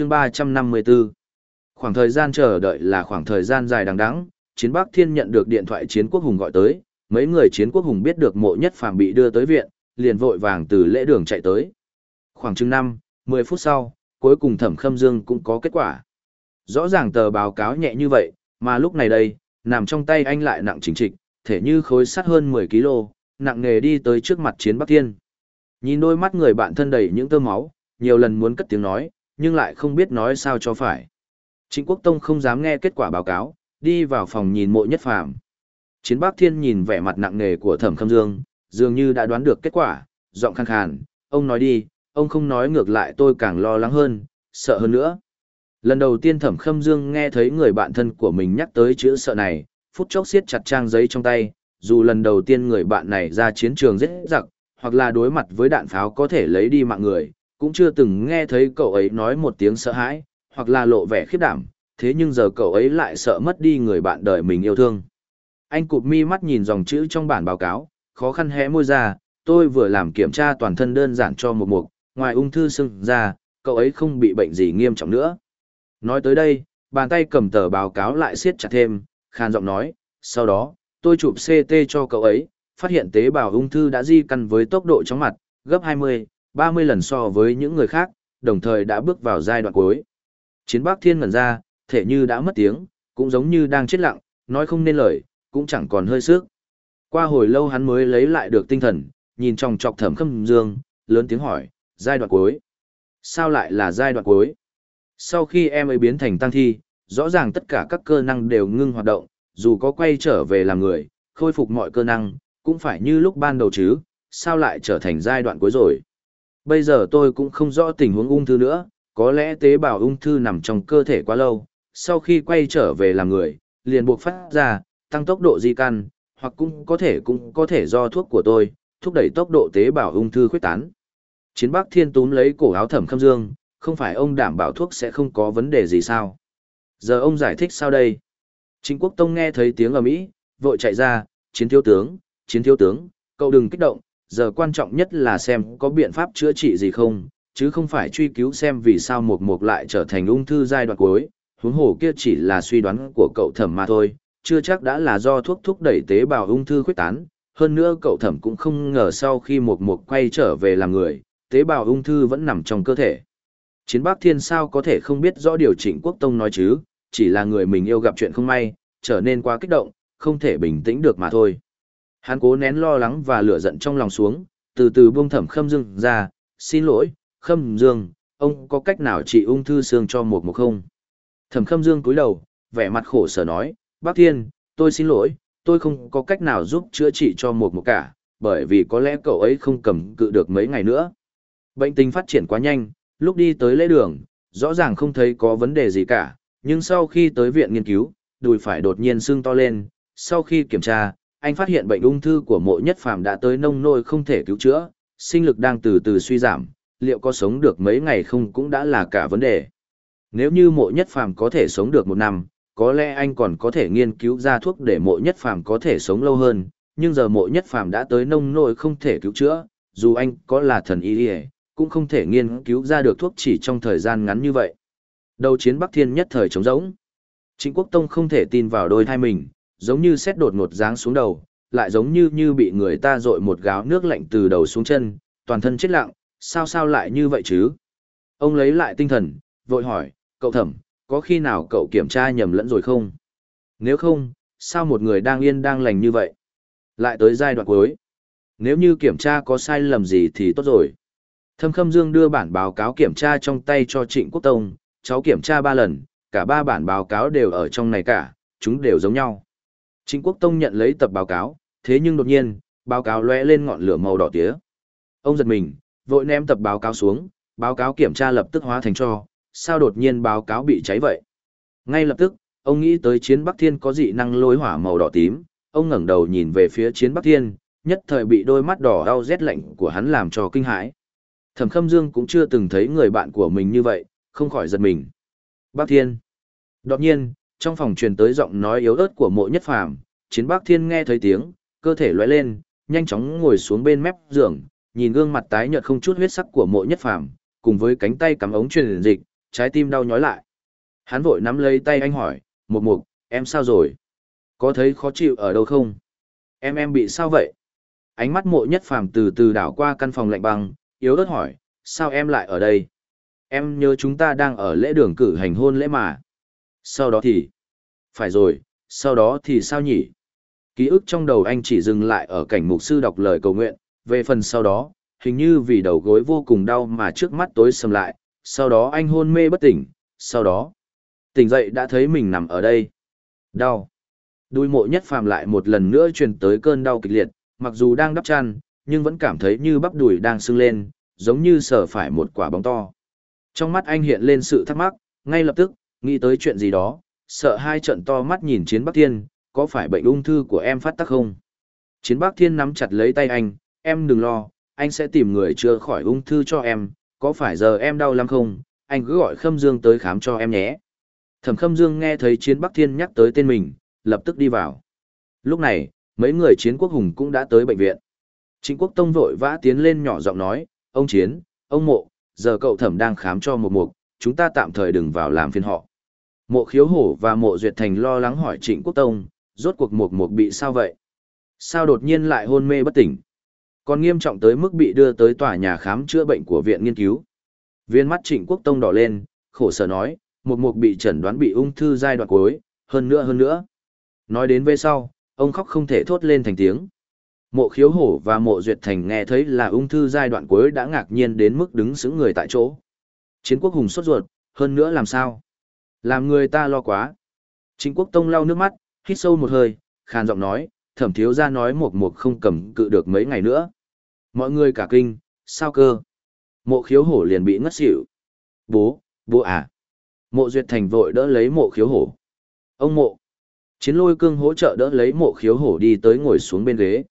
chương 354 Khoảng thời gian chờ đợi là khoảng thời gian dài đằng đẵng, Chiến Bắc Thiên nhận được điện thoại Chiến Quốc Hùng gọi tới, mấy người Chiến Quốc Hùng biết được mộ nhất phàm bị đưa tới viện, liền vội vàng từ lễ đường chạy tới. Khoảng chừng 5, 10 phút sau, cuối cùng Thẩm Khâm Dương cũng có kết quả. Rõ ràng tờ báo cáo nhẹ như vậy, mà lúc này đây, nằm trong tay anh lại nặng chính trịch, thể như khối sắt hơn 10 kg, nặng nghề đi tới trước mặt Chiến Bắc Thiên. Nhìn đôi mắt người bạn thân đầy những tơ máu, nhiều lần muốn cất tiếng nói, nhưng lại không biết nói sao cho phải. Trịnh Quốc Tông không dám nghe kết quả báo cáo, đi vào phòng nhìn mộ nhất phàm. Chiến Bắc Thiên nhìn vẻ mặt nặng nề của Thẩm Khâm Dương, dường như đã đoán được kết quả, giọng khàn khàn, ông nói đi, ông không nói ngược lại tôi càng lo lắng hơn, sợ hơn nữa. Lần đầu tiên Thẩm Khâm Dương nghe thấy người bạn thân của mình nhắc tới chữ sợ này, phút chốc siết chặt trang giấy trong tay, dù lần đầu tiên người bạn này ra chiến trường rất giặc, hoặc là đối mặt với đạn pháo có thể lấy đi mạng người, cũng chưa từng nghe thấy cậu ấy nói một tiếng sợ hãi, hoặc là lộ vẻ khiếp đảm, thế nhưng giờ cậu ấy lại sợ mất đi người bạn đời mình yêu thương. Anh cụp mi mắt nhìn dòng chữ trong bản báo cáo, khó khăn hé môi ra, tôi vừa làm kiểm tra toàn thân đơn giản cho một mục, ngoài ung thư sưng ra, cậu ấy không bị bệnh gì nghiêm trọng nữa. Nói tới đây, bàn tay cầm tờ báo cáo lại siết chặt thêm, khan giọng nói, sau đó, tôi chụp CT cho cậu ấy, phát hiện tế bào ung thư đã di căn với tốc độ chóng mặt, gấp 20, 30 lần so với những người khác, đồng thời đã bước vào giai đoạn cuối. Chiến Bắc Thiên ngẩn ra, thể như đã mất tiếng, cũng giống như đang chết lặng, nói không nên lời, cũng chẳng còn hơi sức. Qua hồi lâu hắn mới lấy lại được tinh thần, nhìn trong trọc thẩm khâm dương, lớn tiếng hỏi, giai đoạn cuối. Sao lại là giai đoạn cuối? Sau khi em ấy biến thành tăng thi, rõ ràng tất cả các cơ năng đều ngưng hoạt động, dù có quay trở về làm người, khôi phục mọi cơ năng, cũng phải như lúc ban đầu chứ, sao lại trở thành giai đoạn cuối rồi. Bây giờ tôi cũng không rõ tình huống ung thư nữa, có lẽ tế bào ung thư nằm trong cơ thể quá lâu, sau khi quay trở về làm người, liền buộc phát ra, tăng tốc độ di căn, hoặc cũng có thể cũng có thể do thuốc của tôi, thúc đẩy tốc độ tế bào ung thư khuyết tán. Chiến Bắc Thiên túm lấy cổ áo Thẩm Khâm Dương, không phải ông đảm bảo thuốc sẽ không có vấn đề gì sao? Giờ ông giải thích sao đây? Chính Quốc Tông nghe thấy tiếng ầm ĩ, vội chạy ra, "Chiến thiếu tướng, chiến thiếu tướng, cậu đừng kích động, giờ quan trọng nhất là xem có biện pháp chữa trị gì không, chứ không phải truy cứu xem vì sao mục mục lại trở thành ung thư giai đoạn cuối, huống hồ kia chỉ là suy đoán của cậu thẩm mà thôi, chưa chắc đã là do thuốc thúc đẩy tế bào ung thư khuếch tán, hơn nữa cậu thẩm cũng không ngờ sau khi mục mục quay trở về làm người, tế bào ung thư vẫn nằm trong cơ thể. Chiến Bác Thiên sao có thể không biết rõ điều chỉnh quốc tông nói chứ, chỉ là người mình yêu gặp chuyện không may, trở nên quá kích động, không thể bình tĩnh được mà thôi. Hắn cố nén lo lắng và lửa giận trong lòng xuống, từ từ buông thẩm khâm dương ra, xin lỗi, khâm dương, ông có cách nào trị ung thư xương cho một một không? Thẩm khâm dương cúi đầu, vẻ mặt khổ sở nói, bác thiên, tôi xin lỗi, tôi không có cách nào giúp chữa trị cho một một cả, bởi vì có lẽ cậu ấy không cầm cự được mấy ngày nữa. Bệnh tình phát triển quá nhanh, lúc đi tới lễ đường, rõ ràng không thấy có vấn đề gì cả, nhưng sau khi tới viện nghiên cứu, đùi phải đột nhiên sưng to lên, sau khi kiểm tra, anh phát hiện bệnh ung thư của mộ nhất phàm đã tới nông nôi không thể cứu chữa, sinh lực đang từ từ suy giảm, liệu có sống được mấy ngày không cũng đã là cả vấn đề. Nếu như mộ nhất phàm có thể sống được một năm, có lẽ anh còn có thể nghiên cứu ra thuốc để mộ nhất phàm có thể sống lâu hơn, nhưng giờ mộ nhất phàm đã tới nông nôi không thể cứu chữa, dù anh có là thần y cũng không thể nghiên cứu ra được thuốc chỉ trong thời gian ngắn như vậy. Đầu chiến Bắc Thiên nhất thời trống rỗng. Trịnh Quốc Tông không thể tin vào đôi thai mình, giống như xét đột ngột dáng xuống đầu, lại giống như như bị người ta dội một gáo nước lạnh từ đầu xuống chân, toàn thân chết lặng, sao sao lại như vậy chứ? Ông lấy lại tinh thần, vội hỏi, cậu thẩm, có khi nào cậu kiểm tra nhầm lẫn rồi không? Nếu không, sao một người đang yên đang lành như vậy? Lại tới giai đoạn cuối. Nếu như kiểm tra có sai lầm gì thì tốt rồi. Thâm Khâm Dương đưa bản báo cáo kiểm tra trong tay cho Trịnh Quốc Tông, cháu kiểm tra ba lần, cả ba bản báo cáo đều ở trong này cả, chúng đều giống nhau. Trịnh Quốc Tông nhận lấy tập báo cáo, thế nhưng đột nhiên, báo cáo lóe lên ngọn lửa màu đỏ tía. Ông giật mình, vội ném tập báo cáo xuống, báo cáo kiểm tra lập tức hóa thành cho, sao đột nhiên báo cáo bị cháy vậy? Ngay lập tức, ông nghĩ tới chiến Bắc Thiên có dị năng lôi hỏa màu đỏ tím, ông ngẩng đầu nhìn về phía chiến Bắc Thiên, nhất thời bị đôi mắt đỏ đau rét lạnh của hắn làm cho kinh hãi. Thẩm Khâm Dương cũng chưa từng thấy người bạn của mình như vậy, không khỏi giật mình. Bắc Thiên. Đột nhiên, trong phòng truyền tới giọng nói yếu ớt của mộ nhất phàm, chiến Bắc Thiên nghe thấy tiếng, cơ thể lóe lên, nhanh chóng ngồi xuống bên mép giường, nhìn gương mặt tái nhợt không chút huyết sắc của mộ nhất phàm, cùng với cánh tay cắm ống truyền dịch, trái tim đau nhói lại. Hắn vội nắm lấy tay anh hỏi, Mục Mục, em sao rồi? Có thấy khó chịu ở đâu không? Em em bị sao vậy? Ánh mắt mộ nhất phàm từ từ đảo qua căn phòng lạnh băng, yếu ớt hỏi, sao em lại ở đây? Em nhớ chúng ta đang ở lễ đường cử hành hôn lễ mà. Sau đó thì... Phải rồi, sau đó thì sao nhỉ? Ký ức trong đầu anh chỉ dừng lại ở cảnh mục sư đọc lời cầu nguyện, về phần sau đó, hình như vì đầu gối vô cùng đau mà trước mắt tối sầm lại, sau đó anh hôn mê bất tỉnh, sau đó, tỉnh dậy đã thấy mình nằm ở đây. Đau. Đuôi mộ nhất phàm lại một lần nữa truyền tới cơn đau kịch liệt, mặc dù đang đắp chăn, nhưng vẫn cảm thấy như bắp đùi đang sưng lên, giống như sờ phải một quả bóng to. Trong mắt anh hiện lên sự thắc mắc, ngay lập tức, nghĩ tới chuyện gì đó, sợ hai trận to mắt nhìn Chiến Bắc Thiên, có phải bệnh ung thư của em phát tác không? Chiến Bắc Thiên nắm chặt lấy tay anh, em đừng lo, anh sẽ tìm người chữa khỏi ung thư cho em, có phải giờ em đau lắm không? Anh cứ gọi Khâm Dương tới khám cho em nhé. Thẩm Khâm Dương nghe thấy Chiến Bắc Thiên nhắc tới tên mình, lập tức đi vào. Lúc này, mấy người Chiến Quốc Hùng cũng đã tới bệnh viện. Chính Quốc Tông vội vã tiến lên nhỏ giọng nói, ông Chiến, ông Mộ, giờ cậu thẩm đang khám cho một mục, chúng ta tạm thời đừng vào làm phiền họ. Mộ khiếu hổ và mộ duyệt thành lo lắng hỏi trịnh quốc tông, rốt cuộc mục mục bị sao vậy? Sao đột nhiên lại hôn mê bất tỉnh? Còn nghiêm trọng tới mức bị đưa tới tòa nhà khám chữa bệnh của viện nghiên cứu. Viên mắt trịnh quốc tông đỏ lên, khổ sở nói, mục mục bị chẩn đoán bị ung thư giai đoạn cuối, hơn nữa hơn nữa. Nói đến về sau, ông khóc không thể thốt lên thành tiếng. Mộ khiếu hổ và mộ duyệt thành nghe thấy là ung thư giai đoạn cuối đã ngạc nhiên đến mức đứng xứng người tại chỗ. Chiến quốc hùng sốt ruột, hơn nữa làm sao? Làm người ta lo quá. Chính quốc tông lau nước mắt, hít sâu một hơi, khàn giọng nói, thẩm thiếu ra nói một mục không cầm cự được mấy ngày nữa. Mọi người cả kinh, sao cơ? Mộ khiếu hổ liền bị ngất xỉu. Bố, bố à. Mộ duyệt thành vội đỡ lấy mộ khiếu hổ. Ông mộ. Chiến lôi cương hỗ trợ đỡ lấy mộ khiếu hổ đi tới ngồi xuống bên ghế.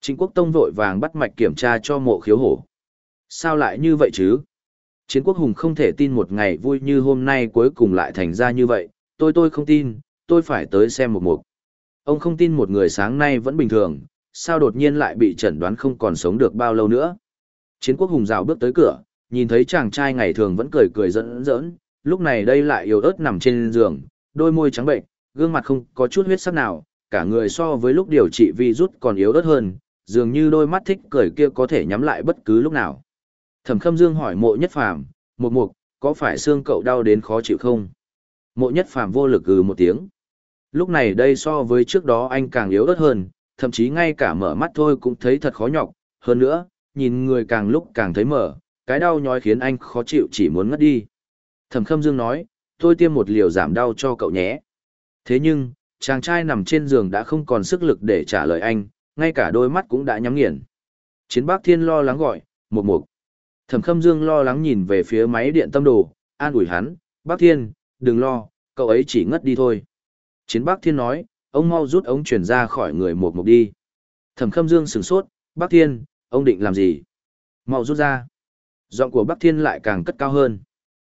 Trịnh quốc tông vội vàng bắt mạch kiểm tra cho mộ khiếu hổ. Sao lại như vậy chứ? Chiến quốc hùng không thể tin một ngày vui như hôm nay cuối cùng lại thành ra như vậy, tôi tôi không tin, tôi phải tới xem một mục. Ông không tin một người sáng nay vẫn bình thường, sao đột nhiên lại bị chẩn đoán không còn sống được bao lâu nữa. Chiến quốc hùng rào bước tới cửa, nhìn thấy chàng trai ngày thường vẫn cười cười giỡn giỡn, lúc này đây lại yếu ớt nằm trên giường, đôi môi trắng bệnh, gương mặt không có chút huyết sắc nào, cả người so với lúc điều trị virus còn yếu ớt hơn, dường như đôi mắt thích cười kia có thể nhắm lại bất cứ lúc nào. Thẩm Khâm Dương hỏi Mộ Nhất Phàm, "Một mục, có phải xương cậu đau đến khó chịu không?" Mộ Nhất Phàm vô lực gừ một tiếng. Lúc này đây so với trước đó anh càng yếu ớt hơn, thậm chí ngay cả mở mắt thôi cũng thấy thật khó nhọc, hơn nữa, nhìn người càng lúc càng thấy mở, cái đau nhói khiến anh khó chịu chỉ muốn ngất đi. Thẩm Khâm Dương nói, tôi tiêm một liều giảm đau cho cậu nhé. Thế nhưng, chàng trai nằm trên giường đã không còn sức lực để trả lời anh, ngay cả đôi mắt cũng đã nhắm nghiền. Chiến bác thiên lo lắng gọi, một mục. Thẩm Khâm Dương lo lắng nhìn về phía máy điện tâm đồ, an ủi hắn, bác thiên, đừng lo, cậu ấy chỉ ngất đi thôi. Chiến bác thiên nói, ông mau rút ống chuyển ra khỏi người một mục đi. Thẩm Khâm Dương sửng sốt, bác thiên, ông định làm gì? Mau rút ra. Giọng của bác thiên lại càng cất cao hơn.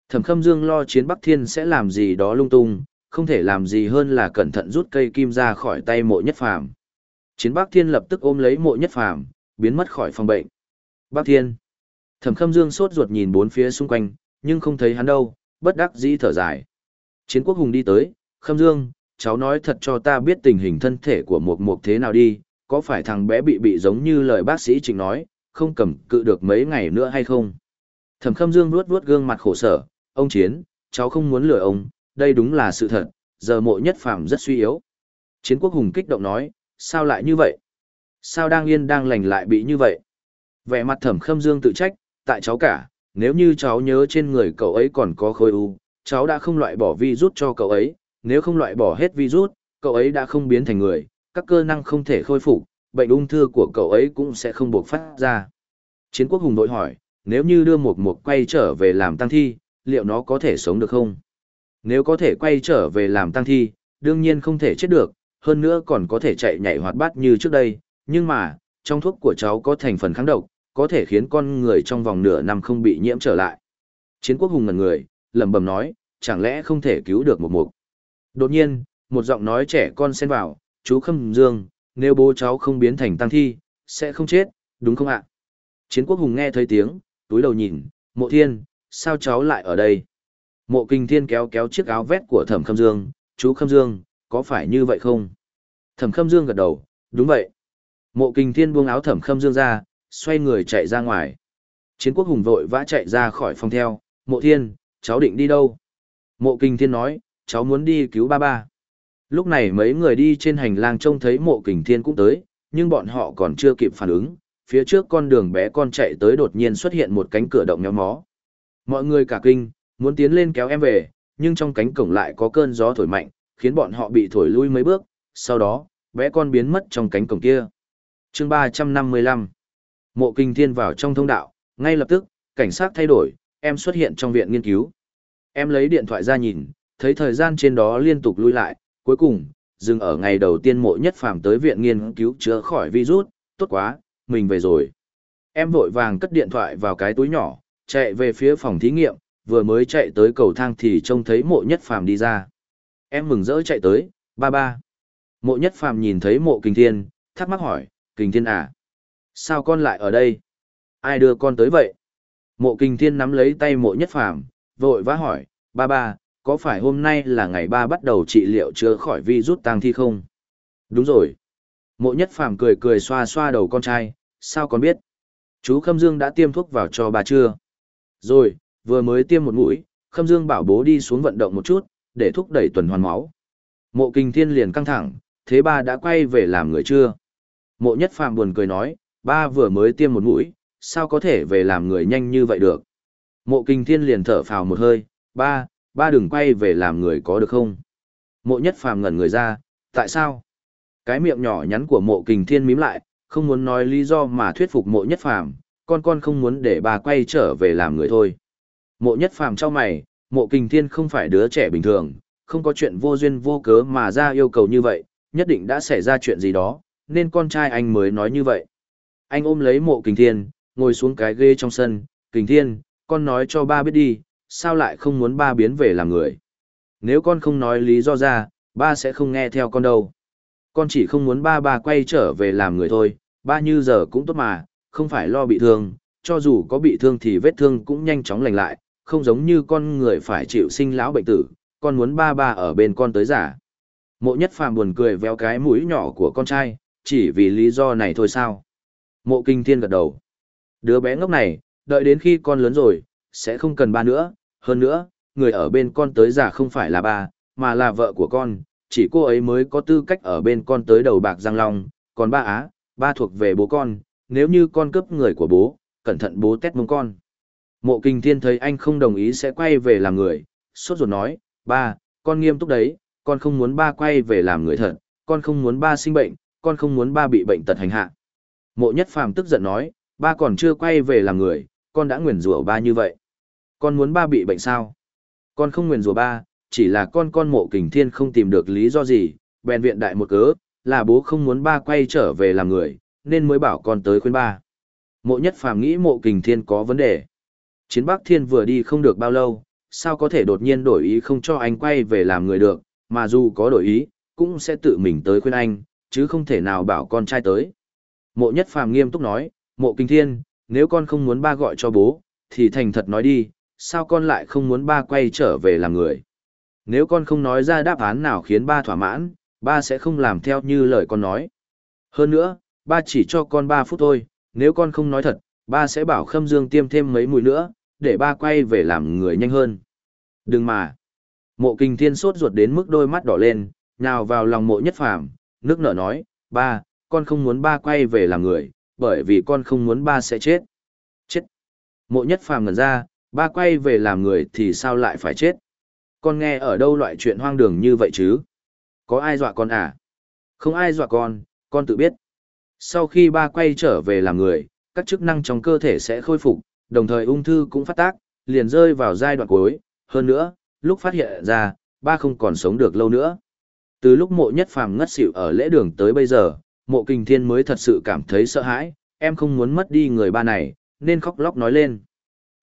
Thẩm Khâm Dương lo chiến Bắc Thiên sẽ làm gì đó lung tung, không thể làm gì hơn là cẩn thận rút cây kim ra khỏi tay mộ nhất phàm. Chiến Bắc Thiên lập tức ôm lấy mộ nhất phàm, biến mất khỏi phòng bệnh. Bắc Thiên. Thẩm Khâm Dương sốt ruột nhìn bốn phía xung quanh, nhưng không thấy hắn đâu, bất đắc dĩ thở dài. Chiến Quốc Hùng đi tới, Khâm Dương, cháu nói thật cho ta biết tình hình thân thể của Mục Mục thế nào đi, có phải thằng bé bị bị giống như lời bác sĩ Trịnh nói, không cầm cự được mấy ngày nữa hay không? Thẩm Khâm Dương vuốt vuốt gương mặt khổ sở, ông Chiến, cháu không muốn lừa ông, đây đúng là sự thật, giờ mộ nhất phàm rất suy yếu. Chiến Quốc Hùng kích động nói, sao lại như vậy? Sao đang yên đang lành lại bị như vậy? Vẻ mặt thẩm khâm dương tự trách, tại cháu cả, nếu như cháu nhớ trên người cậu ấy còn có khối u, cháu đã không loại bỏ virus cho cậu ấy, nếu không loại bỏ hết virus, cậu ấy đã không biến thành người, các cơ năng không thể khôi phục, bệnh ung thư của cậu ấy cũng sẽ không buộc phát ra. Chiến quốc hùng đội hỏi, nếu như đưa một mục quay trở về làm tăng thi, liệu nó có thể sống được không? Nếu có thể quay trở về làm tăng thi, đương nhiên không thể chết được, hơn nữa còn có thể chạy nhảy hoạt bát như trước đây, nhưng mà, trong thuốc của cháu có thành phần kháng độc, có thể khiến con người trong vòng nửa năm không bị nhiễm trở lại. Chiến quốc hùng ngần người, lẩm bẩm nói, chẳng lẽ không thể cứu được một mục. Đột nhiên, một giọng nói trẻ con xen vào, chú Khâm Dương, nếu bố cháu không biến thành tăng thi, sẽ không chết, đúng không ạ? Chiến quốc hùng nghe thấy tiếng, túi đầu nhìn, mộ thiên, sao cháu lại ở đây? Mộ kinh thiên kéo kéo chiếc áo vét của thẩm khâm dương, chú khâm dương, có phải như vậy không? Thẩm khâm dương gật đầu, đúng vậy. Mộ kinh thiên buông áo thẩm khâm dương ra, xoay người chạy ra ngoài. Chiến quốc hùng vội vã chạy ra khỏi phòng theo, mộ thiên, cháu định đi đâu? Mộ kinh thiên nói, cháu muốn đi cứu ba ba. Lúc này mấy người đi trên hành lang trông thấy mộ kinh thiên cũng tới, nhưng bọn họ còn chưa kịp phản ứng, phía trước con đường bé con chạy tới đột nhiên xuất hiện một cánh cửa động nhóm mó. Mọi người cả kinh, muốn tiến lên kéo em về, nhưng trong cánh cổng lại có cơn gió thổi mạnh, khiến bọn họ bị thổi lui mấy bước, sau đó, bé con biến mất trong cánh cổng kia. chương 355 Mộ kinh thiên vào trong thông đạo, ngay lập tức, cảnh sát thay đổi, em xuất hiện trong viện nghiên cứu. Em lấy điện thoại ra nhìn, thấy thời gian trên đó liên tục lui lại, cuối cùng, dừng ở ngày đầu tiên mộ nhất phàm tới viện nghiên cứu chữa khỏi virus, tốt quá, mình về rồi. Em vội vàng cất điện thoại vào cái túi nhỏ, chạy về phía phòng thí nghiệm, vừa mới chạy tới cầu thang thì trông thấy mộ nhất phàm đi ra. Em mừng rỡ chạy tới, ba ba. Mộ nhất phàm nhìn thấy mộ kình thiên, thắc mắc hỏi, kình thiên à? Sao con lại ở đây? Ai đưa con tới vậy? Mộ kình thiên nắm lấy tay mộ nhất phàm, vội vã hỏi, ba ba, có phải hôm nay là ngày ba bắt đầu trị liệu chữa khỏi vi rút tang thi không? Đúng rồi. Mộ nhất phàm cười cười xoa xoa đầu con trai, sao con biết? Chú Khâm Dương đã tiêm thuốc vào cho bà chưa? Rồi, vừa mới tiêm một mũi, Khâm Dương bảo bố đi xuống vận động một chút, để thúc đẩy tuần hoàn máu. Mộ kinh thiên liền căng thẳng, thế ba đã quay về làm người chưa? Mộ nhất phàm buồn cười nói, ba vừa mới tiêm một mũi, sao có thể về làm người nhanh như vậy được? Mộ kinh thiên liền thở phào một hơi, ba, ba đừng quay về làm người có được không? Mộ nhất phàm ngẩn người ra, tại sao? Cái miệng nhỏ nhắn của mộ kình thiên mím lại, không muốn nói lý do mà thuyết phục mộ nhất phàm, con con không muốn để bà quay trở về làm người thôi. Mộ nhất phàm cho mày, mộ kình thiên không phải đứa trẻ bình thường, không có chuyện vô duyên vô cớ mà ra yêu cầu như vậy, nhất định đã xảy ra chuyện gì đó, nên con trai anh mới nói như vậy. Anh ôm lấy mộ kình thiên, ngồi xuống cái ghế trong sân, kình thiên, con nói cho ba biết đi, sao lại không muốn ba biến về làm người. Nếu con không nói lý do ra, ba sẽ không nghe theo con đâu. Con chỉ không muốn ba ba quay trở về làm người thôi, ba như giờ cũng tốt mà, không phải lo bị thương, cho dù có bị thương thì vết thương cũng nhanh chóng lành lại, không giống như con người phải chịu sinh lão bệnh tử, con muốn ba ba ở bên con tới giả. Mộ nhất phàm buồn cười véo cái mũi nhỏ của con trai, chỉ vì lý do này thôi sao. Mộ kinh thiên gật đầu. Đứa bé ngốc này, đợi đến khi con lớn rồi, sẽ không cần ba nữa, hơn nữa, người ở bên con tới già không phải là ba, mà là vợ của con, chỉ cô ấy mới có tư cách ở bên con tới đầu bạc giang long, còn ba á, ba thuộc về bố con, nếu như con cướp người của bố, cẩn thận bố tét mông con. Mộ kinh thiên thấy anh không đồng ý sẽ quay về làm người, sốt ruột nói, ba, con nghiêm túc đấy, con không muốn ba quay về làm người thật, con không muốn ba sinh bệnh, con không muốn ba bị bệnh tật hành hạ. Mộ nhất phàm tức giận nói, ba còn chưa quay về làm người, con đã nguyền rủa ba như vậy. Con muốn ba bị bệnh sao? Con không nguyền rủa ba, chỉ là con con mộ kình thiên không tìm được lý do gì, bèn viện đại một cớ, là bố không muốn ba quay trở về làm người, nên mới bảo con tới khuyên ba. Mộ nhất phàm nghĩ mộ kình thiên có vấn đề. Chiến Bắc Thiên vừa đi không được bao lâu, sao có thể đột nhiên đổi ý không cho anh quay về làm người được, mà dù có đổi ý, cũng sẽ tự mình tới khuyên anh, chứ không thể nào bảo con trai tới. Mộ nhất phàm nghiêm túc nói, mộ kinh thiên, nếu con không muốn ba gọi cho bố, thì thành thật nói đi, sao con lại không muốn ba quay trở về làm người. Nếu con không nói ra đáp án nào khiến ba thỏa mãn, ba sẽ không làm theo như lời con nói. Hơn nữa, ba chỉ cho con ba phút thôi, nếu con không nói thật, ba sẽ bảo Khâm Dương tiêm thêm mấy mũi nữa, để ba quay về làm người nhanh hơn. Đừng mà. Mộ kinh thiên sốt ruột đến mức đôi mắt đỏ lên, nhào vào lòng mộ nhất phàm, nước nở nói, ba, con không muốn ba quay về làm người, bởi vì con không muốn ba sẽ chết. Chết. Mộ nhất phàm ngẩn ra, ba quay về làm người thì sao lại phải chết? Con nghe ở đâu loại chuyện hoang đường như vậy chứ? Có ai dọa con à? Không ai dọa con, con tự biết. Sau khi ba quay trở về làm người, các chức năng trong cơ thể sẽ khôi phục, đồng thời ung thư cũng phát tác, liền rơi vào giai đoạn cuối. Hơn nữa, lúc phát hiện ra, ba không còn sống được lâu nữa. Từ lúc mộ nhất phàm ngất xỉu ở lễ đường tới bây giờ, mộ kinh thiên mới thật sự cảm thấy sợ hãi, em không muốn mất đi người ba này, nên khóc lóc nói lên.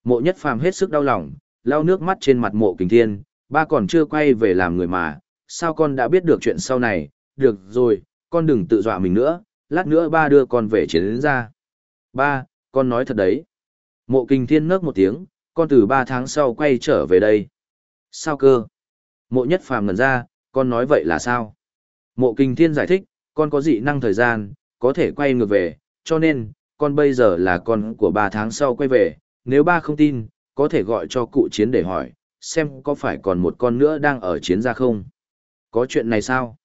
Mộ nhất phàm hết sức đau lòng, lau nước mắt trên mặt mộ kinh thiên, ba còn chưa quay về làm người mà, sao con đã biết được chuyện sau này, được rồi, con đừng tự dọa mình nữa, lát nữa ba đưa con về chiến ra. Ba, con nói thật đấy. Mộ kinh thiên nấc một tiếng, con từ ba tháng sau quay trở về đây. Sao cơ? Mộ nhất phàm ngần ra, con nói vậy là sao? Mộ kinh thiên giải thích, con có dị năng thời gian, có thể quay ngược về, cho nên, con bây giờ là con của ba tháng sau quay về, nếu ba không tin, có thể gọi cho cụ chiến để hỏi, xem có phải còn một con nữa đang ở chiến ra không? Có chuyện này sao?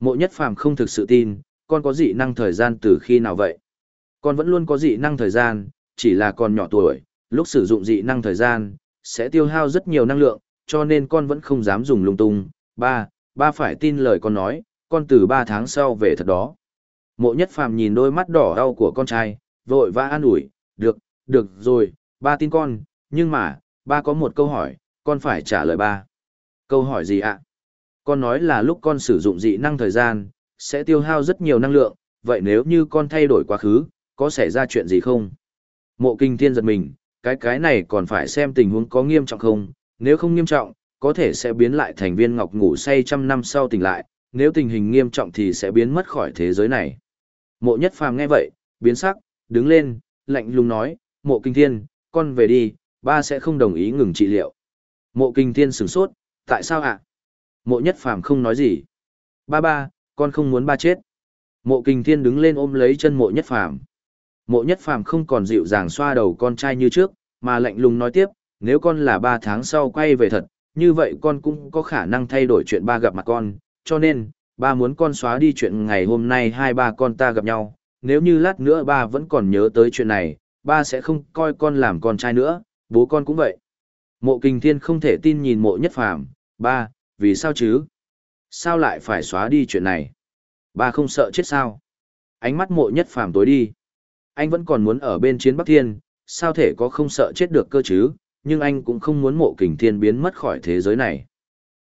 Mộ nhất phàm không thực sự tin, con có dị năng thời gian từ khi nào vậy? Con vẫn luôn có dị năng thời gian, chỉ là con nhỏ tuổi, lúc sử dụng dị năng thời gian, sẽ tiêu hao rất nhiều năng lượng, cho nên con vẫn không dám dùng lung tung. Ba, ba phải tin lời con nói, con từ ba tháng sau về thật đó. Mộ nhất phàm nhìn đôi mắt đỏ đau của con trai, vội vã an ủi, được, được rồi, ba tin con, nhưng mà, ba có một câu hỏi, con phải trả lời ba. Câu hỏi gì ạ? Con nói là lúc con sử dụng dị năng thời gian, sẽ tiêu hao rất nhiều năng lượng, vậy nếu như con thay đổi quá khứ, có xảy ra chuyện gì không? Mộ kinh thiên giật mình, cái cái này còn phải xem tình huống có nghiêm trọng không, nếu không nghiêm trọng, có thể sẽ biến lại thành viên ngọc ngủ say trăm năm sau tỉnh lại, nếu tình hình nghiêm trọng thì sẽ biến mất khỏi thế giới này. Mộ nhất phàm nghe vậy, biến sắc, đứng lên, lạnh lùng nói, mộ kinh thiên, con về đi, ba sẽ không đồng ý ngừng trị liệu. Mộ kinh thiên sửng sốt, tại sao ạ? Mộ nhất phàm không nói gì. Ba ba, con không muốn ba chết. Mộ kinh thiên đứng lên ôm lấy chân mộ nhất phàm. Mộ nhất phàm không còn dịu dàng xoa đầu con trai như trước, mà lạnh lùng nói tiếp, nếu con là ba tháng sau quay về thật, như vậy con cũng có khả năng thay đổi chuyện ba gặp mặt con, cho nên, ba muốn con xóa đi chuyện ngày hôm nay hai ba con ta gặp nhau, nếu như lát nữa ba vẫn còn nhớ tới chuyện này, ba sẽ không coi con làm con trai nữa, bố con cũng vậy. Mộ kinh thiên không thể tin nhìn mộ nhất phàm, ba, vì sao chứ? Sao lại phải xóa đi chuyện này? Ba không sợ chết sao? Ánh mắt mộ nhất phàm tối đi. Anh vẫn còn muốn ở bên chiến Bắc Thiên, sao thể có không sợ chết được cơ chứ, nhưng anh cũng không muốn mộ kình thiên biến mất khỏi thế giới này.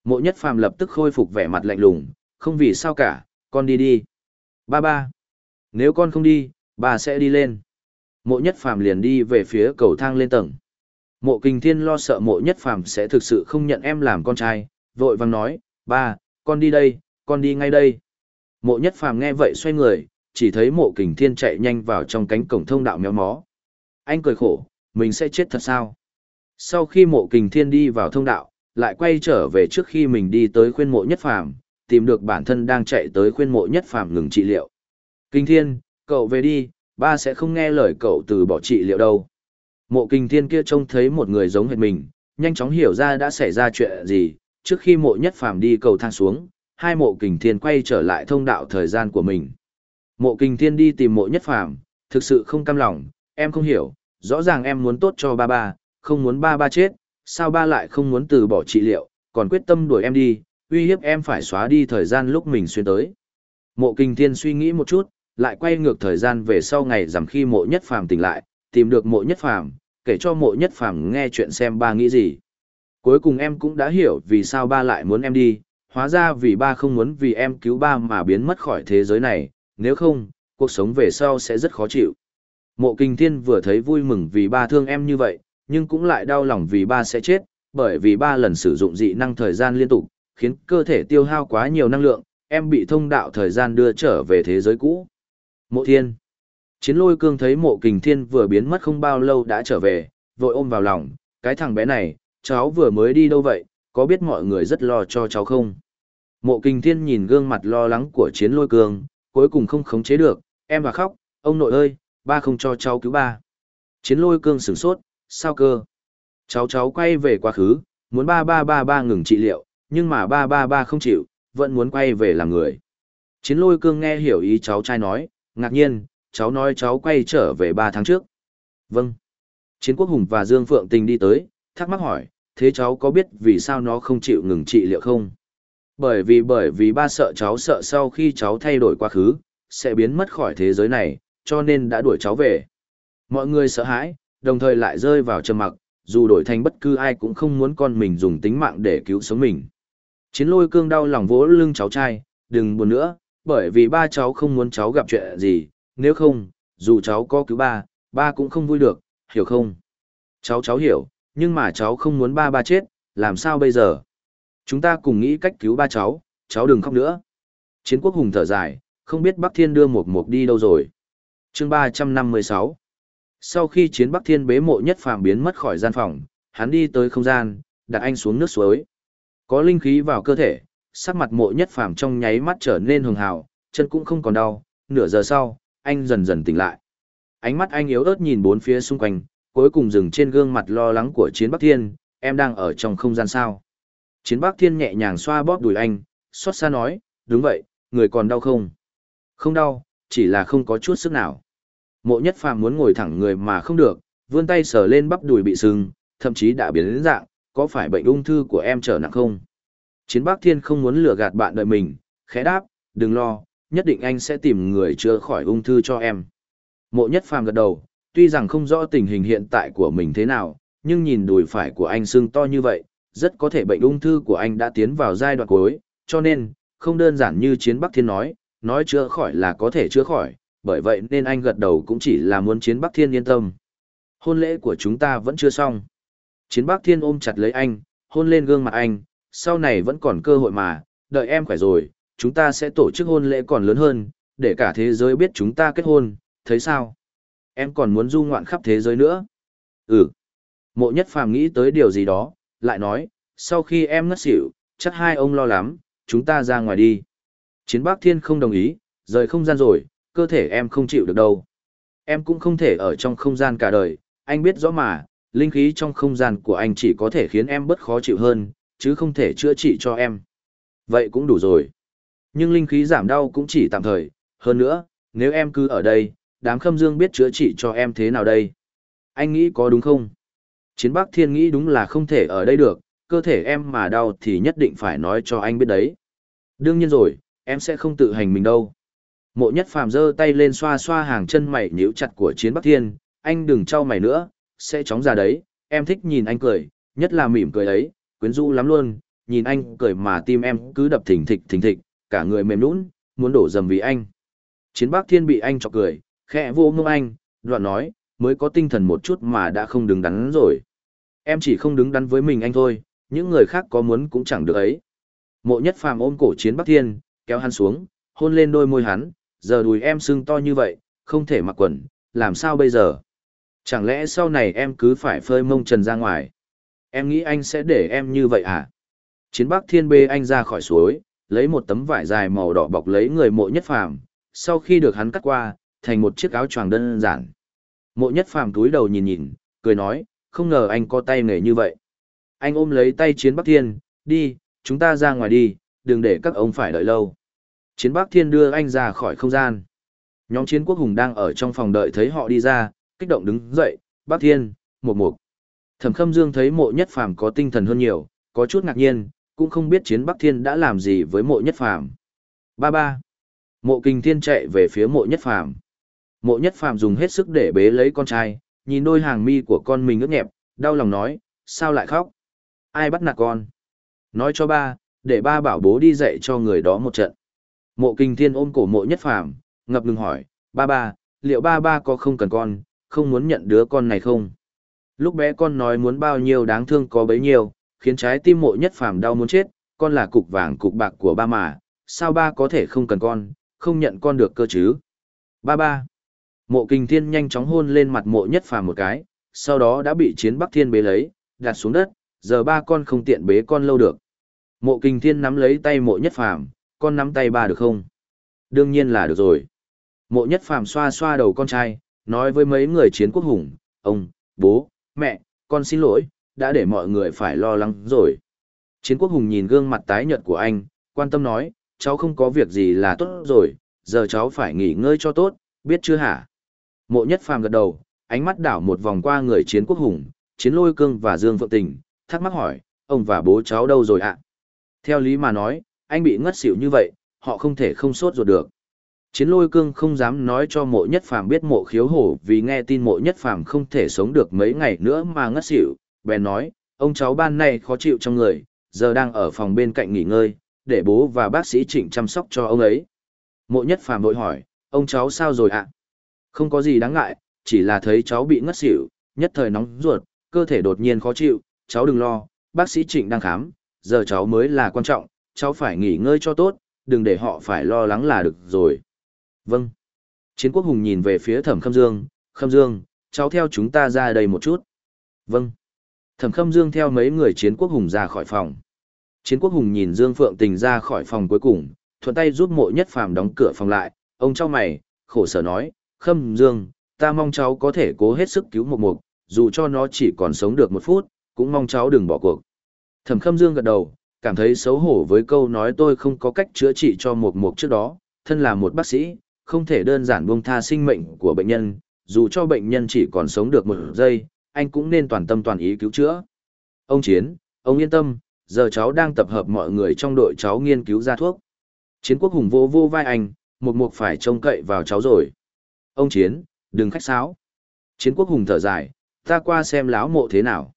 Mộ nhất phàm lập tức khôi phục vẻ mặt lạnh lùng, không vì sao cả, con đi đi. Ba ba. Nếu con không đi, bà sẽ đi lên. Mộ nhất phàm liền đi về phía cầu thang lên tầng. Mộ kình thiên lo sợ mộ nhất phàm sẽ thực sự không nhận em làm con trai, vội vàng nói, ba, con đi đây, con đi ngay đây. Mộ nhất phàm nghe vậy xoay người, chỉ thấy mộ kình thiên chạy nhanh vào trong cánh cổng thông đạo méo mó. Anh cười khổ, mình sẽ chết thật sao? Sau khi mộ kình thiên đi vào thông đạo, lại quay trở về trước khi mình đi tới khuyên mộ nhất phàm, tìm được bản thân đang chạy tới khuyên mộ nhất phàm ngừng trị liệu. Kinh thiên, cậu về đi, ba sẽ không nghe lời cậu từ bỏ trị liệu đâu. Mộ kinh thiên kia trông thấy một người giống hệt mình, nhanh chóng hiểu ra đã xảy ra chuyện gì, trước khi mộ nhất phàm đi cầu thang xuống, hai mộ kinh thiên quay trở lại thông đạo thời gian của mình. Mộ kinh thiên đi tìm mộ nhất phàm, thực sự không cam lòng, em không hiểu, rõ ràng em muốn tốt cho ba ba, không muốn ba ba chết, sao ba lại không muốn từ bỏ trị liệu, còn quyết tâm đuổi em đi, uy hiếp em phải xóa đi thời gian lúc mình xuyên tới. Mộ kinh thiên suy nghĩ một chút, lại quay ngược thời gian về sau ngày rằm khi mộ nhất phàm tỉnh lại, tìm được mộ nhất phàm, kể cho mộ nhất phàm nghe chuyện xem ba nghĩ gì. Cuối cùng em cũng đã hiểu vì sao ba lại muốn em đi, hóa ra vì ba không muốn vì em cứu ba mà biến mất khỏi thế giới này, nếu không, cuộc sống về sau sẽ rất khó chịu. Mộ kinh thiên vừa thấy vui mừng vì ba thương em như vậy, nhưng cũng lại đau lòng vì ba sẽ chết, bởi vì ba lần sử dụng dị năng thời gian liên tục, khiến cơ thể tiêu hao quá nhiều năng lượng, em bị thông đạo thời gian đưa trở về thế giới cũ. Mộ thiên. Chiến lôi cương thấy mộ kình thiên vừa biến mất không bao lâu đã trở về, vội ôm vào lòng, cái thằng bé này, cháu vừa mới đi đâu vậy, có biết mọi người rất lo cho cháu không? Mộ kình thiên nhìn gương mặt lo lắng của chiến lôi cương, cuối cùng không khống chế được, em và khóc, ông nội ơi, ba không cho cháu cứu ba. Chiến lôi cương sửng sốt, sao cơ? Cháu cháu quay về quá khứ, muốn ba ba ba ba ngừng trị liệu, nhưng mà ba ba ba không chịu, vẫn muốn quay về làm người. Chiến lôi cương nghe hiểu ý cháu trai nói, ngạc nhiên, cháu nói cháu quay trở về ba tháng trước. Vâng. Chiến quốc hùng và Dương Phượng Tình đi tới, thắc mắc hỏi, thế cháu có biết vì sao nó không chịu ngừng trị liệu không? Bởi vì bởi vì ba sợ cháu sợ sau khi cháu thay đổi quá khứ, sẽ biến mất khỏi thế giới này, cho nên đã đuổi cháu về. Mọi người sợ hãi, đồng thời lại rơi vào trầm mặc, dù đổi thành bất cứ ai cũng không muốn con mình dùng tính mạng để cứu sống mình. Chiến lôi cương đau lòng vỗ lưng cháu trai, đừng buồn nữa, bởi vì ba cháu không muốn cháu gặp chuyện gì, nếu không, dù cháu có cứu ba, ba cũng không vui được, hiểu không? Cháu cháu hiểu, nhưng mà cháu không muốn ba ba chết, làm sao bây giờ? Chúng ta cùng nghĩ cách cứu ba cháu, cháu đừng khóc nữa. Chiến quốc hùng thở dài, không biết Bắc Thiên đưa một mục đi đâu rồi. chương 356 sau khi chiến Bắc Thiên bế mộ nhất phàm biến mất khỏi gian phòng, hắn đi tới không gian, đặt anh xuống nước suối, Có linh khí vào cơ thể, sắc mặt mộ nhất phàm trong nháy mắt trở nên hường hào, chân cũng không còn đau, nửa giờ sau, anh dần dần tỉnh lại. Ánh mắt anh yếu ớt nhìn bốn phía xung quanh, cuối cùng dừng trên gương mặt lo lắng của Chiến Bắc Thiên, em đang ở trong không gian sao. Chiến Bắc Thiên nhẹ nhàng xoa bóp đùi anh, xót xa nói, đúng vậy, người còn đau không? Không đau, chỉ là không có chút sức nào. Mộ nhất phàm muốn ngồi thẳng người mà không được, vươn tay sờ lên bắp đùi bị sưng, thậm chí đã biến đến dạng, có phải bệnh ung thư của em trở nặng không? Chiến Bắc Thiên không muốn lừa gạt bạn đợi mình, khẽ đáp, đừng lo, nhất định anh sẽ tìm người chữa khỏi ung thư cho em. Mộ nhất phàm gật đầu, tuy rằng không rõ tình hình hiện tại của mình thế nào, nhưng nhìn đùi phải của anh sưng to như vậy, rất có thể bệnh ung thư của anh đã tiến vào giai đoạn cuối, cho nên, không đơn giản như Chiến Bắc Thiên nói, nói chữa khỏi là có thể chữa khỏi, bởi vậy nên anh gật đầu cũng chỉ là muốn Chiến Bắc Thiên yên tâm. Hôn lễ của chúng ta vẫn chưa xong. Chiến Bắc Thiên ôm chặt lấy anh, hôn lên gương mặt anh, sau này vẫn còn cơ hội mà, đợi em khỏe rồi, chúng ta sẽ tổ chức hôn lễ còn lớn hơn, để cả thế giới biết chúng ta kết hôn, thấy sao? Em còn muốn du ngoạn khắp thế giới nữa. Ừ. Mộ nhất phàm nghĩ tới điều gì đó, lại nói, sau khi em ngất xỉu, chắc hai ông lo lắm, chúng ta ra ngoài đi. Chiến Bắc Thiên không đồng ý, rời không gian rồi, cơ thể em không chịu được đâu. Em cũng không thể ở trong không gian cả đời, anh biết rõ mà, linh khí trong không gian của anh chỉ có thể khiến em bất khó chịu hơn, chứ không thể chữa trị cho em. Vậy cũng đủ rồi. Nhưng linh khí giảm đau cũng chỉ tạm thời, hơn nữa, nếu em cứ ở đây, đám khâm dương biết chữa trị cho em thế nào đây? Anh nghĩ có đúng không? Chiến Bắc Thiên nghĩ đúng là không thể ở đây được, cơ thể em mà đau thì nhất định phải nói cho anh biết đấy. Đương nhiên rồi, em sẽ không tự hành mình đâu. Mộ nhất phàm giơ tay lên xoa xoa hàng chân mày nhíu chặt của Chiến Bắc Thiên, anh đừng trao mày nữa, sẽ chóng ra đấy, em thích nhìn anh cười, nhất là mỉm cười ấy, quyến rũ lắm luôn, nhìn anh cười mà tim em cứ đập thình thịch thình thịch, cả người mềm nũng, muốn đổ dầm vì anh. Chiến Bắc Thiên bị anh chọc cười, khẽ vô ngông anh, đoạn nói, mới có tinh thần một chút mà đã không đứng đắn rồi. Em chỉ không đứng đắn với mình anh thôi, những người khác có muốn cũng chẳng được ấy. Mộ nhất phàm ôm cổ Chiến Bắc Thiên, kéo hắn xuống, hôn lên đôi môi hắn, giờ đùi em sưng to như vậy, không thể mặc quần, làm sao bây giờ? Chẳng lẽ sau này em cứ phải phơi mông trần ra ngoài? Em nghĩ anh sẽ để em như vậy à? Chiến Bắc Thiên bê anh ra khỏi suối, lấy một tấm vải dài màu đỏ bọc lấy người mộ nhất phàm, sau khi được hắn cắt qua, thành một chiếc áo choàng đơn giản. Mộ nhất phàm túi đầu nhìn nhìn, cười nói, không ngờ anh có tay nghề như vậy. Anh ôm lấy tay Chiến Bắc Thiên, đi, chúng ta ra ngoài đi, đừng để các ông phải đợi lâu. Chiến Bắc Thiên đưa anh ra khỏi không gian. Nhóm chiến quốc hùng đang ở trong phòng đợi thấy họ đi ra, kích động đứng dậy, Bắc Thiên, một mục. Thẩm Khâm Dương thấy mộ nhất phàm có tinh thần hơn nhiều, có chút ngạc nhiên, cũng không biết chiến Bắc Thiên đã làm gì với mộ nhất phàm. Ba ba. Mộ kinh thiên chạy về phía mộ nhất phàm. Mộ nhất phàm dùng hết sức để bế lấy con trai, nhìn đôi hàng mi của con mình ướt nhẹp, đau lòng nói, sao lại khóc? Ai bắt nạt con? Nói cho ba, để ba bảo bố đi dạy cho người đó một trận. Mộ kinh thiên ôm cổ mộ nhất phàm, ngập ngừng hỏi, ba ba, liệu ba ba có không cần con, không muốn nhận đứa con này không? Lúc bé con nói muốn bao nhiêu đáng thương có bấy nhiêu, khiến trái tim mộ nhất phàm đau muốn chết, con là cục vàng cục bạc của ba mà, sao ba có thể không cần con, không nhận con được cơ chứ? Ba ba. Mộ kinh thiên nhanh chóng hôn lên mặt mộ nhất phàm một cái, sau đó đã bị chiến bắc thiên bế lấy, đặt xuống đất, giờ ba con không tiện bế con lâu được. Mộ kinh thiên nắm lấy tay mộ nhất phàm, con nắm tay ba được không? Đương nhiên là được rồi. Mộ nhất phàm xoa xoa đầu con trai, nói với mấy người chiến quốc hùng, ông, bố, mẹ, con xin lỗi, đã để mọi người phải lo lắng rồi. Chiến quốc hùng nhìn gương mặt tái nhợt của anh, quan tâm nói, cháu không có việc gì là tốt rồi, giờ cháu phải nghỉ ngơi cho tốt, biết chưa hả? Mộ nhất phàm gật đầu, ánh mắt đảo một vòng qua người chiến quốc hùng, chiến lôi cương và dương phượng tình, thắc mắc hỏi, ông và bố cháu đâu rồi ạ? Theo lý mà nói, anh bị ngất xỉu như vậy, họ không thể không sốt ruột được. Chiến lôi cương không dám nói cho mộ nhất phàm biết mộ khiếu hổ vì nghe tin mộ nhất phàm không thể sống được mấy ngày nữa mà ngất xỉu, bèn nói, ông cháu ban này khó chịu trong người, giờ đang ở phòng bên cạnh nghỉ ngơi, để bố và bác sĩ trịnh chăm sóc cho ông ấy. Mộ nhất phàm vội hỏi, ông cháu sao rồi ạ? Không có gì đáng ngại, chỉ là thấy cháu bị ngất xỉu, nhất thời nóng ruột, cơ thể đột nhiên khó chịu, cháu đừng lo, bác sĩ trịnh đang khám, giờ cháu mới là quan trọng, cháu phải nghỉ ngơi cho tốt, đừng để họ phải lo lắng là được rồi. Vâng. Chiến quốc hùng nhìn về phía thẩm khâm dương, khâm dương, cháu theo chúng ta ra đây một chút. Vâng. Thẩm khâm dương theo mấy người chiến quốc hùng ra khỏi phòng. Chiến quốc hùng nhìn Dương Phượng Tình ra khỏi phòng cuối cùng, thuận tay giúp mộ nhất phàm đóng cửa phòng lại, ông cháu mày, khổ sở nói, Khâm Dương, ta mong cháu có thể cố hết sức cứu một mục, dù cho nó chỉ còn sống được một phút, cũng mong cháu đừng bỏ cuộc. Thẩm Khâm Dương gật đầu, cảm thấy xấu hổ với câu nói tôi không có cách chữa trị cho một mục trước đó, thân là một bác sĩ, không thể đơn giản buông tha sinh mệnh của bệnh nhân, dù cho bệnh nhân chỉ còn sống được một giây, anh cũng nên toàn tâm toàn ý cứu chữa. Ông Chiến, ông yên tâm, giờ cháu đang tập hợp mọi người trong đội cháu nghiên cứu ra thuốc. Chiến quốc hùng vô vô vai anh, một mục phải trông cậy vào cháu rồi. Ông Chiến, đừng khách sáo. Chiến quốc hùng thở dài, ta qua xem láo mộ thế nào.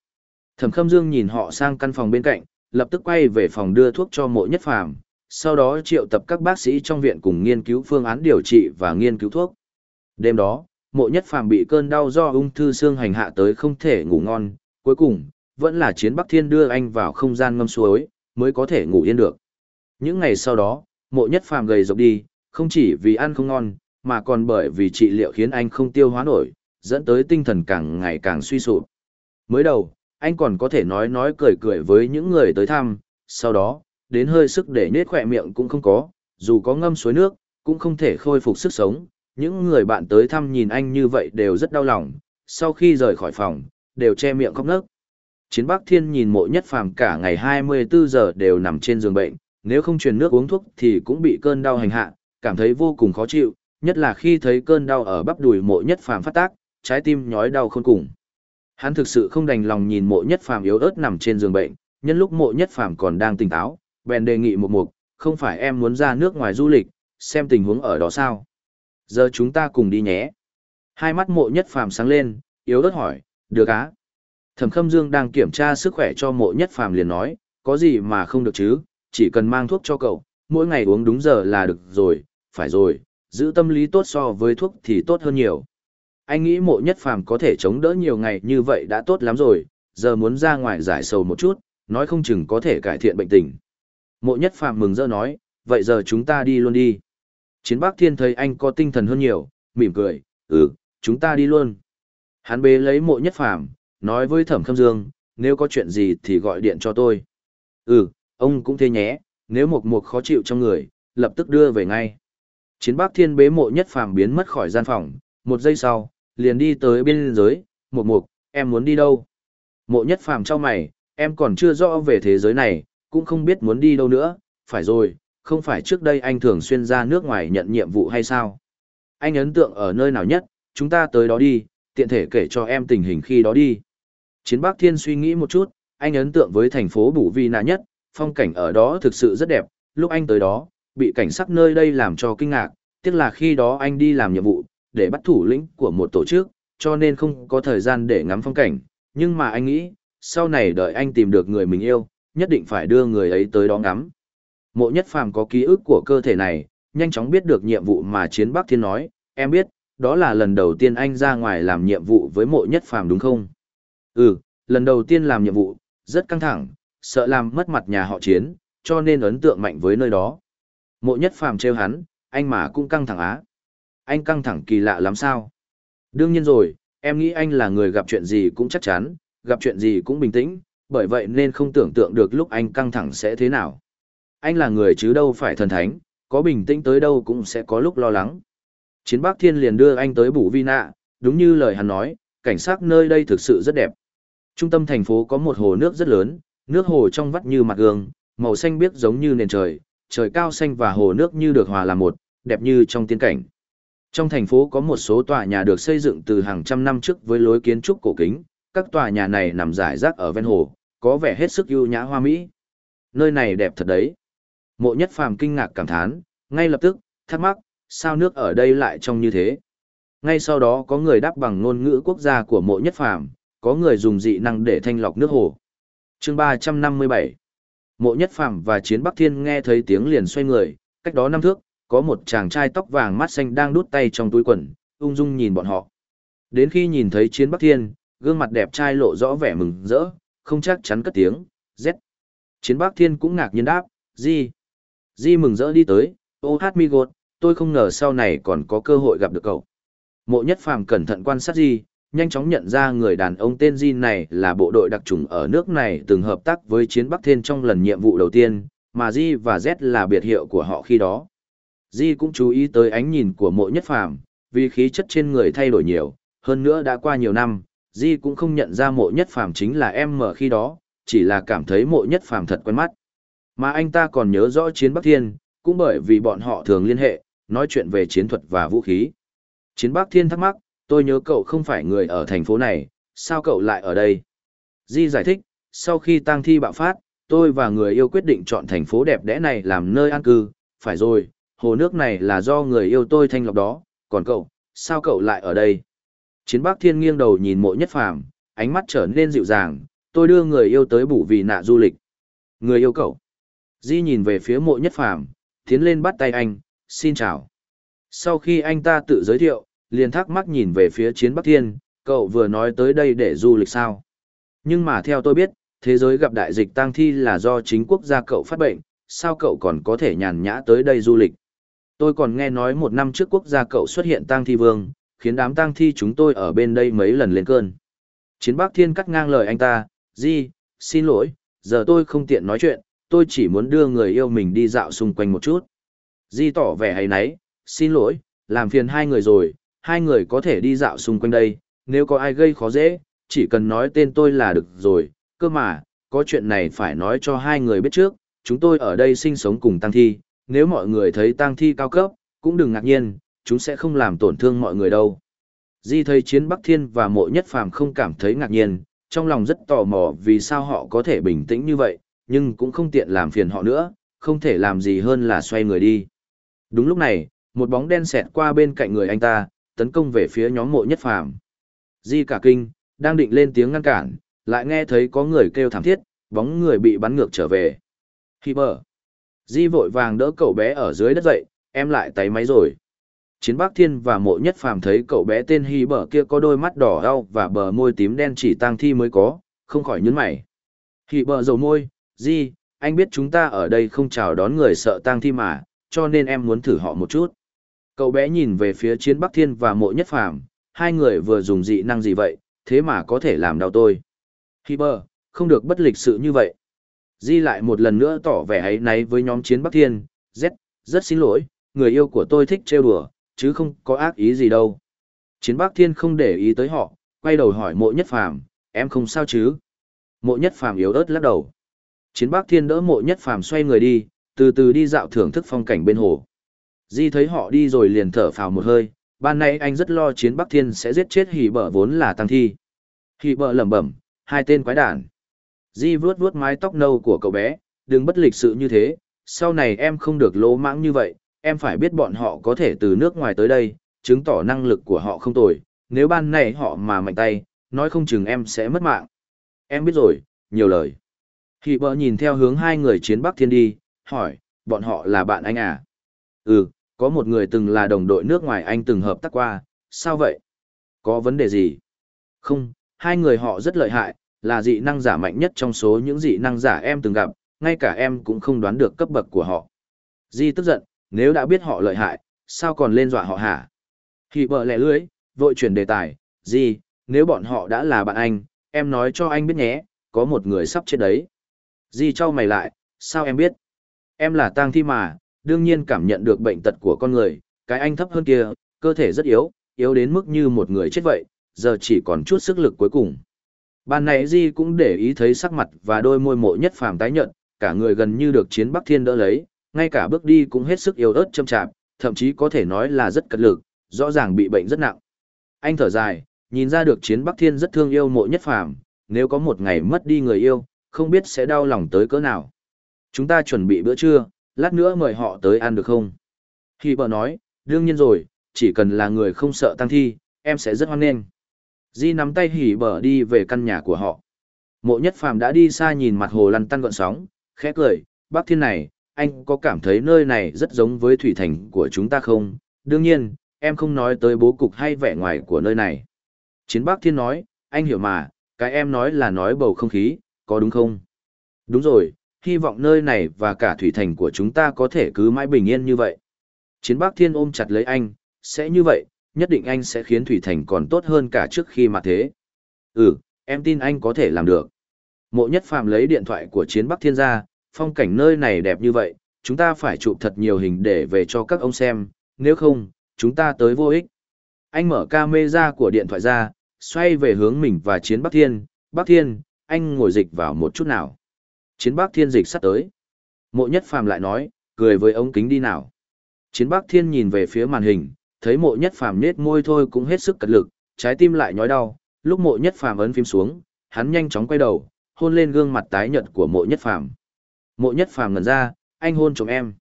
Thẩm Khâm Dương nhìn họ sang căn phòng bên cạnh, lập tức quay về phòng đưa thuốc cho mộ nhất phàm, sau đó triệu tập các bác sĩ trong viện cùng nghiên cứu phương án điều trị và nghiên cứu thuốc. Đêm đó, mộ nhất phàm bị cơn đau do ung thư xương hành hạ tới không thể ngủ ngon, cuối cùng, vẫn là chiến Bắc Thiên đưa anh vào không gian ngâm suối, mới có thể ngủ yên được. Những ngày sau đó, mộ nhất phàm gầy rộc đi, không chỉ vì ăn không ngon, mà còn bởi vì trị liệu khiến anh không tiêu hóa nổi, dẫn tới tinh thần càng ngày càng suy sụp. Mới đầu, anh còn có thể nói nói cười cười với những người tới thăm, sau đó, đến hơi sức để nết khỏe miệng cũng không có, dù có ngâm suối nước, cũng không thể khôi phục sức sống. Những người bạn tới thăm nhìn anh như vậy đều rất đau lòng, sau khi rời khỏi phòng, đều che miệng khóc nấc. Chiến Bắc Thiên nhìn mộ nhất phàm cả ngày 24 giờ đều nằm trên giường bệnh, nếu không truyền nước uống thuốc thì cũng bị cơn đau hành hạ, cảm thấy vô cùng khó chịu, nhất là khi thấy cơn đau ở bắp đùi mộ nhất phàm phát tác, trái tim nhói đau khôn cùng. Hắn thực sự không đành lòng nhìn mộ nhất phàm yếu ớt nằm trên giường bệnh, nhân lúc mộ nhất phàm còn đang tỉnh táo, bèn đề nghị một mục, không phải em muốn ra nước ngoài du lịch, xem tình huống ở đó sao. Giờ chúng ta cùng đi nhé. Hai mắt mộ nhất phàm sáng lên, yếu ớt hỏi, được á. Thẩm Khâm Dương đang kiểm tra sức khỏe cho mộ nhất phàm liền nói, có gì mà không được chứ, chỉ cần mang thuốc cho cậu, mỗi ngày uống đúng giờ là được rồi, phải rồi, giữ tâm lý tốt so với thuốc thì tốt hơn nhiều. Anh nghĩ mộ nhất phàm có thể chống đỡ nhiều ngày như vậy đã tốt lắm rồi, giờ muốn ra ngoài giải sầu một chút, nói không chừng có thể cải thiện bệnh tình. Mộ nhất phàm mừng rỡ nói, vậy giờ chúng ta đi luôn đi. Chiến bác thiên thấy anh có tinh thần hơn nhiều, mỉm cười, ừ, chúng ta đi luôn. Hắn bế lấy mộ nhất phàm, nói với thẩm khâm dương, nếu có chuyện gì thì gọi điện cho tôi. Ừ, ông cũng thế nhé, nếu một mục khó chịu trong người, lập tức đưa về ngay. Chiến bác thiên bế mộ nhất phàm biến mất khỏi gian phòng, một giây sau, liền đi tới biên giới, một mục, em muốn đi đâu? Mộ nhất phàm cho mày, em còn chưa rõ về thế giới này, cũng không biết muốn đi đâu nữa, phải rồi, không phải trước đây anh thường xuyên ra nước ngoài nhận nhiệm vụ hay sao? Anh ấn tượng ở nơi nào nhất, chúng ta tới đó đi, tiện thể kể cho em tình hình khi đó đi. Chiến Bắc Thiên suy nghĩ một chút, anh ấn tượng với thành phố Bù Vi Nà nhất, phong cảnh ở đó thực sự rất đẹp, lúc anh tới đó, bị cảnh sắc nơi đây làm cho kinh ngạc, tiếc là khi đó anh đi làm nhiệm vụ, để bắt thủ lĩnh của một tổ chức, cho nên không có thời gian để ngắm phong cảnh, nhưng mà anh nghĩ, sau này đợi anh tìm được người mình yêu, nhất định phải đưa người ấy tới đó ngắm. Mộ nhất phàm có ký ức của cơ thể này, nhanh chóng biết được nhiệm vụ mà chiến Bắc Thiên nói, em biết, đó là lần đầu tiên anh ra ngoài làm nhiệm vụ với mộ nhất phàm đúng không? Ừ, lần đầu tiên làm nhiệm vụ, rất căng thẳng, sợ làm mất mặt nhà họ chiến, cho nên ấn tượng mạnh với nơi đó. Mộ nhất phàm trêu hắn, anh mà cũng căng thẳng á. Anh căng thẳng kỳ lạ lắm sao? Đương nhiên rồi, em nghĩ anh là người gặp chuyện gì cũng chắc chắn, gặp chuyện gì cũng bình tĩnh, bởi vậy nên không tưởng tượng được lúc anh căng thẳng sẽ thế nào. Anh là người chứ đâu phải thần thánh, có bình tĩnh tới đâu cũng sẽ có lúc lo lắng. Chiến Bắc Thiên liền đưa anh tới Bù Vi Nạ, đúng như lời hắn nói, cảnh sát nơi đây thực sự rất đẹp. Trung tâm thành phố có một hồ nước rất lớn, nước hồ trong vắt như mặt gương, màu xanh biếc giống như nền trời, trời cao xanh và hồ nước như được hòa làm một, đẹp như trong tiên cảnh. Trong thành phố có một số tòa nhà được xây dựng từ hàng trăm năm trước với lối kiến trúc cổ kính, các tòa nhà này nằm rải rác ở ven hồ, có vẻ hết sức ưu nhã hoa mỹ. Nơi này đẹp thật đấy. Mộ nhất phàm kinh ngạc cảm thán, ngay lập tức, thắc mắc, sao nước ở đây lại trong như thế? Ngay sau đó có người đáp bằng ngôn ngữ quốc gia của mộ nhất phàm, có người dùng dị năng để thanh lọc nước hồ. chương 357 Mộ nhất phàm và chiến Bắc Thiên nghe thấy tiếng liền xoay người, cách đó năm thước, có một chàng trai tóc vàng mắt xanh đang đút tay trong túi quần, ung dung nhìn bọn họ. Đến khi nhìn thấy chiến Bắc Thiên, gương mặt đẹp trai lộ rõ vẻ mừng rỡ, không chắc chắn cất tiếng, Z. Chiến Bắc Thiên cũng ngạc nhiên đáp, Di. Di mừng rỡ đi tới, ô hát mi gột, tôi không ngờ sau này còn có cơ hội gặp được cậu. Mộ nhất phàm cẩn thận quan sát Di, nhanh chóng nhận ra người đàn ông tên Di này là bộ đội đặc trùng ở nước này từng hợp tác với chiến Bắc Thiên trong lần nhiệm vụ đầu tiên, mà Di và Z là biệt hiệu của họ khi đó. Di cũng chú ý tới ánh nhìn của mộ nhất phàm, vì khí chất trên người thay đổi nhiều, hơn nữa đã qua nhiều năm, Di cũng không nhận ra mộ nhất phàm chính là em mở khi đó, chỉ là cảm thấy mộ nhất phàm thật quen mắt. Mà anh ta còn nhớ rõ chiến Bắc Thiên, cũng bởi vì bọn họ thường liên hệ, nói chuyện về chiến thuật và vũ khí. Chiến Bắc Thiên thắc mắc, tôi nhớ cậu không phải người ở thành phố này, sao cậu lại ở đây? Di giải thích, sau khi tang thi bạo phát, tôi và người yêu quyết định chọn thành phố đẹp đẽ này làm nơi an cư, phải rồi, hồ nước này là do người yêu tôi thanh lọc đó, còn cậu, sao cậu lại ở đây? Chiến Bắc Thiên nghiêng đầu nhìn mộ nhất phàm, ánh mắt trở nên dịu dàng, tôi đưa người yêu tới bủ vì nạ du lịch. Người yêu cậu. Di nhìn về phía mộ nhất phàm, tiến lên bắt tay anh, xin chào. Sau khi anh ta tự giới thiệu, liền thắc mắc nhìn về phía chiến Bắc Thiên, cậu vừa nói tới đây để du lịch sao. Nhưng mà theo tôi biết, thế giới gặp đại dịch tang thi là do chính quốc gia cậu phát bệnh, sao cậu còn có thể nhàn nhã tới đây du lịch. Tôi còn nghe nói một năm trước quốc gia cậu xuất hiện tang thi vương, khiến đám tang thi chúng tôi ở bên đây mấy lần lên cơn. Chiến Bắc Thiên cắt ngang lời anh ta, Di, xin lỗi, giờ tôi không tiện nói chuyện, tôi chỉ muốn đưa người yêu mình đi dạo xung quanh một chút. Di tỏ vẻ hay nấy, xin lỗi, làm phiền hai người rồi, hai người có thể đi dạo xung quanh đây, nếu có ai gây khó dễ, chỉ cần nói tên tôi là được rồi, cơ mà, có chuyện này phải nói cho hai người biết trước, chúng tôi ở đây sinh sống cùng tăng thi, nếu mọi người thấy tang thi cao cấp, cũng đừng ngạc nhiên, chúng sẽ không làm tổn thương mọi người đâu. Di thấy chiến Bắc Thiên và mộ nhất phàm không cảm thấy ngạc nhiên, trong lòng rất tò mò vì sao họ có thể bình tĩnh như vậy, nhưng cũng không tiện làm phiền họ nữa, không thể làm gì hơn là xoay người đi. Đúng lúc này, một bóng đen xẹt qua bên cạnh người anh ta, tấn công về phía nhóm mộ nhất phàm. Di cả kinh, đang định lên tiếng ngăn cản, lại nghe thấy có người kêu thảm thiết, bóng người bị bắn ngược trở về. khi bờ. Di vội vàng đỡ cậu bé ở dưới đất dậy, em lại tay máy rồi. Chiến Bắc Thiên và mộ nhất phàm thấy cậu bé tên Hy bờ kia có đôi mắt đỏ đau và bờ môi tím đen chỉ tang thi mới có, không khỏi nhấn mày. Hy bờ dầu môi, Di, anh biết chúng ta ở đây không chào đón người sợ tang thi mà, cho nên em muốn thử họ một chút. Cậu bé nhìn về phía chiến Bắc Thiên và mộ nhất phàm, hai người vừa dùng dị năng gì vậy, thế mà có thể làm đau tôi. Hy bờ, không được bất lịch sự như vậy. Di lại một lần nữa tỏ vẻ ấy náy với nhóm chiến Bắc Thiên, Z, rất xin lỗi, người yêu của tôi thích trêu đùa, chứ không có ác ý gì đâu. Chiến Bắc Thiên không để ý tới họ, quay đầu hỏi mộ nhất phàm, em không sao chứ? Mộ nhất phàm yếu ớt lắc đầu. Chiến Bắc Thiên đỡ mộ nhất phàm xoay người đi, từ từ đi dạo thưởng thức phong cảnh bên hồ. Di thấy họ đi rồi liền thở phào một hơi, ban nay anh rất lo chiến Bắc Thiên sẽ giết chết hỉ bở vốn là tăng thi. Hỉ bở lẩm bẩm, hai tên quái đản. Di vuốt vuốt mái tóc nâu của cậu bé, đừng bất lịch sự như thế, sau này em không được lỗ mãng như vậy, em phải biết bọn họ có thể từ nước ngoài tới đây, chứng tỏ năng lực của họ không tồi, nếu ban này họ mà mạnh tay, nói không chừng em sẽ mất mạng. Em biết rồi, nhiều lời. Khi bỡ nhìn theo hướng hai người chiến Bắc Thiên đi, hỏi, bọn họ là bạn anh à? Ừ, có một người từng là đồng đội nước ngoài anh từng hợp tác qua, sao vậy? Có vấn đề gì? Không, hai người họ rất lợi hại, là dị năng giả mạnh nhất trong số những dị năng giả em từng gặp, ngay cả em cũng không đoán được cấp bậc của họ. Di tức giận, nếu đã biết họ lợi hại, sao còn lên dọa họ hả? Khi bờ lẻ lưới, vội chuyển đề tài, Di, nếu bọn họ đã là bạn anh, em nói cho anh biết nhé, có một người sắp chết đấy. Di trao mày lại, sao em biết? Em là tang thi mà, đương nhiên cảm nhận được bệnh tật của con người, cái anh thấp hơn kia, cơ thể rất yếu, yếu đến mức như một người chết vậy, giờ chỉ còn chút sức lực cuối cùng. Ban nãy Di cũng để ý thấy sắc mặt và đôi môi mộ nhất phàm tái nhợt, cả người gần như được chiến Bắc Thiên đỡ lấy, ngay cả bước đi cũng hết sức yếu ớt châm chạp, thậm chí có thể nói là rất cật lực, rõ ràng bị bệnh rất nặng. Anh thở dài, nhìn ra được chiến Bắc Thiên rất thương yêu mộ nhất phàm, nếu có một ngày mất đi người yêu, không biết sẽ đau lòng tới cỡ nào. Chúng ta chuẩn bị bữa trưa, lát nữa mời họ tới ăn được không? Khi bờ nói, đương nhiên rồi, chỉ cần là người không sợ tăng thi, em sẽ rất hoan nghênh. Di nắm tay hỉ bở đi về căn nhà của họ. Mộ nhất phàm đã đi xa nhìn mặt hồ lăn tăn gọn sóng, khẽ cười, bác thiên này, anh có cảm thấy nơi này rất giống với thủy thành của chúng ta không? Đương nhiên, em không nói tới bố cục hay vẻ ngoài của nơi này. Chiến bác thiên nói, anh hiểu mà, cái em nói là nói bầu không khí, có đúng không? Đúng rồi, hy vọng nơi này và cả thủy thành của chúng ta có thể cứ mãi bình yên như vậy. Chiến Bác Thiên ôm chặt lấy anh, sẽ như vậy, nhất định anh sẽ khiến Thủy Thành còn tốt hơn cả trước khi mà thế. Ừ, em tin anh có thể làm được. Mộ nhất phàm lấy điện thoại của chiến Bắc Thiên ra, phong cảnh nơi này đẹp như vậy, chúng ta phải chụp thật nhiều hình để về cho các ông xem, nếu không, chúng ta tới vô ích. Anh mở camera của điện thoại ra, xoay về hướng mình và chiến Bắc Thiên, Bắc Thiên, anh ngồi dịch vào một chút nào. Chiến Bắc Thiên dịch sắp tới. Mộ nhất phàm lại nói, cười với ống kính đi nào. Chiến Bắc Thiên nhìn về phía màn hình, thấy mộ nhất phàm nết môi thôi cũng hết sức cật lực, trái tim lại nhói đau, lúc mộ nhất phàm ấn phím xuống, hắn nhanh chóng quay đầu, hôn lên gương mặt tái nhợt của mộ nhất phàm. Mộ nhất phàm ngẩn ra, anh hôn chồng em.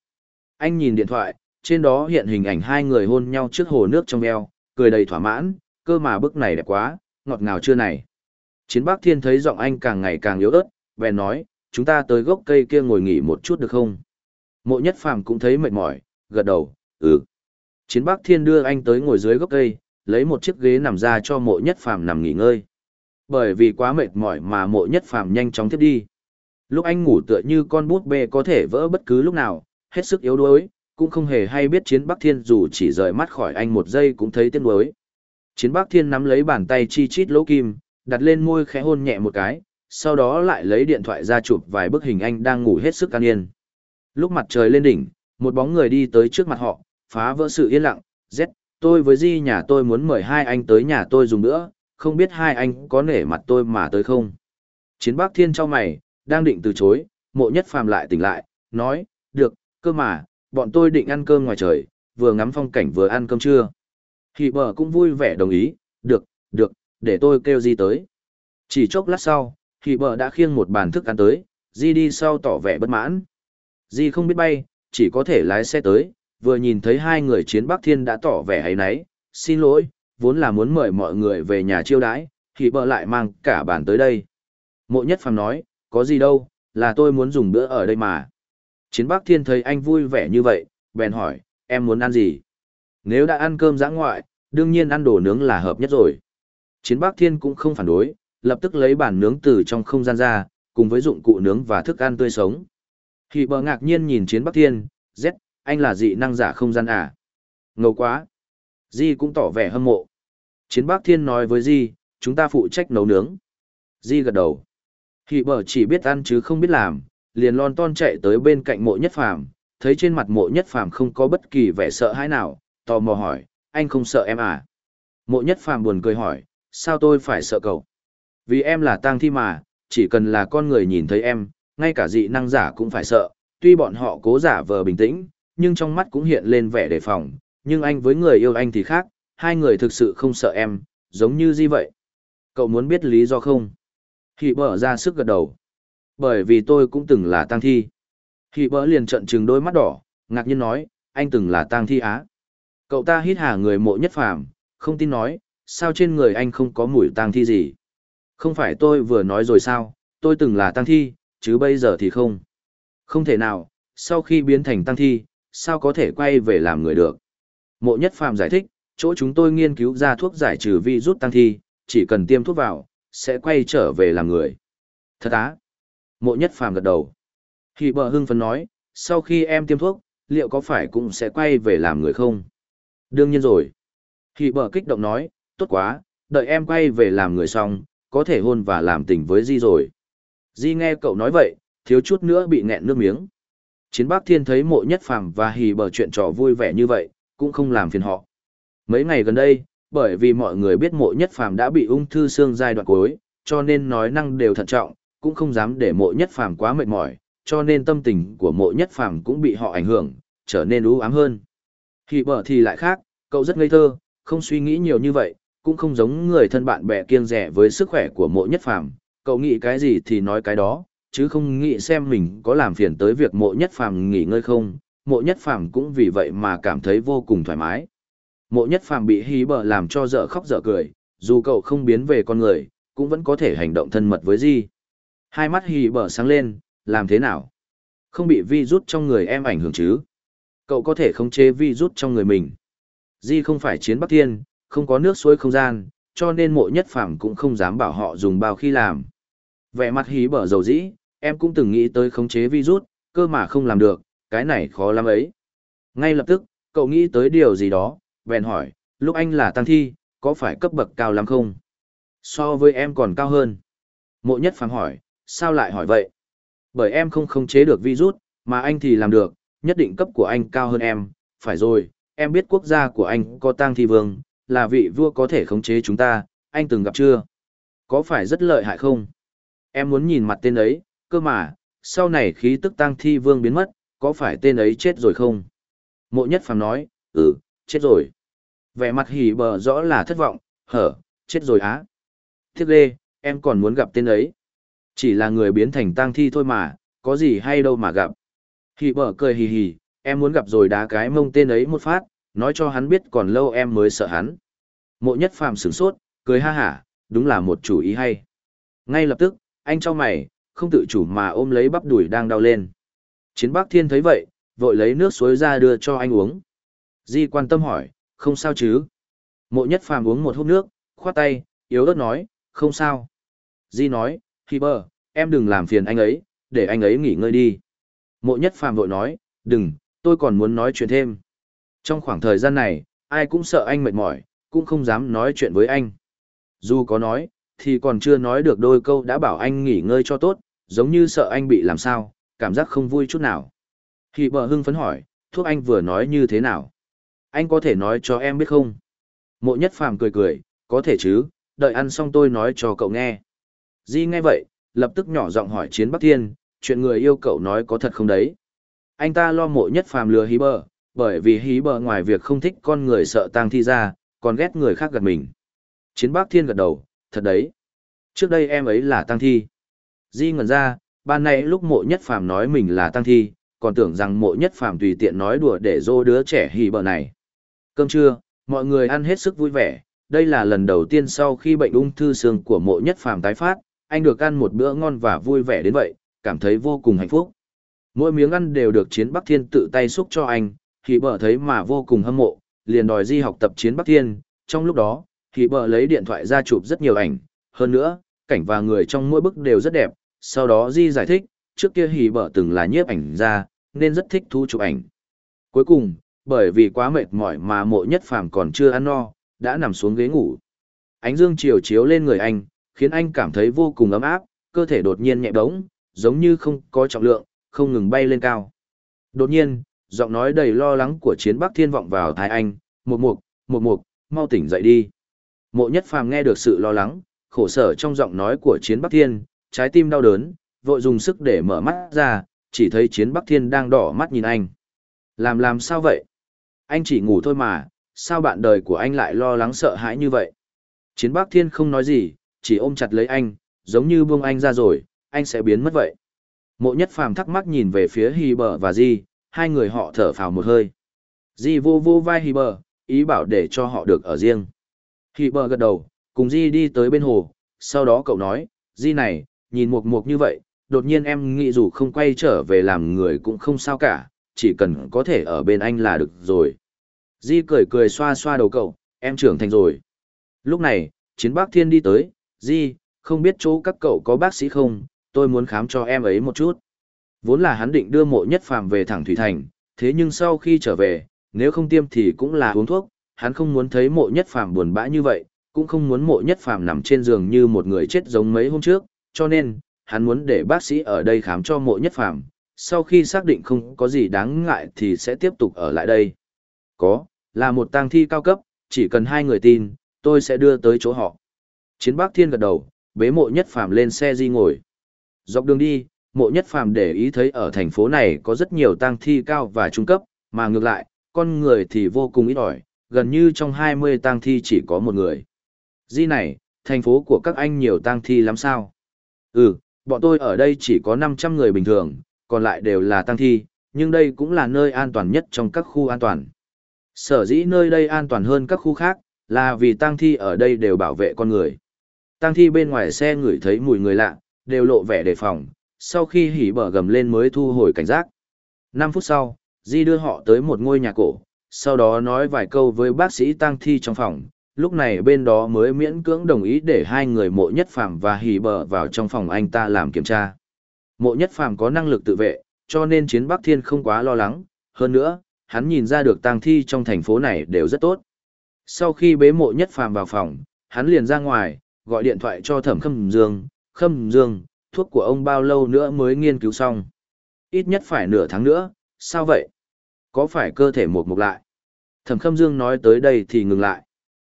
Anh nhìn điện thoại, trên đó hiện hình ảnh hai người hôn nhau trước hồ nước trong eo, cười đầy thỏa mãn, cơ mà bức này đẹp quá, ngọt ngào chưa này. Chiến Bắc Thiên thấy giọng anh càng ngày càng yếu ớt, bèn nói, chúng ta tới gốc cây kia ngồi nghỉ một chút được không? Mộ nhất phàm cũng thấy mệt mỏi, gật đầu, ừ. Chiến Bắc Thiên đưa anh tới ngồi dưới gốc cây, lấy một chiếc ghế nằm ra cho mộ nhất phàm nằm nghỉ ngơi. Bởi vì quá mệt mỏi mà mộ nhất phàm nhanh chóng tiếp đi. Lúc anh ngủ tựa như con bút bê có thể vỡ bất cứ lúc nào, hết sức yếu đuối, cũng không hề hay biết Chiến Bắc Thiên dù chỉ rời mắt khỏi anh một giây cũng thấy tiếc nuối. Chiến Bắc Thiên nắm lấy bàn tay chi chít lỗ kim, đặt lên môi khẽ hôn nhẹ một cái, sau đó lại lấy điện thoại ra chụp vài bức hình anh đang ngủ hết sức an yên. Lúc mặt trời lên đỉnh, một bóng người đi tới trước mặt họ, phá vỡ sự yên lặng, Z, tôi với Di nhà tôi muốn mời hai anh tới nhà tôi dùng nữa, không biết hai anh có nể mặt tôi mà tới không. Chiến Bác Thiên cho mày, đang định từ chối, mộ nhất phàm lại tỉnh lại, nói, được, cơ mà, bọn tôi định ăn cơm ngoài trời, vừa ngắm phong cảnh vừa ăn cơm trưa. Hỷ bờ cũng vui vẻ đồng ý, được, được, để tôi kêu Di tới. Chỉ chốc lát sau, Hỷ bờ đã khiêng một bàn thức ăn tới, Di đi sau tỏ vẻ bất mãn. Di không biết bay, chỉ có thể lái xe tới, vừa nhìn thấy hai người chiến Bắc Thiên đã tỏ vẻ hay náy, xin lỗi, vốn là muốn mời mọi người về nhà chiêu đãi, thì bờ lại mang cả bàn tới đây. Mộ nhất phàm nói, có gì đâu, là tôi muốn dùng bữa ở đây mà. Chiến Bắc Thiên thấy anh vui vẻ như vậy, bèn hỏi, em muốn ăn gì? Nếu đã ăn cơm giã ngoại, đương nhiên ăn đồ nướng là hợp nhất rồi. Chiến Bắc Thiên cũng không phản đối, lập tức lấy bàn nướng từ trong không gian ra, cùng với dụng cụ nướng và thức ăn tươi sống. Thì bờ ngạc nhiên nhìn Chiến Bắc Thiên, Z, anh là dị năng giả không gian à? Ngầu quá! Di cũng tỏ vẻ hâm mộ. Chiến Bác Thiên nói với Di, chúng ta phụ trách nấu nướng. Di gật đầu. Hị bờ chỉ biết ăn chứ không biết làm, liền lon ton chạy tới bên cạnh mộ nhất phàm, thấy trên mặt mộ nhất phàm không có bất kỳ vẻ sợ hãi nào, tò mò hỏi, anh không sợ em à? Mộ nhất phàm buồn cười hỏi, sao tôi phải sợ cậu? Vì em là tang thi mà, chỉ cần là con người nhìn thấy em, ngay cả dị năng giả cũng phải sợ, tuy bọn họ cố giả vờ bình tĩnh, nhưng trong mắt cũng hiện lên vẻ đề phòng, nhưng anh với người yêu anh thì khác, hai người thực sự không sợ em, giống như gì vậy. Cậu muốn biết lý do không? Hỷ bở ra sức gật đầu. Bởi vì tôi cũng từng là tang thi. Hỷ bở liền trận trừng đôi mắt đỏ, ngạc nhiên nói, anh từng là tang thi á. Cậu ta hít hà người mộ nhất phàm, không tin nói, sao trên người anh không có mùi tang thi gì. Không phải tôi vừa nói rồi sao, tôi từng là tang thi, chứ bây giờ thì không. Không thể nào, sau khi biến thành tang thi, sao có thể quay về làm người được. Mộ nhất phàm giải thích, chỗ chúng tôi nghiên cứu ra thuốc giải trừ virus tăng thi, chỉ cần tiêm thuốc vào, sẽ quay trở về làm người. Thật á? Mộ nhất phàm gật đầu. Hỷ bờ hưng phấn nói, sau khi em tiêm thuốc, liệu có phải cũng sẽ quay về làm người không? Đương nhiên rồi. Hỷ bờ kích động nói, tốt quá, đợi em quay về làm người xong, có thể hôn và làm tình với Di rồi. Di nghe cậu nói vậy, thiếu chút nữa bị nghẹn nước miếng. Chiến Bắc Thiên thấy mộ nhất phàm và hì bờ chuyện trò vui vẻ như vậy, cũng không làm phiền họ. Mấy ngày gần đây, bởi vì mọi người biết mộ nhất phàm đã bị ung thư xương giai đoạn cuối, cho nên nói năng đều thận trọng, cũng không dám để mộ nhất phàm quá mệt mỏi, cho nên tâm tình của mộ nhất phàm cũng bị họ ảnh hưởng, trở nên u ám hơn. Hì bờ thì lại khác, cậu rất ngây thơ, không suy nghĩ nhiều như vậy, cũng không giống người thân bạn bè kiêng rẻ với sức khỏe của mộ nhất phàm, cậu nghĩ cái gì thì nói cái đó, chứ không nghĩ xem mình có làm phiền tới việc mộ nhất phàm nghỉ ngơi không, mộ nhất phàm cũng vì vậy mà cảm thấy vô cùng thoải mái. Mộ nhất phàm bị hí bờ làm cho dở khóc dở cười, dù cậu không biến về con người, cũng vẫn có thể hành động thân mật với Di. Hai mắt hí bờ sáng lên, làm thế nào? Không bị vi rút trong người em ảnh hưởng chứ? Cậu có thể khống chế vi rút trong người mình. Di không phải chiến Bắc Thiên, không có nước suối không gian, cho nên mộ nhất phàm cũng không dám bảo họ dùng bao khi làm. Vẻ mặt hí bở dầu dĩ, em cũng từng nghĩ tới khống chế virus, cơ mà không làm được, cái này khó lắm ấy. Ngay lập tức, cậu nghĩ tới điều gì đó, bèn hỏi, Lúc anh là tăng thi, có phải cấp bậc cao lắm không? So với em còn cao hơn. Mộ nhất phàm hỏi, sao lại hỏi vậy? Bởi em không khống chế được virus, mà anh thì làm được, nhất định cấp của anh cao hơn em. Phải rồi, em biết quốc gia của anh có tang thi vương, là vị vua có thể khống chế chúng ta, anh từng gặp chưa? Có phải rất lợi hại không? Em muốn nhìn mặt tên ấy, cơ mà, sau này khí tức tang thi vương biến mất, có phải tên ấy chết rồi không? Mộ nhất phàm nói, ừ, chết rồi. Vẻ mặt hỉ bờ rõ là thất vọng, hở, chết rồi á. Tiếc ghê, em còn muốn gặp tên ấy. Chỉ là người biến thành tang thi thôi mà, có gì hay đâu mà gặp. Hỉ bờ cười hì hì, em muốn gặp rồi đá cái mông tên ấy một phát, nói cho hắn biết còn lâu em mới sợ hắn. Mộ nhất phàm sửng sốt, cười ha hả, đúng là một chủ ý hay. Ngay lập tức, anh cho mày, không tự chủ mà ôm lấy bắp đùi đang đau lên. Chiến Bắc Thiên thấy vậy, vội lấy nước suối ra đưa cho anh uống. Di quan tâm hỏi, không sao chứ? Mộ nhất phàm uống một hút nước, khoát tay, yếu ớt nói, không sao. Di nói, khi bơ, em đừng làm phiền anh ấy, để anh ấy nghỉ ngơi đi. Mộ nhất phàm vội nói, đừng, tôi còn muốn nói chuyện thêm. Trong khoảng thời gian này, ai cũng sợ anh mệt mỏi, cũng không dám nói chuyện với anh. Dù có nói, thì còn chưa nói được đôi câu đã bảo anh nghỉ ngơi cho tốt, giống như sợ anh bị làm sao, cảm giác không vui chút nào. Hị bờ hưng phấn hỏi, thuốc anh vừa nói như thế nào? Anh có thể nói cho em biết không? Mộ nhất phàm cười cười, có thể chứ, đợi ăn xong tôi nói cho cậu nghe. Di nghe vậy, lập tức nhỏ giọng hỏi chiến Bắc Thiên, chuyện người yêu cậu nói có thật không đấy? Anh ta lo mộ nhất phàm lừa hí bờ, bởi vì hí bờ ngoài việc không thích con người sợ tang thi ra, còn ghét người khác gật mình. Chiến Bắc Thiên gật đầu, thật đấy. Trước đây em ấy là tăng thi. Di ngẩn ra, ban nãy lúc mộ nhất phàm nói mình là tăng thi, còn tưởng rằng mộ nhất phàm tùy tiện nói đùa để dô đứa trẻ hì bờ này. Cơm trưa, mọi người ăn hết sức vui vẻ, đây là lần đầu tiên sau khi bệnh ung thư xương của mộ nhất phàm tái phát, anh được ăn một bữa ngon và vui vẻ đến vậy, cảm thấy vô cùng hạnh phúc. Mỗi miếng ăn đều được chiến Bắc Thiên tự tay xúc cho anh, thì bờ thấy mà vô cùng hâm mộ, liền đòi di học tập chiến Bắc Thiên, trong lúc đó, thì bờ lấy điện thoại ra chụp rất nhiều ảnh, hơn nữa, cảnh và người trong mỗi bức đều rất đẹp, sau đó di giải thích, trước kia hì bờ từng là nhiếp ảnh ra, nên rất thích thu chụp ảnh. Cuối cùng, bởi vì quá mệt mỏi mà mộ nhất phàm còn chưa ăn no, đã nằm xuống ghế ngủ. Ánh dương chiều chiếu lên người anh, khiến anh cảm thấy vô cùng ấm áp, cơ thể đột nhiên nhẹ bỗng, giống như không có trọng lượng, không ngừng bay lên cao. Đột nhiên, giọng nói đầy lo lắng của chiến bắc thiên vọng vào thái anh, một mục, một mục, mau tỉnh dậy đi. Mộ nhất phàm nghe được sự lo lắng, khổ sở trong giọng nói của chiến bắc thiên, trái tim đau đớn, vội dùng sức để mở mắt ra, chỉ thấy chiến bắc thiên đang đỏ mắt nhìn anh. Làm làm sao vậy? Anh chỉ ngủ thôi mà, sao bạn đời của anh lại lo lắng sợ hãi như vậy? Chiến bắc thiên không nói gì, chỉ ôm chặt lấy anh, giống như buông anh ra rồi, anh sẽ biến mất vậy. Mộ nhất phàm thắc mắc nhìn về phía Hy Bờ và Di, hai người họ thở phào một hơi. Di vô vô vai Hy Bờ, ý bảo để cho họ được ở riêng khi Bờ gật đầu, cùng Di đi tới bên hồ, sau đó cậu nói, Di này, nhìn mục mục như vậy, đột nhiên em nghĩ dù không quay trở về làm người cũng không sao cả, chỉ cần có thể ở bên anh là được rồi. Di cười cười xoa xoa đầu cậu, em trưởng thành rồi. Lúc này, chiến bác thiên đi tới, Di, không biết chỗ các cậu có bác sĩ không, tôi muốn khám cho em ấy một chút. Vốn là hắn định đưa mộ nhất phàm về thẳng Thủy Thành, thế nhưng sau khi trở về, nếu không tiêm thì cũng là uống thuốc, hắn không muốn thấy mộ nhất phàm buồn bã như vậy, cũng không muốn mộ nhất phàm nằm trên giường như một người chết giống mấy hôm trước, cho nên, hắn muốn để bác sĩ ở đây khám cho mộ nhất phàm, sau khi xác định không có gì đáng ngại thì sẽ tiếp tục ở lại đây. Có, là một tang thi cao cấp, chỉ cần hai người tin, tôi sẽ đưa tới chỗ họ. Chiến bác thiên gật đầu, bế mộ nhất phàm lên xe di ngồi. Dọc đường đi, mộ nhất phàm để ý thấy ở thành phố này có rất nhiều tang thi cao và trung cấp, mà ngược lại, con người thì vô cùng ít ỏi, gần như trong 20 tang thi chỉ có một người. Di này, thành phố của các anh nhiều tang thi lắm sao? Ừ, bọn tôi ở đây chỉ có 500 người bình thường, còn lại đều là tang thi, nhưng đây cũng là nơi an toàn nhất trong các khu an toàn. Sở dĩ nơi đây an toàn hơn các khu khác, là vì tang thi ở đây đều bảo vệ con người. Tang thi bên ngoài xe ngửi thấy mùi người lạ, đều lộ vẻ đề phòng, sau khi hỉ bờ gầm lên mới thu hồi cảnh giác. 5 phút sau, Di đưa họ tới một ngôi nhà cổ, sau đó nói vài câu với bác sĩ tang thi trong phòng, lúc này bên đó mới miễn cưỡng đồng ý để hai người mộ nhất phàm và hì bờ vào trong phòng anh ta làm kiểm tra. Mộ nhất phàm có năng lực tự vệ, cho nên chiến Bắc Thiên không quá lo lắng, hơn nữa, hắn nhìn ra được tang thi trong thành phố này đều rất tốt. Sau khi bế mộ nhất phàm vào phòng, hắn liền ra ngoài, gọi điện thoại cho thẩm khâm dương, khâm dương, thuốc của ông bao lâu nữa mới nghiên cứu xong? Ít nhất phải nửa tháng nữa, sao vậy? Có phải cơ thể một mục lại? Thẩm khâm dương nói tới đây thì ngừng lại.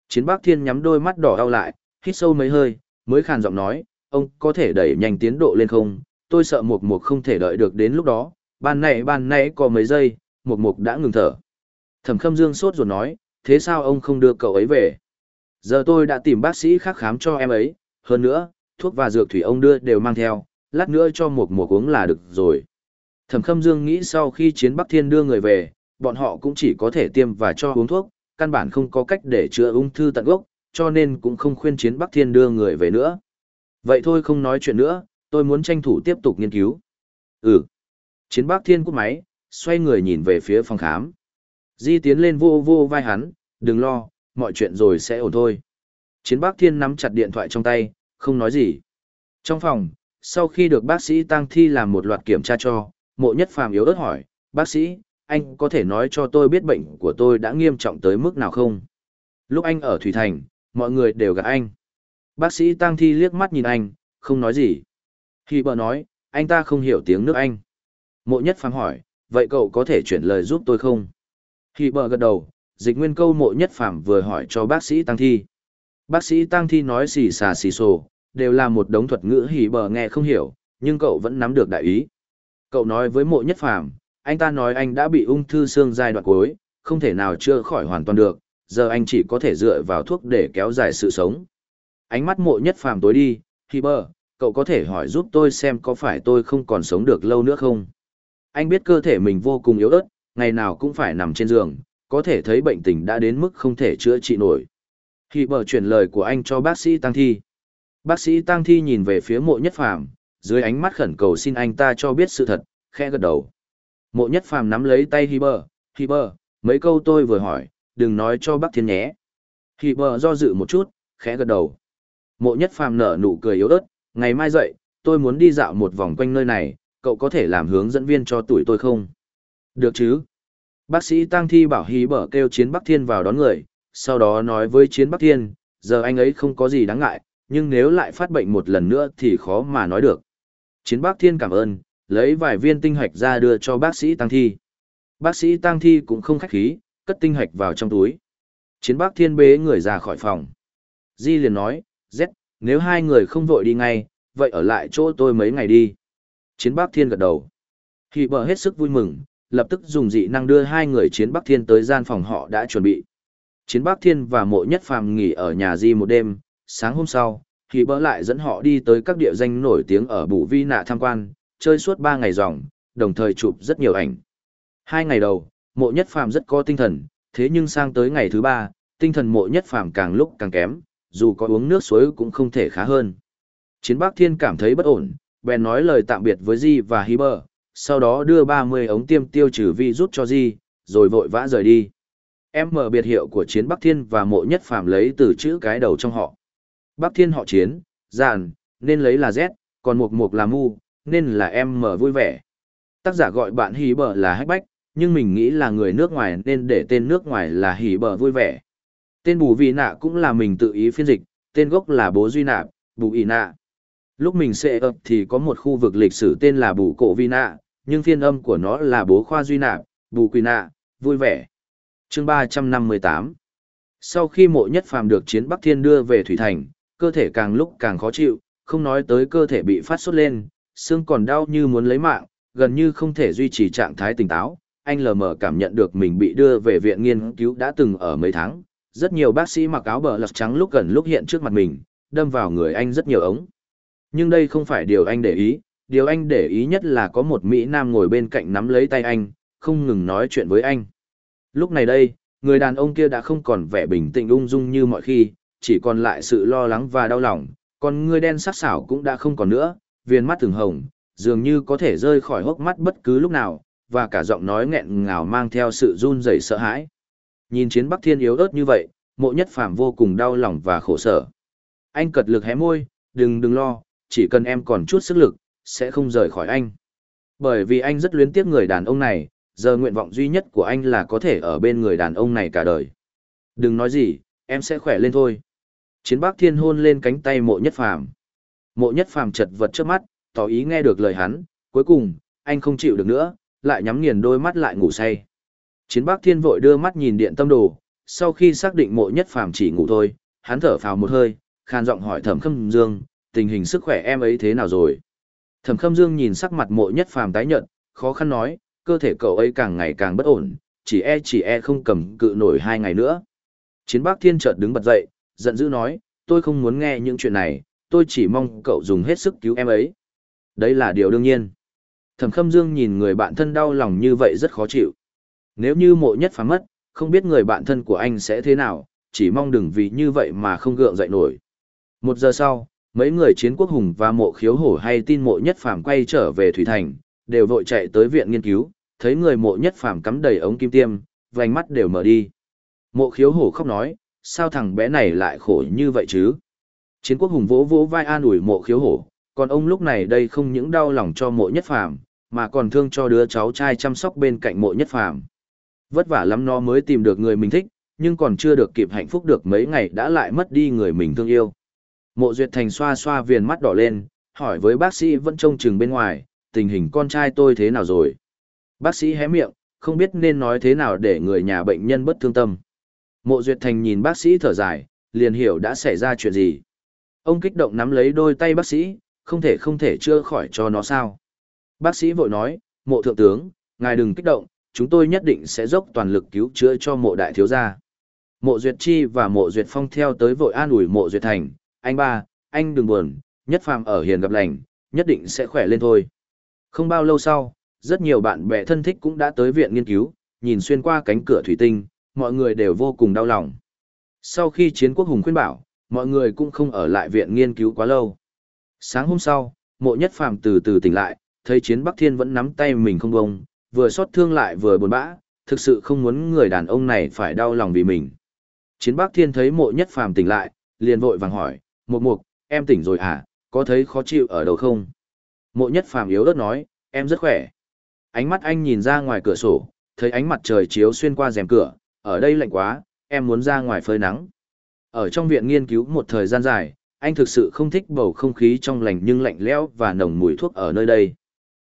Chiến bác thiên nhắm đôi mắt đỏ đau lại, hít sâu mấy hơi, mới khàn giọng nói, ông có thể đẩy nhanh tiến độ lên không? Tôi sợ một mục không thể đợi được đến lúc đó, ban nãy ban nãy có mấy giây, một mục đã ngừng thở. Thẩm khâm dương sốt ruột nói, thế sao ông không đưa cậu ấy về? Giờ tôi đã tìm bác sĩ khác khám cho em ấy, hơn nữa, thuốc và dược thủy ông đưa đều mang theo, lát nữa cho một mục uống là được rồi. Thẩm Khâm Dương nghĩ sau khi chiến Bắc Thiên đưa người về, bọn họ cũng chỉ có thể tiêm và cho uống thuốc, căn bản không có cách để chữa ung thư tận gốc, cho nên cũng không khuyên chiến Bắc Thiên đưa người về nữa. Vậy thôi không nói chuyện nữa, tôi muốn tranh thủ tiếp tục nghiên cứu. Ừ. Chiến Bắc Thiên cúp máy, xoay người nhìn về phía phòng khám. Di tiến lên vô vô vai hắn, đừng lo, mọi chuyện rồi sẽ ổn thôi. Chiến Bắc Thiên nắm chặt điện thoại trong tay, không nói gì. Trong phòng, sau khi được bác sĩ Tăng Thi làm một loạt kiểm tra cho, mộ nhất phàm yếu ớt hỏi, bác sĩ, anh có thể nói cho tôi biết bệnh của tôi đã nghiêm trọng tới mức nào không? Lúc anh ở Thủy Thành, mọi người đều gặp anh. Bác sĩ Tăng Thi liếc mắt nhìn anh, không nói gì. Khi bờ nói, anh ta không hiểu tiếng nước Anh. Mộ nhất phàm hỏi, vậy cậu có thể chuyển lời giúp tôi không? Khi bờ gật đầu, dịch nguyên câu mộ nhất phàm vừa hỏi cho bác sĩ Tăng Thi. Bác sĩ Tăng Thi nói xì xà xì xồ, đều là một đống thuật ngữ hỉ bờ nghe không hiểu, nhưng cậu vẫn nắm được đại ý. Cậu nói với mộ nhất phàm, anh ta nói anh đã bị ung thư xương giai đoạn cuối, không thể nào chữa khỏi hoàn toàn được, giờ anh chỉ có thể dựa vào thuốc để kéo dài sự sống. Ánh mắt mộ nhất phàm tối đi, Khi bơ, cậu có thể hỏi giúp tôi xem có phải tôi không còn sống được lâu nữa không? Anh biết cơ thể mình vô cùng yếu ớt, ngày nào cũng phải nằm trên giường, có thể thấy bệnh tình đã đến mức không thể chữa trị nổi. Khi bơ chuyển lời của anh cho bác sĩ Tăng Thi. Bác sĩ Tăng Thi nhìn về phía mộ nhất phàm, dưới ánh mắt khẩn cầu xin anh ta cho biết sự thật, khẽ gật đầu. Mộ nhất phàm nắm lấy tay Hi bờ, mấy câu tôi vừa hỏi, đừng nói cho bác thiên nhé. Hi do dự một chút, khẽ gật đầu. Mộ nhất phàm nở nụ cười yếu ớt, ngày mai dậy, tôi muốn đi dạo một vòng quanh nơi này, cậu có thể làm hướng dẫn viên cho tuổi tôi không? Được chứ? Bác sĩ Tăng Thi bảo Hi kêu chiến Bắc Thiên vào đón người, sau đó nói với chiến Bắc Thiên, giờ anh ấy không có gì đáng ngại, nhưng nếu lại phát bệnh một lần nữa thì khó mà nói được. Chiến bác thiên cảm ơn, lấy vài viên tinh hạch ra đưa cho bác sĩ Tăng Thi. Bác sĩ Tăng Thi cũng không khách khí, cất tinh hạch vào trong túi. Chiến bác thiên bế người ra khỏi phòng. Di liền nói, Z, nếu hai người không vội đi ngay, vậy ở lại chỗ tôi mấy ngày đi. Chiến bác thiên gật đầu. Hị bờ hết sức vui mừng, lập tức dùng dị năng đưa hai người chiến bắc thiên tới gian phòng họ đã chuẩn bị. Chiến bắc thiên và mộ nhất phàm nghỉ ở nhà Di một đêm, sáng hôm sau, thì bỡ lại dẫn họ đi tới các địa danh nổi tiếng ở Bù Vi Nạ tham quan, chơi suốt 3 ngày dòng, đồng thời chụp rất nhiều ảnh. Hai ngày đầu, mộ nhất phàm rất có tinh thần, thế nhưng sang tới ngày thứ ba, tinh thần mộ nhất phàm càng lúc càng kém, dù có uống nước suối cũng không thể khá hơn. Chiến Bắc Thiên cảm thấy bất ổn, bèn nói lời tạm biệt với Di và Hi Bơ, sau đó đưa 30 ống tiêm tiêu trừ vi rút cho Di, rồi vội vã rời đi. Em mở biệt hiệu của Chiến Bắc Thiên và mộ nhất phàm lấy từ chữ cái đầu trong họ. Bắc Thiên họ chiến, giàn, nên lấy là Z, còn mục mục là mu, nên là em mở vui vẻ. Tác giả gọi bạn hí bờ là hách bách, nhưng mình nghĩ là người nước ngoài nên để tên nước ngoài là hí bờ vui vẻ. Tên bù vị nạ cũng là mình tự ý phiên dịch, tên gốc là bố duy nạ, bù ý nạ. Lúc mình sẽ ập thì có một khu vực lịch sử tên là bù cổ vi nạ, nhưng phiên âm của nó là bố khoa duy nạ, bù quỳ nạ, vui vẻ. Chương 358 Sau khi mộ nhất phàm được chiến Bắc Thiên đưa về Thủy Thành, cơ thể càng lúc càng khó chịu, không nói tới cơ thể bị phát sốt lên, xương còn đau như muốn lấy mạng, gần như không thể duy trì trạng thái tỉnh táo. Anh lờ mờ cảm nhận được mình bị đưa về viện nghiên cứu đã từng ở mấy tháng. Rất nhiều bác sĩ mặc áo bờ lật trắng lúc gần lúc hiện trước mặt mình, đâm vào người anh rất nhiều ống. Nhưng đây không phải điều anh để ý, điều anh để ý nhất là có một Mỹ Nam ngồi bên cạnh nắm lấy tay anh, không ngừng nói chuyện với anh. Lúc này đây, người đàn ông kia đã không còn vẻ bình tĩnh ung dung như mọi khi, chỉ còn lại sự lo lắng và đau lòng, còn người đen sắc sảo cũng đã không còn nữa, viên mắt thường hồng, dường như có thể rơi khỏi hốc mắt bất cứ lúc nào, và cả giọng nói nghẹn ngào mang theo sự run rẩy sợ hãi. Nhìn chiến Bắc Thiên yếu ớt như vậy, mộ nhất phàm vô cùng đau lòng và khổ sở. Anh cật lực hé môi, đừng đừng lo, chỉ cần em còn chút sức lực, sẽ không rời khỏi anh. Bởi vì anh rất luyến tiếc người đàn ông này, giờ nguyện vọng duy nhất của anh là có thể ở bên người đàn ông này cả đời. Đừng nói gì, em sẽ khỏe lên thôi. Chiến Bắc Thiên hôn lên cánh tay mộ nhất phàm. Mộ nhất phàm chật vật trước mắt, tỏ ý nghe được lời hắn, cuối cùng, anh không chịu được nữa, lại nhắm nghiền đôi mắt lại ngủ say. Chiến Bắc Thiên vội đưa mắt nhìn điện tâm đồ, sau khi xác định mộ nhất phàm chỉ ngủ thôi, hắn thở phào một hơi, khan giọng hỏi Thẩm Khâm Dương, tình hình sức khỏe em ấy thế nào rồi? Thẩm Khâm Dương nhìn sắc mặt mộ nhất phàm tái nhợt, khó khăn nói, cơ thể cậu ấy càng ngày càng bất ổn, chỉ e chỉ e không cầm cự nổi hai ngày nữa. Chiến Bắc Thiên chợt đứng bật dậy, giận dữ nói, tôi không muốn nghe những chuyện này, tôi chỉ mong cậu dùng hết sức cứu em ấy. Đấy là điều đương nhiên. Thẩm Khâm Dương nhìn người bạn thân đau lòng như vậy rất khó chịu. Nếu như mộ nhất phá mất, không biết người bạn thân của anh sẽ thế nào, chỉ mong đừng vì như vậy mà không gượng dậy nổi. Một giờ sau, mấy người chiến quốc hùng và mộ khiếu hổ hay tin mộ nhất phàm quay trở về Thủy Thành, đều vội chạy tới viện nghiên cứu, thấy người mộ nhất phàm cắm đầy ống kim tiêm, vành mắt đều mở đi. Mộ khiếu hổ khóc nói, sao thằng bé này lại khổ như vậy chứ? Chiến quốc hùng vỗ vỗ vai an ủi mộ khiếu hổ, còn ông lúc này đây không những đau lòng cho mộ nhất phàm, mà còn thương cho đứa cháu trai chăm sóc bên cạnh mộ nhất phàm. Vất vả lắm nó mới tìm được người mình thích, nhưng còn chưa được kịp hạnh phúc được mấy ngày đã lại mất đi người mình thương yêu. Mộ Duyệt Thành xoa xoa viền mắt đỏ lên, hỏi với bác sĩ vẫn trông chừng bên ngoài, tình hình con trai tôi thế nào rồi? Bác sĩ hé miệng, không biết nên nói thế nào để người nhà bệnh nhân bất thương tâm. Mộ Duyệt Thành nhìn bác sĩ thở dài, liền hiểu đã xảy ra chuyện gì. Ông kích động nắm lấy đôi tay bác sĩ, không thể không thể chữa khỏi cho nó sao. Bác sĩ vội nói, mộ thượng tướng, ngài đừng kích động, chúng tôi nhất định sẽ dốc toàn lực cứu chữa cho mộ đại thiếu gia. Mộ Duyệt Chi và mộ Duyệt Phong theo tới vội an ủi mộ Duyệt Thành, anh ba, anh đừng buồn, nhất phàm ở hiền gặp lành, nhất định sẽ khỏe lên thôi. Không bao lâu sau, rất nhiều bạn bè thân thích cũng đã tới viện nghiên cứu, nhìn xuyên qua cánh cửa thủy tinh, mọi người đều vô cùng đau lòng. Sau khi chiến quốc hùng khuyên bảo, mọi người cũng không ở lại viện nghiên cứu quá lâu. Sáng hôm sau, mộ nhất phàm từ từ tỉnh lại, thấy chiến Bắc Thiên vẫn nắm tay mình không bông, vừa xót thương lại vừa buồn bã, thực sự không muốn người đàn ông này phải đau lòng vì mình. Chiến Bắc Thiên thấy mộ nhất phàm tỉnh lại, liền vội vàng hỏi, Mục mục, em tỉnh rồi à, có thấy khó chịu ở đâu không? Mộ nhất phàm yếu ớt nói, em rất khỏe. Ánh mắt anh nhìn ra ngoài cửa sổ, thấy ánh mặt trời chiếu xuyên qua rèm cửa, ở đây lạnh quá, em muốn ra ngoài phơi nắng. Ở trong viện nghiên cứu một thời gian dài, anh thực sự không thích bầu không khí trong lành nhưng lạnh lẽo và nồng mùi thuốc ở nơi đây.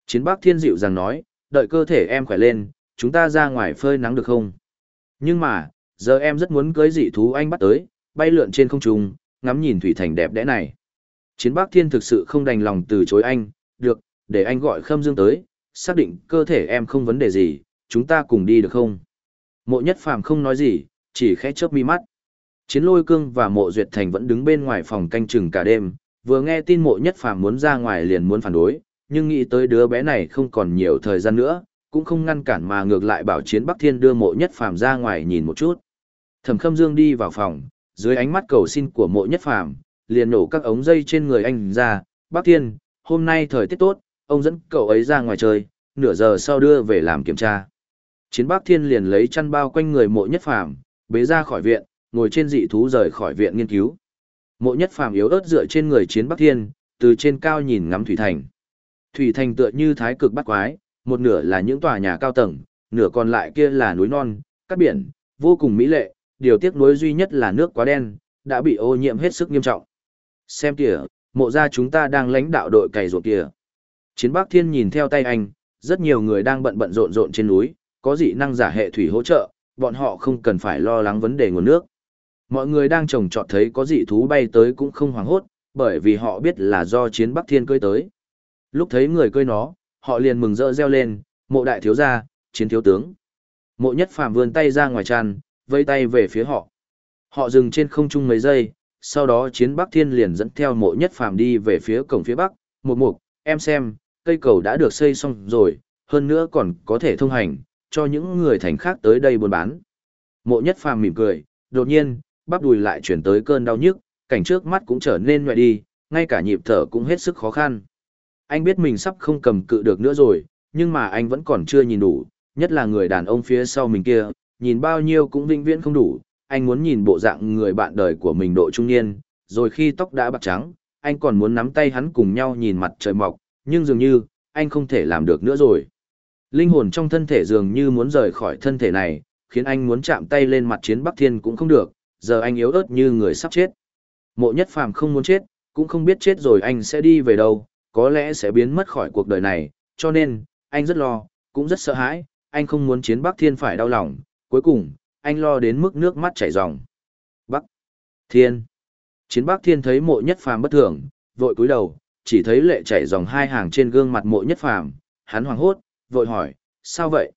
Chiến bác thiên dịu rằng nói, đợi cơ thể em khỏe lên, chúng ta ra ngoài phơi nắng được không? Nhưng mà, giờ em rất muốn cưới dị thú anh bắt tới, bay lượn trên không trung, ngắm nhìn thủy thành đẹp đẽ này. Chiến bác thiên thực sự không đành lòng từ chối anh, được, để anh gọi Khâm Dương tới, xác định cơ thể em không vấn đề gì, chúng ta cùng đi được không? Mộ nhất phàm không nói gì, chỉ khẽ chớp mi mắt. Chiến lôi cương và mộ duyệt thành vẫn đứng bên ngoài phòng canh chừng cả đêm, vừa nghe tin mộ nhất phàm muốn ra ngoài liền muốn phản đối, nhưng nghĩ tới đứa bé này không còn nhiều thời gian nữa, cũng không ngăn cản mà ngược lại bảo chiến Bắc Thiên đưa mộ nhất phàm ra ngoài nhìn một chút. Thẩm Khâm Dương đi vào phòng, dưới ánh mắt cầu xin của mộ nhất phàm, liền nổ các ống dây trên người anh ra, Bắc Thiên, hôm nay thời tiết tốt, ông dẫn cậu ấy ra ngoài chơi, nửa giờ sau đưa về làm kiểm tra. Chiến Bác Thiên liền lấy chăn bao quanh người mộ nhất phàm, bế ra khỏi viện, ngồi trên dị thú rời khỏi viện nghiên cứu. Mộ nhất phàm yếu ớt dựa trên người chiến Bắc Thiên, từ trên cao nhìn ngắm Thủy Thành. Thủy Thành tựa như thái cực bắt quái, một nửa là những tòa nhà cao tầng, nửa còn lại kia là núi non, cát biển, vô cùng mỹ lệ, điều tiếc nuối duy nhất là nước quá đen, đã bị ô nhiễm hết sức nghiêm trọng. Xem kìa, mộ ra chúng ta đang lãnh đạo đội cày ruột kìa. Chiến Bắc Thiên nhìn theo tay anh, rất nhiều người đang bận bận rộn rộn trên núi, có dị năng giả hệ thủy hỗ trợ, bọn họ không cần phải lo lắng vấn đề nguồn nước. Mọi người đang trồng trọt thấy có dị thú bay tới cũng không hoảng hốt, bởi vì họ biết là do chiến Bắc Thiên cưới tới. Lúc thấy người cưới nó, họ liền mừng rỡ reo lên, mộ đại thiếu gia, chiến thiếu tướng. Mộ nhất phàm vươn tay ra ngoài tràn, vây tay về phía họ. Họ dừng trên không trung mấy giây, sau đó chiến Bắc Thiên liền dẫn theo mộ nhất phàm đi về phía cổng phía Bắc. Một mục, em xem, cây cầu đã được xây xong rồi, hơn nữa còn có thể thông hành, cho những người thành khác tới đây buôn bán. Mộ nhất phàm mỉm cười, đột nhiên, bắp đùi lại chuyển tới cơn đau nhức, cảnh trước mắt cũng trở nên ngoại đi, ngay cả nhịp thở cũng hết sức khó khăn. Anh biết mình sắp không cầm cự được nữa rồi, nhưng mà anh vẫn còn chưa nhìn đủ, nhất là người đàn ông phía sau mình kia, nhìn bao nhiêu cũng vĩnh viễn không đủ, anh muốn nhìn bộ dạng người bạn đời của mình độ trung niên, rồi khi tóc đã bạc trắng, anh còn muốn nắm tay hắn cùng nhau nhìn mặt trời mọc, nhưng dường như, anh không thể làm được nữa rồi. Linh hồn trong thân thể dường như muốn rời khỏi thân thể này, khiến anh muốn chạm tay lên mặt chiến Bắc Thiên cũng không được, giờ anh yếu ớt như người sắp chết. Mộ nhất phàm không muốn chết, cũng không biết chết rồi anh sẽ đi về đâu, có lẽ sẽ biến mất khỏi cuộc đời này, cho nên, anh rất lo, cũng rất sợ hãi, anh không muốn chiến Bắc Thiên phải đau lòng, cuối cùng, anh lo đến mức nước mắt chảy ròng. Bắc Thiên Chiến Bắc Thiên thấy mộ nhất phàm bất thường, vội cúi đầu, chỉ thấy lệ chảy dòng hai hàng trên gương mặt mộ nhất phàm, hắn hoảng hốt, vội hỏi, sao vậy?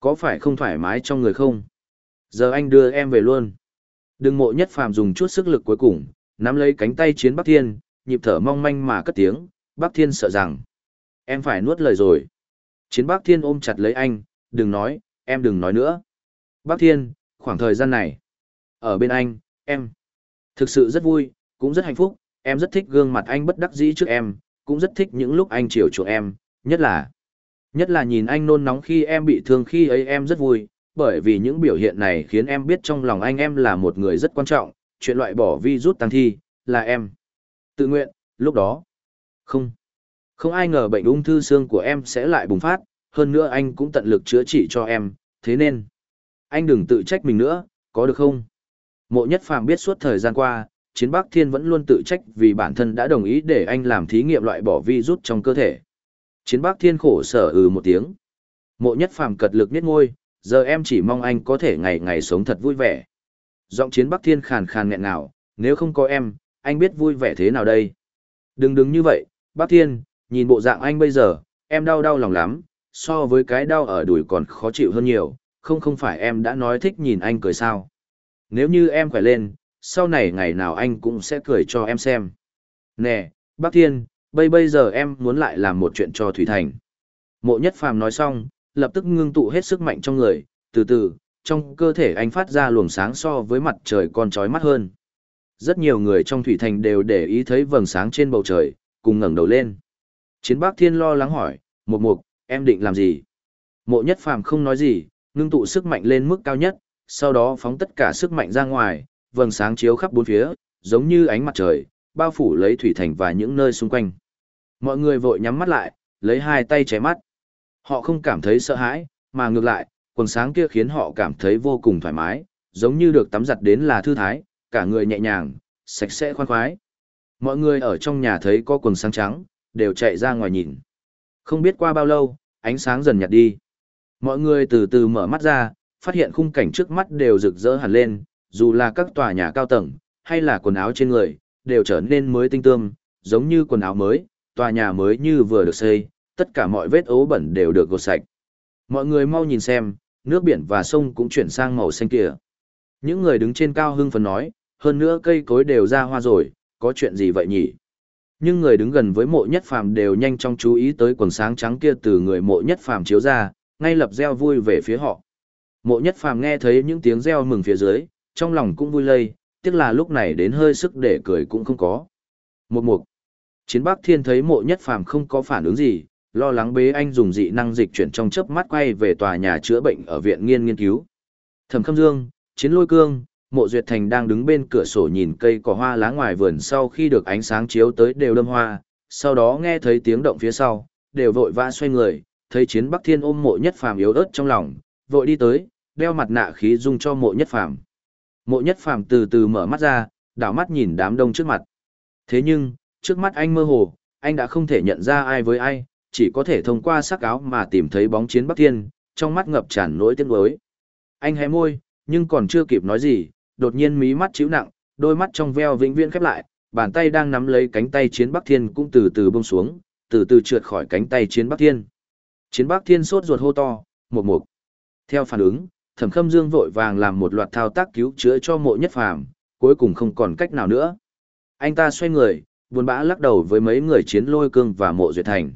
Có phải không thoải mái trong người không? Giờ anh đưa em về luôn. Đừng mộ nhất phàm dùng chút sức lực cuối cùng, nắm lấy cánh tay chiến Bắc Thiên, nhịp thở mong manh mà cất tiếng, Bắc Thiên sợ rằng, em phải nuốt lời rồi. Chiến Bắc Thiên ôm chặt lấy anh, đừng nói, em đừng nói nữa. Bắc Thiên, khoảng thời gian này, ở bên anh, em thực sự rất vui, cũng rất hạnh phúc, em rất thích gương mặt anh bất đắc dĩ trước em, cũng rất thích những lúc anh chiều chuộng em, nhất là nhất là nhìn anh nôn nóng khi em bị thương khi ấy em rất vui, bởi vì những biểu hiện này khiến em biết trong lòng anh em là một người rất quan trọng, chuyện loại bỏ vi rút tăng thi, là em. Tự nguyện, lúc đó. Không. Không ai ngờ bệnh ung thư xương của em sẽ lại bùng phát, hơn nữa anh cũng tận lực chữa trị cho em, thế nên. Anh đừng tự trách mình nữa, có được không? Mộ nhất phàm biết suốt thời gian qua, chiến Bắc Thiên vẫn luôn tự trách vì bản thân đã đồng ý để anh làm thí nghiệm loại bỏ virus trong cơ thể. Chiến Bác Thiên khổ sở ừ một tiếng. Mộ nhất phàm cật lực niết ngôi, giờ em chỉ mong anh có thể ngày ngày sống thật vui vẻ. Giọng chiến Bắc Thiên khàn khàn nghẹn ngào, nếu không có em, anh biết vui vẻ thế nào đây? Đừng đứng như vậy, Bắc Thiên, nhìn bộ dạng anh bây giờ, em đau đau lòng lắm, so với cái đau ở đùi còn khó chịu hơn nhiều, không không phải em đã nói thích nhìn anh cười sao. Nếu như em khỏe lên, sau này ngày nào anh cũng sẽ cười cho em xem. Nè, Bắc Thiên, bây bây giờ em muốn lại làm một chuyện cho Thủy Thành. Mộ nhất phàm nói xong, lập tức ngưng tụ hết sức mạnh trong người, từ từ, trong cơ thể anh phát ra luồng sáng so với mặt trời còn trói mắt hơn. Rất nhiều người trong Thủy Thành đều để ý thấy vầng sáng trên bầu trời, cùng ngẩng đầu lên. Chiến Bắc Thiên lo lắng hỏi, một mục, em định làm gì? Mộ nhất phàm không nói gì, ngưng tụ sức mạnh lên mức cao nhất, sau đó phóng tất cả sức mạnh ra ngoài, vầng sáng chiếu khắp bốn phía, giống như ánh mặt trời, bao phủ lấy thủy thành và những nơi xung quanh. Mọi người vội nhắm mắt lại, lấy hai tay che mắt. Họ không cảm thấy sợ hãi, mà ngược lại, quần sáng kia khiến họ cảm thấy vô cùng thoải mái, giống như được tắm giặt đến là thư thái, cả người nhẹ nhàng, sạch sẽ khoan khoái. Mọi người ở trong nhà thấy có quần sáng trắng, đều chạy ra ngoài nhìn. Không biết qua bao lâu, ánh sáng dần nhạt đi. Mọi người từ từ mở mắt ra, phát hiện khung cảnh trước mắt đều rực rỡ hẳn lên, dù là các tòa nhà cao tầng, hay là quần áo trên người, đều trở nên mới tinh tươm, giống như quần áo mới, tòa nhà mới như vừa được xây, tất cả mọi vết ố bẩn đều được gột sạch. Mọi người mau nhìn xem, nước biển và sông cũng chuyển sang màu xanh kìa. Những người đứng trên cao hưng phấn nói, hơn nữa cây cối đều ra hoa rồi, có chuyện gì vậy nhỉ? Nhưng người đứng gần với mộ nhất phàm đều nhanh chóng chú ý tới quần sáng trắng kia từ người mộ nhất phàm chiếu ra, ngay lập reo vui về phía họ. Mộ nhất phàm nghe thấy những tiếng reo mừng phía dưới, trong lòng cũng vui lây, tiếc là lúc này đến hơi sức để cười cũng không có. Một mục. Chiến Bắc Thiên thấy mộ nhất phàm không có phản ứng gì, lo lắng bế anh dùng dị năng dịch chuyển trong chớp mắt quay về tòa nhà chữa bệnh ở viện nghiên nghiên cứu. Thẩm Khâm Dương, Chiến Lôi Cương, Mộ Duyệt Thành đang đứng bên cửa sổ nhìn cây cỏ hoa lá ngoài vườn sau khi được ánh sáng chiếu tới đều đâm hoa, sau đó nghe thấy tiếng động phía sau, đều vội vã xoay người, thấy Chiến Bắc Thiên ôm mộ nhất phàm yếu ớt trong lòng, vội đi tới, đeo mặt nạ khí dung cho mộ nhất phàm. Mộ nhất phàm từ từ mở mắt ra, đảo mắt nhìn đám đông trước mặt. Thế nhưng, trước mắt anh mơ hồ, anh đã không thể nhận ra ai với ai, chỉ có thể thông qua sắc áo mà tìm thấy bóng chiến Bắc Thiên, trong mắt ngập tràn nỗi tiếc nuối. Anh hé môi, nhưng còn chưa kịp nói gì, đột nhiên mí mắt chịu nặng, đôi mắt trong veo vĩnh viễn khép lại, bàn tay đang nắm lấy cánh tay chiến Bắc Thiên cũng từ từ buông xuống, từ từ trượt khỏi cánh tay chiến Bắc Thiên. Chiến Bắc Thiên sốt ruột hô to, một mục. Theo phản ứng, thẩm khâm dương vội vàng làm một loạt thao tác cứu chữa cho mộ nhất phàm cuối cùng không còn cách nào nữa anh ta xoay người buồn bã lắc đầu với mấy người chiến lôi cương và mộ duyệt thành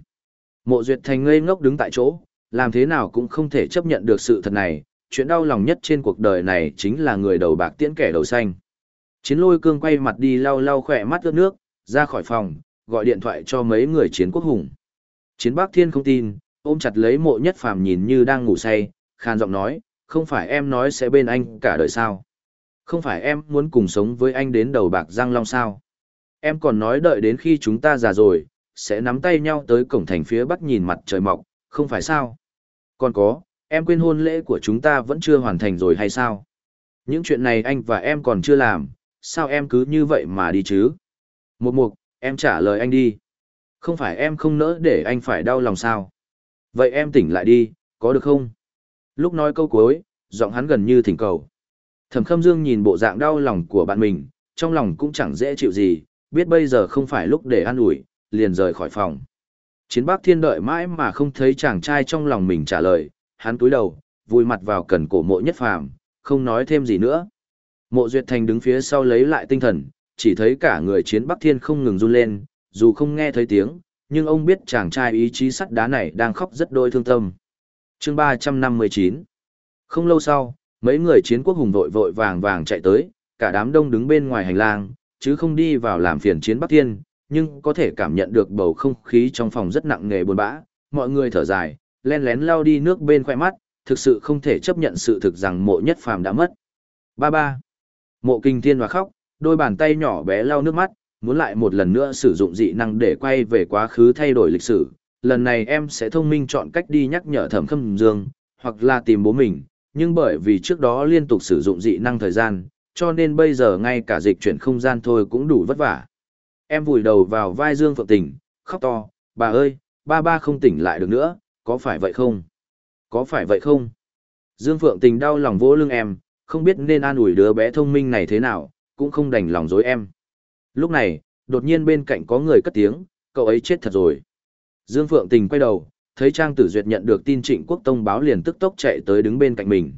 mộ duyệt thành ngây ngốc đứng tại chỗ, làm thế nào cũng không thể chấp nhận được sự thật này, chuyện đau lòng nhất trên cuộc đời này chính là người đầu bạc tiễn kẻ đầu xanh chiến lôi cương quay mặt đi lau lau khỏe mắt ướt nước, ra khỏi phòng, gọi điện thoại cho mấy người chiến quốc hùng chiến bắc thiên không tin, ôm chặt lấy mộ nhất phàm nhìn như đang ngủ say khan giọng nói, không phải em nói sẽ bên anh cả đời sao? Không phải em muốn cùng sống với anh đến đầu bạc răng long sao? Em còn nói đợi đến khi chúng ta già rồi, sẽ nắm tay nhau tới cổng thành phía bắc nhìn mặt trời mọc, không phải sao? Còn có, em quên hôn lễ của chúng ta vẫn chưa hoàn thành rồi hay sao? Những chuyện này anh và em còn chưa làm, sao em cứ như vậy mà đi chứ? Một mục, em trả lời anh đi. Không phải em không nỡ để anh phải đau lòng sao? Vậy em tỉnh lại đi, có được không? Lúc nói câu cuối, giọng hắn gần như thỉnh cầu. Thẩm Khâm Dương nhìn bộ dạng đau lòng của bạn mình, trong lòng cũng chẳng dễ chịu gì, biết bây giờ không phải lúc để an ủi, liền rời khỏi phòng. Chiến Bắc Thiên đợi mãi mà không thấy chàng trai trong lòng mình trả lời, hắn túi đầu, vùi mặt vào cần cổ mộ nhất phàm, không nói thêm gì nữa. Mộ Duyệt Thành đứng phía sau lấy lại tinh thần, chỉ thấy cả người Chiến Bắc Thiên không ngừng run lên, dù không nghe thấy tiếng, nhưng ông biết chàng trai ý chí sắt đá này đang khóc rất đôi thương tâm. chương 359 Không lâu sau, mấy người chiến quốc hùng vội vội vàng vàng chạy tới, cả đám đông đứng bên ngoài hành lang, chứ không đi vào làm phiền chiến Bắc Thiên, nhưng có thể cảm nhận được bầu không khí trong phòng rất nặng nề buồn bã, mọi người thở dài, len lén lao đi nước bên khoe mắt, thực sự không thể chấp nhận sự thực rằng mộ nhất phàm đã mất. Ba ba. Mộ kinh thiên và khóc, đôi bàn tay nhỏ bé lau nước mắt, muốn lại một lần nữa sử dụng dị năng để quay về quá khứ thay đổi lịch sử. Lần này em sẽ thông minh chọn cách đi nhắc nhở thẩm khâm dương, hoặc là tìm bố mình, nhưng bởi vì trước đó liên tục sử dụng dị năng thời gian, cho nên bây giờ ngay cả dịch chuyển không gian thôi cũng đủ vất vả. Em vùi đầu vào vai Dương Phượng Tình, khóc to, bà ơi, ba ba không tỉnh lại được nữa, có phải vậy không? Có phải vậy không? Dương Phượng Tình đau lòng vỗ lưng em, không biết nên an ủi đứa bé thông minh này thế nào, cũng không đành lòng dối em. Lúc này, đột nhiên bên cạnh có người cất tiếng, cậu ấy chết thật rồi. Dương Phượng Tình quay đầu, thấy Trang Tử Duyệt nhận được tin Trịnh Quốc Tông báo liền tức tốc chạy tới đứng bên cạnh mình.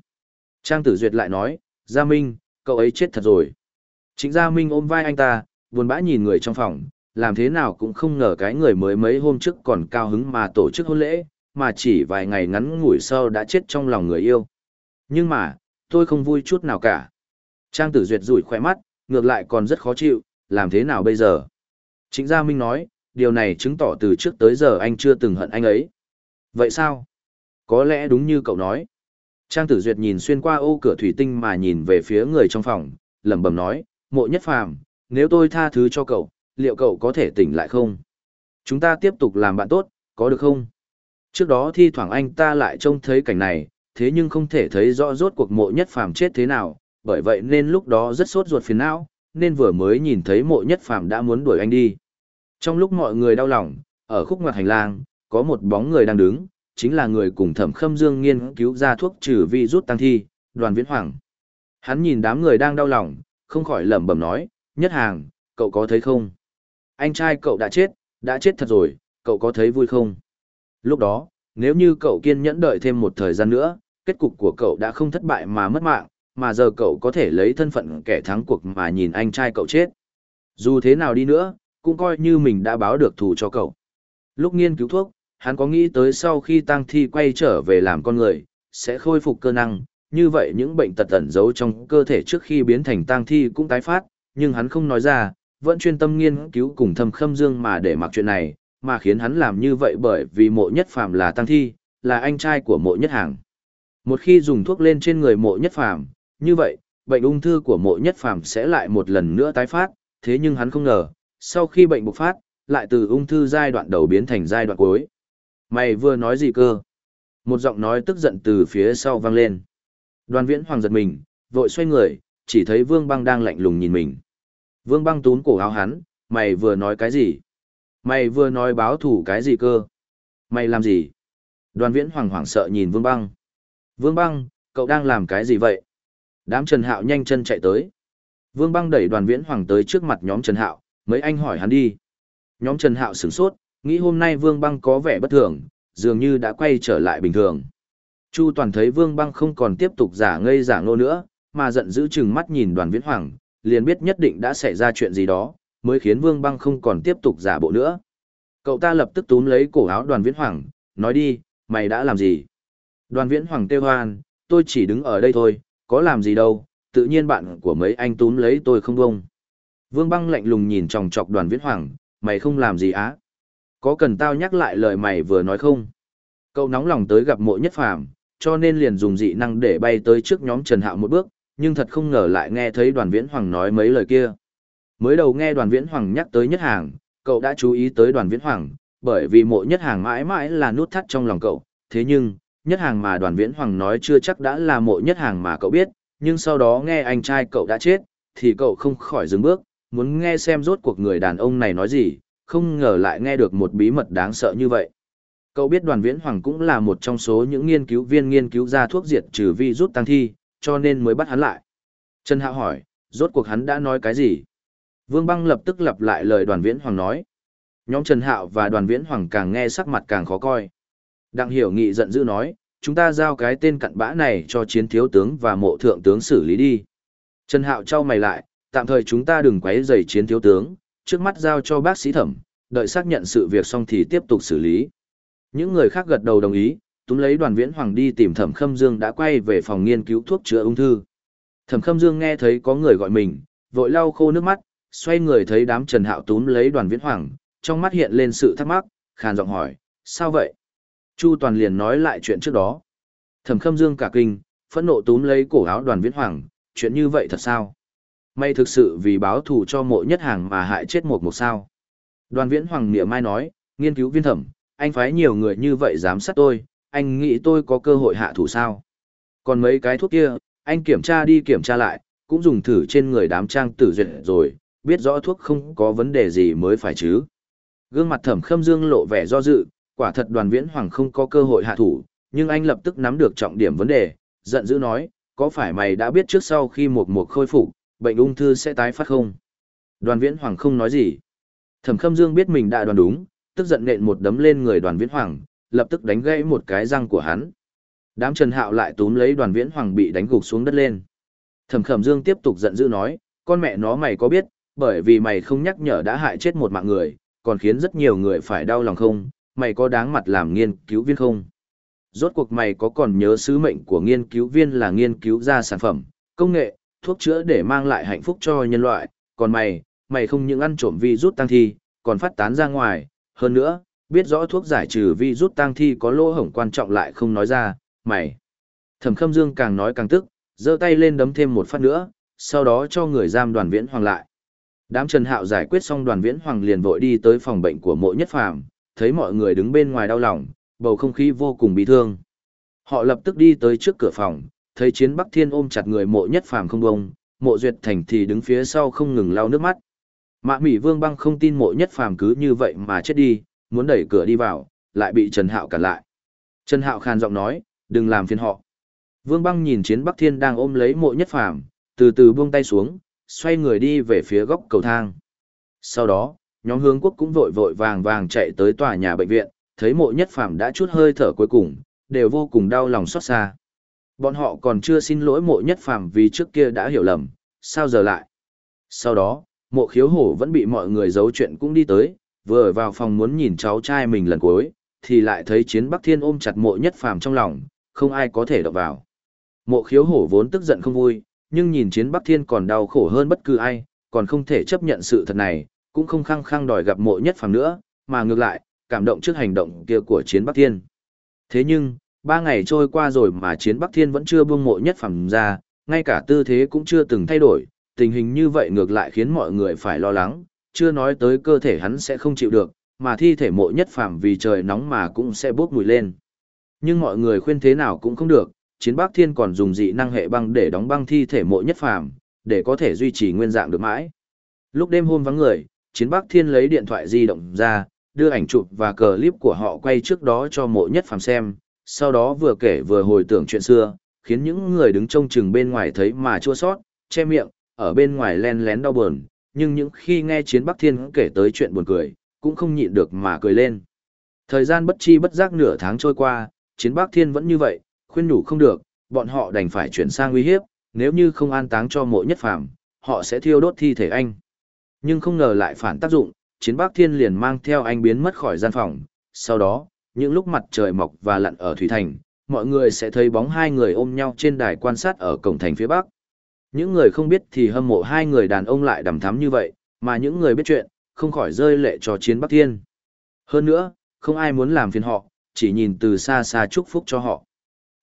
Trang Tử Duyệt lại nói, Gia Minh, cậu ấy chết thật rồi. Trịnh Gia Minh ôm vai anh ta, buồn bã nhìn người trong phòng, làm thế nào cũng không ngờ cái người mới mấy hôm trước còn cao hứng mà tổ chức hôn lễ, mà chỉ vài ngày ngắn ngủi sau đã chết trong lòng người yêu. Nhưng mà, tôi không vui chút nào cả. Trang tử duyệt rủi khỏe mắt, ngược lại còn rất khó chịu, làm thế nào bây giờ? Trịnh Gia Minh nói, điều này chứng tỏ từ trước tới giờ anh chưa từng hận anh ấy. Vậy sao? Có lẽ đúng như cậu nói. Trang tử duyệt nhìn xuyên qua ô cửa thủy tinh mà nhìn về phía người trong phòng, lẩm bẩm nói, mộ nhất phàm, nếu tôi tha thứ cho cậu, liệu cậu có thể tỉnh lại không? Chúng ta tiếp tục làm bạn tốt, có được không? Trước đó thi thoảng anh ta lại trông thấy cảnh này, thế nhưng không thể thấy rõ rốt cuộc mộ nhất phàm chết thế nào, bởi vậy nên lúc đó rất sốt ruột phiền não, nên vừa mới nhìn thấy mộ nhất phàm đã muốn đuổi anh đi. Trong lúc mọi người đau lòng, ở khúc ngoặt hành lang, có một bóng người đang đứng, chính là người cùng thẩm khâm dương nghiên cứu ra thuốc trừ vi rút tăng thi, đoàn viễn hoàng. Hắn nhìn đám người đang đau lòng, không khỏi lẩm bẩm nói, nhất hàng, cậu có thấy không? Anh trai cậu đã chết, đã chết thật rồi, cậu có thấy vui không? Lúc đó, nếu như cậu kiên nhẫn đợi thêm một thời gian nữa, kết cục của cậu đã không thất bại mà mất mạng, mà giờ cậu có thể lấy thân phận kẻ thắng cuộc mà nhìn anh trai cậu chết. Dù thế nào đi nữa, cũng coi như mình đã báo được thù cho cậu. Lúc nghiên cứu thuốc, hắn có nghĩ tới sau khi tăng thi quay trở về làm con người, sẽ khôi phục cơ năng, như vậy những bệnh tật ẩn giấu trong cơ thể trước khi biến thành tăng thi cũng tái phát, nhưng hắn không nói ra, vẫn chuyên tâm nghiên cứu cùng thâm khâm dương mà để mặc chuyện này, mà khiến hắn làm như vậy bởi vì mộ nhất phàm là tăng thi, là anh trai của mộ nhất hàng. Một khi dùng thuốc lên trên người mộ nhất phàm, như vậy, bệnh ung thư của mộ nhất phàm sẽ lại một lần nữa tái phát, thế nhưng hắn không ngờ, sau khi bệnh bộc phát, lại từ ung thư giai đoạn đầu biến thành giai đoạn cuối. Mày vừa nói gì cơ? Một giọng nói tức giận từ phía sau vang lên. Đoàn viễn hoàng giật mình, vội xoay người, chỉ thấy vương băng đang lạnh lùng nhìn mình. Vương băng tún cổ áo hắn, mày vừa nói cái gì? Mày vừa nói báo thủ cái gì cơ? Mày làm gì? Đoàn viễn hoàng hoảng sợ nhìn vương băng. Vương băng, cậu đang làm cái gì vậy? Đám Trần Hạo nhanh chân chạy tới. Vương băng đẩy đoàn viễn hoàng tới trước mặt nhóm Trần Hạo, mấy anh hỏi hắn đi. Nhóm Trần Hạo sửng sốt, nghĩ hôm nay Vương băng có vẻ bất thường, dường như đã quay trở lại bình thường. Chu toàn thấy Vương băng không còn tiếp tục giả ngây giả ngô nữa, mà giận dữ chừng mắt nhìn đoàn viễn hoàng, liền biết nhất định đã xảy ra chuyện gì đó, mới khiến Vương Băng không còn tiếp tục giả bộ nữa. Cậu ta lập tức túm lấy cổ áo đoàn viễn hoàng, nói đi, mày đã làm gì? Đoàn viễn hoàng kêu hoan, tôi chỉ đứng ở đây thôi, có làm gì đâu, tự nhiên bạn của mấy anh túm lấy tôi không bông. Vương Băng lạnh lùng nhìn chòng chọc đoàn viễn hoàng, mày không làm gì á? Có cần tao nhắc lại lời mày vừa nói không? Cậu nóng lòng tới gặp mộ nhất phàm, cho nên liền dùng dị năng để bay tới trước nhóm Trần Hạo một bước, nhưng thật không ngờ lại nghe thấy đoàn viễn hoàng nói mấy lời kia. Mới đầu nghe đoàn viễn hoàng nhắc tới nhất hàng, cậu đã chú ý tới đoàn viễn hoàng, bởi vì mộ nhất hàng mãi mãi là nút thắt trong lòng cậu, thế nhưng, nhất hàng mà đoàn viễn hoàng nói chưa chắc đã là mộ nhất hàng mà cậu biết, nhưng sau đó nghe anh trai cậu đã chết, thì cậu không khỏi dừng bước, muốn nghe xem rốt cuộc người đàn ông này nói gì, không ngờ lại nghe được một bí mật đáng sợ như vậy. Cậu biết đoàn viễn hoàng cũng là một trong số những nghiên cứu viên nghiên cứu ra thuốc diệt trừ virus tăng thi, cho nên mới bắt hắn lại. Trần Hạo hỏi, rốt cuộc hắn đã nói cái gì? Vương Băng lập tức lặp lại lời đoàn viễn hoàng nói. Nhóm Trần Hạo và đoàn viễn hoàng càng nghe sắc mặt càng khó coi. Đặng hiểu nghị giận dữ nói, chúng ta giao cái tên cặn bã này cho chiến thiếu tướng và mộ thượng tướng xử lý đi. Trần Hạo trao mày lại, tạm thời chúng ta đừng quấy rầy chiến thiếu tướng, trước mắt giao cho bác sĩ thẩm, đợi xác nhận sự việc xong thì tiếp tục xử lý. Những người khác gật đầu đồng ý, túm lấy đoàn viễn hoàng đi tìm thẩm khâm dương đã quay về phòng nghiên cứu thuốc chữa ung thư. Thẩm khâm dương nghe thấy có người gọi mình, vội lau khô nước mắt, xoay người thấy đám trần hạo túm lấy đoàn viễn hoàng, trong mắt hiện lên sự thắc mắc, khàn giọng hỏi, sao vậy? Chu Toàn liền nói lại chuyện trước đó. Thẩm khâm dương cả kinh, phẫn nộ túm lấy cổ áo đoàn viễn hoàng, chuyện như vậy thật sao? May thực sự vì báo thù cho mộ nhất hàng mà hại chết một một sao. Đoàn viễn hoàng Nghĩa mai nói, nghiên cứu viên thẩm, anh phái nhiều người như vậy giám sát tôi, anh nghĩ tôi có cơ hội hạ thủ sao? Còn mấy cái thuốc kia, anh kiểm tra đi kiểm tra lại, cũng dùng thử trên người đám trang tử duyệt rồi, biết rõ thuốc không có vấn đề gì mới phải chứ. Gương mặt thẩm khâm dương lộ vẻ do dự, quả thật đoàn viễn hoàng không có cơ hội hạ thủ, nhưng anh lập tức nắm được trọng điểm vấn đề, giận dữ nói, có phải mày đã biết trước sau khi một mục khôi phục, bệnh ung thư sẽ tái phát không? Đoàn viễn hoàng không nói gì. Thẩm khâm dương biết mình đã đoán đúng, tức giận nện một đấm lên người đoàn viễn hoàng, lập tức đánh gãy một cái răng của hắn. Đám Trần Hạo lại túm lấy đoàn viễn hoàng bị đánh gục xuống đất lên. Thẩm Khâm dương tiếp tục giận dữ nói, con mẹ nó mày có biết, bởi vì mày không nhắc nhở đã hại chết một mạng người, còn khiến rất nhiều người phải đau lòng không, mày có đáng mặt làm nghiên cứu viên không? Rốt cuộc mày có còn nhớ sứ mệnh của nghiên cứu viên là nghiên cứu ra sản phẩm, công nghệ, thuốc chữa để mang lại hạnh phúc cho nhân loại, còn mày, mày không những ăn trộm vi rút tăng thi, còn phát tán ra ngoài, hơn nữa, biết rõ thuốc giải trừ vi rút tăng thi có lỗ hổng quan trọng lại không nói ra, mày. Thẩm Khâm Dương càng nói càng tức, giơ tay lên đấm thêm một phát nữa, sau đó cho người giam đoàn viễn hoàng lại. Đám Trần Hạo giải quyết xong đoàn viễn hoàng liền vội đi tới phòng bệnh của mộ nhất phàm, thấy mọi người đứng bên ngoài đau lòng, bầu không khí vô cùng bị thương. Họ lập tức đi tới trước cửa phòng, thấy chiến Bắc Thiên ôm chặt người mộ nhất phàm không bông, mộ duyệt thành thì đứng phía sau không ngừng lau nước mắt. Mạ Mỹ Vương Băng không tin mộ nhất phàm cứ như vậy mà chết đi, muốn đẩy cửa đi vào, lại bị Trần Hạo cản lại. Trần Hạo khàn giọng nói, đừng làm phiền họ. Vương Băng nhìn chiến Bắc Thiên đang ôm lấy mộ nhất phàm, từ từ buông tay xuống, xoay người đi về phía góc cầu thang. Sau đó, nhóm hướng quốc cũng vội vội vàng vàng chạy tới tòa nhà bệnh viện, thấy mộ nhất phàm đã chút hơi thở cuối cùng, đều vô cùng đau lòng xót xa. Bọn họ còn chưa xin lỗi mộ nhất phàm vì trước kia đã hiểu lầm, sao giờ lại. Sau đó, mộ khiếu hổ vẫn bị mọi người giấu chuyện cũng đi tới, vừa vào phòng muốn nhìn cháu trai mình lần cuối, thì lại thấy chiến Bắc Thiên ôm chặt mộ nhất phàm trong lòng, không ai có thể động vào. Mộ khiếu hổ vốn tức giận không vui, nhưng nhìn chiến Bắc Thiên còn đau khổ hơn bất cứ ai, còn không thể chấp nhận sự thật này, cũng không khăng khăng đòi gặp mộ nhất phàm nữa, mà ngược lại, cảm động trước hành động kia của chiến Bắc Thiên. Thế nhưng, ba ngày trôi qua rồi mà chiến Bắc Thiên vẫn chưa buông mộ nhất phẩm ra, ngay cả tư thế cũng chưa từng thay đổi, tình hình như vậy ngược lại khiến mọi người phải lo lắng, chưa nói tới cơ thể hắn sẽ không chịu được, mà thi thể mộ nhất phàm vì trời nóng mà cũng sẽ bốc mùi lên. Nhưng mọi người khuyên thế nào cũng không được, chiến Bắc Thiên còn dùng dị năng hệ băng để đóng băng thi thể mộ nhất phàm, để có thể duy trì nguyên dạng được mãi. Lúc đêm hôm vắng người, chiến Bắc Thiên lấy điện thoại di động ra, đưa ảnh chụp và clip của họ quay trước đó cho mộ nhất phàm xem, sau đó vừa kể vừa hồi tưởng chuyện xưa, khiến những người đứng trông chừng bên ngoài thấy mà chua sót, che miệng, ở bên ngoài len lén đau buồn, nhưng những khi nghe chiến Bắc Thiên kể tới chuyện buồn cười, cũng không nhịn được mà cười lên. Thời gian bất chi bất giác nửa tháng trôi qua, chiến Bắc Thiên vẫn như vậy, khuyên nhủ không được, bọn họ đành phải chuyển sang uy hiếp, nếu như không an táng cho mộ nhất phàm, họ sẽ thiêu đốt thi thể anh. Nhưng không ngờ lại phản tác dụng, chiến Bắc Thiên liền mang theo anh biến mất khỏi gian phòng, sau đó, những lúc mặt trời mọc và lặn ở Thủy Thành, mọi người sẽ thấy bóng hai người ôm nhau trên đài quan sát ở cổng thành phía Bắc. Những người không biết thì hâm mộ hai người đàn ông lại đầm thắm như vậy, mà những người biết chuyện, không khỏi rơi lệ cho chiến Bắc Thiên. Hơn nữa, không ai muốn làm phiền họ, chỉ nhìn từ xa xa chúc phúc cho họ.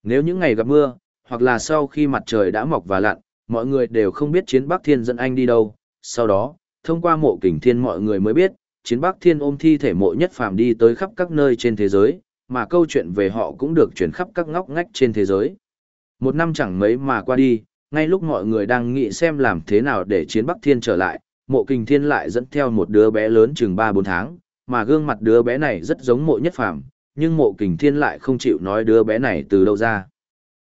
Nếu những ngày gặp mưa, hoặc là sau khi mặt trời đã mọc và lặn, mọi người đều không biết chiến Bắc Thiên dẫn anh đi đâu. Sau đó, thông qua mộ kình thiên mọi người mới biết, chiến Bắc Thiên ôm thi thể mộ nhất phàm đi tới khắp các nơi trên thế giới, mà câu chuyện về họ cũng được truyền khắp các ngóc ngách trên thế giới. Một năm chẳng mấy mà qua đi, Ngay lúc mọi người đang nghĩ xem làm thế nào để chiến Bắc Thiên trở lại, mộ kình thiên lại dẫn theo một đứa bé lớn chừng 3-4 tháng, mà gương mặt đứa bé này rất giống mộ nhất phàm, nhưng mộ kình thiên lại không chịu nói đứa bé này từ đâu ra.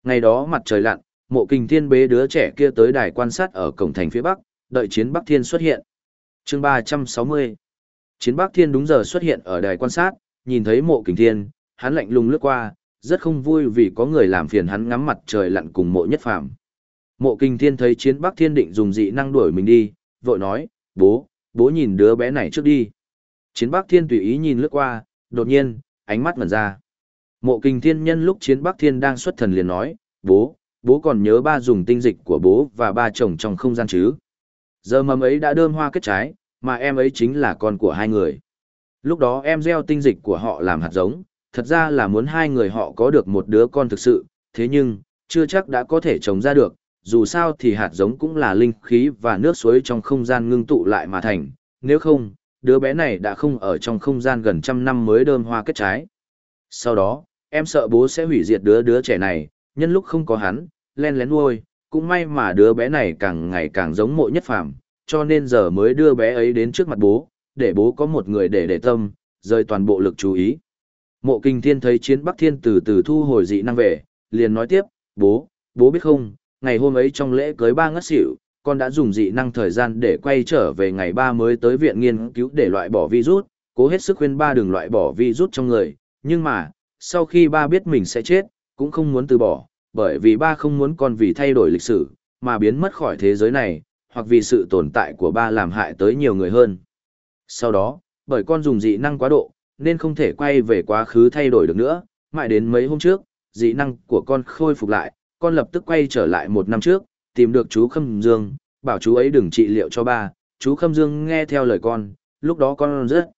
Ngày đó mặt trời lặn, mộ kình thiên bế đứa trẻ kia tới đài quan sát ở cổng thành phía bắc, đợi chiến Bắc Thiên xuất hiện. chương 360 Chiến Bắc Thiên đúng giờ xuất hiện ở đài quan sát, nhìn thấy mộ kình thiên, hắn lạnh lùng lướt qua, rất không vui vì có người làm phiền hắn ngắm mặt trời lặn cùng mộ nhất phàm. Mộ kình thiên thấy chiến Bắc Thiên định dùng dị năng đuổi mình đi, vội nói, bố, bố nhìn đứa bé này trước đi. Chiến Bắc Thiên tùy ý nhìn lướt qua, đột nhiên, ánh mắt ngẩn ra. Mộ kinh thiên nhân lúc chiến Bắc Thiên đang xuất thần liền nói, bố, bố còn nhớ ba dùng tinh dịch của bố và ba chồng trong không gian chứ. Giờ mầm ấy đã đơm hoa kết trái, mà em ấy chính là con của hai người. Lúc đó em gieo tinh dịch của họ làm hạt giống, thật ra là muốn hai người họ có được một đứa con thực sự, thế nhưng, chưa chắc đã có thể trồng ra được, dù sao thì hạt giống cũng là linh khí và nước suối trong không gian ngưng tụ lại mà thành, nếu không, đứa bé này đã không ở trong không gian gần trăm năm mới đơm hoa kết trái. Sau đó, em sợ bố sẽ hủy diệt đứa đứa trẻ này, nhân lúc không có hắn, len lén nuôi, cũng may mà đứa bé này càng ngày càng giống mộ nhất phàm, cho nên giờ mới đưa bé ấy đến trước mặt bố, để bố có một người để để tâm, rơi toàn bộ lực chú ý. Mộ kinh thiên thấy chiến Bắc Thiên từ từ thu hồi dị năng về, liền nói tiếp, bố, bố biết không, ngày hôm ấy trong lễ cưới ba ngất xỉu, con đã dùng dị năng thời gian để quay trở về ngày ba mới tới viện nghiên cứu để loại bỏ virus, cố hết sức khuyên ba đừng loại bỏ virus trong người, nhưng mà, sau khi ba biết mình sẽ chết, cũng không muốn từ bỏ, bởi vì ba không muốn con vì thay đổi lịch sử, mà biến mất khỏi thế giới này, hoặc vì sự tồn tại của ba làm hại tới nhiều người hơn. Sau đó, bởi con dùng dị năng quá độ, nên không thể quay về quá khứ thay đổi được nữa, mãi đến mấy hôm trước, dị năng của con khôi phục lại, con lập tức quay trở lại một năm trước, tìm được chú Khâm Dương, bảo chú ấy đừng trị liệu cho ba, chú Khâm Dương nghe theo lời con, lúc đó con rất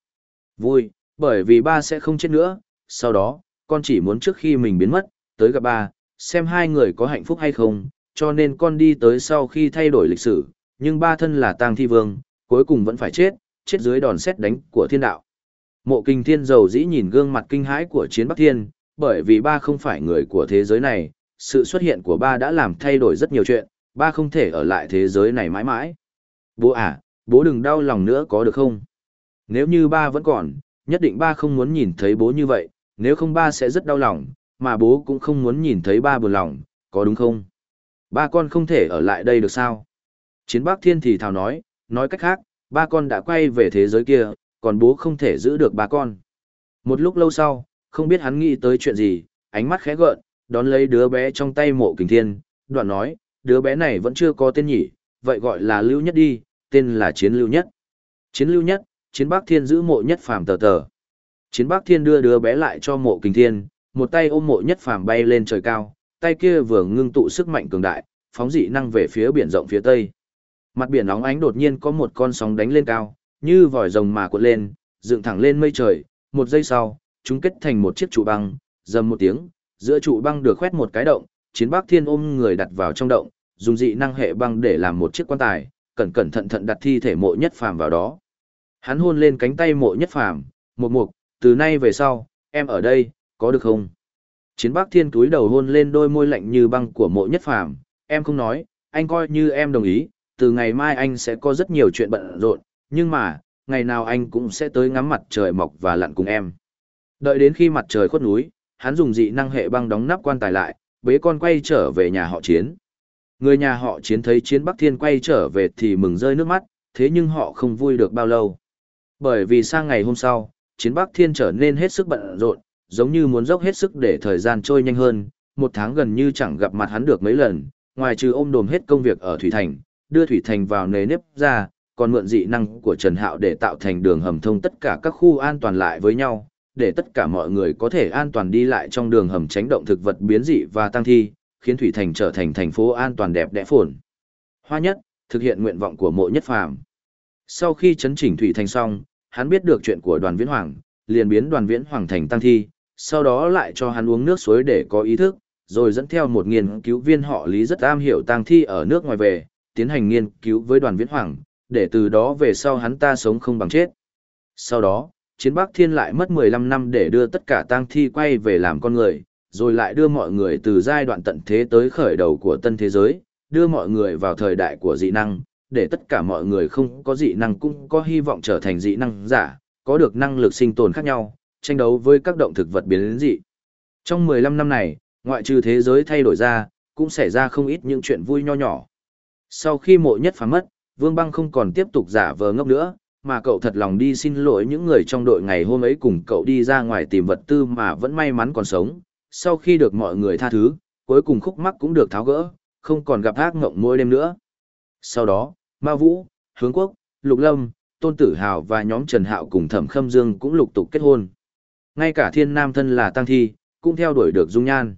vui, bởi vì ba sẽ không chết nữa, sau đó, con chỉ muốn trước khi mình biến mất, tới gặp ba, xem hai người có hạnh phúc hay không, cho nên con đi tới sau khi thay đổi lịch sử, nhưng ba thân là tang thi vương, cuối cùng vẫn phải chết, chết dưới đòn xét đánh của thiên đạo. Mộ kinh thiên dầu dĩ nhìn gương mặt kinh hãi của chiến Bắc Thiên, bởi vì ba không phải người của thế giới này, sự xuất hiện của ba đã làm thay đổi rất nhiều chuyện, ba không thể ở lại thế giới này mãi mãi. Bố à, bố đừng đau lòng nữa có được không? Nếu như ba vẫn còn, nhất định ba không muốn nhìn thấy bố như vậy, nếu không ba sẽ rất đau lòng, mà bố cũng không muốn nhìn thấy ba buồn lòng, có đúng không? Ba con không thể ở lại đây được sao? Chiến bác thiên thì thào nói, nói cách khác, ba con đã quay về thế giới kia, còn bố không thể giữ được ba con. Một lúc lâu sau, không biết hắn nghĩ tới chuyện gì, ánh mắt khẽ gợn, đón lấy đứa bé trong tay mộ kình thiên, đoạn nói, đứa bé này vẫn chưa có tên nhỉ, vậy gọi là lưu nhất đi, tên là chiến lưu nhất. Chiến lưu nhất, chiến bác thiên giữ mộ nhất phàm tờ tờ. Chiến bác thiên đưa đứa bé lại cho mộ kình thiên, một tay ôm mộ nhất phàm bay lên trời cao, tay kia vừa ngưng tụ sức mạnh cường đại, phóng dị năng về phía biển rộng phía tây. Mặt biển nóng ánh đột nhiên có một con sóng đánh lên cao, như vòi rồng mà cuộn lên, dựng thẳng lên mây trời, một giây sau, chúng kết thành một chiếc trụ băng, dầm một tiếng, giữa trụ băng được khoét một cái động, chiến bác thiên ôm người đặt vào trong động, dùng dị năng hệ băng để làm một chiếc quan tài, cẩn cẩn thận thận đặt thi thể mộ nhất phàm vào đó. Hắn hôn lên cánh tay mộ nhất phàm, một mục, từ nay về sau, em ở đây, có được không? Chiến bác thiên túi đầu hôn lên đôi môi lạnh như băng của mộ nhất phàm, em không nói, anh coi như em đồng ý, từ ngày mai anh sẽ có rất nhiều chuyện bận rộn, nhưng mà, ngày nào anh cũng sẽ tới ngắm mặt trời mọc và lặn cùng em. Đợi đến khi mặt trời khuất núi, hắn dùng dị năng hệ băng đóng nắp quan tài lại, bế con quay trở về nhà họ chiến. Người nhà họ chiến thấy chiến Bắc Thiên quay trở về thì mừng rơi nước mắt, thế nhưng họ không vui được bao lâu. Bởi vì sang ngày hôm sau, chiến Bắc Thiên trở nên hết sức bận rộn, giống như muốn dốc hết sức để thời gian trôi nhanh hơn, một tháng gần như chẳng gặp mặt hắn được mấy lần, ngoài trừ ôm đồm hết công việc ở Thủy Thành, đưa Thủy Thành vào nề nếp ra, còn mượn dị năng của Trần Hạo để tạo thành đường hầm thông tất cả các khu an toàn lại với nhau, để tất cả mọi người có thể an toàn đi lại trong đường hầm tránh động thực vật biến dị và tăng thi, khiến Thủy Thành trở thành thành phố an toàn đẹp đẽ phồn. Hoa nhất, thực hiện nguyện vọng của mộ nhất phàm. Sau khi chấn chỉnh Thủy Thành xong, hắn biết được chuyện của đoàn viễn hoàng, liền biến đoàn viễn hoàng thành tăng thi, sau đó lại cho hắn uống nước suối để có ý thức, rồi dẫn theo một nghiên cứu viên họ lý rất am hiểu tăng thi ở nước ngoài về, tiến hành nghiên cứu với đoàn viễn hoàng, để từ đó về sau hắn ta sống không bằng chết. Sau đó, chiến Bắc Thiên lại mất 15 năm để đưa tất cả tang thi quay về làm con người, rồi lại đưa mọi người từ giai đoạn tận thế tới khởi đầu của tân thế giới, đưa mọi người vào thời đại của dị năng, để tất cả mọi người không có dị năng cũng có hy vọng trở thành dị năng giả, có được năng lực sinh tồn khác nhau, tranh đấu với các động thực vật biến dị. Trong 15 năm này, ngoại trừ thế giới thay đổi ra, cũng xảy ra không ít những chuyện vui nho nhỏ. Sau khi mộ nhất phá mất, Vương Băng không còn tiếp tục giả vờ ngốc nữa, mà cậu thật lòng đi xin lỗi những người trong đội ngày hôm ấy cùng cậu đi ra ngoài tìm vật tư mà vẫn may mắn còn sống. Sau khi được mọi người tha thứ, cuối cùng khúc mắc cũng được tháo gỡ, không còn gặp ác ngộng mỗi đêm nữa. Sau đó, Ma Vũ, Hướng Quốc, Lục Lâm, Tôn Tử Hào và nhóm Trần Hạo cùng Thẩm Khâm Dương cũng lục tục kết hôn. Ngay cả Thiên Nam thân là Tăng Thi, cũng theo đuổi được Dung Nhan.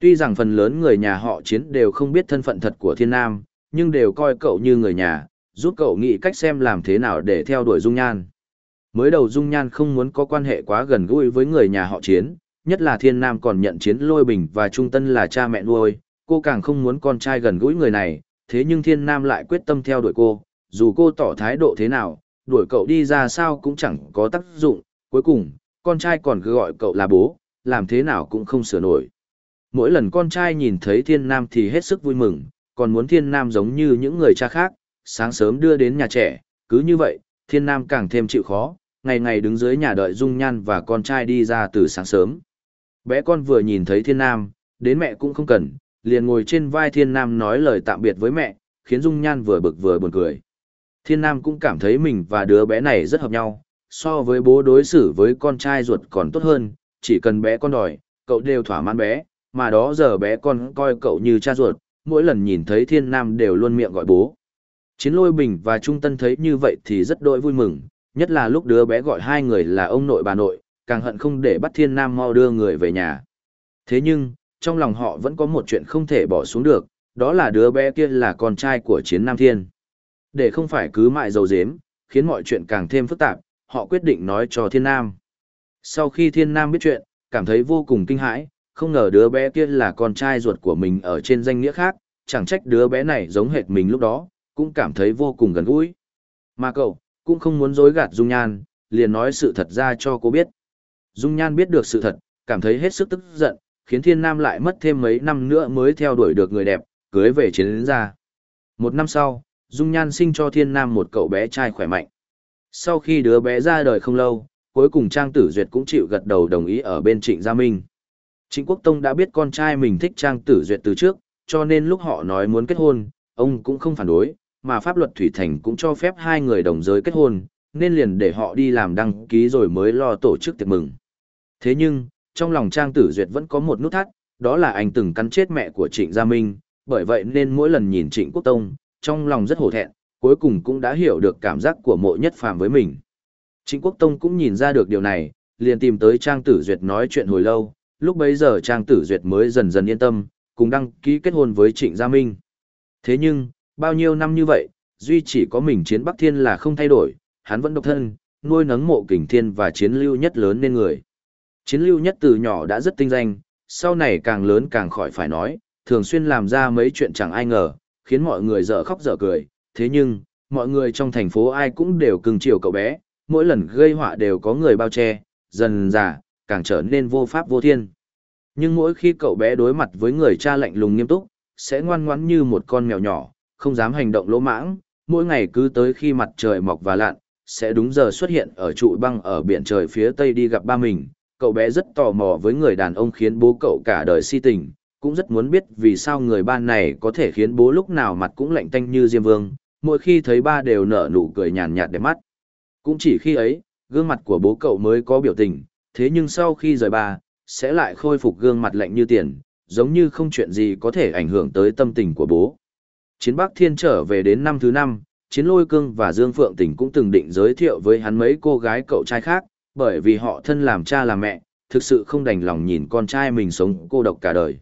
Tuy rằng phần lớn người nhà họ chiến đều không biết thân phận thật của Thiên Nam, nhưng đều coi cậu như người nhà, giúp cậu nghĩ cách xem làm thế nào để theo đuổi Dung Nhan. Mới đầu Dung Nhan không muốn có quan hệ quá gần gũi với người nhà họ chiến, nhất là Thiên Nam còn nhận chiến lôi bình và Trung Tân là cha mẹ nuôi, cô càng không muốn con trai gần gũi người này, thế nhưng Thiên Nam lại quyết tâm theo đuổi cô, dù cô tỏ thái độ thế nào, đuổi cậu đi ra sao cũng chẳng có tác dụng, cuối cùng, con trai còn cứ gọi cậu là bố, làm thế nào cũng không sửa nổi. Mỗi lần con trai nhìn thấy Thiên Nam thì hết sức vui mừng, còn muốn Thiên Nam giống như những người cha khác, sáng sớm đưa đến nhà trẻ, cứ như vậy, Thiên Nam càng thêm chịu khó, ngày ngày đứng dưới nhà đợi Dung Nhan và con trai đi ra từ sáng sớm. Bé con vừa nhìn thấy Thiên Nam, đến mẹ cũng không cần, liền ngồi trên vai Thiên Nam nói lời tạm biệt với mẹ, khiến Dung Nhan vừa bực vừa buồn cười. Thiên Nam cũng cảm thấy mình và đứa bé này rất hợp nhau, so với bố đối xử với con trai ruột còn tốt hơn, chỉ cần bé con đòi, cậu đều thỏa mãn bé, mà đó giờ bé con coi cậu như cha ruột, mỗi lần nhìn thấy Thiên Nam đều luôn miệng gọi bố. Chiến lôi bình và Trung Tân thấy như vậy thì rất đôi vui mừng, nhất là lúc đứa bé gọi hai người là ông nội bà nội, càng hận không để bắt Thiên Nam mau đưa người về nhà. Thế nhưng, trong lòng họ vẫn có một chuyện không thể bỏ xuống được, đó là đứa bé kia là con trai của chiến Nam Thiên. Để không phải cứ mại dầu dếm, khiến mọi chuyện càng thêm phức tạp, họ quyết định nói cho Thiên Nam. Sau khi Thiên Nam biết chuyện, cảm thấy vô cùng kinh hãi, không ngờ đứa bé kia là con trai ruột của mình ở trên danh nghĩa khác, chẳng trách đứa bé này giống hệt mình lúc đó, cũng cảm thấy vô cùng gần gũi. Mà cậu, cũng không muốn dối gạt Dung Nhan, liền nói sự thật ra cho cô biết. Dung Nhan biết được sự thật, cảm thấy hết sức tức giận, khiến Thiên Nam lại mất thêm mấy năm nữa mới theo đuổi được người đẹp, cưới về chiến đến ra. Một năm sau, Dung Nhan sinh cho Thiên Nam một cậu bé trai khỏe mạnh. Sau khi đứa bé ra đời không lâu, cuối cùng Trang Tử Duyệt cũng chịu gật đầu đồng ý ở bên Trịnh Gia Minh. Trịnh Quốc Tông đã biết con trai mình thích Trang Tử Duyệt từ trước, cho nên lúc họ nói muốn kết hôn, ông cũng không phản đối, mà pháp luật Thủy Thành cũng cho phép hai người đồng giới kết hôn, nên liền để họ đi làm đăng ký rồi mới lo tổ chức tiệc mừng. Thế nhưng, trong lòng Trang Tử Duyệt vẫn có một nút thắt, đó là anh từng cắn chết mẹ của Trịnh Gia Minh, bởi vậy nên mỗi lần nhìn Trịnh Quốc Tông, trong lòng rất hổ thẹn, cuối cùng cũng đã hiểu được cảm giác của mộ nhất phàm với mình. Trịnh Quốc Tông cũng nhìn ra được điều này, liền tìm tới Trang Tử Duyệt nói chuyện hồi lâu, lúc bấy giờ Trang Tử Duyệt mới dần dần yên tâm, cùng đăng ký kết hôn với Trịnh Gia Minh. Thế nhưng, bao nhiêu năm như vậy, duy chỉ có mình chiến Bắc Thiên là không thay đổi, hắn vẫn độc thân, nuôi nấng mộ kình thiên và chiến lưu nhất lớn nên người. Chiến lưu nhất từ nhỏ đã rất tinh danh, sau này càng lớn càng khỏi phải nói, thường xuyên làm ra mấy chuyện chẳng ai ngờ, khiến mọi người dở khóc dở cười, thế nhưng, mọi người trong thành phố ai cũng đều cưng chiều cậu bé, mỗi lần gây họa đều có người bao che, dần dà, càng trở nên vô pháp vô thiên. Nhưng mỗi khi cậu bé đối mặt với người cha lạnh lùng nghiêm túc, sẽ ngoan ngoãn như một con mèo nhỏ, không dám hành động lỗ mãng, mỗi ngày cứ tới khi mặt trời mọc và lặn, sẽ đúng giờ xuất hiện ở trụ băng ở biển trời phía tây đi gặp ba mình. Cậu bé rất tò mò với người đàn ông khiến bố cậu cả đời si tình, cũng rất muốn biết vì sao người ba này có thể khiến bố lúc nào mặt cũng lạnh tanh như Diêm Vương, mỗi khi thấy ba đều nở nụ cười nhàn nhạt đẹp mắt. Cũng chỉ khi ấy, gương mặt của bố cậu mới có biểu tình, thế nhưng sau khi rời ba, sẽ lại khôi phục gương mặt lạnh như tiền, giống như không chuyện gì có thể ảnh hưởng tới tâm tình của bố. Chiến Bắc Thiên trở về đến năm thứ năm, Chiến Lôi Cương và Dương Phượng Tình cũng từng định giới thiệu với hắn mấy cô gái cậu trai khác, bởi vì họ thân làm cha làm mẹ, thực sự không đành lòng nhìn con trai mình sống cô độc cả đời.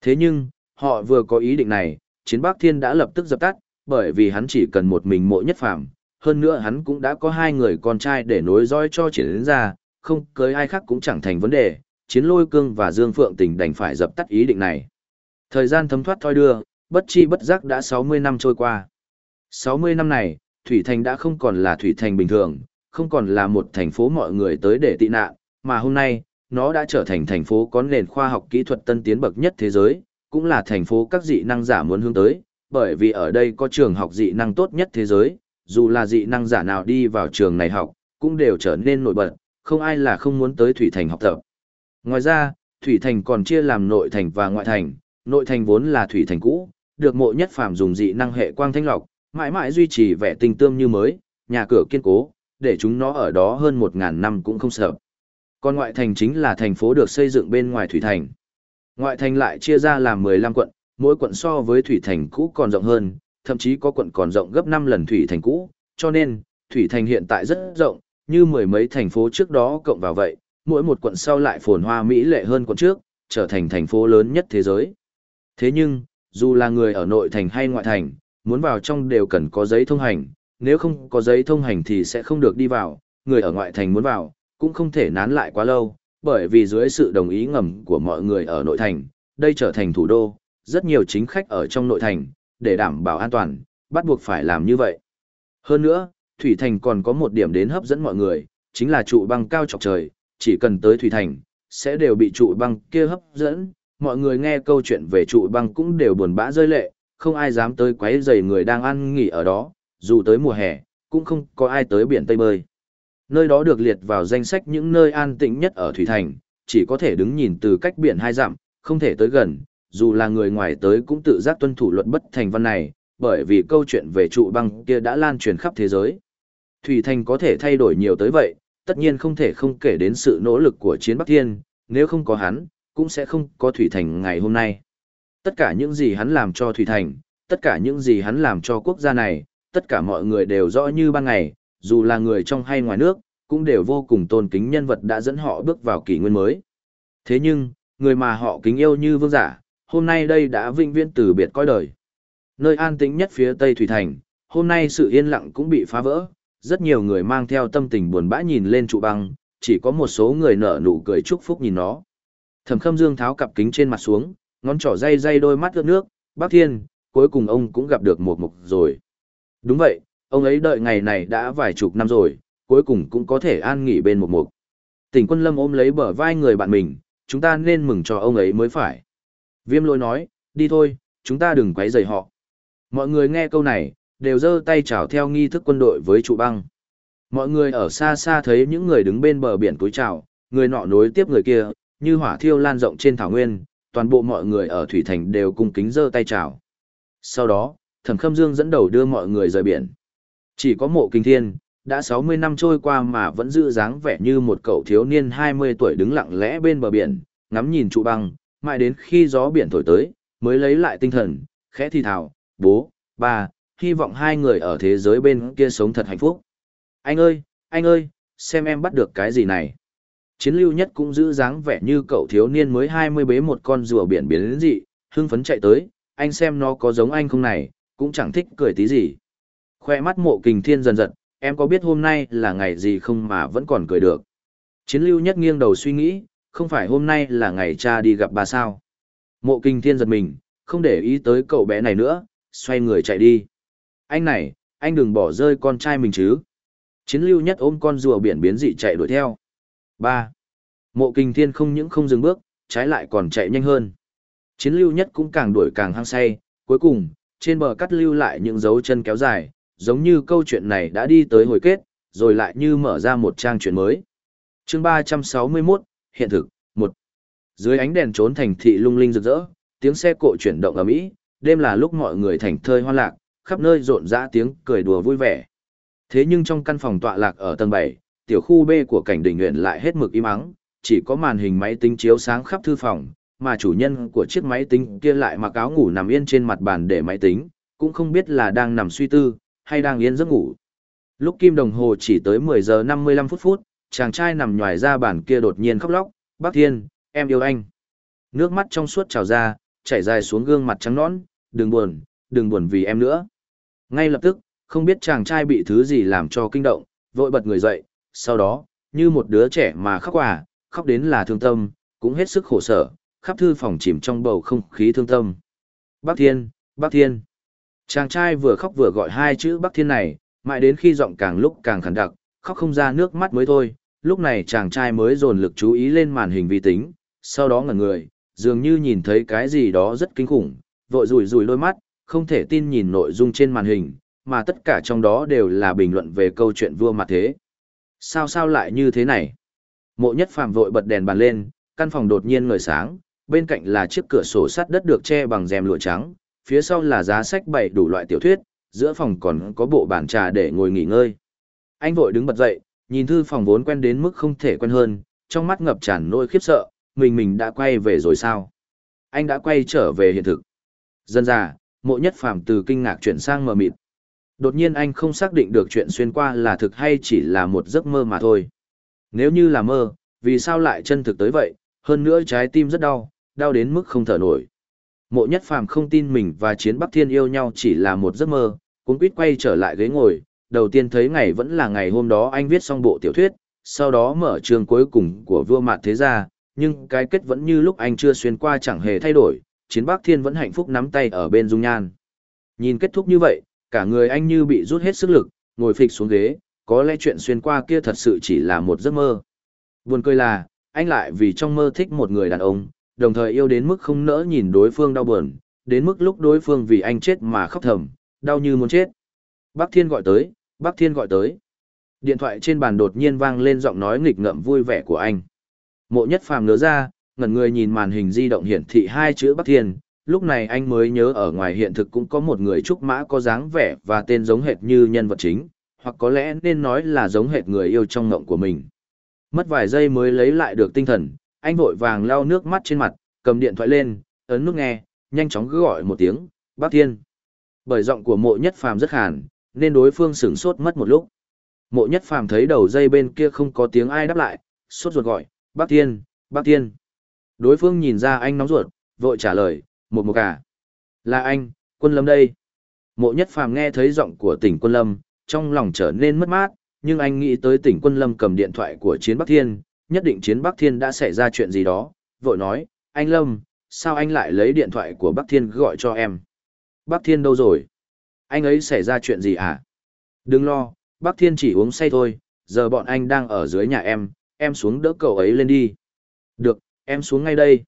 Thế nhưng, họ vừa có ý định này, Chiến Bắc Thiên đã lập tức dập tắt, bởi vì hắn chỉ cần một mình mộ nhất phàm, hơn nữa hắn cũng đã có hai người con trai để nối dõi cho triển đến ra, không cưới ai khác cũng chẳng thành vấn đề, Chiến Lôi Cương và Dương Phượng Tình đành phải dập tắt ý định này. Thời gian thấm thoát thoi đưa, bất chi bất giác đã 60 năm trôi qua. 60 năm này, Thủy Thành đã không còn là Thủy Thành bình thường, không còn là một thành phố mọi người tới để tị nạn, mà hôm nay, nó đã trở thành thành phố có nền khoa học kỹ thuật tân tiến bậc nhất thế giới, cũng là thành phố các dị năng giả muốn hướng tới, bởi vì ở đây có trường học dị năng tốt nhất thế giới, dù là dị năng giả nào đi vào trường này học, cũng đều trở nên nổi bật, không ai là không muốn tới Thủy Thành học tập. Ngoài ra, Thủy Thành còn chia làm nội thành và ngoại thành, nội thành vốn là Thủy Thành cũ, được mộ nhất phàm dùng dị năng hệ quang thanh lọc, mãi mãi duy trì vẻ tình tương như mới, nhà cửa kiên cố, để chúng nó ở đó hơn một ngàn năm cũng không sợ. Còn ngoại thành chính là thành phố được xây dựng bên ngoài Thủy Thành. Ngoại thành lại chia ra làm 15 quận, mỗi quận so với Thủy Thành cũ còn rộng hơn, thậm chí có quận còn rộng gấp 5 lần Thủy Thành cũ, cho nên, Thủy Thành hiện tại rất rộng, như mười mấy thành phố trước đó cộng vào vậy, mỗi một quận sau lại phồn hoa mỹ lệ hơn quận trước, trở thành thành phố lớn nhất thế giới. Thế nhưng, dù là người ở nội thành hay ngoại thành, muốn vào trong đều cần có giấy thông hành, nếu không có giấy thông hành thì sẽ không được đi vào, người ở ngoại thành muốn vào, cũng không thể nán lại quá lâu, bởi vì dưới sự đồng ý ngầm của mọi người ở nội thành, đây trở thành thủ đô, rất nhiều chính khách ở trong nội thành, để đảm bảo an toàn, bắt buộc phải làm như vậy. Hơn nữa, Thủy Thành còn có một điểm đến hấp dẫn mọi người, chính là trụ băng cao chọc trời, chỉ cần tới Thủy Thành, sẽ đều bị trụ băng kia hấp dẫn. Mọi người nghe câu chuyện về trụ băng cũng đều buồn bã rơi lệ, không ai dám tới quấy rầy người đang ăn nghỉ ở đó, dù tới mùa hè, cũng không có ai tới biển Tây bơi. Nơi đó được liệt vào danh sách những nơi an tĩnh nhất ở Thủy Thành, chỉ có thể đứng nhìn từ cách biển hai dặm, không thể tới gần, dù là người ngoài tới cũng tự giác tuân thủ luật bất thành văn này, bởi vì câu chuyện về trụ băng kia đã lan truyền khắp thế giới. Thủy Thành có thể thay đổi nhiều tới vậy, tất nhiên không thể không kể đến sự nỗ lực của chiến Bắc Thiên, nếu không có hắn, cũng sẽ không có Thủy Thành ngày hôm nay. Tất cả những gì hắn làm cho Thủy Thành, tất cả những gì hắn làm cho quốc gia này, tất cả mọi người đều rõ như ban ngày, dù là người trong hay ngoài nước, cũng đều vô cùng tôn kính nhân vật đã dẫn họ bước vào kỷ nguyên mới. Thế nhưng, người mà họ kính yêu như vương giả, hôm nay đây đã vinh viễn từ biệt coi đời. Nơi an tĩnh nhất phía Tây Thủy Thành, hôm nay sự yên lặng cũng bị phá vỡ, rất nhiều người mang theo tâm tình buồn bã nhìn lên trụ băng, chỉ có một số người nở nụ cười chúc phúc nhìn nó. Thẩm Khâm Dương tháo cặp kính trên mặt xuống, ngón trỏ day day đôi mắt ướt nước, "Bác Thiên, cuối cùng ông cũng gặp được một mục rồi." Đúng vậy, ông ấy đợi ngày này đã vài chục năm rồi, cuối cùng cũng có thể an nghỉ bên một mục. Tỉnh Quân Lâm ôm lấy bờ vai người bạn mình, chúng ta nên mừng cho ông ấy mới phải. Viêm lôi nói, đi thôi, chúng ta đừng quấy rầy họ. Mọi người nghe câu này, đều giơ tay chào theo nghi thức quân đội với trụ băng. Mọi người ở xa xa thấy những người đứng bên bờ biển cúi chào, người nọ nối tiếp người kia, như hỏa thiêu lan rộng trên thảo nguyên, toàn bộ mọi người ở Thủy Thành đều cung kính giơ tay chào. Sau đó, Thẩm Khâm Dương dẫn đầu đưa mọi người rời biển. Chỉ có mộ kinh thiên, đã 60 năm trôi qua mà vẫn giữ dáng vẻ như một cậu thiếu niên 20 tuổi đứng lặng lẽ bên bờ biển, ngắm nhìn trụ băng, mãi đến khi gió biển thổi tới, mới lấy lại tinh thần, khẽ thì thào, bố, ba, hy vọng hai người ở thế giới bên kia sống thật hạnh phúc. Anh ơi, anh ơi, xem em bắt được cái gì này. Chiến lưu nhất cũng giữ dáng vẻ như cậu thiếu niên mới 20 bế một con rùa biển biến đến dị, hưng phấn chạy tới, anh xem nó có giống anh không này, cũng chẳng thích cười tí gì. Khoe mắt mộ kình thiên dần dần, em có biết hôm nay là ngày gì không mà vẫn còn cười được. Chiến lưu nhất nghiêng đầu suy nghĩ, không phải hôm nay là ngày cha đi gặp bà sao. Mộ kinh thiên giật mình, không để ý tới cậu bé này nữa, xoay người chạy đi. Anh này, anh đừng bỏ rơi con trai mình chứ. Chiến lưu nhất ôm con rùa biển biến dị chạy đuổi theo. ba Mộ kinh thiên không những không dừng bước, trái lại còn chạy nhanh hơn. Chiến lưu nhất cũng càng đuổi càng hăng say, cuối cùng, trên bờ cắt lưu lại những dấu chân kéo dài, giống như câu chuyện này đã đi tới hồi kết, rồi lại như mở ra một trang chuyện mới. chương 361, hiện thực, một Dưới ánh đèn trốn thành thị lung linh rực rỡ, tiếng xe cộ chuyển động ở mỹ, đêm là lúc mọi người thành thơi hoan lạc, khắp nơi rộn rã tiếng cười đùa vui vẻ. Thế nhưng trong căn phòng tọa lạc ở tầng 7, tiểu khu B của cảnh đỉnh nguyện lại hết mực im ắng, chỉ có màn hình máy tính chiếu sáng khắp thư phòng, mà chủ nhân của chiếc máy tính kia lại mặc áo ngủ nằm yên trên mặt bàn để máy tính, cũng không biết là đang nằm suy tư, hay đang yên giấc ngủ. Lúc kim đồng hồ chỉ tới 10 giờ 55 phút phút, chàng trai nằm nhòi ra bàn kia đột nhiên khóc lóc, bác thiên, em yêu anh. Nước mắt trong suốt trào ra, chảy dài xuống gương mặt trắng nõn, đừng buồn, đừng buồn vì em nữa. Ngay lập tức, không biết chàng trai bị thứ gì làm cho kinh động, vội bật người dậy, sau đó, như một đứa trẻ mà khóc quả, khóc đến là thương tâm, cũng hết sức khổ sở, khắp thư phòng chìm trong bầu không khí thương tâm. Bác Thiên, Bác Thiên. Chàng trai vừa khóc vừa gọi hai chữ Bác Thiên này, mãi đến khi giọng càng lúc càng khẳng đặc, khóc không ra nước mắt mới thôi, lúc này chàng trai mới dồn lực chú ý lên màn hình vi tính, sau đó ngẩn người, dường như nhìn thấy cái gì đó rất kinh khủng, vội rủi rủi đôi mắt, không thể tin nhìn nội dung trên màn hình, mà tất cả trong đó đều là bình luận về câu chuyện vua mặt thế. Sao sao lại như thế này? Mộ nhất phàm vội bật đèn bàn lên, căn phòng đột nhiên ngời sáng, bên cạnh là chiếc cửa sổ sắt đất được che bằng rèm lụa trắng, phía sau là giá sách bày đủ loại tiểu thuyết, giữa phòng còn có bộ bàn trà để ngồi nghỉ ngơi. Anh vội đứng bật dậy, nhìn thư phòng vốn quen đến mức không thể quen hơn, trong mắt ngập tràn nỗi khiếp sợ, mình mình đã quay về rồi sao? Anh đã quay trở về hiện thực. Dân già, mộ nhất phàm từ kinh ngạc chuyển sang mờ mịt. Đột nhiên anh không xác định được chuyện xuyên qua là thực hay chỉ là một giấc mơ mà thôi. Nếu như là mơ, vì sao lại chân thực tới vậy, hơn nữa trái tim rất đau, đau đến mức không thở nổi. Mộ nhất phàm không tin mình và chiến Bắc Thiên yêu nhau chỉ là một giấc mơ, cũng quýt quay trở lại ghế ngồi, đầu tiên thấy ngày vẫn là ngày hôm đó anh viết xong bộ tiểu thuyết, sau đó mở trường cuối cùng của vua mạt thế gia, nhưng cái kết vẫn như lúc anh chưa xuyên qua chẳng hề thay đổi, chiến Bắc Thiên vẫn hạnh phúc nắm tay ở bên dung nhan. Nhìn kết thúc như vậy, cả người anh như bị rút hết sức lực, ngồi phịch xuống ghế, có lẽ chuyện xuyên qua kia thật sự chỉ là một giấc mơ. Buồn cười là, anh lại vì trong mơ thích một người đàn ông, đồng thời yêu đến mức không nỡ nhìn đối phương đau buồn, đến mức lúc đối phương vì anh chết mà khóc thầm, đau như muốn chết. Bác Thiên gọi tới, Bác Thiên gọi tới. Điện thoại trên bàn đột nhiên vang lên giọng nói nghịch ngợm vui vẻ của anh. Mộ nhất phàm ngớ ra, ngẩn người nhìn màn hình di động hiển thị hai chữ Bắc Thiên, lúc này anh mới nhớ ở ngoài hiện thực cũng có một người trúc mã có dáng vẻ và tên giống hệt như nhân vật chính, hoặc có lẽ nên nói là giống hệt người yêu trong ngộng của mình. Mất vài giây mới lấy lại được tinh thần, anh vội vàng lau nước mắt trên mặt, cầm điện thoại lên, ấn nút nghe, nhanh chóng cứ gọi một tiếng, Bắc Thiên. Bởi giọng của mộ nhất phàm rất hàn, nên đối phương sửng sốt mất một lúc. Mộ nhất phàm thấy đầu dây bên kia không có tiếng ai đáp lại, sốt ruột gọi, Bác Thiên, Bác Thiên. Đối phương nhìn ra anh nóng ruột, vội trả lời, một một cả. Là anh, quân lâm đây. Mộ nhất phàm nghe thấy giọng của tỉnh quân lâm, trong lòng trở nên mất mát, nhưng anh nghĩ tới tỉnh quân lâm cầm điện thoại của chiến Bắc Thiên, nhất định chiến Bắc Thiên đã xảy ra chuyện gì đó, vội nói, anh Lâm, sao anh lại lấy điện thoại của Bắc Thiên gọi cho em? Bắc Thiên đâu rồi? Anh ấy xảy ra chuyện gì à? Đừng lo, Bắc Thiên chỉ uống say thôi, giờ bọn anh đang ở dưới nhà em, em xuống đỡ cậu ấy lên đi. Được, em xuống ngay đây.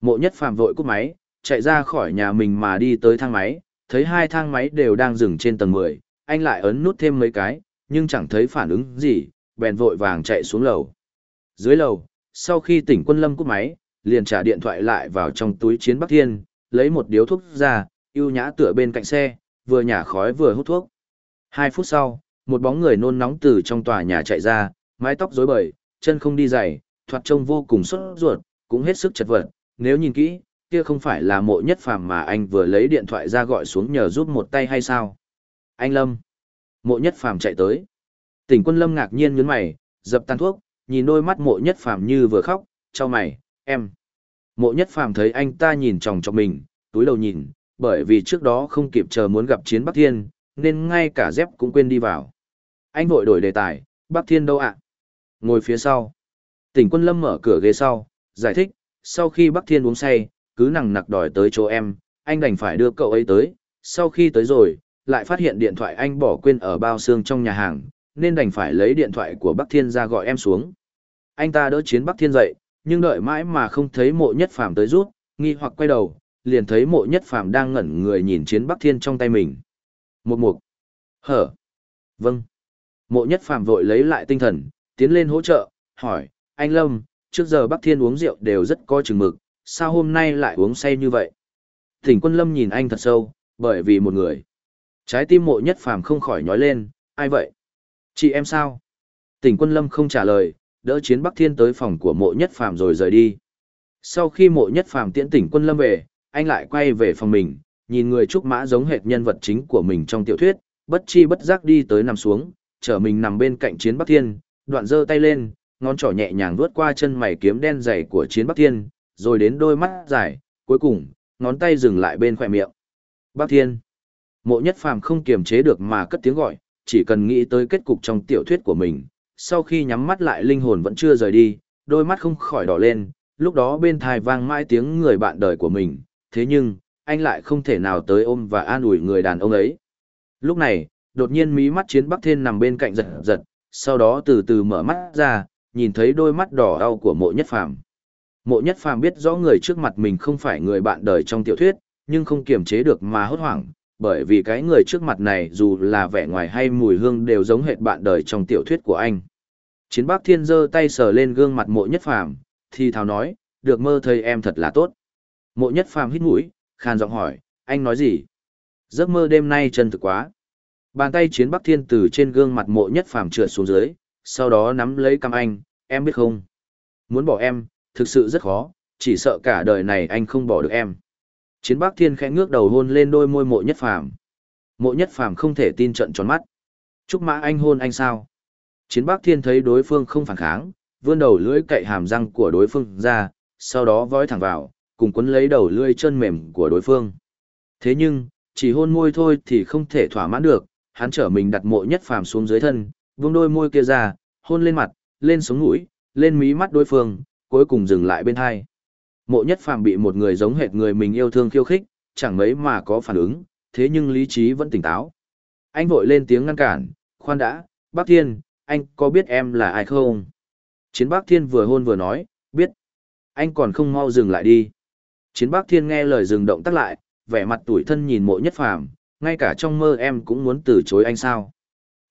Mộ nhất phàm vội cúp máy, chạy ra khỏi nhà mình mà đi tới thang máy, thấy hai thang máy đều đang dừng trên tầng 10, anh lại ấn nút thêm mấy cái, nhưng chẳng thấy phản ứng gì, bèn vội vàng chạy xuống lầu. Dưới lầu, sau khi tỉnh quân lâm cúp máy, liền trả điện thoại lại vào trong túi chiến Bắc Thiên, lấy một điếu thuốc ra, ưu nhã tựa bên cạnh xe, vừa nhả khói vừa hút thuốc. Hai phút sau, một bóng người nôn nóng từ trong tòa nhà chạy ra, mái tóc rối bời, chân không đi giày, thoạt trông vô cùng sốt ruột, cũng hết sức chật vật. Nếu nhìn kỹ, kia không phải là mộ nhất phàm mà anh vừa lấy điện thoại ra gọi xuống nhờ giúp một tay hay sao? Anh Lâm. Mộ nhất phàm chạy tới. Tỉnh quân Lâm ngạc nhiên nhướng mày, dập tan thuốc, nhìn đôi mắt mộ nhất phàm như vừa khóc, cho mày, em. Mộ nhất phàm thấy anh ta nhìn chòng chọc mình, túi đầu nhìn, bởi vì trước đó không kịp chờ muốn gặp chiến Bắc Thiên, nên ngay cả dép cũng quên đi vào. Anh vội đổi đề tài, Bắc Thiên đâu ạ? Ngồi phía sau. Tỉnh quân lâm mở cửa ghế sau, giải thích, sau khi Bắc Thiên uống say, cứ nằng nặc đòi tới chỗ em, anh đành phải đưa cậu ấy tới, sau khi tới rồi, lại phát hiện điện thoại anh bỏ quên ở bao xương trong nhà hàng, nên đành phải lấy điện thoại của Bắc Thiên ra gọi em xuống. Anh ta đỡ chiến Bắc Thiên dậy, nhưng đợi mãi mà không thấy mộ nhất phàm tới rút, nghi hoặc quay đầu, liền thấy mộ nhất phàm đang ngẩn người nhìn chiến Bắc Thiên trong tay mình. Một mục. Hở. Vâng. Mộ nhất phàm vội lấy lại tinh thần, tiến lên hỗ trợ, hỏi, anh Lâm, trước giờ Bắc Thiên uống rượu đều rất có chừng mực, sao hôm nay lại uống say như vậy? Thỉnh quân Lâm nhìn anh thật sâu, bởi vì một người. Trái tim mộ nhất phàm không khỏi nhói lên, ai vậy? Chị em sao? Tỉnh quân Lâm không trả lời, đỡ chiến Bắc Thiên tới phòng của mộ nhất phàm rồi rời đi. Sau khi mộ nhất phàm tiễn tỉnh quân Lâm về, anh lại quay về phòng mình, nhìn người trúc mã giống hệt nhân vật chính của mình trong tiểu thuyết, bất chi bất giác đi tới nằm xuống, chở mình nằm bên cạnh chiến Bắc Thiên, đoạn giơ tay lên, ngón trỏ nhẹ nhàng vuốt qua chân mày kiếm đen dày của chiến Bắc Thiên, rồi đến đôi mắt dài, cuối cùng, ngón tay dừng lại bên khỏe miệng. Bắc Thiên. Mộ nhất phàm không kiềm chế được mà cất tiếng gọi, chỉ cần nghĩ tới kết cục trong tiểu thuyết của mình, sau khi nhắm mắt lại linh hồn vẫn chưa rời đi, đôi mắt không khỏi đỏ lên, lúc đó bên thai vang mãi tiếng người bạn đời của mình, thế nhưng, anh lại không thể nào tới ôm và an ủi người đàn ông ấy. Lúc này, đột nhiên mí mắt chiến Bắc Thiên nằm bên cạnh giật giật, sau đó từ từ mở mắt ra, nhìn thấy đôi mắt đỏ đau của mộ nhất phàm. Mộ nhất phàm biết rõ người trước mặt mình không phải người bạn đời trong tiểu thuyết, nhưng không kiềm chế được mà hốt hoảng, bởi vì cái người trước mặt này dù là vẻ ngoài hay mùi hương đều giống hệt bạn đời trong tiểu thuyết của anh. Chiến Bác Thiên giơ tay sờ lên gương mặt mộ nhất phàm, thì thào nói, được mơ thấy em thật là tốt. Mộ nhất phàm hít mũi, khàn giọng hỏi, anh nói gì? Giấc mơ đêm nay chân thực quá. Bàn tay chiến Bắc Thiên từ trên gương mặt mộ nhất phàm trượt xuống dưới, sau đó nắm lấy cằm anh, em biết không? Muốn bỏ em, thực sự rất khó, chỉ sợ cả đời này anh không bỏ được em. Chiến Bắc Thiên khẽ ngước đầu hôn lên đôi môi mộ nhất phàm. Mộ nhất phàm không thể tin trận tròn mắt. Chúc mã anh hôn anh sao? Chiến Bắc Thiên thấy đối phương không phản kháng, vươn đầu lưỡi cậy hàm răng của đối phương ra, sau đó vói thẳng vào, cùng quấn lấy đầu lưỡi chân mềm của đối phương. Thế nhưng, chỉ hôn môi thôi thì không thể thỏa mãn được, hắn trở mình đặt mộ nhất phàm xuống dưới thân, vung đôi môi kia ra, hôn lên mặt, lên sống mũi, lên mí mắt đối phương, cuối cùng dừng lại bên hai. Mộ nhất phàm bị một người giống hệt người mình yêu thương khiêu khích, chẳng mấy mà có phản ứng, thế nhưng lý trí vẫn tỉnh táo. Anh vội lên tiếng ngăn cản, khoan đã, bác thiên, anh có biết em là ai không? Chiến bác thiên vừa hôn vừa nói, biết. Anh còn không mau dừng lại đi. Chiến bác thiên nghe lời dừng động tắt lại, vẻ mặt tủi thân nhìn mộ nhất phàm, ngay cả trong mơ em cũng muốn từ chối anh sao.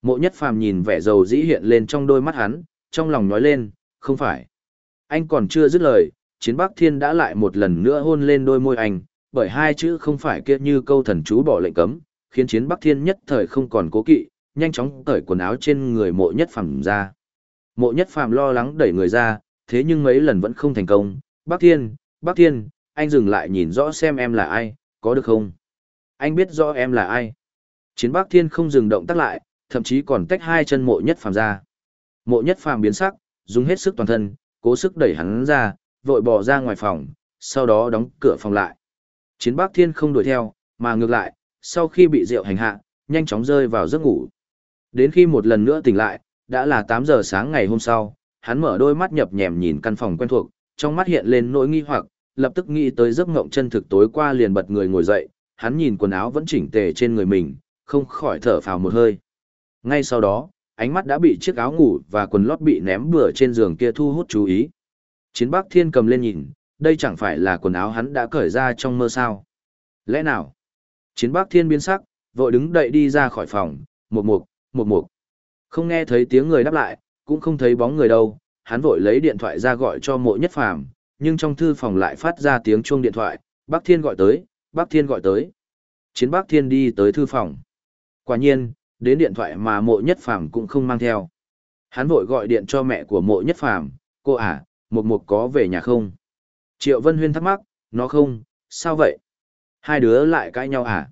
Mộ nhất phàm nhìn vẻ dầu dĩ hiện lên trong đôi mắt hắn, trong lòng nói lên, không phải. Anh còn chưa dứt lời, chiến bắc thiên đã lại một lần nữa hôn lên đôi môi anh, bởi hai chữ không phải kia như câu thần chú bỏ lệnh cấm, khiến chiến bắc thiên nhất thời không còn cố kỵ, nhanh chóng cởi quần áo trên người mộ nhất phàm ra. Mộ nhất phàm lo lắng đẩy người ra, thế nhưng mấy lần vẫn không thành công. Bắc thiên, Bắc thiên, anh dừng lại nhìn rõ xem em là ai, có được không? Anh biết rõ em là ai. Chiến Bắc Thiên không dừng động tác lại, thậm chí còn tách hai chân mộ nhất phàm ra. Mộ nhất phàm biến sắc, dùng hết sức toàn thân, cố sức đẩy hắn ra, vội bỏ ra ngoài phòng, sau đó đóng cửa phòng lại. Chiến Bắc Thiên không đuổi theo, mà ngược lại, sau khi bị rượu hành hạ, nhanh chóng rơi vào giấc ngủ. Đến khi một lần nữa tỉnh lại, đã là 8 giờ sáng ngày hôm sau, hắn mở đôi mắt nhập nhèm nhìn căn phòng quen thuộc, trong mắt hiện lên nỗi nghi hoặc, lập tức nghĩ tới giấc ngộng chân thực tối qua liền bật người ngồi dậy, hắn nhìn quần áo vẫn chỉnh tề trên người mình, không khỏi thở phào một hơi. Ngay sau đó, ánh mắt đã bị chiếc áo ngủ và quần lót bị ném bừa trên giường kia thu hút chú ý. Chiến Bắc Thiên cầm lên nhìn, đây chẳng phải là quần áo hắn đã cởi ra trong mơ sao. Lẽ nào? Chiến Bắc Thiên biến sắc, vội đứng dậy đi ra khỏi phòng, một mục, một mục. Không nghe thấy tiếng người đáp lại, cũng không thấy bóng người đâu, hắn vội lấy điện thoại ra gọi cho mộ nhất phàm, nhưng trong thư phòng lại phát ra tiếng chuông điện thoại, Bắc Thiên gọi tới, Bắc Thiên gọi tới. Chiến Bắc Thiên đi tới thư phòng. Quả nhiên, đến điện thoại mà mộ nhất phàm cũng không mang theo. Hắn vội gọi điện cho mẹ của mộ nhất phàm, cô à, một một có về nhà không? Triệu Vân Huyên thắc mắc, nó không, sao vậy? Hai đứa lại cãi nhau à?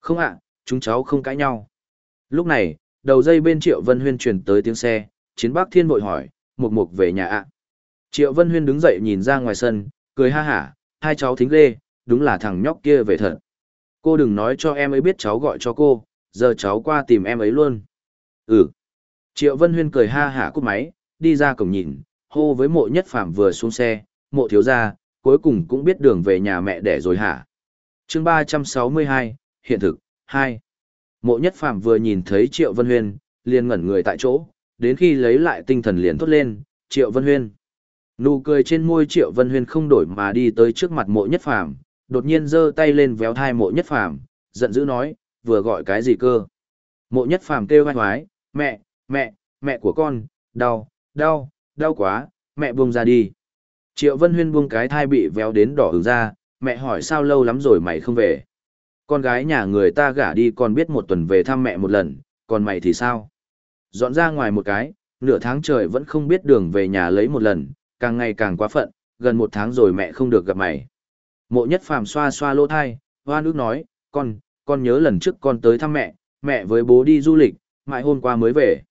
Không ạ, chúng cháu không cãi nhau. Lúc này, đầu dây bên Triệu Vân Huyên truyền tới tiếng xe, chiến Bắc Thiên vội hỏi, một một về nhà ạ. Triệu Vân Huyên đứng dậy nhìn ra ngoài sân, cười ha hả, hai cháu thính lê, đúng là thằng nhóc kia về thật. Cô đừng nói cho em ấy biết cháu gọi cho cô, giờ cháu qua tìm em ấy luôn. Ừ. Triệu Vân Huyên cười ha hả cúp máy, đi ra cổng nhìn, hô với mộ nhất phạm vừa xuống xe, mộ thiếu ra, cuối cùng cũng biết đường về nhà mẹ đẻ rồi hả. chương 362, hiện thực, 2. Mộ nhất phạm vừa nhìn thấy Triệu Vân Huyên, liền ngẩn người tại chỗ, đến khi lấy lại tinh thần liền thốt lên, Triệu Vân Huyên. Nụ cười trên môi Triệu Vân Huyên không đổi mà đi tới trước mặt mộ nhất phàm, đột nhiên giơ tay lên véo thai mộ nhất phàm, giận dữ nói, vừa gọi cái gì cơ. Mộ nhất phàm kêu hoài hoái, mẹ, mẹ, mẹ của con, đau, đau, đau quá, mẹ buông ra đi. Triệu Vân Huyên buông cái thai bị véo đến đỏ ứng ra, mẹ hỏi sao lâu lắm rồi mày không về. Con gái nhà người ta gả đi còn biết một tuần về thăm mẹ một lần, còn mày thì sao? Dọn ra ngoài một cái, nửa tháng trời vẫn không biết đường về nhà lấy một lần, càng ngày càng quá phận, gần một tháng rồi mẹ không được gặp mày. Mộ nhất phàm xoa xoa lỗ thai, hoa nước nói, con, con nhớ lần trước con tới thăm mẹ, mẹ với bố đi du lịch, mãi hôm qua mới về.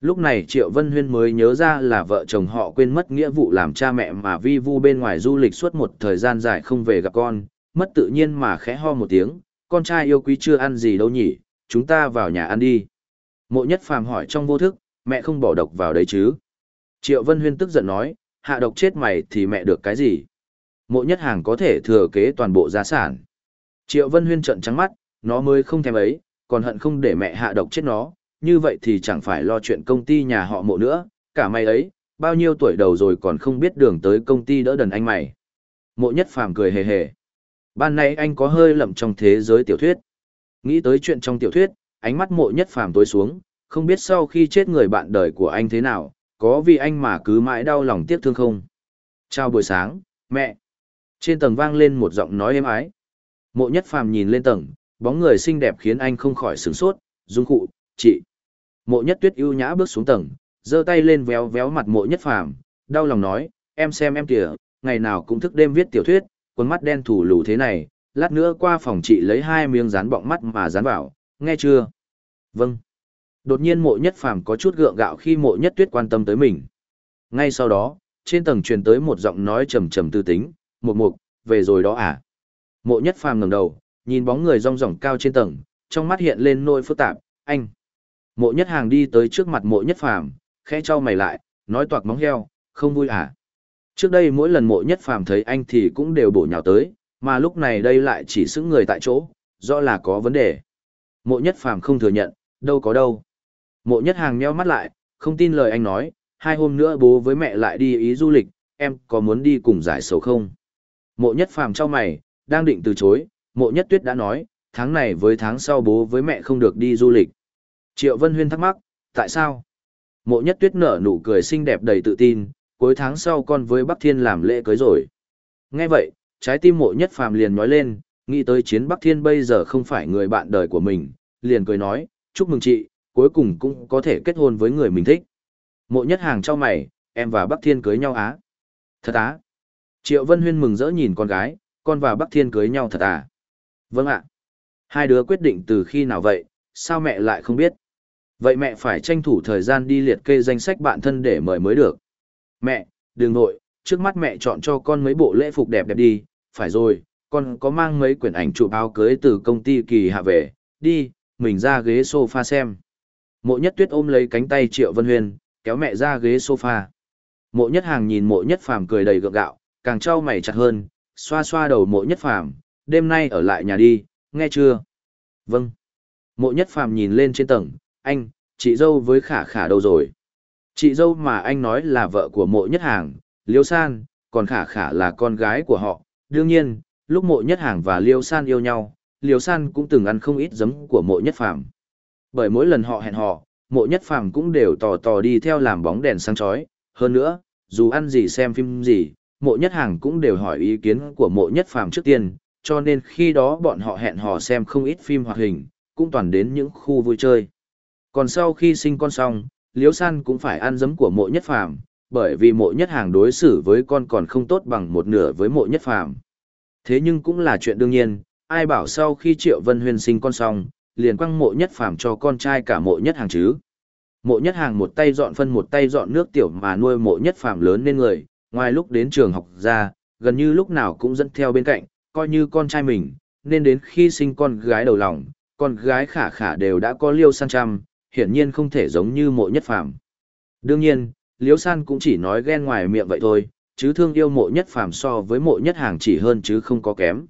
Lúc này Triệu Vân Huyên mới nhớ ra là vợ chồng họ quên mất nghĩa vụ làm cha mẹ mà vi vu bên ngoài du lịch suốt một thời gian dài không về gặp con, mất tự nhiên mà khẽ ho một tiếng, con trai yêu quý chưa ăn gì đâu nhỉ, chúng ta vào nhà ăn đi. Mộ nhất phàm hỏi trong vô thức, mẹ không bỏ độc vào đấy chứ. Triệu Vân Huyên tức giận nói, hạ độc chết mày thì mẹ được cái gì? Mộ nhất hàng có thể thừa kế toàn bộ gia sản. Triệu Vân Huyên trợn trắng mắt, nó mới không thèm ấy, còn hận không để mẹ hạ độc chết nó, như vậy thì chẳng phải lo chuyện công ty nhà họ mộ nữa, cả mày ấy, bao nhiêu tuổi đầu rồi còn không biết đường tới công ty đỡ đần anh mày. Mộ nhất phàm cười hề hề. Ban nãy anh có hơi lầm trong thế giới tiểu thuyết. Nghĩ tới chuyện trong tiểu thuyết, ánh mắt mộ nhất phàm tối xuống, không biết sau khi chết người bạn đời của anh thế nào, có vì anh mà cứ mãi đau lòng tiếc thương không. Chào buổi sáng, mẹ. Trên tầng vang lên một giọng nói êm ái. Mộ nhất phàm nhìn lên tầng, bóng người xinh đẹp khiến anh không khỏi sửng sốt, dung cụ, chị. Mộ nhất tuyết ưu nhã bước xuống tầng, giơ tay lên véo véo mặt mộ nhất phàm, đau lòng nói, em xem em kìa, ngày nào cũng thức đêm viết tiểu thuyết, quần mắt đen thủ lù thế này, lát nữa qua phòng chị lấy hai miếng dán bọng mắt mà dán vào, nghe chưa? Vâng. Đột nhiên mộ nhất phàm có chút gượng gạo khi mộ nhất tuyết quan tâm tới mình. Ngay sau đó, trên tầng truyền tới một giọng nói trầm trầm tư tính, một mục, về rồi đó à? Mộ nhất phàm ngẩng đầu, nhìn bóng người rong ròng cao trên tầng, trong mắt hiện lên nỗi phức tạp, anh. Mộ nhất hàng đi tới trước mặt mộ nhất phàm, khẽ trao mày lại, nói toạc móng heo, không vui à? Trước đây mỗi lần mộ nhất phàm thấy anh thì cũng đều bổ nhào tới, mà lúc này đây lại chỉ xứng người tại chỗ, rõ là có vấn đề. Mộ nhất phàm không thừa nhận, đâu có đâu. Mộ nhất hàng nheo mắt lại, không tin lời anh nói, hai hôm nữa bố với mẹ lại đi ý du lịch, em có muốn đi cùng giải sầu không? Mộ nhất phàm trao mày, đang định từ chối, mộ nhất tuyết đã nói, tháng này với tháng sau bố với mẹ không được đi du lịch. Triệu Vân Huyên thắc mắc, tại sao? Mộ nhất tuyết nở nụ cười xinh đẹp đầy tự tin, cuối tháng sau con với Bắc Thiên làm lễ cưới rồi. Nghe vậy, trái tim mộ nhất phàm liền nói lên, nghĩ tới chiến Bắc Thiên bây giờ không phải người bạn đời của mình, liền cười nói, chúc mừng chị, cuối cùng cũng có thể kết hôn với người mình thích. Mộ nhất hàng cho mày, em và Bắc Thiên cưới nhau á. Thật á. Triệu Vân Huyên mừng rỡ nhìn con gái, con và Bắc Thiên cưới nhau thật à? Vâng ạ. Hai đứa quyết định từ khi nào vậy, sao mẹ lại không biết? Vậy mẹ phải tranh thủ thời gian đi liệt kê danh sách bạn thân để mời mới được. Mẹ, đừng nội, trước mắt mẹ chọn cho con mấy bộ lễ phục đẹp đẹp đi, phải rồi, con có mang mấy quyển ảnh chụp áo cưới từ công ty kỳ hạ về, đi, mình ra ghế sofa xem. Mộ nhất tuyết ôm lấy cánh tay Triệu Vân Huyên, kéo mẹ ra ghế sofa. Mộ nhất hàng nhìn mộ nhất phàm cười đầy gượng gạo, càng trao mày chặt hơn, xoa xoa đầu mộ nhất phàm, đêm nay ở lại nhà đi, nghe chưa? Vâng. Mộ nhất phàm nhìn lên trên tầng, anh, chị dâu với khả khả đâu rồi? Chị dâu mà anh nói là vợ của mộ nhất hàng, Liêu San, còn khả khả là con gái của họ. Đương nhiên, lúc mộ nhất hàng và Liêu San yêu nhau, Liêu San cũng từng ăn không ít giấm của mộ nhất phàm. Bởi mỗi lần họ hẹn hò, mộ nhất phàm cũng đều tò tò đi theo làm bóng đèn sáng chói. Hơn nữa, dù ăn gì xem phim gì, mộ nhất hàng cũng đều hỏi ý kiến của mộ nhất phàm trước tiên, cho nên khi đó bọn họ hẹn hò xem không ít phim hoạt hình, cũng toàn đến những khu vui chơi. Còn sau khi sinh con xong, Liễu San cũng phải ăn giấm của mộ nhất phàm, bởi vì mộ nhất hàng đối xử với con còn không tốt bằng một nửa với mộ nhất phàm. Thế nhưng cũng là chuyện đương nhiên, ai bảo sau khi Triệu Vân Huyền sinh con xong, liền quăng mộ nhất phàm cho con trai cả mộ nhất hàng chứ. Mộ nhất hàng một tay dọn phân một tay dọn nước tiểu mà nuôi mộ nhất phàm lớn lên người, ngoài lúc đến trường học ra, gần như lúc nào cũng dẫn theo bên cạnh, coi như con trai mình, nên đến khi sinh con gái đầu lòng, con gái khả khả đều đã có liêu san trăm, hiển nhiên không thể giống như mộ nhất phàm. Đương nhiên, liêu san cũng chỉ nói ghen ngoài miệng vậy thôi, chứ thương yêu mộ nhất phàm so với mộ nhất hàng chỉ hơn chứ không có kém.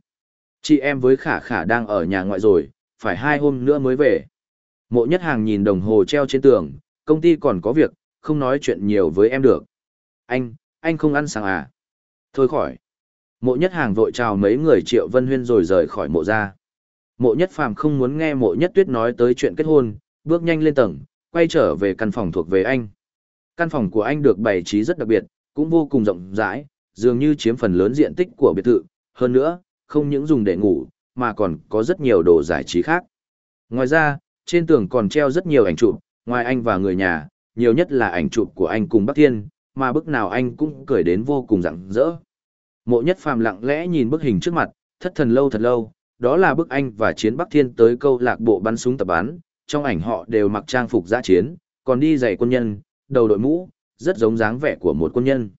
Chị em với khả khả đang ở nhà ngoại rồi, phải hai hôm nữa mới về. Mộ nhất hàng nhìn đồng hồ treo trên tường, công ty còn có việc, không nói chuyện nhiều với em được. Anh, anh không ăn sáng à? Thôi khỏi. Mộ nhất hàng vội chào mấy người triệu vân huyên rồi rời khỏi mộ ra. Mộ nhất phàm không muốn nghe mộ nhất tuyết nói tới chuyện kết hôn, bước nhanh lên tầng, quay trở về căn phòng thuộc về anh. Căn phòng của anh được bày trí rất đặc biệt, cũng vô cùng rộng rãi, dường như chiếm phần lớn diện tích của biệt thự. Hơn nữa, không những dùng để ngủ, mà còn có rất nhiều đồ giải trí khác. Ngoài ra, trên tường còn treo rất nhiều ảnh chụp, ngoài anh và người nhà, nhiều nhất là ảnh chụp của anh cùng Bắc Thiên, mà bức nào anh cũng cười đến vô cùng rạng rỡ. Mộ nhất phàm lặng lẽ nhìn bức hình trước mặt, thất thần lâu thật lâu, đó là bức anh và chiến Bắc Thiên tới câu lạc bộ bắn súng tập bắn, trong ảnh họ đều mặc trang phục giã chiến, còn đi giày quân nhân, đầu đội mũ, rất giống dáng vẻ của một quân nhân.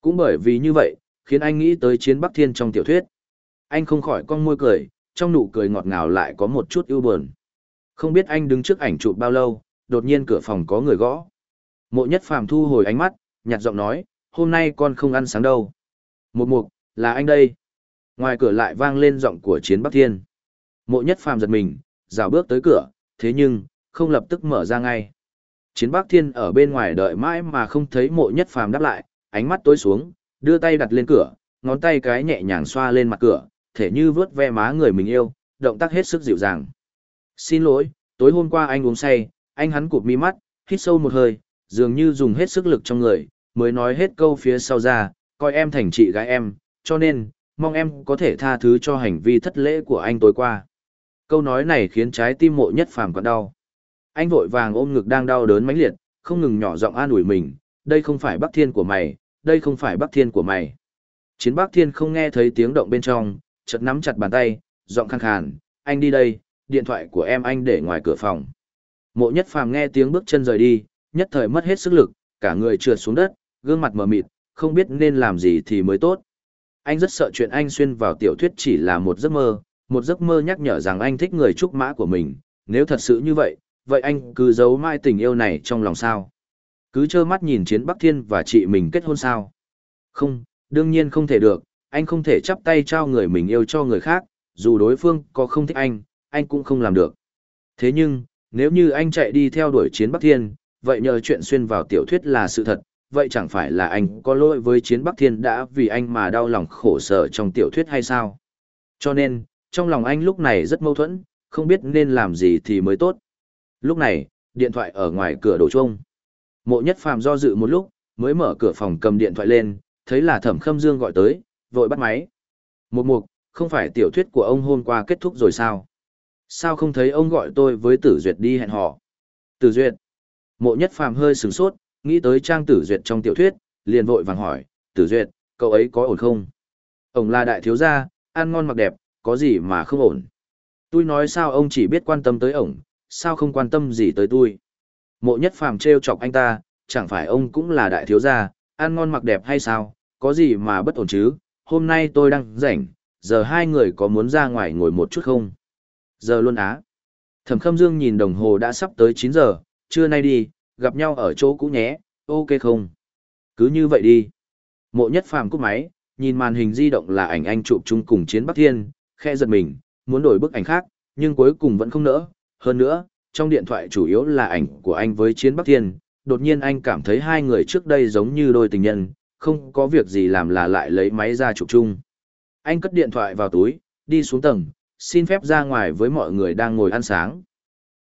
Cũng bởi vì như vậy, khiến anh nghĩ tới chiến Bắc Thiên trong tiểu thuyết. Anh không khỏi cong môi cười, trong nụ cười ngọt ngào lại có một chút ưu buồn. Không biết anh đứng trước ảnh chụp bao lâu, đột nhiên cửa phòng có người gõ. Mộ nhất phàm thu hồi ánh mắt, nhạt giọng nói, hôm nay con không ăn sáng đâu. Một mục, là anh đây. Ngoài cửa lại vang lên giọng của chiến Bắc Thiên. Mộ nhất phàm giật mình, rào bước tới cửa, thế nhưng, không lập tức mở ra ngay. Chiến Bắc Thiên ở bên ngoài đợi mãi mà không thấy mộ nhất phàm đáp lại, ánh mắt tối xuống, đưa tay đặt lên cửa, ngón tay cái nhẹ nhàng xoa lên mặt cửa, thể như vớt ve má người mình yêu, động tác hết sức dịu dàng. Xin lỗi, tối hôm qua anh uống say, anh hắn cụp mi mắt, hít sâu một hơi, dường như dùng hết sức lực trong người, mới nói hết câu phía sau ra, coi em thành chị gái em, cho nên, mong em có thể tha thứ cho hành vi thất lễ của anh tối qua. Câu nói này khiến trái tim mộ nhất phàm còn đau. Anh vội vàng ôm ngực đang đau đớn mãnh liệt, không ngừng nhỏ giọng an ủi mình, đây không phải Bắc Thiên của mày, đây không phải Bắc Thiên của mày. Chiến Bắc Thiên không nghe thấy tiếng động bên trong, chợt nắm chặt bàn tay, giọng khàn khàn, anh đi đây, điện thoại của em anh để ngoài cửa phòng. Mộ nhất phàm nghe tiếng bước chân rời đi, nhất thời mất hết sức lực, cả người trượt xuống đất, gương mặt mờ mịt, không biết nên làm gì thì mới tốt. Anh rất sợ chuyện anh xuyên vào tiểu thuyết chỉ là một giấc mơ, một giấc mơ nhắc nhở rằng anh thích người trúc mã của mình, nếu thật sự như vậy, vậy anh cứ giấu mãi tình yêu này trong lòng sao? Cứ trơ mắt nhìn chiến Bắc Thiên và chị mình kết hôn sao? Không, đương nhiên không thể được, anh không thể chắp tay trao người mình yêu cho người khác, dù đối phương có không thích anh, anh cũng không làm được. Thế nhưng, nếu như anh chạy đi theo đuổi chiến Bắc Thiên, vậy nhờ chuyện xuyên vào tiểu thuyết là sự thật, vậy chẳng phải là anh có lỗi với chiến Bắc Thiên đã vì anh mà đau lòng khổ sở trong tiểu thuyết hay sao? Cho nên, trong lòng anh lúc này rất mâu thuẫn, không biết nên làm gì thì mới tốt. Lúc này, điện thoại ở ngoài cửa đổ chuông. Mộ nhất phàm do dự một lúc, mới mở cửa phòng cầm điện thoại lên, thấy là thẩm khâm dương gọi tới, vội bắt máy. Một mục, không phải tiểu thuyết của ông hôm qua kết thúc rồi sao? Sao không thấy ông gọi tôi với tử duyệt đi hẹn hò? Tử duyệt. Mộ nhất phàm hơi sửng sốt, nghĩ tới trang tử duyệt trong tiểu thuyết, liền vội vàng hỏi, tử duyệt, cậu ấy có ổn không? Ông là đại thiếu gia, ăn ngon mặc đẹp, có gì mà không ổn? Tôi nói sao ông chỉ biết quan tâm tới ổng, sao không quan tâm gì tới tôi? Mộ nhất phàm trêu chọc anh ta, chẳng phải ông cũng là đại thiếu gia, ăn ngon mặc đẹp hay sao, có gì mà bất ổn chứ? Hôm nay tôi đang rảnh, giờ hai người có muốn ra ngoài ngồi một chút không? Giờ luôn á. Thẩm Khâm Dương nhìn đồng hồ đã sắp tới 9 giờ, trưa nay đi, gặp nhau ở chỗ cũ nhé, ok không? Cứ như vậy đi. Mộ nhất phàm cúp máy, nhìn màn hình di động là ảnh anh chụp chung cùng chiến Bắc Thiên, khe giật mình, muốn đổi bức ảnh khác, nhưng cuối cùng vẫn không nỡ. Hơn nữa, trong điện thoại chủ yếu là ảnh của anh với chiến Bắc Thiên, đột nhiên anh cảm thấy hai người trước đây giống như đôi tình nhân, không có việc gì làm là lại lấy máy ra chụp chung. Anh cất điện thoại vào túi, đi xuống tầng, xin phép ra ngoài với mọi người đang ngồi ăn sáng.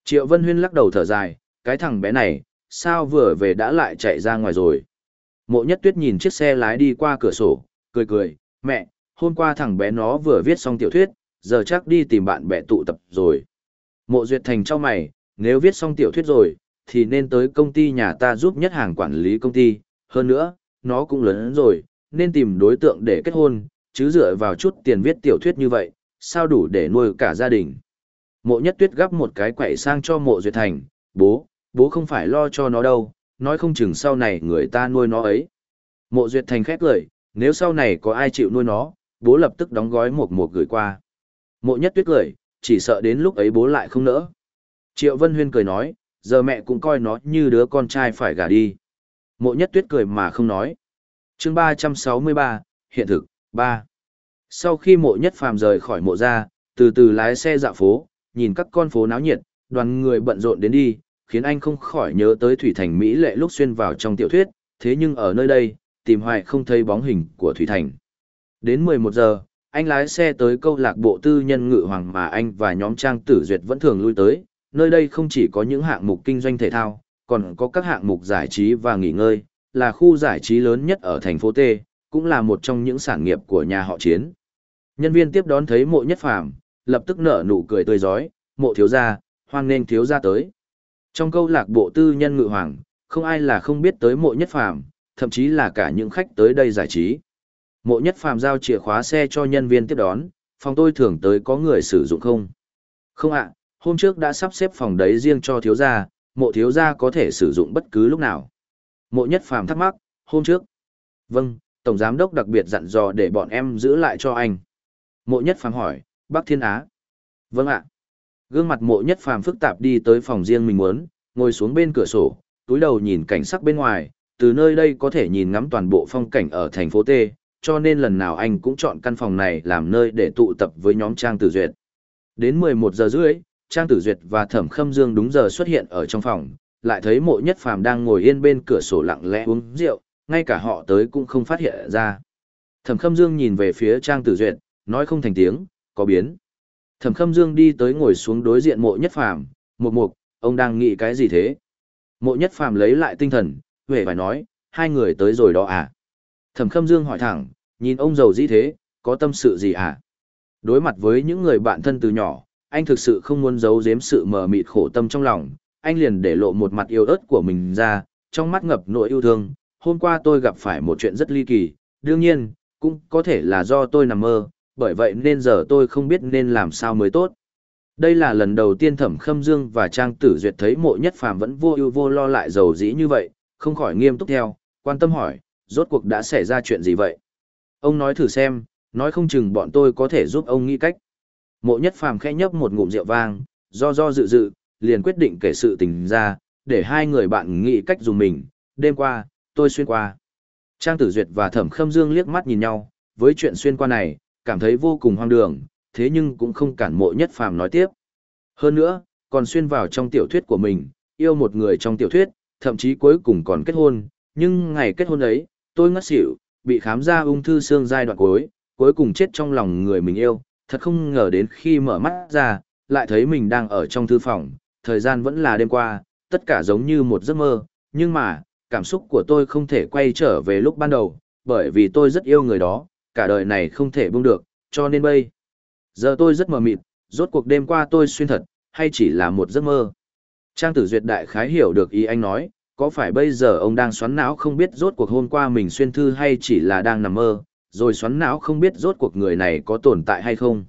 Triệu Vân Huyên lắc đầu thở dài, cái thằng bé này, sao vừa về đã lại chạy ra ngoài rồi. Mộ nhất tuyết nhìn chiếc xe lái đi qua cửa sổ, cười cười, mẹ, hôm qua thằng bé nó vừa viết xong tiểu thuyết, giờ chắc đi tìm bạn bè tụ tập rồi. Mộ duyệt thành cho mày, nếu viết xong tiểu thuyết rồi, thì nên tới công ty nhà ta giúp nhất hàng quản lý công ty, hơn nữa, nó cũng lớn rồi, nên tìm đối tượng để kết hôn, chứ dựa vào chút tiền viết tiểu thuyết như vậy, sao đủ để nuôi cả gia đình. Mộ nhất tuyết gắp một cái quậy sang cho mộ duyệt thành, bố, bố không phải lo cho nó đâu, nói không chừng sau này người ta nuôi nó ấy. Mộ duyệt thành khét lời, nếu sau này có ai chịu nuôi nó, bố lập tức đóng gói một một gửi qua. Mộ nhất tuyết cười, chỉ sợ đến lúc ấy bố lại không nỡ. Triệu Vân Huyên cười nói, giờ mẹ cũng coi nó như đứa con trai phải gả đi. Mộ nhất tuyết cười mà không nói. chương 363, hiện thực, 3. Sau khi mộ nhất phàm rời khỏi mộ ra, từ từ lái xe dạo phố, nhìn các con phố náo nhiệt, đoàn người bận rộn đến đi, khiến anh không khỏi nhớ tới Thủy Thành Mỹ lệ lúc xuyên vào trong tiểu thuyết, thế nhưng ở nơi đây, tìm hoài không thấy bóng hình của Thủy Thành. Đến 11 giờ, anh lái xe tới câu lạc bộ tư nhân ngự hoàng mà anh và nhóm trang tử duyệt vẫn thường lui tới, nơi đây không chỉ có những hạng mục kinh doanh thể thao, còn có các hạng mục giải trí và nghỉ ngơi, là khu giải trí lớn nhất ở thành phố T, cũng là một trong những sản nghiệp của nhà họ chiến. Nhân viên tiếp đón thấy mộ nhất phàm, lập tức nở nụ cười tươi giói, mộ thiếu gia, hoan nên thiếu gia tới. Trong câu lạc bộ tư nhân ngự hoàng, không ai là không biết tới mộ nhất phàm, thậm chí là cả những khách tới đây giải trí. Mộ nhất phàm giao chìa khóa xe cho nhân viên tiếp đón, phòng tôi thường tới có người sử dụng không? Không ạ, hôm trước đã sắp xếp phòng đấy riêng cho thiếu gia, mộ thiếu gia có thể sử dụng bất cứ lúc nào. Mộ nhất phàm thắc mắc, hôm trước. Vâng, Tổng Giám đốc đặc biệt dặn dò để bọn em giữ lại cho anh. Mộ nhất phàm hỏi, Bắc Thiên Á. Vâng ạ. Gương mặt mộ nhất phàm phức tạp đi tới phòng riêng mình muốn, ngồi xuống bên cửa sổ, túi đầu nhìn cảnh sắc bên ngoài, từ nơi đây có thể nhìn ngắm toàn bộ phong cảnh ở thành phố T, cho nên lần nào anh cũng chọn căn phòng này làm nơi để tụ tập với nhóm Trang Tử Duyệt. Đến 11 giờ rưỡi, Trang Tử Duyệt và Thẩm Khâm Dương đúng giờ xuất hiện ở trong phòng, lại thấy mộ nhất phàm đang ngồi yên bên cửa sổ lặng lẽ uống rượu, ngay cả họ tới cũng không phát hiện ra. Thẩm Khâm Dương nhìn về phía Trang Tử Duyệt, nói không thành tiếng, có biến. Thẩm Khâm Dương đi tới ngồi xuống đối diện mộ nhất phàm, mục mục, ông đang nghĩ cái gì thế? Mộ nhất phàm lấy lại tinh thần, huệ phải nói, hai người tới rồi đó à? Thẩm Khâm Dương hỏi thẳng, nhìn ông giàu dĩ thế, có tâm sự gì à? Đối mặt với những người bạn thân từ nhỏ, anh thực sự không muốn giấu giếm sự mờ mịt khổ tâm trong lòng, anh liền để lộ một mặt yêu ớt của mình ra, trong mắt ngập nỗi yêu thương. Hôm qua tôi gặp phải một chuyện rất ly kỳ, đương nhiên, cũng có thể là do tôi nằm mơ, bởi vậy nên giờ tôi không biết nên làm sao mới tốt. Đây là lần đầu tiên Thẩm Khâm Dương và Trang Tử Duyệt thấy mộ nhất phàm vẫn vô ưu vô lo lại giàu dĩ như vậy, không khỏi nghiêm túc theo, quan tâm hỏi, rốt cuộc đã xảy ra chuyện gì vậy? Ông nói thử xem, nói không chừng bọn tôi có thể giúp ông nghĩ cách. Mộ nhất phàm khẽ nhấp một ngụm rượu vang, do do dự dự, liền quyết định kể sự tình ra, để hai người bạn nghĩ cách dùng mình. Đêm qua, tôi xuyên qua. Trang Tử Duyệt và Thẩm Khâm Dương liếc mắt nhìn nhau, với chuyện xuyên qua này, cảm thấy vô cùng hoang đường, thế nhưng cũng không cản mộ nhất phàm nói tiếp. Hơn nữa, còn xuyên vào trong tiểu thuyết của mình, yêu một người trong tiểu thuyết, thậm chí cuối cùng còn kết hôn, nhưng ngày kết hôn ấy, tôi ngất xỉu, bị khám ra ung thư xương giai đoạn cuối, cuối cùng chết trong lòng người mình yêu, thật không ngờ đến khi mở mắt ra, lại thấy mình đang ở trong thư phòng, thời gian vẫn là đêm qua, tất cả giống như một giấc mơ, nhưng mà, cảm xúc của tôi không thể quay trở về lúc ban đầu, bởi vì tôi rất yêu người đó, cả đời này không thể buông được, cho nên bây giờ tôi rất mờ mịt, rốt cuộc đêm qua tôi xuyên thật, hay chỉ là một giấc mơ. Trang tử duyệt đại khái hiểu được ý anh nói, có phải bây giờ ông đang xoắn não không biết rốt cuộc hôm qua mình xuyên thư hay chỉ là đang nằm mơ, rồi xoắn não không biết rốt cuộc người này có tồn tại hay không.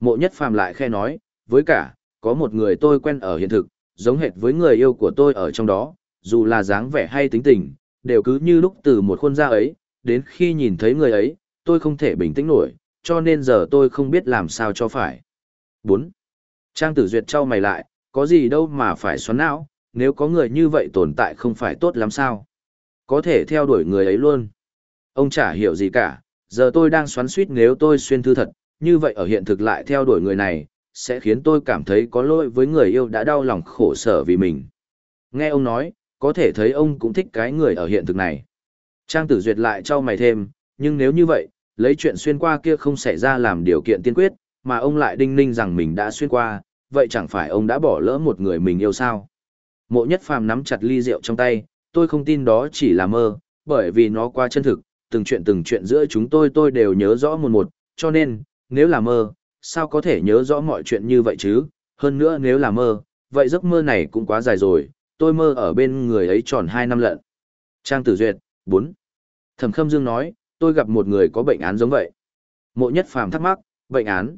Mộ nhất phàm lại khe nói, với cả, có một người tôi quen ở hiện thực, giống hệt với người yêu của tôi ở trong đó, dù là dáng vẻ hay tính tình, đều cứ như lúc từ một khuôn ra ấy, đến khi nhìn thấy người ấy, tôi không thể bình tĩnh nổi, cho nên giờ tôi không biết làm sao cho phải. 4. Trang tử duyệt trao mày lại, có gì đâu mà phải xoắn não, nếu có người như vậy tồn tại không phải tốt lắm sao? Có thể theo đuổi người ấy luôn. Ông chả hiểu gì cả, giờ tôi đang xoắn suýt nếu tôi xuyên thư thật, như vậy ở hiện thực lại theo đuổi người này, sẽ khiến tôi cảm thấy có lỗi với người yêu đã đau lòng khổ sở vì mình. Nghe ông nói, có thể thấy ông cũng thích cái người ở hiện thực này. Trang tử duyệt lại trao mày thêm, nhưng nếu như vậy, lấy chuyện xuyên qua kia không xảy ra làm điều kiện tiên quyết, mà ông lại đinh ninh rằng mình đã xuyên qua, vậy chẳng phải ông đã bỏ lỡ một người mình yêu sao? Mộ nhất phàm nắm chặt ly rượu trong tay, tôi không tin đó chỉ là mơ, bởi vì nó quá chân thực, từng chuyện từng chuyện giữa chúng tôi tôi đều nhớ rõ một một, cho nên, nếu là mơ, sao có thể nhớ rõ mọi chuyện như vậy chứ? Hơn nữa nếu là mơ, vậy giấc mơ này cũng quá dài rồi, tôi mơ ở bên người ấy tròn 2 năm lận. Trang Tử Duyệt, 4. Thẩm Khâm Dương nói, tôi gặp một người có bệnh án giống vậy. Mộ Nhất Phàm thắc mắc, bệnh án?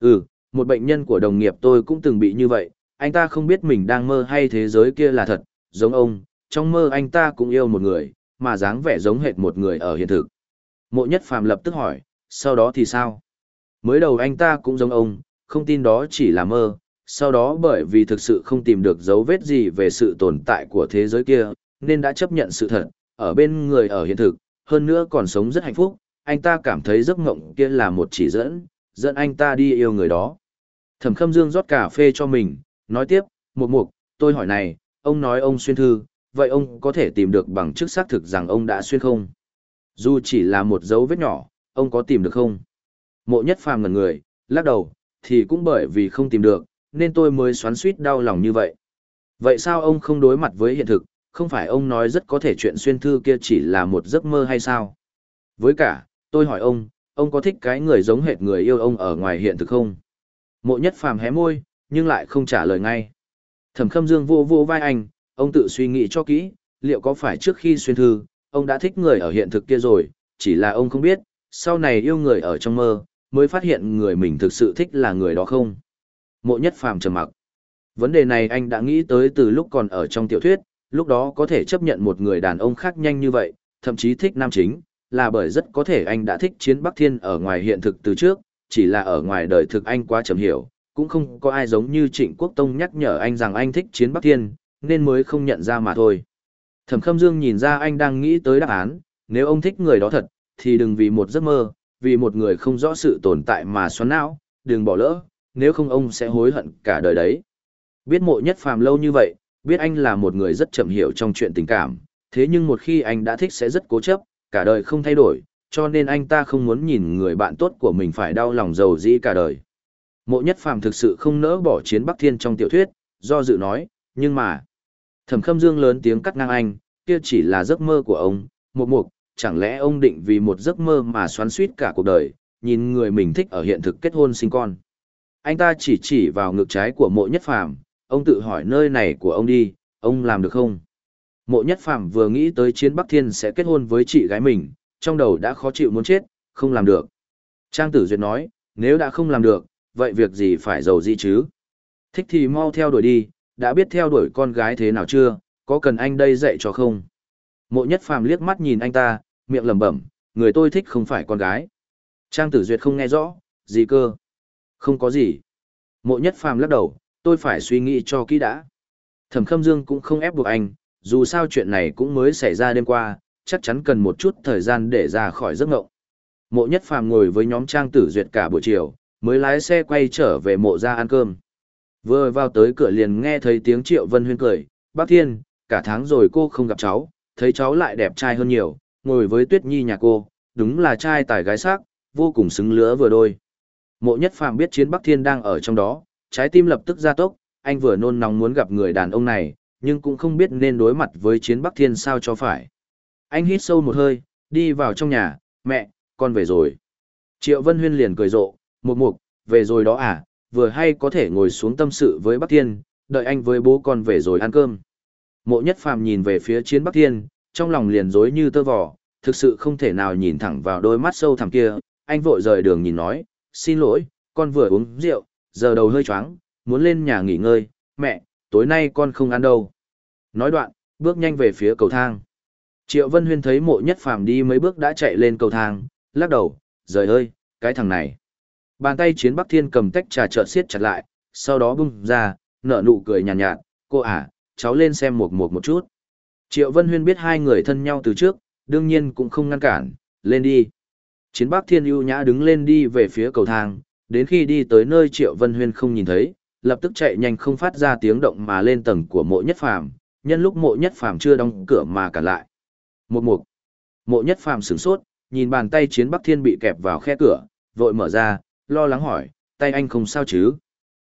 Ừ, một bệnh nhân của đồng nghiệp tôi cũng từng bị như vậy, anh ta không biết mình đang mơ hay thế giới kia là thật, giống ông, trong mơ anh ta cũng yêu một người, mà dáng vẻ giống hệt một người ở hiện thực. Mộ Nhất Phàm lập tức hỏi, sau đó thì sao? Mới đầu anh ta cũng giống ông, không tin đó chỉ là mơ, sau đó bởi vì thực sự không tìm được dấu vết gì về sự tồn tại của thế giới kia, nên đã chấp nhận sự thật, ở bên người ở hiện thực, hơn nữa còn sống rất hạnh phúc, anh ta cảm thấy giấc mộng kia là một chỉ dẫn, dẫn anh ta đi yêu người đó. Thẩm Khâm Dương rót cà phê cho mình, nói tiếp, một mục, tôi hỏi này, ông nói ông xuyên thư, vậy ông có thể tìm được bằng chứng xác thực rằng ông đã xuyên không? Dù chỉ là một dấu vết nhỏ, ông có tìm được không? Mộ nhất phàm ngần người, lắc đầu, thì cũng bởi vì không tìm được, nên tôi mới xoắn suýt đau lòng như vậy. Vậy sao ông không đối mặt với hiện thực, không phải ông nói rất có thể chuyện xuyên thư kia chỉ là một giấc mơ hay sao? Với cả, tôi hỏi ông, ông có thích cái người giống hệt người yêu ông ở ngoài hiện thực không? Mộ nhất phàm hé môi, nhưng lại không trả lời ngay. Thẩm khâm dương vô vô vai anh, ông tự suy nghĩ cho kỹ, liệu có phải trước khi xuyên thư, ông đã thích người ở hiện thực kia rồi, chỉ là ông không biết, sau này yêu người ở trong mơ, mới phát hiện người mình thực sự thích là người đó không. Mộ nhất phàm trầm mặc. Vấn đề này anh đã nghĩ tới từ lúc còn ở trong tiểu thuyết, lúc đó có thể chấp nhận một người đàn ông khác nhanh như vậy, thậm chí thích nam chính, là bởi rất có thể anh đã thích chiến Bắc Thiên ở ngoài hiện thực từ trước, chỉ là ở ngoài đời thực anh quá chậm hiểu, cũng không có ai giống như Trịnh Quốc Tông nhắc nhở anh rằng anh thích chiến Bắc Thiên, nên mới không nhận ra mà thôi. Thẩm Khâm Dương nhìn ra anh đang nghĩ tới đáp án, nếu ông thích người đó thật, thì đừng vì một giấc mơ, vì một người không rõ sự tồn tại mà xoắn não, đừng bỏ lỡ, nếu không ông sẽ hối hận cả đời đấy. Biết mộ nhất phàm lâu như vậy, biết anh là một người rất chậm hiểu trong chuyện tình cảm, thế nhưng một khi anh đã thích sẽ rất cố chấp, cả đời không thay đổi, cho nên anh ta không muốn nhìn người bạn tốt của mình phải đau lòng giàu dĩ cả đời. Mộ nhất phàm thực sự không nỡ bỏ chiến Bắc Thiên trong tiểu thuyết, do dự nói, nhưng mà... Thẩm khâm dương lớn tiếng cắt ngang anh, kia chỉ là giấc mơ của ông, một mục, chẳng lẽ ông định vì một giấc mơ mà xoắn suýt cả cuộc đời, nhìn người mình thích ở hiện thực kết hôn sinh con. Anh ta chỉ chỉ vào ngực trái của mộ nhất phàm, ông tự hỏi nơi này của ông đi, ông làm được không? Mộ nhất phàm vừa nghĩ tới chiến Bắc Thiên sẽ kết hôn với chị gái mình, trong đầu đã khó chịu muốn chết, không làm được. Trang tử duyệt nói, nếu đã không làm được, vậy việc gì phải giàu gì chứ? Thích thì mau theo đuổi đi, đã biết theo đuổi con gái thế nào chưa, có cần anh đây dạy cho không? Mộ nhất phàm liếc mắt nhìn anh ta, miệng lẩm bẩm, người tôi thích không phải con gái. Trang tử duyệt không nghe rõ, gì cơ? Không có gì. Mộ nhất phàm lắc đầu, tôi phải suy nghĩ cho kỹ đã. Thẩm khâm dương cũng không ép buộc anh, dù sao chuyện này cũng mới xảy ra đêm qua, chắc chắn cần một chút thời gian để ra khỏi giấc ngộng. Mộ nhất phàm ngồi với nhóm trang tử duyệt cả buổi chiều, mới lái xe quay trở về mộ ra ăn cơm. Vừa vào tới cửa liền nghe thấy tiếng Triệu Vân Huyên cười, bác Thiên, cả tháng rồi cô không gặp cháu, thấy cháu lại đẹp trai hơn nhiều, ngồi với Tuyết Nhi nhà cô, đúng là trai tài gái sắc, vô cùng xứng lứa vừa đôi. Mộ nhất phàm biết chiến Bắc Thiên đang ở trong đó, trái tim lập tức ra tốc, anh vừa nôn nóng muốn gặp người đàn ông này, nhưng cũng không biết nên đối mặt với chiến Bắc Thiên sao cho phải. Anh hít sâu một hơi, đi vào trong nhà, mẹ, con về rồi. Triệu Vân Huyên liền cười rộ, mục mục, về rồi đó à, vừa hay có thể ngồi xuống tâm sự với Bắc Thiên, đợi anh với bố con về rồi ăn cơm. Mộ nhất phàm nhìn về phía chiến Bắc Thiên, trong lòng liền rối như tơ vò, thực sự không thể nào nhìn thẳng vào đôi mắt sâu thẳm kia, anh vội rời đường nhìn nói, xin lỗi, con vừa uống rượu, giờ đầu hơi choáng, muốn lên nhà nghỉ ngơi, mẹ, tối nay con không ăn đâu. Nói đoạn, bước nhanh về phía cầu thang. Triệu Vân Huyên thấy mộ nhất phàm đi mấy bước đã chạy lên cầu thang, lắc đầu, rời ơi, cái thằng này. Bàn tay chiến Bắc Thiên cầm tách trà trợn siết chặt lại, sau đó bung ra, nở nụ cười nhàn nhạt, nhạt, cô à, cháu lên xem một một một chút. Triệu Vân Huyên biết hai người thân nhau từ trước, đương nhiên cũng không ngăn cản, lên đi. Chiến Bắc Thiên ưu nhã đứng lên đi về phía cầu thang, đến khi đi tới nơi Triệu Vân Huyên không nhìn thấy, lập tức chạy nhanh không phát ra tiếng động mà lên tầng của mộ nhất phàm, nhân lúc mộ nhất phàm chưa đóng cửa mà cả lại. Một mục. Mộ nhất phàm sửng sốt, nhìn bàn tay chiến Bắc Thiên bị kẹp vào khe cửa, vội mở ra, lo lắng hỏi, tay anh không sao chứ?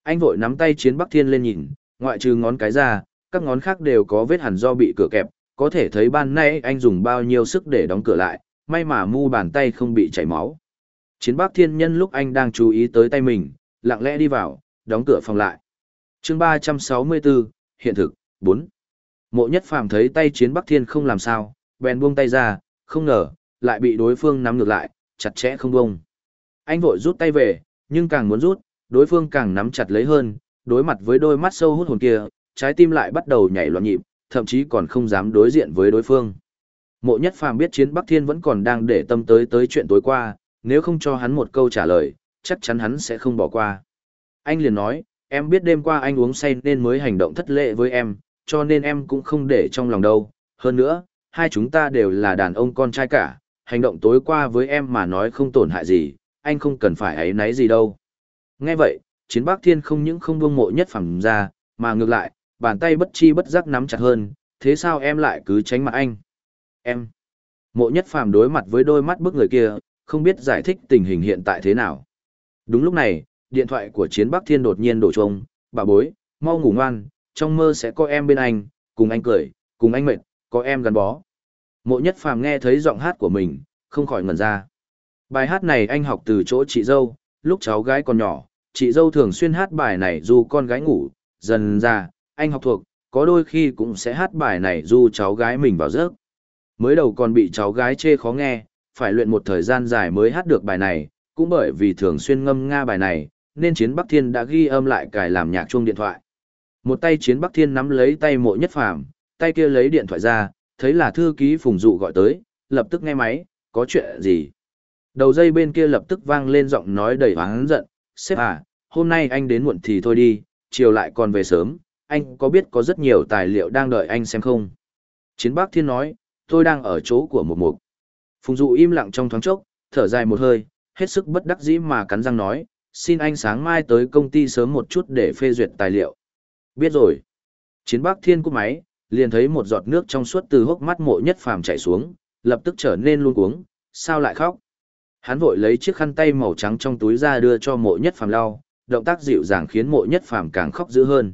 Anh vội nắm tay chiến Bắc Thiên lên nhìn, ngoại trừ ngón cái ra, các ngón khác đều có vết hẳn do bị cửa kẹp, có thể thấy ban nay anh dùng bao nhiêu sức để đóng cửa lại, may mà mu bàn tay không bị chảy máu. Chiến Bắc Thiên nhân lúc anh đang chú ý tới tay mình, lặng lẽ đi vào, đóng cửa phòng lại. chương 364, hiện thực, 4. Mộ nhất phàm thấy tay chiến Bắc Thiên không làm sao, bèn buông tay ra, không ngờ, lại bị đối phương nắm ngược lại, chặt chẽ không buông. Anh vội rút tay về, nhưng càng muốn rút, đối phương càng nắm chặt lấy hơn, đối mặt với đôi mắt sâu hút hồn kia, trái tim lại bắt đầu nhảy loạn nhịp, thậm chí còn không dám đối diện với đối phương. Mộ nhất phàm biết chiến Bắc Thiên vẫn còn đang để tâm tới tới chuyện tối qua, nếu không cho hắn một câu trả lời, chắc chắn hắn sẽ không bỏ qua. Anh liền nói, em biết đêm qua anh uống say nên mới hành động thất lệ với em, cho nên em cũng không để trong lòng đâu. Hơn nữa, hai chúng ta đều là đàn ông con trai cả, hành động tối qua với em mà nói không tổn hại gì, anh không cần phải ấy náy gì đâu. Nghe vậy, chiến bác thiên không những không buông mộ nhất phẩm ra, mà ngược lại, bàn tay bất chi bất giác nắm chặt hơn, thế sao em lại cứ tránh mặt anh? Em. Mộ nhất phàm đối mặt với đôi mắt bức người kia, không biết giải thích tình hình hiện tại thế nào. Đúng lúc này, điện thoại của chiến bắc thiên đột nhiên đổ chuông, bà bối, mau ngủ ngoan, trong mơ sẽ có em bên anh, cùng anh cười, cùng anh mệt, có em gắn bó. Mộ nhất phàm nghe thấy giọng hát của mình, không khỏi ngẩn ra. Bài hát này anh học từ chỗ chị dâu, lúc cháu gái còn nhỏ, chị dâu thường xuyên hát bài này dù con gái ngủ, dần ra, anh học thuộc, có đôi khi cũng sẽ hát bài này dù cháu gái mình vào giấc. Mới đầu còn bị cháu gái chê khó nghe, phải luyện một thời gian dài mới hát được bài này, cũng bởi vì thường xuyên ngâm nga bài này, nên Chiến Bắc Thiên đã ghi âm lại cài làm nhạc chuông điện thoại. Một tay Chiến Bắc Thiên nắm lấy tay mộ nhất phàm, tay kia lấy điện thoại ra, thấy là thư ký phùng dụ gọi tới, lập tức nghe máy, có chuyện gì? Đầu dây bên kia lập tức vang lên giọng nói đầy oán giận, sếp à, hôm nay anh đến muộn thì thôi đi, chiều lại còn về sớm, anh có biết có rất nhiều tài liệu đang đợi anh xem không? Chiến Bắc Thiên nói, tôi đang ở chỗ của một mục. Phùng dụ im lặng trong thoáng chốc, thở dài một hơi, hết sức bất đắc dĩ mà cắn răng nói, xin anh sáng mai tới công ty sớm một chút để phê duyệt tài liệu. Biết rồi. Chiến Bắc Thiên cúp máy, liền thấy một giọt nước trong suốt từ hốc mắt mộ nhất phàm chảy xuống, lập tức trở nên luôn cuống, sao lại khóc? Hắn vội lấy chiếc khăn tay màu trắng trong túi ra đưa cho mộ nhất phàm lau, động tác dịu dàng khiến mộ nhất phàm càng khóc dữ hơn.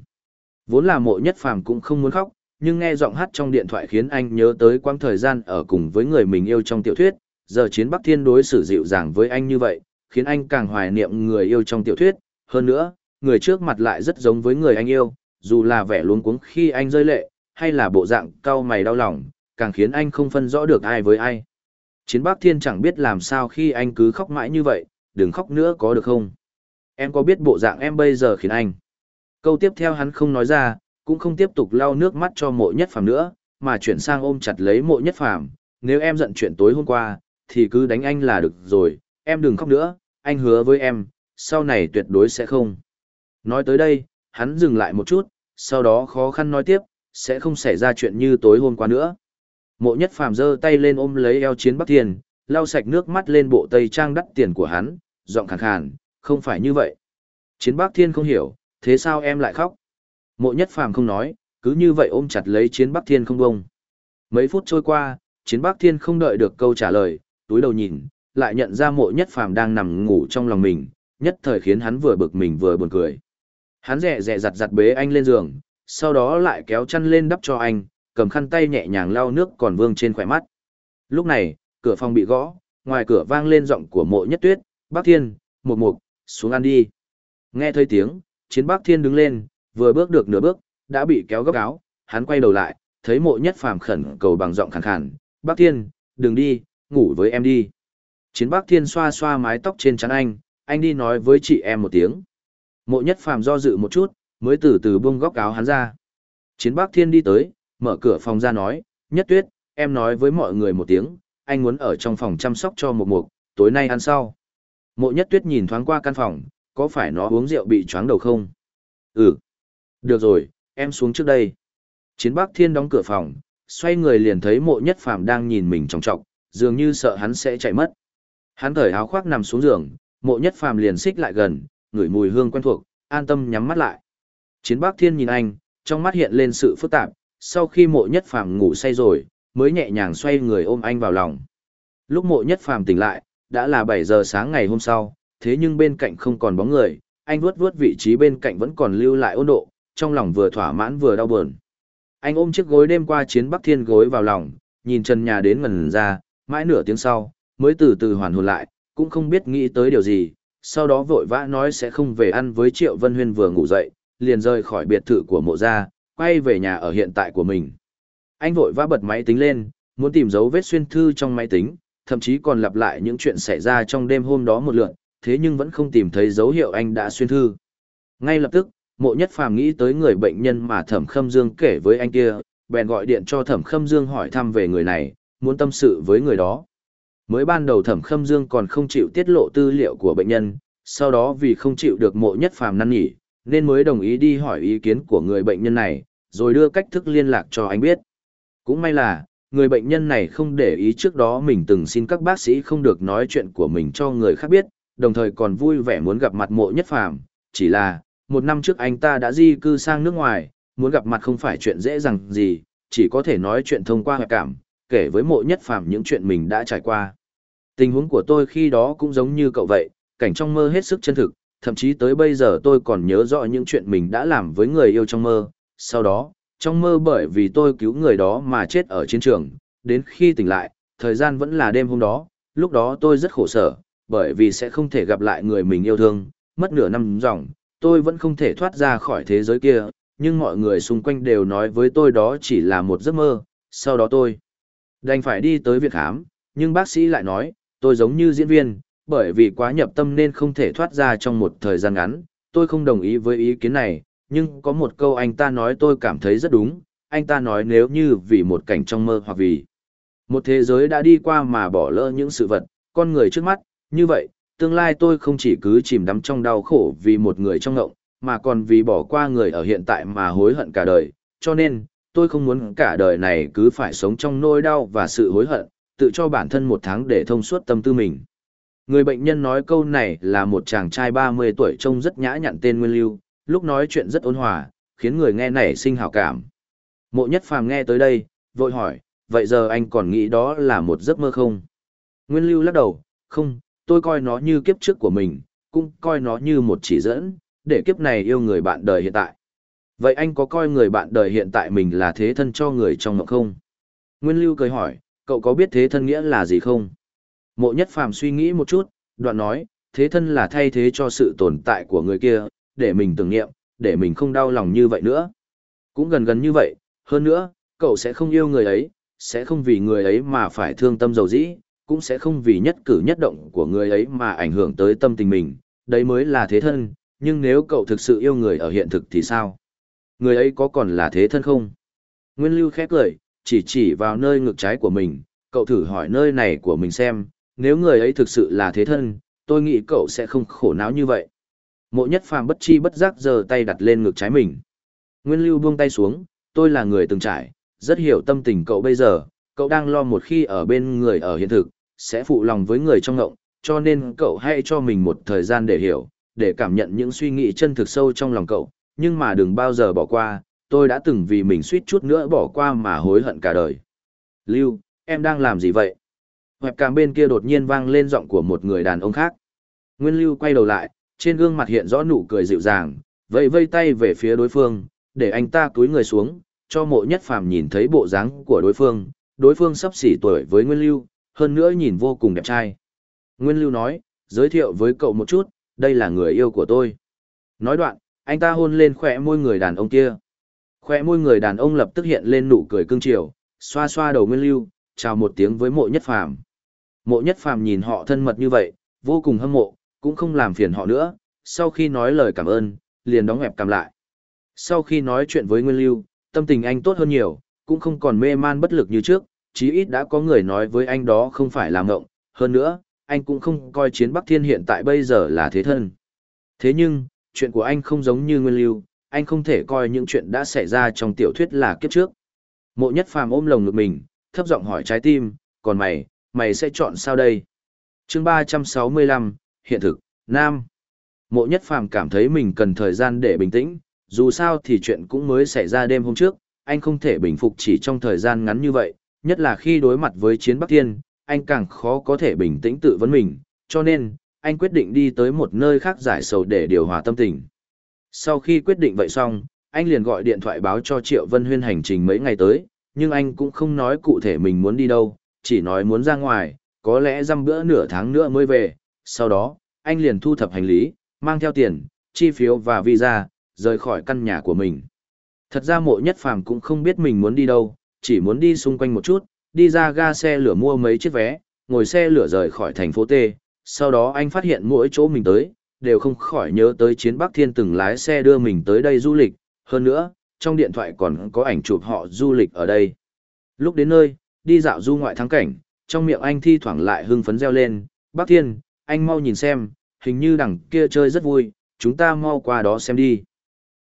Vốn là mộ nhất phàm cũng không muốn khóc, nhưng nghe giọng hát trong điện thoại khiến anh nhớ tới quãng thời gian ở cùng với người mình yêu trong tiểu thuyết, giờ chiến Bắc Thiên đối xử dịu dàng với anh như vậy, khiến anh càng hoài niệm người yêu trong tiểu thuyết, hơn nữa, người trước mặt lại rất giống với người anh yêu, dù là vẻ luống cuống khi anh rơi lệ, hay là bộ dạng cau mày đau lòng, càng khiến anh không phân rõ được ai với ai. Chiến Bắc Thiên chẳng biết làm sao khi anh cứ khóc mãi như vậy, đừng khóc nữa có được không? Em có biết bộ dạng em bây giờ khiến anh? Câu tiếp theo hắn không nói ra, cũng không tiếp tục lau nước mắt cho mộ nhất phàm nữa, mà chuyển sang ôm chặt lấy mộ nhất phàm. Nếu em giận chuyện tối hôm qua, thì cứ đánh anh là được rồi, em đừng khóc nữa, anh hứa với em, sau này tuyệt đối sẽ không. Nói tới đây, hắn dừng lại một chút, sau đó khó khăn nói tiếp, sẽ không xảy ra chuyện như tối hôm qua nữa. Mộ nhất phàm giơ tay lên ôm lấy eo chiến bắc thiên, lau sạch nước mắt lên bộ tây trang đắt tiền của hắn, giọng khàn khàn, không phải như vậy. Chiến bắc thiên không hiểu, thế sao em lại khóc? Mộ nhất phàm không nói, cứ như vậy ôm chặt lấy chiến bắc thiên không bông. Mấy phút trôi qua, chiến bắc thiên không đợi được câu trả lời, túi đầu nhìn, lại nhận ra mộ nhất phàm đang nằm ngủ trong lòng mình, nhất thời khiến hắn vừa bực mình vừa buồn cười. Hắn rẻ rẻ giặt giặt bế anh lên giường, sau đó lại kéo chăn lên đắp cho anh, cầm khăn tay nhẹ nhàng lau nước còn vương trên khỏe mắt. Lúc này, cửa phòng bị gõ, ngoài cửa vang lên giọng của mộ nhất tuyết, bác thiên, một mục, xuống ăn đi. Nghe thấy tiếng, chiến bác thiên đứng lên, vừa bước được nửa bước, đã bị kéo góc áo, hắn quay đầu lại, thấy mộ nhất phàm khẩn cầu bằng giọng khàn khàn, bác thiên, đừng đi, ngủ với em đi. Chiến bác thiên xoa xoa mái tóc trên trán anh, anh đi nói với chị em một tiếng. Mộ nhất phàm do dự một chút, mới từ từ buông góc áo hắn ra. Chiến bác thiên đi tới, mở cửa phòng ra nói, nhất tuyết, em nói với mọi người một tiếng, anh muốn ở trong phòng chăm sóc cho một mục, tối nay ăn sau. Mộ nhất tuyết nhìn thoáng qua căn phòng, có phải nó uống rượu bị choáng đầu không? Ừ. Được rồi, em xuống trước đây. Chiến bác thiên đóng cửa phòng, xoay người liền thấy mộ nhất phàm đang nhìn mình trọng trọng, dường như sợ hắn sẽ chạy mất. Hắn thởi áo khoác nằm xuống giường, mộ nhất phàm liền xích lại gần, ngửi mùi hương quen thuộc, an tâm nhắm mắt lại. Chiến bác thiên nhìn anh, trong mắt hiện lên sự phức tạp, sau khi mộ nhất phàm ngủ say rồi, mới nhẹ nhàng xoay người ôm anh vào lòng. Lúc mộ nhất phàm tỉnh lại, đã là 7 giờ sáng ngày hôm sau, thế nhưng bên cạnh không còn bóng người, anh vuốt vuốt vị trí bên cạnh vẫn còn lưu lại ôn độ, trong lòng vừa thỏa mãn vừa đau buồn. Anh ôm chiếc gối đêm qua chiến Bắc Thiên gối vào lòng, nhìn trần nhà đến ngần ra, mãi nửa tiếng sau, mới từ từ hoàn hồn lại, cũng không biết nghĩ tới điều gì, sau đó vội vã nói sẽ không về ăn với Triệu Vân Huyên vừa ngủ dậy, liền rời khỏi biệt thự của mộ gia, quay về nhà ở hiện tại của mình. Anh vội vã bật máy tính lên, muốn tìm dấu vết xuyên thư trong máy tính, thậm chí còn lặp lại những chuyện xảy ra trong đêm hôm đó một lượt, thế nhưng vẫn không tìm thấy dấu hiệu anh đã xuyên thư. Ngay lập tức, mộ nhất phàm nghĩ tới người bệnh nhân mà thẩm khâm dương kể với anh kia, bèn gọi điện cho thẩm khâm dương hỏi thăm về người này, muốn tâm sự với người đó. Mới ban đầu thẩm khâm dương còn không chịu tiết lộ tư liệu của bệnh nhân, sau đó vì không chịu được mộ nhất phàm năn nỉ, nên mới đồng ý đi hỏi ý kiến của người bệnh nhân này, rồi đưa cách thức liên lạc cho anh biết. Cũng may là, người bệnh nhân này không để ý trước đó mình từng xin các bác sĩ không được nói chuyện của mình cho người khác biết, đồng thời còn vui vẻ muốn gặp mặt mộ nhất phàm, chỉ là, một năm trước anh ta đã di cư sang nước ngoài, muốn gặp mặt không phải chuyện dễ dàng gì, chỉ có thể nói chuyện thông qua hoài cảm, kể với mộ nhất phàm những chuyện mình đã trải qua. Tình huống của tôi khi đó cũng giống như cậu vậy, cảnh trong mơ hết sức chân thực, thậm chí tới bây giờ tôi còn nhớ rõ những chuyện mình đã làm với người yêu trong mơ. Sau đó, trong mơ bởi vì tôi cứu người đó mà chết ở chiến trường, đến khi tỉnh lại, thời gian vẫn là đêm hôm đó, lúc đó tôi rất khổ sở, bởi vì sẽ không thể gặp lại người mình yêu thương, mất nửa năm dòng, tôi vẫn không thể thoát ra khỏi thế giới kia, nhưng mọi người xung quanh đều nói với tôi đó chỉ là một giấc mơ, sau đó tôi đành phải đi tới viện khám, nhưng bác sĩ lại nói, tôi giống như diễn viên, bởi vì quá nhập tâm nên không thể thoát ra trong một thời gian ngắn, tôi không đồng ý với ý kiến này, nhưng có một câu anh ta nói tôi cảm thấy rất đúng, anh ta nói nếu như vì một cảnh trong mơ hoặc vì một thế giới đã đi qua mà bỏ lỡ những sự vật, con người trước mắt, như vậy, tương lai tôi không chỉ cứ chìm đắm trong đau khổ vì một người trong ngộng, mà còn vì bỏ qua người ở hiện tại mà hối hận cả đời, cho nên, tôi không muốn cả đời này cứ phải sống trong nỗi đau và sự hối hận, tự cho bản thân một tháng để thông suốt tâm tư mình. Người bệnh nhân nói câu này là một chàng trai 30 tuổi trông rất nhã nhặn tên Nguyên Lưu, lúc nói chuyện rất ôn hòa, khiến người nghe nảy sinh hảo cảm. Mộ nhất phàm nghe tới đây, vội hỏi, vậy giờ anh còn nghĩ đó là một giấc mơ không? Nguyên Lưu lắc đầu, không, tôi coi nó như kiếp trước của mình, cũng coi nó như một chỉ dẫn, để kiếp này yêu người bạn đời hiện tại. Vậy anh có coi người bạn đời hiện tại mình là thế thân cho người trong mộng không? Nguyên Lưu cười hỏi, cậu có biết thế thân nghĩa là gì không? Mộ nhất phàm suy nghĩ một chút, đoạn nói, thế thân là thay thế cho sự tồn tại của người kia, để mình tưởng niệm, để mình không đau lòng như vậy nữa. Cũng gần gần như vậy, hơn nữa, cậu sẽ không yêu người ấy, sẽ không vì người ấy mà phải thương tâm dầu dĩ, cũng sẽ không vì nhất cử nhất động của người ấy mà ảnh hưởng tới tâm tình mình, đấy mới là thế thân, nhưng nếu cậu thực sự yêu người ở hiện thực thì sao? Người ấy có còn là thế thân không? Nguyên Lưu khẽ cười, chỉ chỉ vào nơi ngực trái của mình, cậu thử hỏi nơi này của mình xem, nếu người ấy thực sự là thế thân, tôi nghĩ cậu sẽ không khổ não như vậy. Mộ nhất phàm bất chi bất giác giơ tay đặt lên ngực trái mình. Nguyên Lưu buông tay xuống, tôi là người từng trải, rất hiểu tâm tình cậu bây giờ, cậu đang lo một khi ở bên người ở hiện thực, sẽ phụ lòng với người trong ngộng, cho nên cậu hãy cho mình một thời gian để hiểu, để cảm nhận những suy nghĩ chân thực sâu trong lòng cậu, nhưng mà đừng bao giờ bỏ qua, tôi đã từng vì mình suýt chút nữa bỏ qua mà hối hận cả đời. Lưu, em đang làm gì vậy? Hoẹp càng bên kia đột nhiên vang lên giọng của một người đàn ông khác. Nguyên Lưu quay đầu lại, trên gương mặt hiện rõ nụ cười dịu dàng, vẫy vây tay về phía đối phương, để anh ta cúi người xuống, cho mộ nhất phàm nhìn thấy bộ dáng của đối phương, đối phương sắp xỉ tuổi với Nguyên Lưu, hơn nữa nhìn vô cùng đẹp trai. Nguyên Lưu nói, giới thiệu với cậu một chút, đây là người yêu của tôi. Nói đoạn, anh ta hôn lên khỏe môi người đàn ông kia. Khỏe môi người đàn ông lập tức hiện lên nụ cười cưng chiều, xoa xoa đầu Nguyên Lưu, chào một tiếng với mộ nhất phàm. Mộ nhất phàm nhìn họ thân mật như vậy, vô cùng hâm mộ, cũng không làm phiền họ nữa, sau khi nói lời cảm ơn, liền đóng hẹp cầm lại. Sau khi nói chuyện với Nguyên Lưu, tâm tình anh tốt hơn nhiều, cũng không còn mê man bất lực như trước, chí ít đã có người nói với anh đó không phải là ngộng, hơn nữa, anh cũng không coi chiến Bắc Thiên hiện tại bây giờ là thế thân. Thế nhưng, chuyện của anh không giống như Nguyên Lưu, anh không thể coi những chuyện đã xảy ra trong tiểu thuyết là kiếp trước. Mộ nhất phàm ôm lồng ngực mình, thấp giọng hỏi trái tim, còn mày, mày sẽ chọn sao đây? chương 365, hiện thực, Nam. Mộ nhất phàm cảm thấy mình cần thời gian để bình tĩnh, dù sao thì chuyện cũng mới xảy ra đêm hôm trước, anh không thể bình phục chỉ trong thời gian ngắn như vậy, nhất là khi đối mặt với chiến Bắc Thiên, anh càng khó có thể bình tĩnh tự vấn mình, cho nên, anh quyết định đi tới một nơi khác giải sầu để điều hòa tâm tình. Sau khi quyết định vậy xong, anh liền gọi điện thoại báo cho Triệu Vân Huyên hành trình mấy ngày tới, nhưng anh cũng không nói cụ thể mình muốn đi đâu, chỉ nói muốn ra ngoài, có lẽ dăm bữa nửa tháng nữa mới về. Sau đó, anh liền thu thập hành lý, mang theo tiền, chi phiếu và visa, rời khỏi căn nhà của mình. Thật ra mộ nhất phàm cũng không biết mình muốn đi đâu, chỉ muốn đi xung quanh một chút, đi ra ga xe lửa mua mấy chiếc vé, ngồi xe lửa rời khỏi thành phố T. Sau đó anh phát hiện mỗi chỗ mình tới, đều không khỏi nhớ tới chiến Bắc Thiên từng lái xe đưa mình tới đây du lịch. Hơn nữa, trong điện thoại còn có ảnh chụp họ du lịch ở đây. Lúc đến nơi, đi dạo du ngoại thắng cảnh, trong miệng anh thi thoảng lại hưng phấn reo lên, Bắc Thiên, anh mau nhìn xem, hình như đằng kia chơi rất vui, chúng ta mau qua đó xem đi.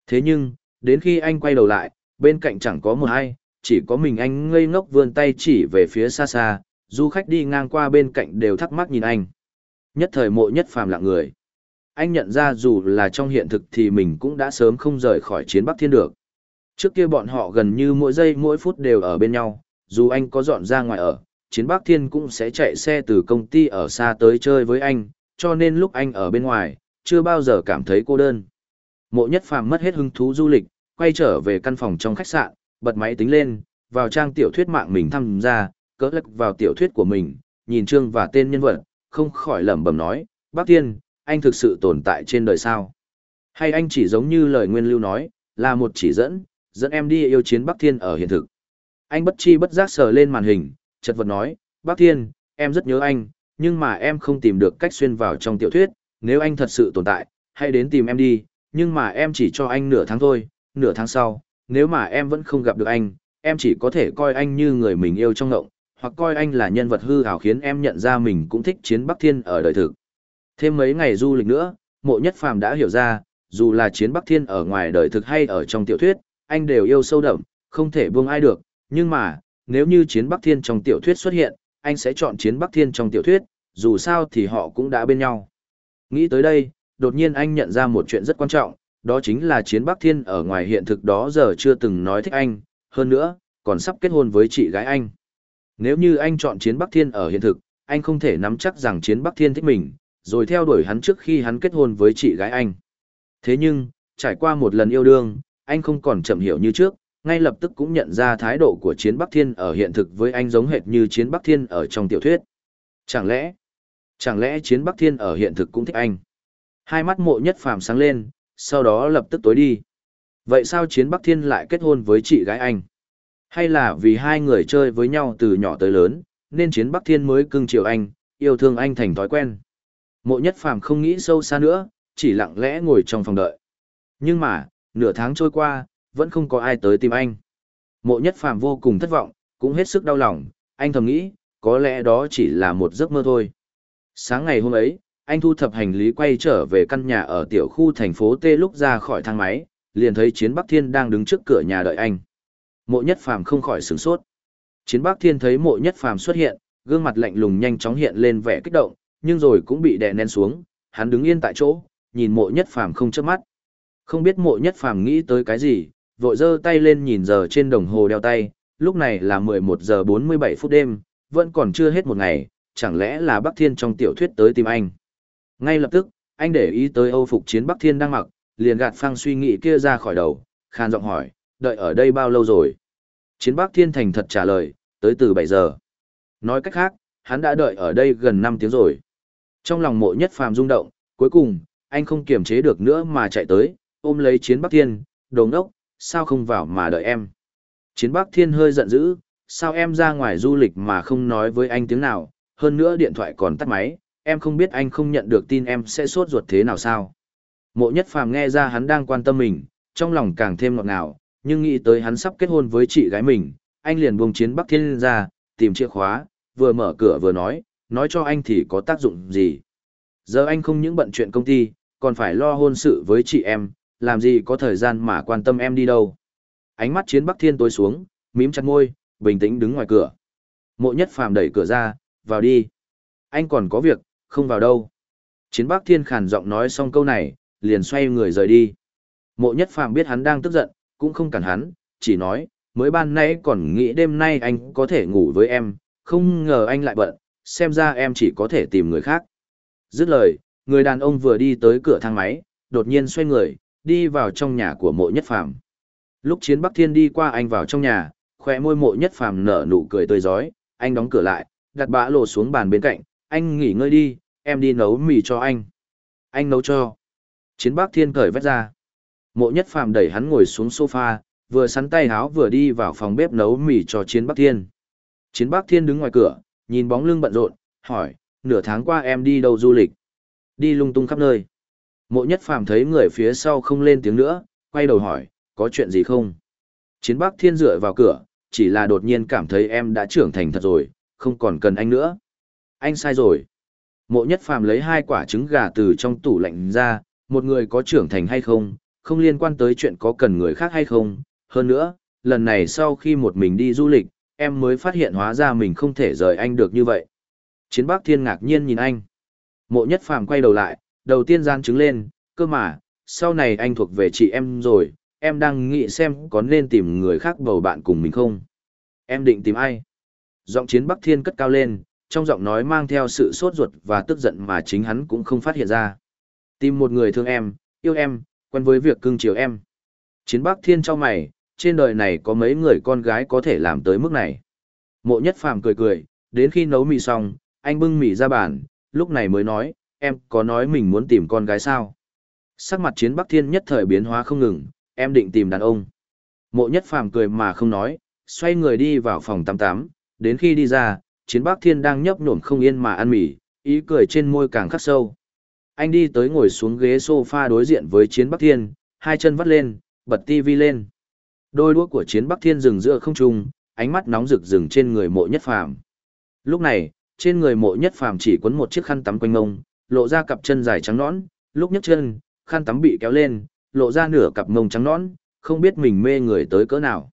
Thế nhưng, đến khi anh quay đầu lại, bên cạnh chẳng có một ai, chỉ có mình anh ngây ngốc vươn tay chỉ về phía xa xa, du khách đi ngang qua bên cạnh đều thắc mắc nhìn anh. Nhất thời mộ nhất phàm lặng người. Anh nhận ra dù là trong hiện thực thì mình cũng đã sớm không rời khỏi chiến Bắc Thiên được. Trước kia bọn họ gần như mỗi giây mỗi phút đều ở bên nhau, dù anh có dọn ra ngoài ở, chiến Bắc Thiên cũng sẽ chạy xe từ công ty ở xa tới chơi với anh, cho nên lúc anh ở bên ngoài, chưa bao giờ cảm thấy cô đơn. Mộ nhất phàm mất hết hứng thú du lịch, quay trở về căn phòng trong khách sạn, bật máy tính lên, vào trang tiểu thuyết mạng mình tham gia, cỡ lắc vào tiểu thuyết của mình, nhìn chương và tên nhân vật, không khỏi lẩm bẩm nói, bác tiên, anh thực sự tồn tại trên đời sao? Hay anh chỉ giống như lời Nguyên Lưu nói, là một chỉ dẫn, dẫn em đi yêu chiến Bắc Thiên ở hiện thực. Anh bất chi bất giác sờ lên màn hình, chật vật nói, Bắc Thiên, em rất nhớ anh, nhưng mà em không tìm được cách xuyên vào trong tiểu thuyết, nếu anh thật sự tồn tại, hãy đến tìm em đi, nhưng mà em chỉ cho anh nửa tháng thôi, nửa tháng sau, nếu mà em vẫn không gặp được anh, em chỉ có thể coi anh như người mình yêu trong ngộng, hoặc coi anh là nhân vật hư hào khiến em nhận ra mình cũng thích chiến Bắc Thiên ở đời thực. Thêm mấy ngày du lịch nữa, mộ nhất phàm đã hiểu ra, dù là chiến Bắc Thiên ở ngoài đời thực hay ở trong tiểu thuyết, anh đều yêu sâu đậm, không thể buông ai được, nhưng mà, nếu như chiến Bắc Thiên trong tiểu thuyết xuất hiện, anh sẽ chọn chiến Bắc Thiên trong tiểu thuyết, dù sao thì họ cũng đã bên nhau. Nghĩ tới đây, đột nhiên anh nhận ra một chuyện rất quan trọng, đó chính là chiến Bắc Thiên ở ngoài hiện thực đó giờ chưa từng nói thích anh, hơn nữa, còn sắp kết hôn với chị gái anh. Nếu như anh chọn chiến Bắc Thiên ở hiện thực, anh không thể nắm chắc rằng chiến Bắc Thiên thích mình, rồi theo đuổi hắn trước khi hắn kết hôn với chị gái anh. Thế nhưng, trải qua một lần yêu đương, anh không còn chậm hiểu như trước, ngay lập tức cũng nhận ra thái độ của chiến Bắc Thiên ở hiện thực với anh giống hệt như chiến Bắc Thiên ở trong tiểu thuyết. Chẳng lẽ, chẳng lẽ chiến Bắc Thiên ở hiện thực cũng thích anh? Hai mắt mộ nhất phàm sáng lên, sau đó lập tức tối đi. Vậy sao chiến Bắc Thiên lại kết hôn với chị gái anh? Hay là vì hai người chơi với nhau từ nhỏ tới lớn, nên chiến Bắc Thiên mới cưng chiều anh, yêu thương anh thành thói quen? Mộ nhất phàm không nghĩ sâu xa nữa, chỉ lặng lẽ ngồi trong phòng đợi. Nhưng mà, nửa tháng trôi qua, vẫn không có ai tới tìm anh. Mộ nhất phàm vô cùng thất vọng, cũng hết sức đau lòng, anh thầm nghĩ, có lẽ đó chỉ là một giấc mơ thôi. Sáng ngày hôm ấy, anh thu thập hành lý quay trở về căn nhà ở tiểu khu thành phố T lúc ra khỏi thang máy, liền thấy Chiến Bắc Thiên đang đứng trước cửa nhà đợi anh. Mộ Nhất Phàm không khỏi sửng sốt. Chiến Bắc Thiên thấy Mộ Nhất Phàm xuất hiện, gương mặt lạnh lùng nhanh chóng hiện lên vẻ kích động, nhưng rồi cũng bị đè nén xuống, hắn đứng yên tại chỗ, nhìn Mộ Nhất Phàm không chớp mắt. Không biết Mộ Nhất Phàm nghĩ tới cái gì, vội giơ tay lên nhìn giờ trên đồng hồ đeo tay, lúc này là 11 giờ 47 phút đêm, vẫn còn chưa hết một ngày, chẳng lẽ là Bắc Thiên trong tiểu thuyết tới tìm anh. Ngay lập tức, anh để ý tới Âu phục chiến Bắc Thiên đang mặc, liền gạt phăng suy nghĩ kia ra khỏi đầu, khan giọng hỏi, đợi ở đây bao lâu rồi? Chiến Bắc Thiên thành thật trả lời, tới từ 7 giờ. Nói cách khác, hắn đã đợi ở đây gần 5 tiếng rồi. Trong lòng mộ nhất phàm rung động, cuối cùng, anh không kiềm chế được nữa mà chạy tới, ôm lấy Chiến Bắc Thiên, đồng đốc, sao không vào mà đợi em? Chiến Bắc Thiên hơi giận dữ, sao em ra ngoài du lịch mà không nói với anh tiếng nào, hơn nữa điện thoại còn tắt máy, em không biết anh không nhận được tin em sẽ sốt ruột thế nào sao. Mộ nhất phàm nghe ra hắn đang quan tâm mình, trong lòng càng thêm ngọt ngào, nhưng nghĩ tới hắn sắp kết hôn với chị gái mình, anh liền buông chiến Bắc Thiên ra, tìm chìa khóa, vừa mở cửa vừa nói, nói cho anh thì có tác dụng gì. Giờ anh không những bận chuyện công ty, còn phải lo hôn sự với chị em, làm gì có thời gian mà quan tâm em đi đâu. Ánh mắt chiến Bắc Thiên tối xuống, mím chặt môi, bình tĩnh đứng ngoài cửa. Mộ nhất phàm đẩy cửa ra, vào đi. Anh còn có việc, không vào đâu. Chiến Bắc Thiên khàn giọng nói xong câu này, liền xoay người rời đi. Mộ nhất phàm biết hắn đang tức giận, cũng không cản hắn, chỉ nói, mới ban nãy còn nghĩ đêm nay anh có thể ngủ với em, không ngờ anh lại bận, xem ra em chỉ có thể tìm người khác. Dứt lời, người đàn ông vừa đi tới cửa thang máy, đột nhiên xoay người, đi vào trong nhà của mộ nhất phàm. Lúc chiến Bắc Thiên đi qua anh vào trong nhà, khỏe môi mộ nhất phàm nở nụ cười tươi giói, anh đóng cửa lại, đặt bã lộ xuống bàn bên cạnh, anh nghỉ ngơi đi, em đi nấu mì cho anh. Anh nấu cho. Chiến Bắc Thiên cởi vét ra. Mộ nhất phàm đẩy hắn ngồi xuống sofa, vừa sắn tay háo vừa đi vào phòng bếp nấu mì cho Chiến Bắc Thiên. Chiến Bắc Thiên đứng ngoài cửa, nhìn bóng lưng bận rộn, hỏi, nửa tháng qua em đi đâu du lịch? Đi lung tung khắp nơi. Mộ nhất phàm thấy người phía sau không lên tiếng nữa, quay đầu hỏi, có chuyện gì không? Chiến Bắc Thiên dựa vào cửa, chỉ là đột nhiên cảm thấy em đã trưởng thành thật rồi, không còn cần anh nữa. Anh sai rồi. Mộ nhất phàm lấy hai quả trứng gà từ trong tủ lạnh ra, một người có trưởng thành hay không, không liên quan tới chuyện có cần người khác hay không. Hơn nữa, lần này sau khi một mình đi du lịch, em mới phát hiện hóa ra mình không thể rời anh được như vậy. Chiến Bắc Thiên ngạc nhiên nhìn anh. Mộ nhất phàm quay đầu lại, đầu tiên gian trứng lên, cơ mà, sau này anh thuộc về chị em rồi, em đang nghĩ xem có nên tìm người khác bầu bạn cùng mình không. Em định tìm ai? Giọng chiến Bắc Thiên cất cao lên, trong giọng nói mang theo sự sốt ruột và tức giận mà chính hắn cũng không phát hiện ra. Tìm một người thương em, yêu em, quen với việc cưng chiều em. Chiến Bắc Thiên cho mày, trên đời này có mấy người con gái có thể làm tới mức này. Mộ nhất phàm cười cười, đến khi nấu mì xong, anh bưng mì ra bàn, lúc này mới nói, em có nói mình muốn tìm con gái sao? Sắc mặt chiến Bắc Thiên nhất thời biến hóa không ngừng, em định tìm đàn ông. Mộ nhất phàm cười mà không nói, xoay người đi vào phòng 88, đến khi đi ra, chiến Bắc Thiên đang nhấp nhổm không yên mà ăn mì, ý cười trên môi càng khắc sâu. Anh đi tới ngồi xuống ghế sofa đối diện với chiến Bắc Thiên, hai chân vắt lên, bật tivi lên. Đôi đũa của chiến Bắc Thiên dừng giữa không trung, ánh mắt nóng rực rừng trên người mộ nhất phàm. Lúc này, trên người mộ nhất phàm chỉ quấn một chiếc khăn tắm quanh ngông, lộ ra cặp chân dài trắng nõn, lúc nhấc chân, khăn tắm bị kéo lên, lộ ra nửa cặp mông trắng nõn, không biết mình mê người tới cỡ nào.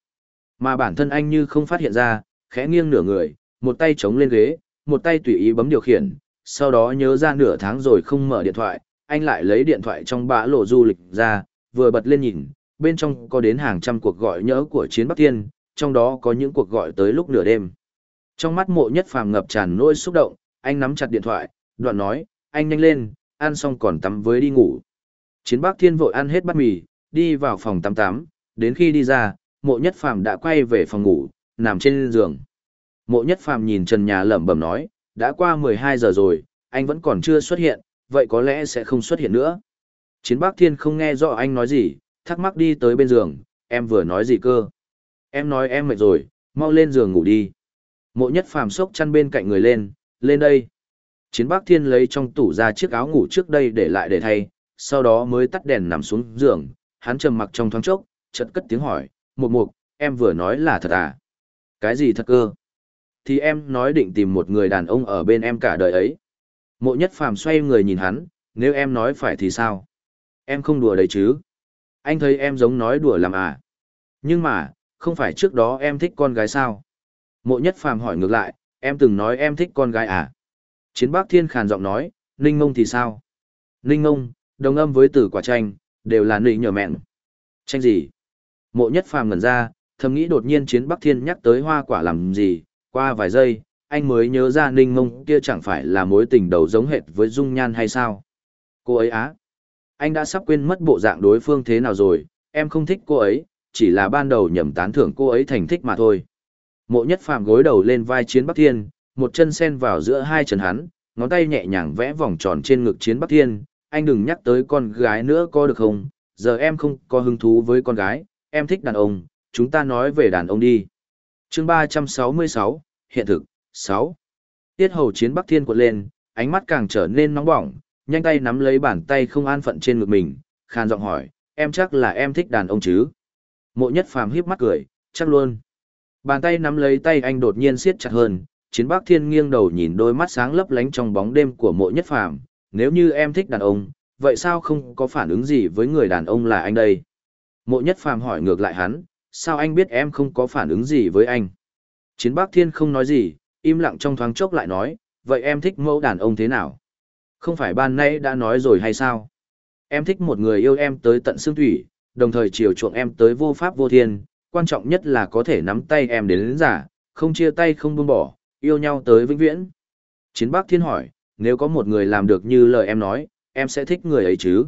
Mà bản thân anh như không phát hiện ra, khẽ nghiêng nửa người, một tay chống lên ghế, một tay tùy ý bấm điều khiển, sau đó nhớ ra nửa tháng rồi không mở điện thoại, anh lại lấy điện thoại trong bã lộ du lịch ra, vừa bật lên nhìn, bên trong có đến hàng trăm cuộc gọi nhớ của Chiến Bắc Thiên, trong đó có những cuộc gọi tới lúc nửa đêm. Trong mắt mộ nhất phàm ngập tràn nỗi xúc động, anh nắm chặt điện thoại, đoạn nói, anh nhanh lên, ăn xong còn tắm với đi ngủ. Chiến Bắc Thiên vội ăn hết bát mì, đi vào phòng tắm tắm, đến khi đi ra, mộ nhất phàm đã quay về phòng ngủ, nằm trên giường. Mộ nhất phàm nhìn trần nhà lẩm bẩm nói, đã qua 12 giờ rồi, anh vẫn còn chưa xuất hiện, vậy có lẽ sẽ không xuất hiện nữa. Chiến Bác Thiên không nghe rõ anh nói gì, thắc mắc đi tới bên giường, em vừa nói gì cơ? Em nói em mệt rồi, mau lên giường ngủ đi. Mộ nhất phàm sốc chăn bên cạnh người lên, lên đây. Chiến Bác Thiên lấy trong tủ ra chiếc áo ngủ trước đây để lại để thay, sau đó mới tắt đèn nằm xuống giường, hắn trầm mặc trong thoáng chốc, chợt cất tiếng hỏi, mục mục, em vừa nói là thật à? Cái gì thật cơ? Thì em nói định tìm một người đàn ông ở bên em cả đời ấy. Mộ nhất phàm xoay người nhìn hắn, nếu em nói phải thì sao? Em không đùa đấy chứ? Anh thấy em giống nói đùa làm à? Nhưng mà, không phải trước đó em thích con gái sao? Mộ nhất phàm hỏi ngược lại, em từng nói em thích con gái à? Chiến bác thiên khàn giọng nói, ninh ngông thì sao? Ninh ngông, đồng âm với từ quả tranh, đều là nịnh nhờ mẹn. Tranh gì? Mộ nhất phàm ngẩn ra, thầm nghĩ đột nhiên chiến bắc thiên nhắc tới hoa quả làm gì, qua vài giây, anh mới nhớ ra ninh Mông kia chẳng phải là mối tình đầu giống hệt với dung nhan hay sao? Cô ấy á? Anh đã sắp quên mất bộ dạng đối phương thế nào rồi, em không thích cô ấy, chỉ là ban đầu nhầm tán thưởng cô ấy thành thích mà thôi. Mộ nhất phàm gối đầu lên vai chiến bắc thiên, một chân sen vào giữa hai chân hắn, ngón tay nhẹ nhàng vẽ vòng tròn trên ngực chiến bắc thiên, anh đừng nhắc tới con gái nữa có được không, giờ em không có hứng thú với con gái, em thích đàn ông, chúng ta nói về đàn ông đi chương 366, hiện thực, 6. Tiết hầu chiến Bắc Thiên cuộn lên, ánh mắt càng trở nên nóng bỏng, nhanh tay nắm lấy bàn tay không an phận trên ngực mình, khàn giọng hỏi, em chắc là em thích đàn ông chứ? Mộ nhất phàm hiếp mắt cười, chắc luôn. Bàn tay nắm lấy tay anh đột nhiên siết chặt hơn, chiến Bắc Thiên nghiêng đầu nhìn đôi mắt sáng lấp lánh trong bóng đêm của mộ nhất phàm, nếu như em thích đàn ông, vậy sao không có phản ứng gì với người đàn ông là anh đây? Mộ nhất phàm hỏi ngược lại hắn, sao anh biết em không có phản ứng gì với anh? Chiến Bắc Thiên không nói gì, im lặng trong thoáng chốc lại nói, vậy em thích mẫu đàn ông thế nào? Không phải ban nay đã nói rồi hay sao? Em thích một người yêu em tới tận xương thủy, đồng thời chiều chuộng em tới vô pháp vô thiên, quan trọng nhất là có thể nắm tay em đến đến giả, không chia tay không buông bỏ, yêu nhau tới vĩnh viễn. Chiến Bắc Thiên hỏi, nếu có một người làm được như lời em nói, em sẽ thích người ấy chứ?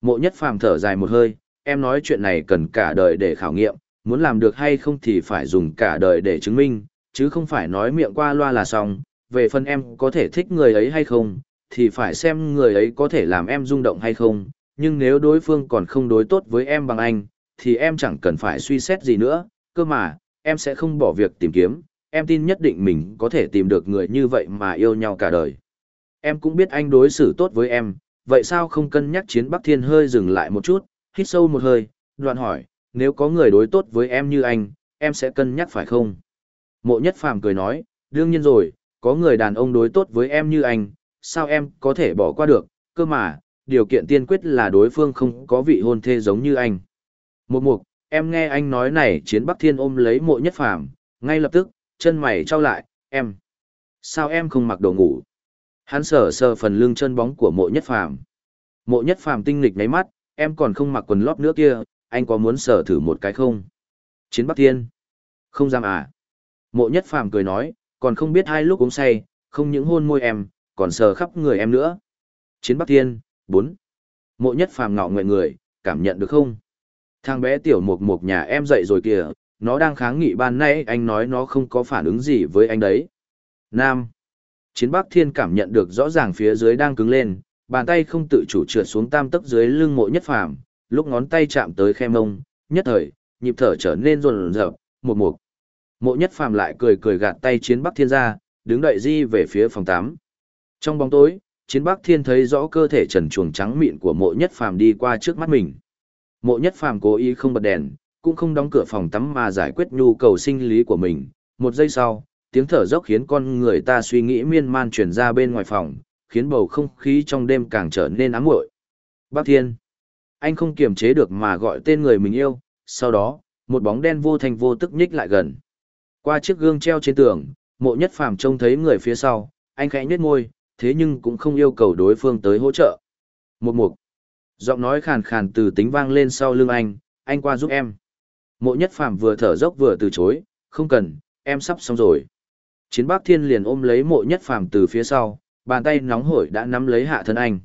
Mộ nhất phàm thở dài một hơi, em nói chuyện này cần cả đời để khảo nghiệm, muốn làm được hay không thì phải dùng cả đời để chứng minh, chứ không phải nói miệng qua loa là xong, về phần em có thể thích người ấy hay không, thì phải xem người ấy có thể làm em rung động hay không, nhưng nếu đối phương còn không đối tốt với em bằng anh, thì em chẳng cần phải suy xét gì nữa, cơ mà, em sẽ không bỏ việc tìm kiếm, em tin nhất định mình có thể tìm được người như vậy mà yêu nhau cả đời. Em cũng biết anh đối xử tốt với em, vậy sao không cân nhắc chiến Bắc Thiên hơi dừng lại một chút, hít sâu một hơi, đoạn hỏi, nếu có người đối tốt với em như anh, em sẽ cân nhắc phải không? Mộ nhất phàm cười nói, đương nhiên rồi, có người đàn ông đối tốt với em như anh, sao em có thể bỏ qua được, cơ mà, điều kiện tiên quyết là đối phương không có vị hôn thê giống như anh. Một mục, em nghe anh nói này chiến Bắc Thiên ôm lấy mộ nhất phàm, ngay lập tức, chân mày trao lại, em. Sao em không mặc đồ ngủ? Hắn sờ sờ phần lưng chân bóng của mộ nhất phàm. Mộ nhất phàm tinh nghịch nháy mắt, em còn không mặc quần lót nữa kia, anh có muốn sờ thử một cái không? Chiến Bắc Thiên. Không dám à? Mộ nhất phàm cười nói, còn không biết hai lúc uống say, không những hôn môi em, còn sờ khắp người em nữa. Chiến Bắc Thiên, 4. Mộ nhất phàm ngọ nguyện người, cảm nhận được không? Thằng bé tiểu mục mục nhà em dậy rồi kìa, nó đang kháng nghị ban nay anh nói nó không có phản ứng gì với anh đấy. Nam. Chiến Bắc Thiên cảm nhận được rõ ràng phía dưới đang cứng lên, bàn tay không tự chủ trượt xuống tam tấc dưới lưng mộ nhất phàm, lúc ngón tay chạm tới khe mông, nhất thời, nhịp thở trở nên rồn rợp, một mục. Mộ nhất phàm lại cười cười gạt tay chiến Bắc Thiên ra, đứng đợi di về phía phòng 8. Trong bóng tối, chiến Bắc Thiên thấy rõ cơ thể trần chuồng trắng mịn của mộ nhất phàm đi qua trước mắt mình. Mộ nhất phàm cố ý không bật đèn, cũng không đóng cửa phòng tắm mà giải quyết nhu cầu sinh lý của mình. Một giây sau, tiếng thở dốc khiến con người ta suy nghĩ miên man truyền ra bên ngoài phòng, khiến bầu không khí trong đêm càng trở nên ám muội. Bác Thiên. Anh không kiềm chế được mà gọi tên người mình yêu, sau đó, một bóng đen vô thành vô tức nhích lại gần. Qua chiếc gương treo trên tường, mộ nhất phàm trông thấy người phía sau, anh khẽ nhếch môi, thế nhưng cũng không yêu cầu đối phương tới hỗ trợ. Một mục. Giọng nói khàn khàn từ tính vang lên sau lưng anh, anh qua giúp em. Mộ nhất phàm vừa thở dốc vừa từ chối, không cần, em sắp xong rồi. Chiến Bác Thiên liền ôm lấy mộ nhất phàm từ phía sau, bàn tay nóng hổi đã nắm lấy hạ thân anh.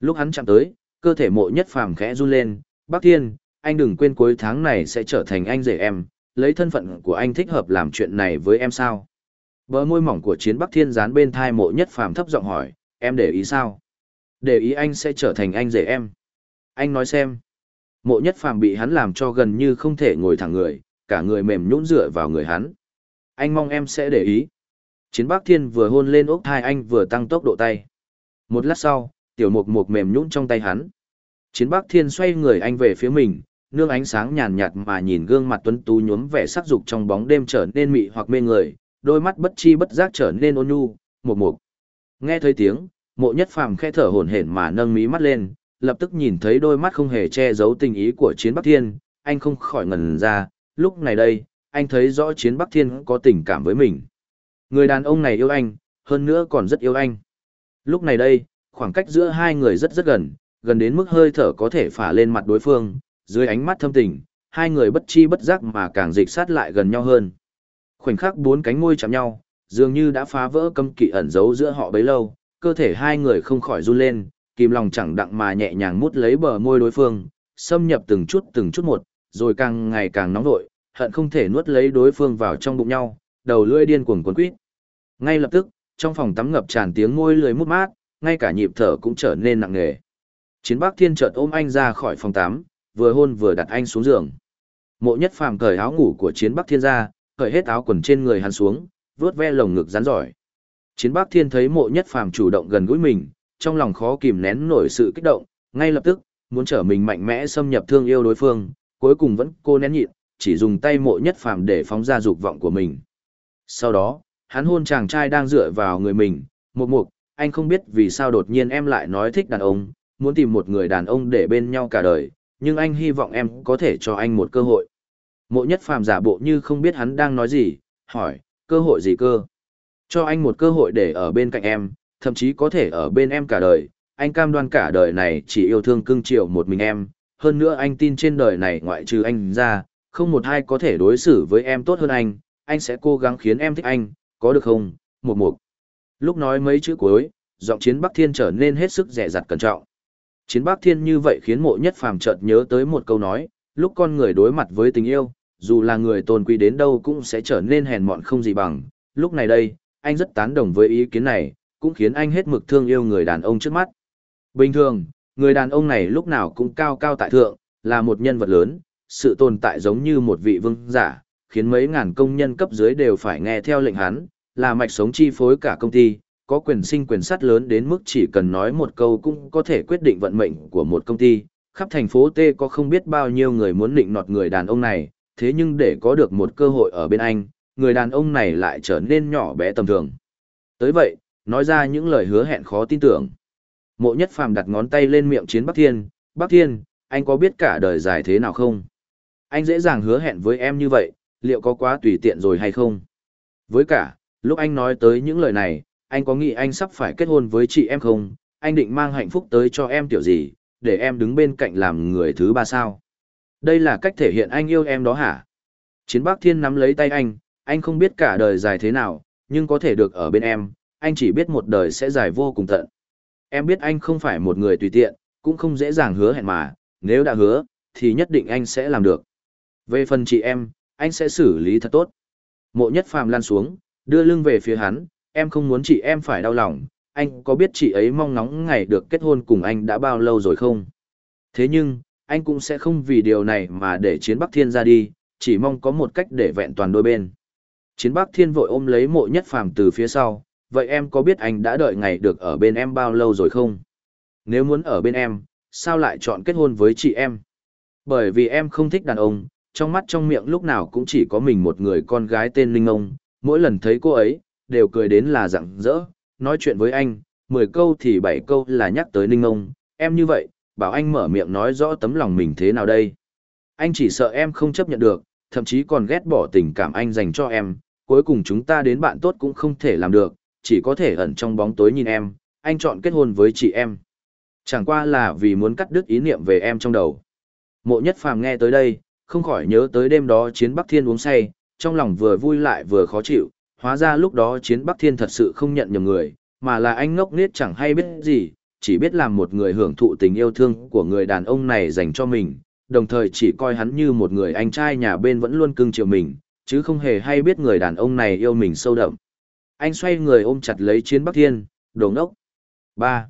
Lúc hắn chạm tới, cơ thể mộ nhất phàm khẽ run lên, Bắc Thiên, anh đừng quên cuối tháng này sẽ trở thành anh rể em, lấy thân phận của anh thích hợp làm chuyện này với em sao? Bờ môi mỏng của chiến Bắc Thiên dán bên thai mộ nhất phàm thấp giọng hỏi, em để ý sao? Để ý anh sẽ trở thành anh rể em. Anh nói xem. Mộ nhất phàm bị hắn làm cho gần như không thể ngồi thẳng người, cả người mềm nhũn dựa vào người hắn. Anh mong em sẽ để ý. Chiến Bắc Thiên vừa hôn lên ốc thai anh vừa tăng tốc độ tay. Một lát sau, tiểu mục mục mềm nhũn trong tay hắn. Chiến Bắc Thiên xoay người anh về phía mình, nương ánh sáng nhàn nhạt mà nhìn gương mặt tuấn tú nhuốm vẻ sắc dục trong bóng đêm trở nên mị hoặc mê người, đôi mắt bất chi bất giác trở nên ôn nhu, mục mục. Nghe thấy tiếng, mộ nhất phàm khẽ thở hổn hển mà nâng mí mắt lên, lập tức nhìn thấy đôi mắt không hề che giấu tình ý của chiến Bắc Thiên, anh không khỏi ngần ra, lúc này đây, anh thấy rõ chiến Bắc Thiên có tình cảm với mình. Người đàn ông này yêu anh, hơn nữa còn rất yêu anh. Lúc này đây, khoảng cách giữa hai người rất rất gần, gần đến mức hơi thở có thể phả lên mặt đối phương, dưới ánh mắt thâm tình, hai người bất chi bất giác mà càng dịch sát lại gần nhau hơn. Khoảnh khắc bốn cánh môi chạm nhau, dường như đã phá vỡ cấm kỵ ẩn giấu giữa họ bấy lâu, cơ thể hai người không khỏi run lên, kìm lòng chẳng đặng mà nhẹ nhàng mút lấy bờ môi đối phương, xâm nhập từng chút từng chút một, rồi càng ngày càng nóng vội, hận không thể nuốt lấy đối phương vào trong bụng nhau, đầu lưỡi điên cuồng cuốn quýt. Ngay lập tức, trong phòng tắm ngập tràn tiếng môi lưỡi mút mát, ngay cả nhịp thở cũng trở nên nặng nề. Chiến Bắc Thiên chợt ôm anh ra khỏi phòng tắm, vừa hôn vừa đặt anh xuống giường. Mộ Nhất Phàm cởi áo ngủ của Chiến Bắc Thiên ra, cởi hết áo quần trên người hắn xuống, vuốt ve lồng ngực rắn giỏi. Chiến Bắc Thiên thấy Mộ Nhất Phàm chủ động gần gũi mình, trong lòng khó kìm nén nổi sự kích động, ngay lập tức muốn trở mình mạnh mẽ xâm nhập thương yêu đối phương, cuối cùng vẫn cô nén nhịn, chỉ dùng tay Mộ Nhất Phàm để phóng ra dục vọng của mình. Sau đó, hắn hôn chàng trai đang dựa vào người mình, mục mục, anh không biết vì sao đột nhiên em lại nói thích đàn ông, muốn tìm một người đàn ông để bên nhau cả đời, nhưng anh hy vọng em có thể cho anh một cơ hội. Mộ nhất phàm giả bộ như không biết hắn đang nói gì, hỏi, cơ hội gì cơ? Cho anh một cơ hội để ở bên cạnh em, thậm chí có thể ở bên em cả đời, anh cam đoan cả đời này chỉ yêu thương cưng chiều một mình em, hơn nữa anh tin trên đời này ngoại trừ anh ra, không một ai có thể đối xử với em tốt hơn anh, anh sẽ cố gắng khiến em thích anh, có được không? Một mục. Lúc nói mấy chữ cuối, giọng chiến Bắc Thiên trở nên hết sức rẻ rặt cẩn trọng. Chiến Bắc Thiên như vậy khiến mộ nhất phàm chợt nhớ tới một câu nói, lúc con người đối mặt với tình yêu, dù là người tôn quý đến đâu cũng sẽ trở nên hèn mọn không gì bằng. Lúc này đây, anh rất tán đồng với ý kiến này, cũng khiến anh hết mực thương yêu người đàn ông trước mắt. Bình thường, người đàn ông này lúc nào cũng cao cao tại thượng, là một nhân vật lớn, sự tồn tại giống như một vị vương giả, khiến mấy ngàn công nhân cấp dưới đều phải nghe theo lệnh hắn, là mạch sống chi phối cả công ty, có quyền sinh quyền sát lớn đến mức chỉ cần nói một câu cũng có thể quyết định vận mệnh của một công ty. Khắp thành phố T có không biết bao nhiêu người muốn định nọt người đàn ông này, thế nhưng để có được một cơ hội ở bên anh, người đàn ông này lại trở nên nhỏ bé tầm thường. Tới vậy, nói ra những lời hứa hẹn khó tin tưởng. Mộ nhất phàm đặt ngón tay lên miệng chiến Bắc Thiên, Bắc Thiên, anh có biết cả đời dài thế nào không? Anh dễ dàng hứa hẹn với em như vậy, liệu có quá tùy tiện rồi hay không? Với cả, lúc anh nói tới những lời này, anh có nghĩ anh sắp phải kết hôn với chị em không? Anh định mang hạnh phúc tới cho em tiểu gì, để em đứng bên cạnh làm người thứ ba sao? Đây là cách thể hiện anh yêu em đó hả? Chiến Bắc Thiên nắm lấy tay anh, anh không biết cả đời dài thế nào, nhưng có thể được ở bên em, anh chỉ biết một đời sẽ dài vô cùng tận. Em biết anh không phải một người tùy tiện, cũng không dễ dàng hứa hẹn mà, nếu đã hứa, thì nhất định anh sẽ làm được. Về phần chị em, anh sẽ xử lý thật tốt. Mộ nhất phàm lan xuống, đưa lưng về phía hắn, em không muốn chị em phải đau lòng, anh có biết chị ấy mong ngóng ngày được kết hôn cùng anh đã bao lâu rồi không? Thế nhưng, anh cũng sẽ không vì điều này mà để chiến Bắc Thiên ra đi, chỉ mong có một cách để vẹn toàn đôi bên. Chiến Bắc Thiên vội ôm lấy mộ nhất phàm từ phía sau, vậy em có biết anh đã đợi ngày được ở bên em bao lâu rồi không? Nếu muốn ở bên em, sao lại chọn kết hôn với chị em? Bởi vì em không thích đàn ông, trong mắt trong miệng lúc nào cũng chỉ có mình một người con gái tên Linh Ông, mỗi lần thấy cô ấy, đều cười đến là rặng rỡ, nói chuyện với anh, 10 câu thì 7 câu là nhắc tới Ninh Ông, em như vậy, bảo anh mở miệng nói rõ tấm lòng mình thế nào đây. Anh chỉ sợ em không chấp nhận được, thậm chí còn ghét bỏ tình cảm anh dành cho em, cuối cùng chúng ta đến bạn tốt cũng không thể làm được, chỉ có thể ẩn trong bóng tối nhìn em, anh chọn kết hôn với chị em. Chẳng qua là vì muốn cắt đứt ý niệm về em trong đầu. Mộ nhất phàm nghe tới đây, không khỏi nhớ tới đêm đó chiến Bắc Thiên uống say, trong lòng vừa vui lại vừa khó chịu, Hóa ra lúc đó chiến Bắc Thiên thật sự không nhận nhầm người, mà là anh ngốc nghếch chẳng hay biết gì, chỉ biết làm một người hưởng thụ tình yêu thương của người đàn ông này dành cho mình, đồng thời chỉ coi hắn như một người anh trai nhà bên vẫn luôn cưng chiều mình, chứ không hề hay biết người đàn ông này yêu mình sâu đậm. Anh xoay người ôm chặt lấy chiến Bắc Thiên, đồ ngốc. 3.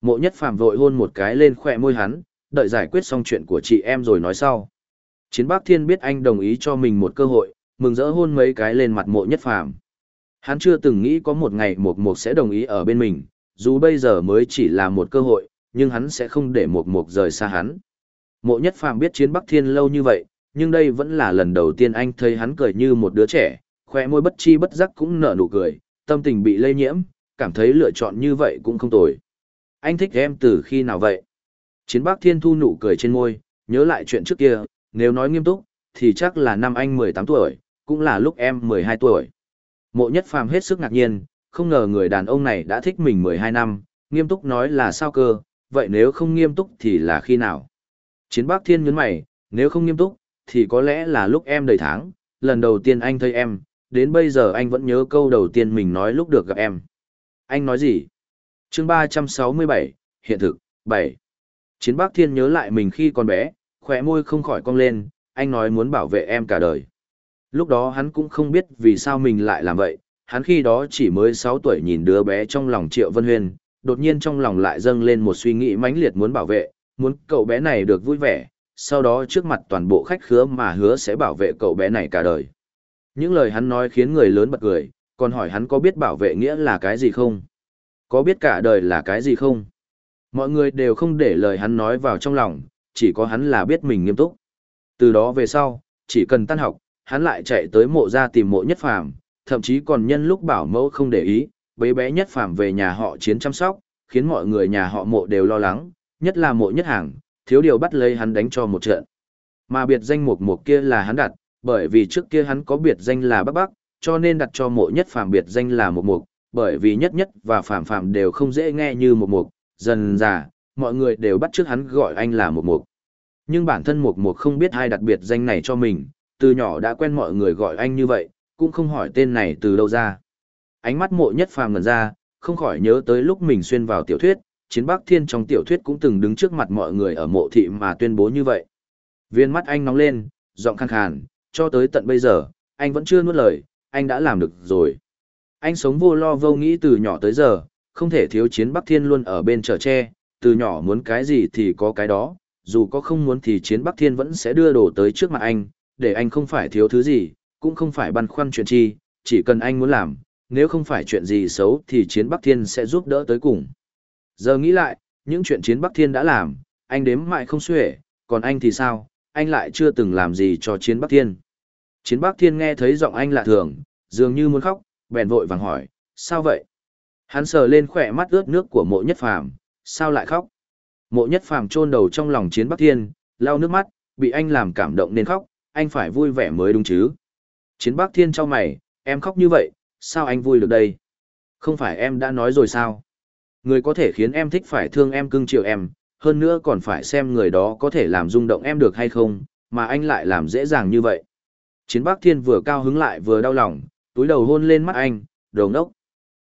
Mộ nhất phàm vội hôn một cái lên khỏe môi hắn, đợi giải quyết xong chuyện của chị em rồi nói sau. Chiến Bắc Thiên biết anh đồng ý cho mình một cơ hội, mừng rỡ hôn mấy cái lên mặt mộ nhất phàm. Hắn chưa từng nghĩ có một ngày Mộc Mộc sẽ đồng ý ở bên mình, dù bây giờ mới chỉ là một cơ hội, nhưng hắn sẽ không để Mộc Mộc rời xa hắn. Mộ nhất phàm biết chiến Bắc Thiên lâu như vậy, nhưng đây vẫn là lần đầu tiên anh thấy hắn cười như một đứa trẻ, khoe môi bất chi bất giác cũng nở nụ cười, tâm tình bị lây nhiễm, cảm thấy lựa chọn như vậy cũng không tồi. Anh thích em từ khi nào vậy? Chiến Bắc Thiên thu nụ cười trên môi, nhớ lại chuyện trước kia, nếu nói nghiêm túc, thì chắc là năm anh 18 tuổi, cũng là lúc em 12 tuổi. Mộ nhất phàm hết sức ngạc nhiên, không ngờ người đàn ông này đã thích mình 12 năm, nghiêm túc nói là sao cơ, vậy nếu không nghiêm túc thì là khi nào? Chiến Bắc Thiên nhấn mày, nếu không nghiêm túc, thì có lẽ là lúc em đầy tháng, lần đầu tiên anh thấy em, đến bây giờ anh vẫn nhớ câu đầu tiên mình nói lúc được gặp em. Anh nói gì? chương 367, hiện thực, 7. Chiến Bắc Thiên nhớ lại mình khi còn bé, khỏe môi không khỏi cong lên, anh nói muốn bảo vệ em cả đời. Lúc đó hắn cũng không biết vì sao mình lại làm vậy, hắn khi đó chỉ mới 6 tuổi nhìn đứa bé trong lòng Triệu Vân Huyên, đột nhiên trong lòng lại dâng lên một suy nghĩ mãnh liệt muốn bảo vệ, muốn cậu bé này được vui vẻ, sau đó trước mặt toàn bộ khách khứa mà hứa sẽ bảo vệ cậu bé này cả đời. Những lời hắn nói khiến người lớn bật cười, còn hỏi hắn có biết bảo vệ nghĩa là cái gì không? Có biết cả đời là cái gì không? Mọi người đều không để lời hắn nói vào trong lòng, chỉ có hắn là biết mình nghiêm túc. Từ đó về sau, chỉ cần tan học, hắn lại chạy tới mộ ra tìm mộ nhất phàm, thậm chí còn nhân lúc bảo mẫu không để ý, bế bé nhất phàm về nhà họ chiến chăm sóc, khiến mọi người nhà họ mộ đều lo lắng, nhất là mộ nhất hàng, thiếu điều bắt lấy hắn đánh cho một trận. Mà biệt danh mục mục kia là hắn đặt, bởi vì trước kia hắn có biệt danh là Bắc Bắc, cho nên đặt cho mộ nhất phàm biệt danh là mục mục, bởi vì nhất nhất và phàm phàm đều không dễ nghe như mục mục, dần dà, mọi người đều bắt trước hắn gọi anh là mục mục. Nhưng bản thân mục mục không biết ai đặt biệt danh này cho mình, từ nhỏ đã quen mọi người gọi anh như vậy, cũng không hỏi tên này từ đâu ra. Ánh mắt mộ nhất phàm ngần ra, không khỏi nhớ tới lúc mình xuyên vào tiểu thuyết, chiến bắc thiên trong tiểu thuyết cũng từng đứng trước mặt mọi người ở mộ thị mà tuyên bố như vậy. Viên mắt anh nóng lên, giọng khàn khàn, cho tới tận bây giờ, anh vẫn chưa nuốt lời, anh đã làm được rồi. Anh sống vô lo vô nghĩ từ nhỏ tới giờ, không thể thiếu chiến bắc thiên luôn ở bên trở tre, từ nhỏ muốn cái gì thì có cái đó, dù có không muốn thì chiến bắc thiên vẫn sẽ đưa đồ tới trước mặt anh, để anh không phải thiếu thứ gì, cũng không phải băn khoăn chuyện chi, chỉ cần anh muốn làm, nếu không phải chuyện gì xấu thì chiến Bắc Thiên sẽ giúp đỡ tới cùng. Giờ nghĩ lại, những chuyện chiến Bắc Thiên đã làm, anh đếm mãi không xuể, còn anh thì sao, anh lại chưa từng làm gì cho chiến Bắc Thiên. Chiến Bắc Thiên nghe thấy giọng anh lạ thường, dường như muốn khóc, bèn vội vàng hỏi, sao vậy? Hắn sờ lên khỏe mắt ướt nước của mộ nhất phàm, sao lại khóc? Mộ nhất phàm chôn đầu trong lòng chiến Bắc Thiên, lau nước mắt, bị anh làm cảm động nên khóc, anh phải vui vẻ mới đúng chứ. Chiến Bắc Thiên cho mày, em khóc như vậy, sao anh vui được đây? Không phải em đã nói rồi sao? Người có thể khiến em thích phải thương em cưng chiều em, hơn nữa còn phải xem người đó có thể làm rung động em được hay không, mà anh lại làm dễ dàng như vậy. Chiến Bắc Thiên vừa cao hứng lại vừa đau lòng, túi đầu hôn lên mắt anh, đồ ngốc.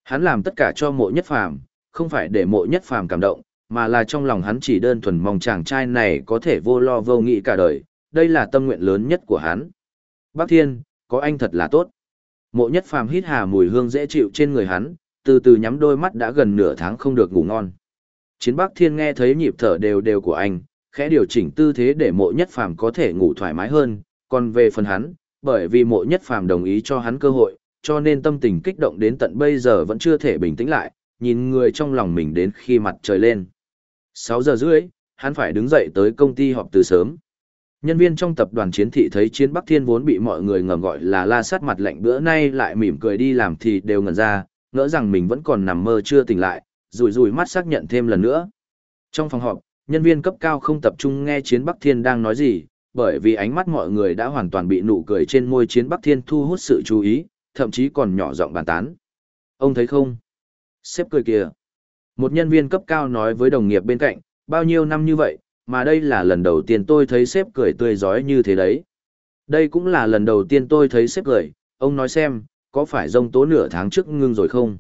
Hắn làm tất cả cho mộ nhất phàm, không phải để mộ nhất phàm cảm động, mà là trong lòng hắn chỉ đơn thuần mong chàng trai này có thể vô lo vô nghĩ cả đời, đây là tâm nguyện lớn nhất của hắn. Bác Thiên, có anh thật là tốt. Mộ nhất phàm hít hà mùi hương dễ chịu trên người hắn, từ từ nhắm đôi mắt đã gần nửa tháng không được ngủ ngon. Chiến Bác Thiên nghe thấy nhịp thở đều đều của anh, khẽ điều chỉnh tư thế để mộ nhất phàm có thể ngủ thoải mái hơn, còn về phần hắn, bởi vì mộ nhất phàm đồng ý cho hắn cơ hội, cho nên tâm tình kích động đến tận bây giờ vẫn chưa thể bình tĩnh lại, nhìn người trong lòng mình đến khi mặt trời lên. 6 giờ rưỡi, hắn phải đứng dậy tới công ty họp từ sớm. Nhân viên trong tập đoàn chiến thị thấy chiến Bắc Thiên vốn bị mọi người ngầm gọi là la sát mặt lạnh bữa nay lại mỉm cười đi làm thì đều ngẩn ra, ngỡ rằng mình vẫn còn nằm mơ chưa tỉnh lại, rủi rủi mắt xác nhận thêm lần nữa. Trong phòng họp, nhân viên cấp cao không tập trung nghe chiến Bắc Thiên đang nói gì, bởi vì ánh mắt mọi người đã hoàn toàn bị nụ cười trên môi chiến Bắc Thiên thu hút sự chú ý, thậm chí còn nhỏ giọng bàn tán. Ông thấy không? Sếp cười kìa. Một nhân viên cấp cao nói với đồng nghiệp bên cạnh, bao nhiêu năm như vậy, mà đây là lần đầu tiên tôi thấy sếp cười tươi giói như thế đấy. Đây cũng là lần đầu tiên tôi thấy sếp cười, ông nói xem, có phải rông tố nửa tháng trước ngưng rồi không?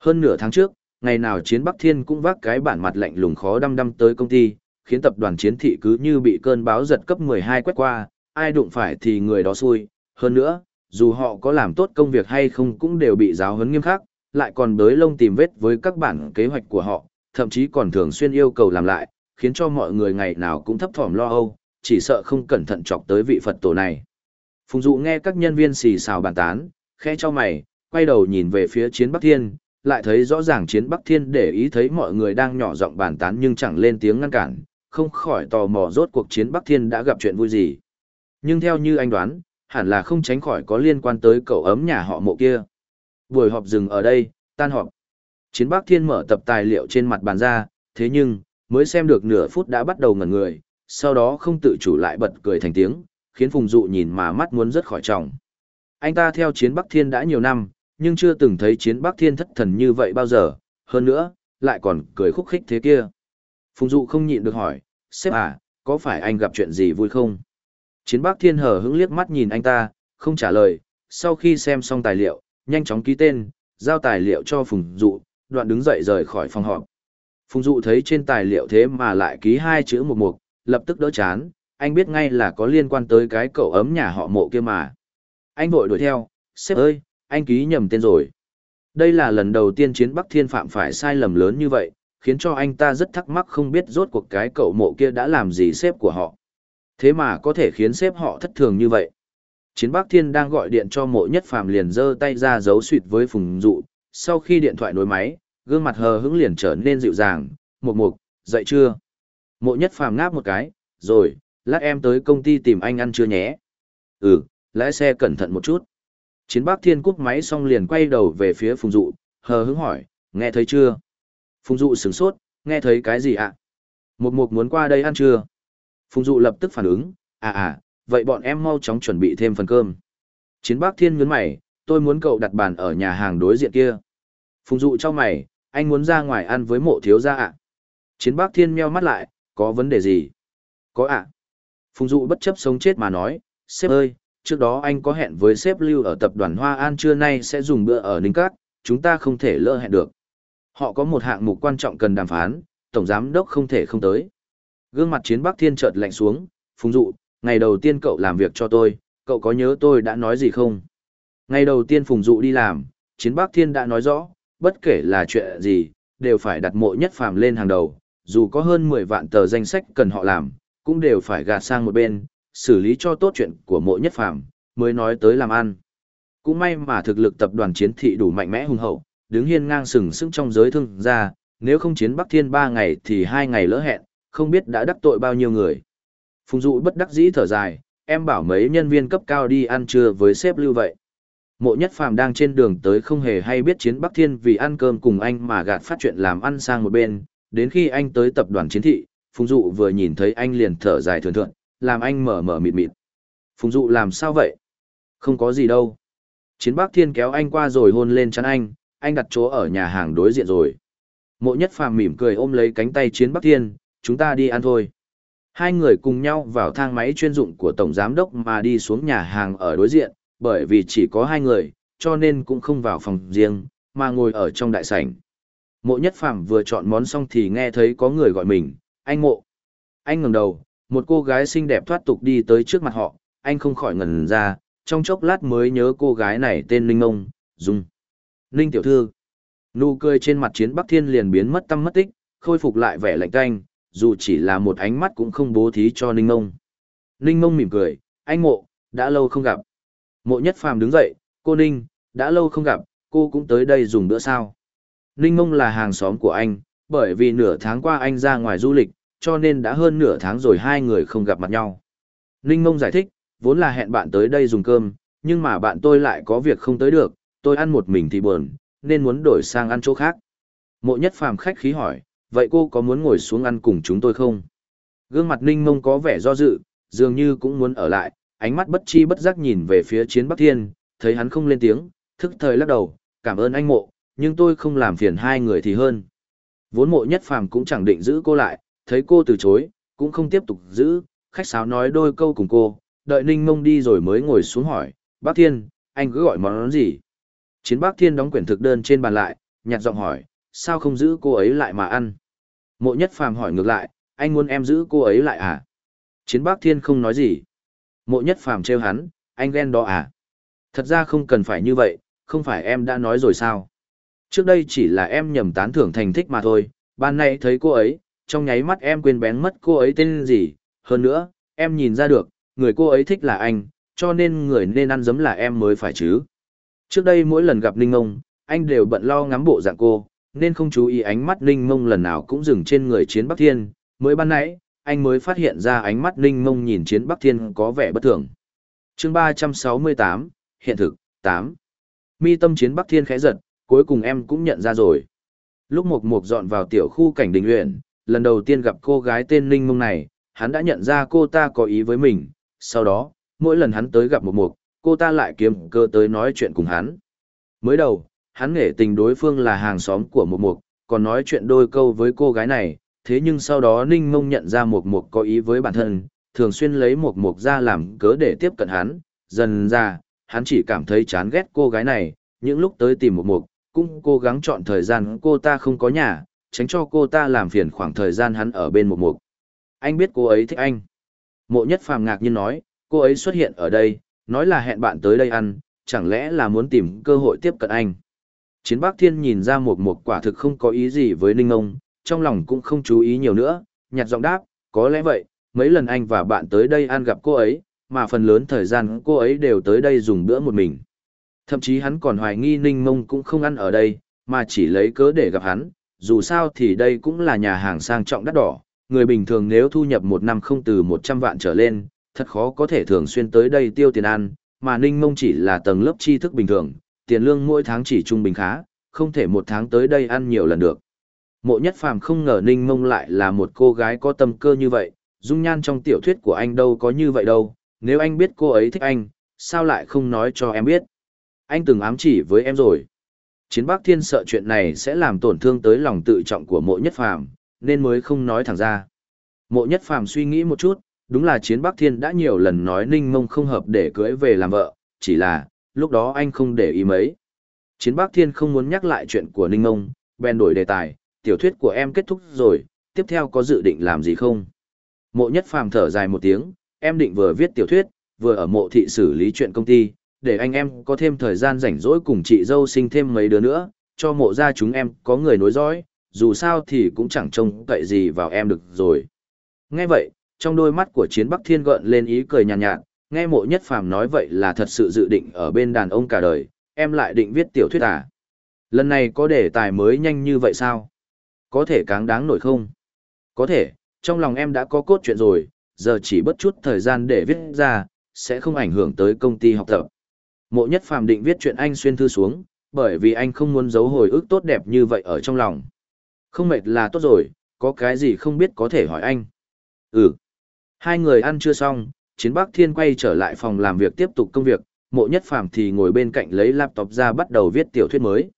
Hơn nửa tháng trước, ngày nào chiến Bắc Thiên cũng vác cái bản mặt lạnh lùng khó đăm đăm tới công ty, khiến tập đoàn chiến thị cứ như bị cơn báo giật cấp 12 quét qua, ai đụng phải thì người đó xui. Hơn nữa, dù họ có làm tốt công việc hay không cũng đều bị giáo huấn nghiêm khắc, lại còn bới lông tìm vết với các bản kế hoạch của họ, thậm chí còn thường xuyên yêu cầu làm lại, khiến cho mọi người ngày nào cũng thấp thỏm lo âu, chỉ sợ không cẩn thận chọc tới vị Phật tổ này. Phùng dụ nghe các nhân viên xì xào bàn tán, khẽ cho mày, quay đầu nhìn về phía chiến Bắc Thiên, lại thấy rõ ràng chiến Bắc Thiên để ý thấy mọi người đang nhỏ giọng bàn tán nhưng chẳng lên tiếng ngăn cản, không khỏi tò mò rốt cuộc chiến Bắc Thiên đã gặp chuyện vui gì. Nhưng theo như anh đoán, hẳn là không tránh khỏi có liên quan tới cậu ấm nhà họ mộ kia. Buổi họp dừng ở đây, tan họp. Chiến Bắc Thiên mở tập tài liệu trên mặt bàn ra, thế nhưng, mới xem được nửa phút đã bắt đầu ngẩn người, sau đó không tự chủ lại bật cười thành tiếng, khiến Phùng Dụ nhìn mà mắt muốn rất khỏi trọng. Anh ta theo chiến Bắc Thiên đã nhiều năm, nhưng chưa từng thấy chiến Bắc Thiên thất thần như vậy bao giờ, hơn nữa, lại còn cười khúc khích thế kia. Phùng Dụ không nhịn được hỏi, sếp à, có phải anh gặp chuyện gì vui không? Chiến Bắc Thiên hờ hững liếc mắt nhìn anh ta, không trả lời, sau khi xem xong tài liệu, nhanh chóng ký tên, giao tài liệu cho Phùng Dụ, đoạn đứng dậy rời khỏi phòng họp. Phùng Dụ thấy trên tài liệu thế mà lại ký hai chữ một mục, lập tức đỡ chán, anh biết ngay là có liên quan tới cái cậu ấm nhà họ mộ kia mà. Anh vội đuổi theo, sếp ơi, anh ký nhầm tên rồi. Đây là lần đầu tiên chiến Bắc Thiên phạm phải sai lầm lớn như vậy, khiến cho anh ta rất thắc mắc không biết rốt cuộc cái cậu mộ kia đã làm gì sếp của họ. Thế mà có thể khiến sếp họ thất thường như vậy. Chiến Bắc Thiên đang gọi điện cho mộ nhất phàm liền giơ tay ra giấu suyệt với phùng dụ, sau khi điện thoại nối máy, gương mặt hờ hững liền trở nên dịu dàng, mục mục, dậy chưa? Mộ nhất phàm ngáp một cái, rồi, lát em tới công ty tìm anh ăn chưa nhé? Ừ, lái xe cẩn thận một chút. Chiến bác Thiên cúp máy xong liền quay đầu về phía Phùng Dụ, hờ hững hỏi, nghe thấy chưa? Phùng Dụ sửng sốt, nghe thấy cái gì ạ? À? Một mục muốn qua đây ăn chưa? Phùng Dụ lập tức phản ứng, à à, vậy bọn em mau chóng chuẩn bị thêm phần cơm. Chiến bác Thiên nhấn mày, tôi muốn cậu đặt bàn ở nhà hàng đối diện kia. Phùng Dụ cho mày, anh muốn ra ngoài ăn với mộ thiếu gia ạ. Chiến Bác Thiên meo mắt lại, có vấn đề gì? Có ạ. Phùng Dụ bất chấp sống chết mà nói, sếp ơi, trước đó anh có hẹn với sếp Lưu ở tập đoàn Hoa An trưa nay sẽ dùng bữa ở Ninh Cát, chúng ta không thể lỡ hẹn được. Họ có một hạng mục quan trọng cần đàm phán, Tổng Giám Đốc không thể không tới. Gương mặt chiến Bắc Thiên chợt lạnh xuống, Phùng Dụ, ngày đầu tiên cậu làm việc cho tôi, cậu có nhớ tôi đã nói gì không? Ngày đầu tiên Phùng Dụ đi làm, chiến Bắc Thiên đã nói rõ, bất kể là chuyện gì, đều phải đặt mộ nhất phàm lên hàng đầu, dù có hơn 10 vạn tờ danh sách cần họ làm, cũng đều phải gạt sang một bên, xử lý cho tốt chuyện của mộ nhất phàm, mới nói tới làm ăn. Cũng may mà thực lực tập đoàn chiến thị đủ mạnh mẽ hùng hậu, đứng hiên ngang sừng sững trong giới thương gia, nếu không chiến Bắc Thiên 3 ngày thì 2 ngày lỡ hẹn, không biết đã đắc tội bao nhiêu người. Phùng dụ bất đắc dĩ thở dài, em bảo mấy nhân viên cấp cao đi ăn trưa với sếp lưu vậy. Mộ nhất phàm đang trên đường tới không hề hay biết chiến Bắc Thiên vì ăn cơm cùng anh mà gạt phát chuyện làm ăn sang một bên, đến khi anh tới tập đoàn chiến thị, Phùng Dụ vừa nhìn thấy anh liền thở dài thường thượng, làm anh mở mở mịt mịt. Phùng Dụ làm sao vậy? Không có gì đâu. Chiến Bắc Thiên kéo anh qua rồi hôn lên chắn anh, anh đặt chỗ ở nhà hàng đối diện rồi. Mộ nhất phàm mỉm cười ôm lấy cánh tay Chiến Bắc Thiên, chúng ta đi ăn thôi. Hai người cùng nhau vào thang máy chuyên dụng của Tổng Giám Đốc mà đi xuống nhà hàng ở đối diện, bởi vì chỉ có hai người, cho nên cũng không vào phòng riêng, mà ngồi ở trong đại sảnh. Mộ nhất phàm vừa chọn món xong thì nghe thấy có người gọi mình, anh mộ. Anh ngẩng đầu, một cô gái xinh đẹp thoát tục đi tới trước mặt họ, anh không khỏi ngẩn ra, trong chốc lát mới nhớ cô gái này tên Ninh Ông. Dung. Ninh tiểu thư. Nụ cười trên mặt chiến Bắc Thiên liền biến mất tâm mất tích, khôi phục lại vẻ lạnh canh, dù chỉ là một ánh mắt cũng không bố thí cho Ninh Ông. Ninh Ông mỉm cười, anh mộ, đã lâu không gặp. Mộ nhất phàm đứng dậy, cô Ninh, đã lâu không gặp, cô cũng tới đây dùng bữa sao. Ninh Ngông là hàng xóm của anh, bởi vì nửa tháng qua anh ra ngoài du lịch, cho nên đã hơn nửa tháng rồi hai người không gặp mặt nhau. Ninh Ngông giải thích, vốn là hẹn bạn tới đây dùng cơm, nhưng mà bạn tôi lại có việc không tới được, tôi ăn một mình thì buồn, nên muốn đổi sang ăn chỗ khác. Mộ nhất phàm khách khí hỏi, vậy cô có muốn ngồi xuống ăn cùng chúng tôi không? Gương mặt Ninh Ngông có vẻ do dự, dường như cũng muốn ở lại, ánh mắt bất chi bất giác nhìn về phía chiến Bắc Thiên, thấy hắn không lên tiếng, thức thời lắc đầu, cảm ơn anh mộ, nhưng tôi không làm phiền hai người thì hơn. Vốn mộ nhất phàm cũng chẳng định giữ cô lại, thấy cô từ chối, cũng không tiếp tục giữ, khách sáo nói đôi câu cùng cô, đợi ninh mông đi rồi mới ngồi xuống hỏi, bác thiên, anh cứ gọi món gì? Chiến Bắc Thiên đóng quyển thực đơn trên bàn lại, nhặt giọng hỏi, sao không giữ cô ấy lại mà ăn? Mộ nhất phàm hỏi ngược lại, anh muốn em giữ cô ấy lại à? Chiến Bắc Thiên không nói gì. Mộ nhất phàm trêu hắn, anh ghen đó à? Thật ra không cần phải như vậy, không phải em đã nói rồi sao? Trước đây chỉ là em nhầm tán thưởng thành thích mà thôi, ban nay thấy cô ấy, trong nháy mắt em quên bén mất cô ấy tên gì, hơn nữa, em nhìn ra được, người cô ấy thích là anh, cho nên người nên ăn giấm là em mới phải chứ. Trước đây mỗi lần gặp Ninh Ngông, anh đều bận lo ngắm bộ dạng cô, nên không chú ý ánh mắt Ninh Mông lần nào cũng dừng trên người Chiến Bắc Thiên, mới ban nãy, anh mới phát hiện ra ánh mắt Ninh Mông nhìn Chiến Bắc Thiên có vẻ bất thường. chương 368, Hiện thực, 8. Mi tâm Chiến Bắc Thiên khẽ giật, cuối cùng em cũng nhận ra rồi. Lúc Mộc Mộc dọn vào tiểu khu cảnh đình luyện, lần đầu tiên gặp cô gái tên Ninh Mông này, hắn đã nhận ra cô ta có ý với mình, sau đó, mỗi lần hắn tới gặp Mộc Mộc, cô ta lại kiếm cơ tới nói chuyện cùng hắn. Mới đầu, hắn nghệ tình đối phương là hàng xóm của Mộc Mộc, còn nói chuyện đôi câu với cô gái này, thế nhưng sau đó Ninh Mông nhận ra Mộc Mộc có ý với bản thân, thường xuyên lấy Mộc Mộc ra làm cớ để tiếp cận hắn, dần ra, hắn chỉ cảm thấy chán ghét cô gái này, những lúc tới tìm Mộc Mộc, cũng cố gắng chọn thời gian cô ta không có nhà, tránh cho cô ta làm phiền khoảng thời gian hắn ở bên Mộc Mộc. Anh biết cô ấy thích anh. Mộ nhất phàm ngạc nhiên nói, cô ấy xuất hiện ở đây, nói là hẹn bạn tới đây ăn, chẳng lẽ là muốn tìm cơ hội tiếp cận anh. Chiến Bắc Thiên nhìn ra một một quả thực không có ý gì với Ninh Ông, trong lòng cũng không chú ý nhiều nữa, nhặt giọng đáp, có lẽ vậy, mấy lần anh và bạn tới đây ăn gặp cô ấy, mà phần lớn thời gian cô ấy đều tới đây dùng bữa một mình. Thậm chí hắn còn hoài nghi Ninh Mông cũng không ăn ở đây, mà chỉ lấy cớ để gặp hắn, dù sao thì đây cũng là nhà hàng sang trọng đắt đỏ, người bình thường nếu thu nhập một năm không từ 100 vạn trở lên, thật khó có thể thường xuyên tới đây tiêu tiền ăn, mà Ninh Mông chỉ là tầng lớp tri thức bình thường, tiền lương mỗi tháng chỉ trung bình khá, không thể một tháng tới đây ăn nhiều lần được. Mộ nhất phàm không ngờ Ninh Mông lại là một cô gái có tâm cơ như vậy, dung nhan trong tiểu thuyết của anh đâu có như vậy đâu, nếu anh biết cô ấy thích anh, sao lại không nói cho em biết. Anh từng ám chỉ với em rồi. Chiến Bắc Thiên sợ chuyện này sẽ làm tổn thương tới lòng tự trọng của mộ nhất phàm, nên mới không nói thẳng ra. Mộ nhất phàm suy nghĩ một chút, đúng là Chiến Bắc Thiên đã nhiều lần nói Ninh Mông không hợp để cưới về làm vợ, chỉ là, lúc đó anh không để ý mấy. Chiến Bắc Thiên không muốn nhắc lại chuyện của Ninh Mông, bèn đổi đề tài, tiểu thuyết của em kết thúc rồi, tiếp theo có dự định làm gì không? Mộ nhất phàm thở dài một tiếng, em định vừa viết tiểu thuyết, vừa ở mộ thị xử lý chuyện công ty, để anh em có thêm thời gian rảnh rỗi cùng chị dâu sinh thêm mấy đứa nữa, cho mộ ra chúng em có người nối dõi, dù sao thì cũng chẳng trông cậy gì vào em được rồi. Nghe vậy, trong đôi mắt của chiến bắc thiên gợn lên ý cười nhàn nhạt, nhạt, nghe mộ nhất phàm nói vậy là thật sự dự định ở bên đàn ông cả đời, em lại định viết tiểu thuyết à. Lần này có đề tài mới nhanh như vậy sao? Có thể cáng đáng nổi không? Có thể, trong lòng em đã có cốt truyện rồi, giờ chỉ bất chút thời gian để viết ra, sẽ không ảnh hưởng tới công ty học tập. Mộ nhất phàm định viết chuyện anh xuyên thư xuống, bởi vì anh không muốn giấu hồi ức tốt đẹp như vậy ở trong lòng. Không mệt là tốt rồi, có cái gì không biết có thể hỏi anh. Ừ. Hai người ăn chưa xong, Chiến Bắc Thiên quay trở lại phòng làm việc tiếp tục công việc, mộ nhất phàm thì ngồi bên cạnh lấy laptop ra bắt đầu viết tiểu thuyết mới.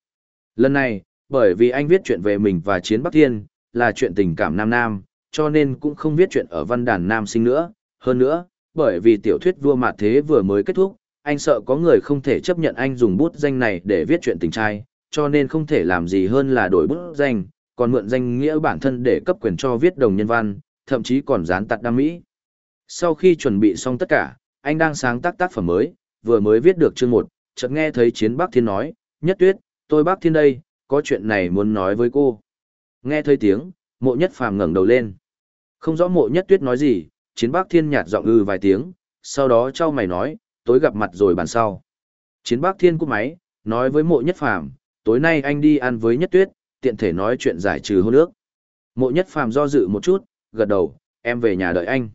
Lần này, bởi vì anh viết chuyện về mình và Chiến Bắc Thiên, là chuyện tình cảm nam nam, cho nên cũng không viết chuyện ở văn đàn nam sinh nữa. Hơn nữa, bởi vì tiểu thuyết vua mạt thế vừa mới kết thúc, anh sợ có người không thể chấp nhận anh dùng bút danh này để viết chuyện tình trai, cho nên không thể làm gì hơn là đổi bút danh, còn mượn danh nghĩa bản thân để cấp quyền cho viết đồng nhân văn, thậm chí còn dán tặng đam mỹ. Sau khi chuẩn bị xong tất cả, anh đang sáng tác tác phẩm mới, vừa mới viết được chương một, chợt nghe thấy Chiến Bắc Thiên nói, Nhất Tuyết, tôi Bắc Thiên đây, có chuyện này muốn nói với cô. Nghe thấy tiếng, mộ nhất phàm ngẩng đầu lên. Không rõ mộ nhất tuyết nói gì, Chiến Bắc Thiên nhạt giọng ư vài tiếng, sau đó trao mày nói, tối gặp mặt rồi bàn sau. Chiến Bắc Thiên cúp máy, nói với mộ nhất phàm, tối nay anh đi ăn với nhất tuyết, tiện thể nói chuyện giải trừ hôn ước. Mộ nhất phàm do dự một chút, gật đầu, em về nhà đợi anh.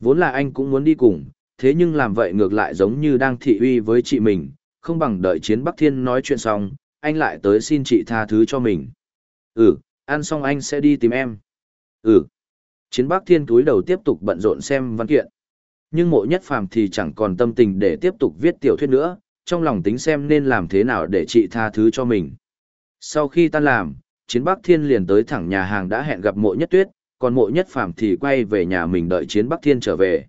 Vốn là anh cũng muốn đi cùng, thế nhưng làm vậy ngược lại giống như đang thị uy với chị mình, không bằng đợi chiến Bắc Thiên nói chuyện xong, anh lại tới xin chị tha thứ cho mình. Ừ, ăn xong anh sẽ đi tìm em. Ừ. Chiến Bắc Thiên túi đầu tiếp tục bận rộn xem văn kiện. Nhưng mộ nhất phàm thì chẳng còn tâm tình để tiếp tục viết tiểu thuyết nữa, trong lòng tính xem nên làm thế nào để chị tha thứ cho mình. Sau khi tan làm, Chiến Bắc Thiên liền tới thẳng nhà hàng đã hẹn gặp mộ nhất tuyết, còn mộ nhất phàm thì quay về nhà mình đợi Chiến Bắc Thiên trở về.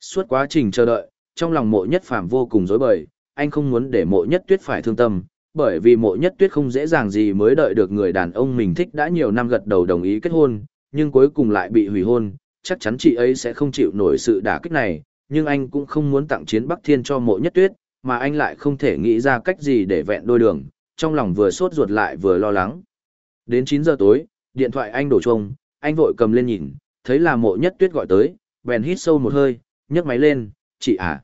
Suốt quá trình chờ đợi, trong lòng mộ nhất phàm vô cùng dối bời, anh không muốn để mộ nhất tuyết phải thương tâm, bởi vì mộ nhất tuyết không dễ dàng gì mới đợi được người đàn ông mình thích đã nhiều năm gật đầu đồng ý kết hôn, nhưng cuối cùng lại bị hủy hôn, chắc chắn chị ấy sẽ không chịu nổi sự đả kích này, nhưng anh cũng không muốn tặng chiến Bắc Thiên cho mộ nhất tuyết, mà anh lại không thể nghĩ ra cách gì để vẹn đôi đường, trong lòng vừa sốt ruột lại vừa lo lắng. Đến 9 giờ tối, điện thoại anh đổ chuông, anh vội cầm lên nhìn, thấy là mộ nhất tuyết gọi tới, bèn hít sâu một hơi, nhấc máy lên, chị à.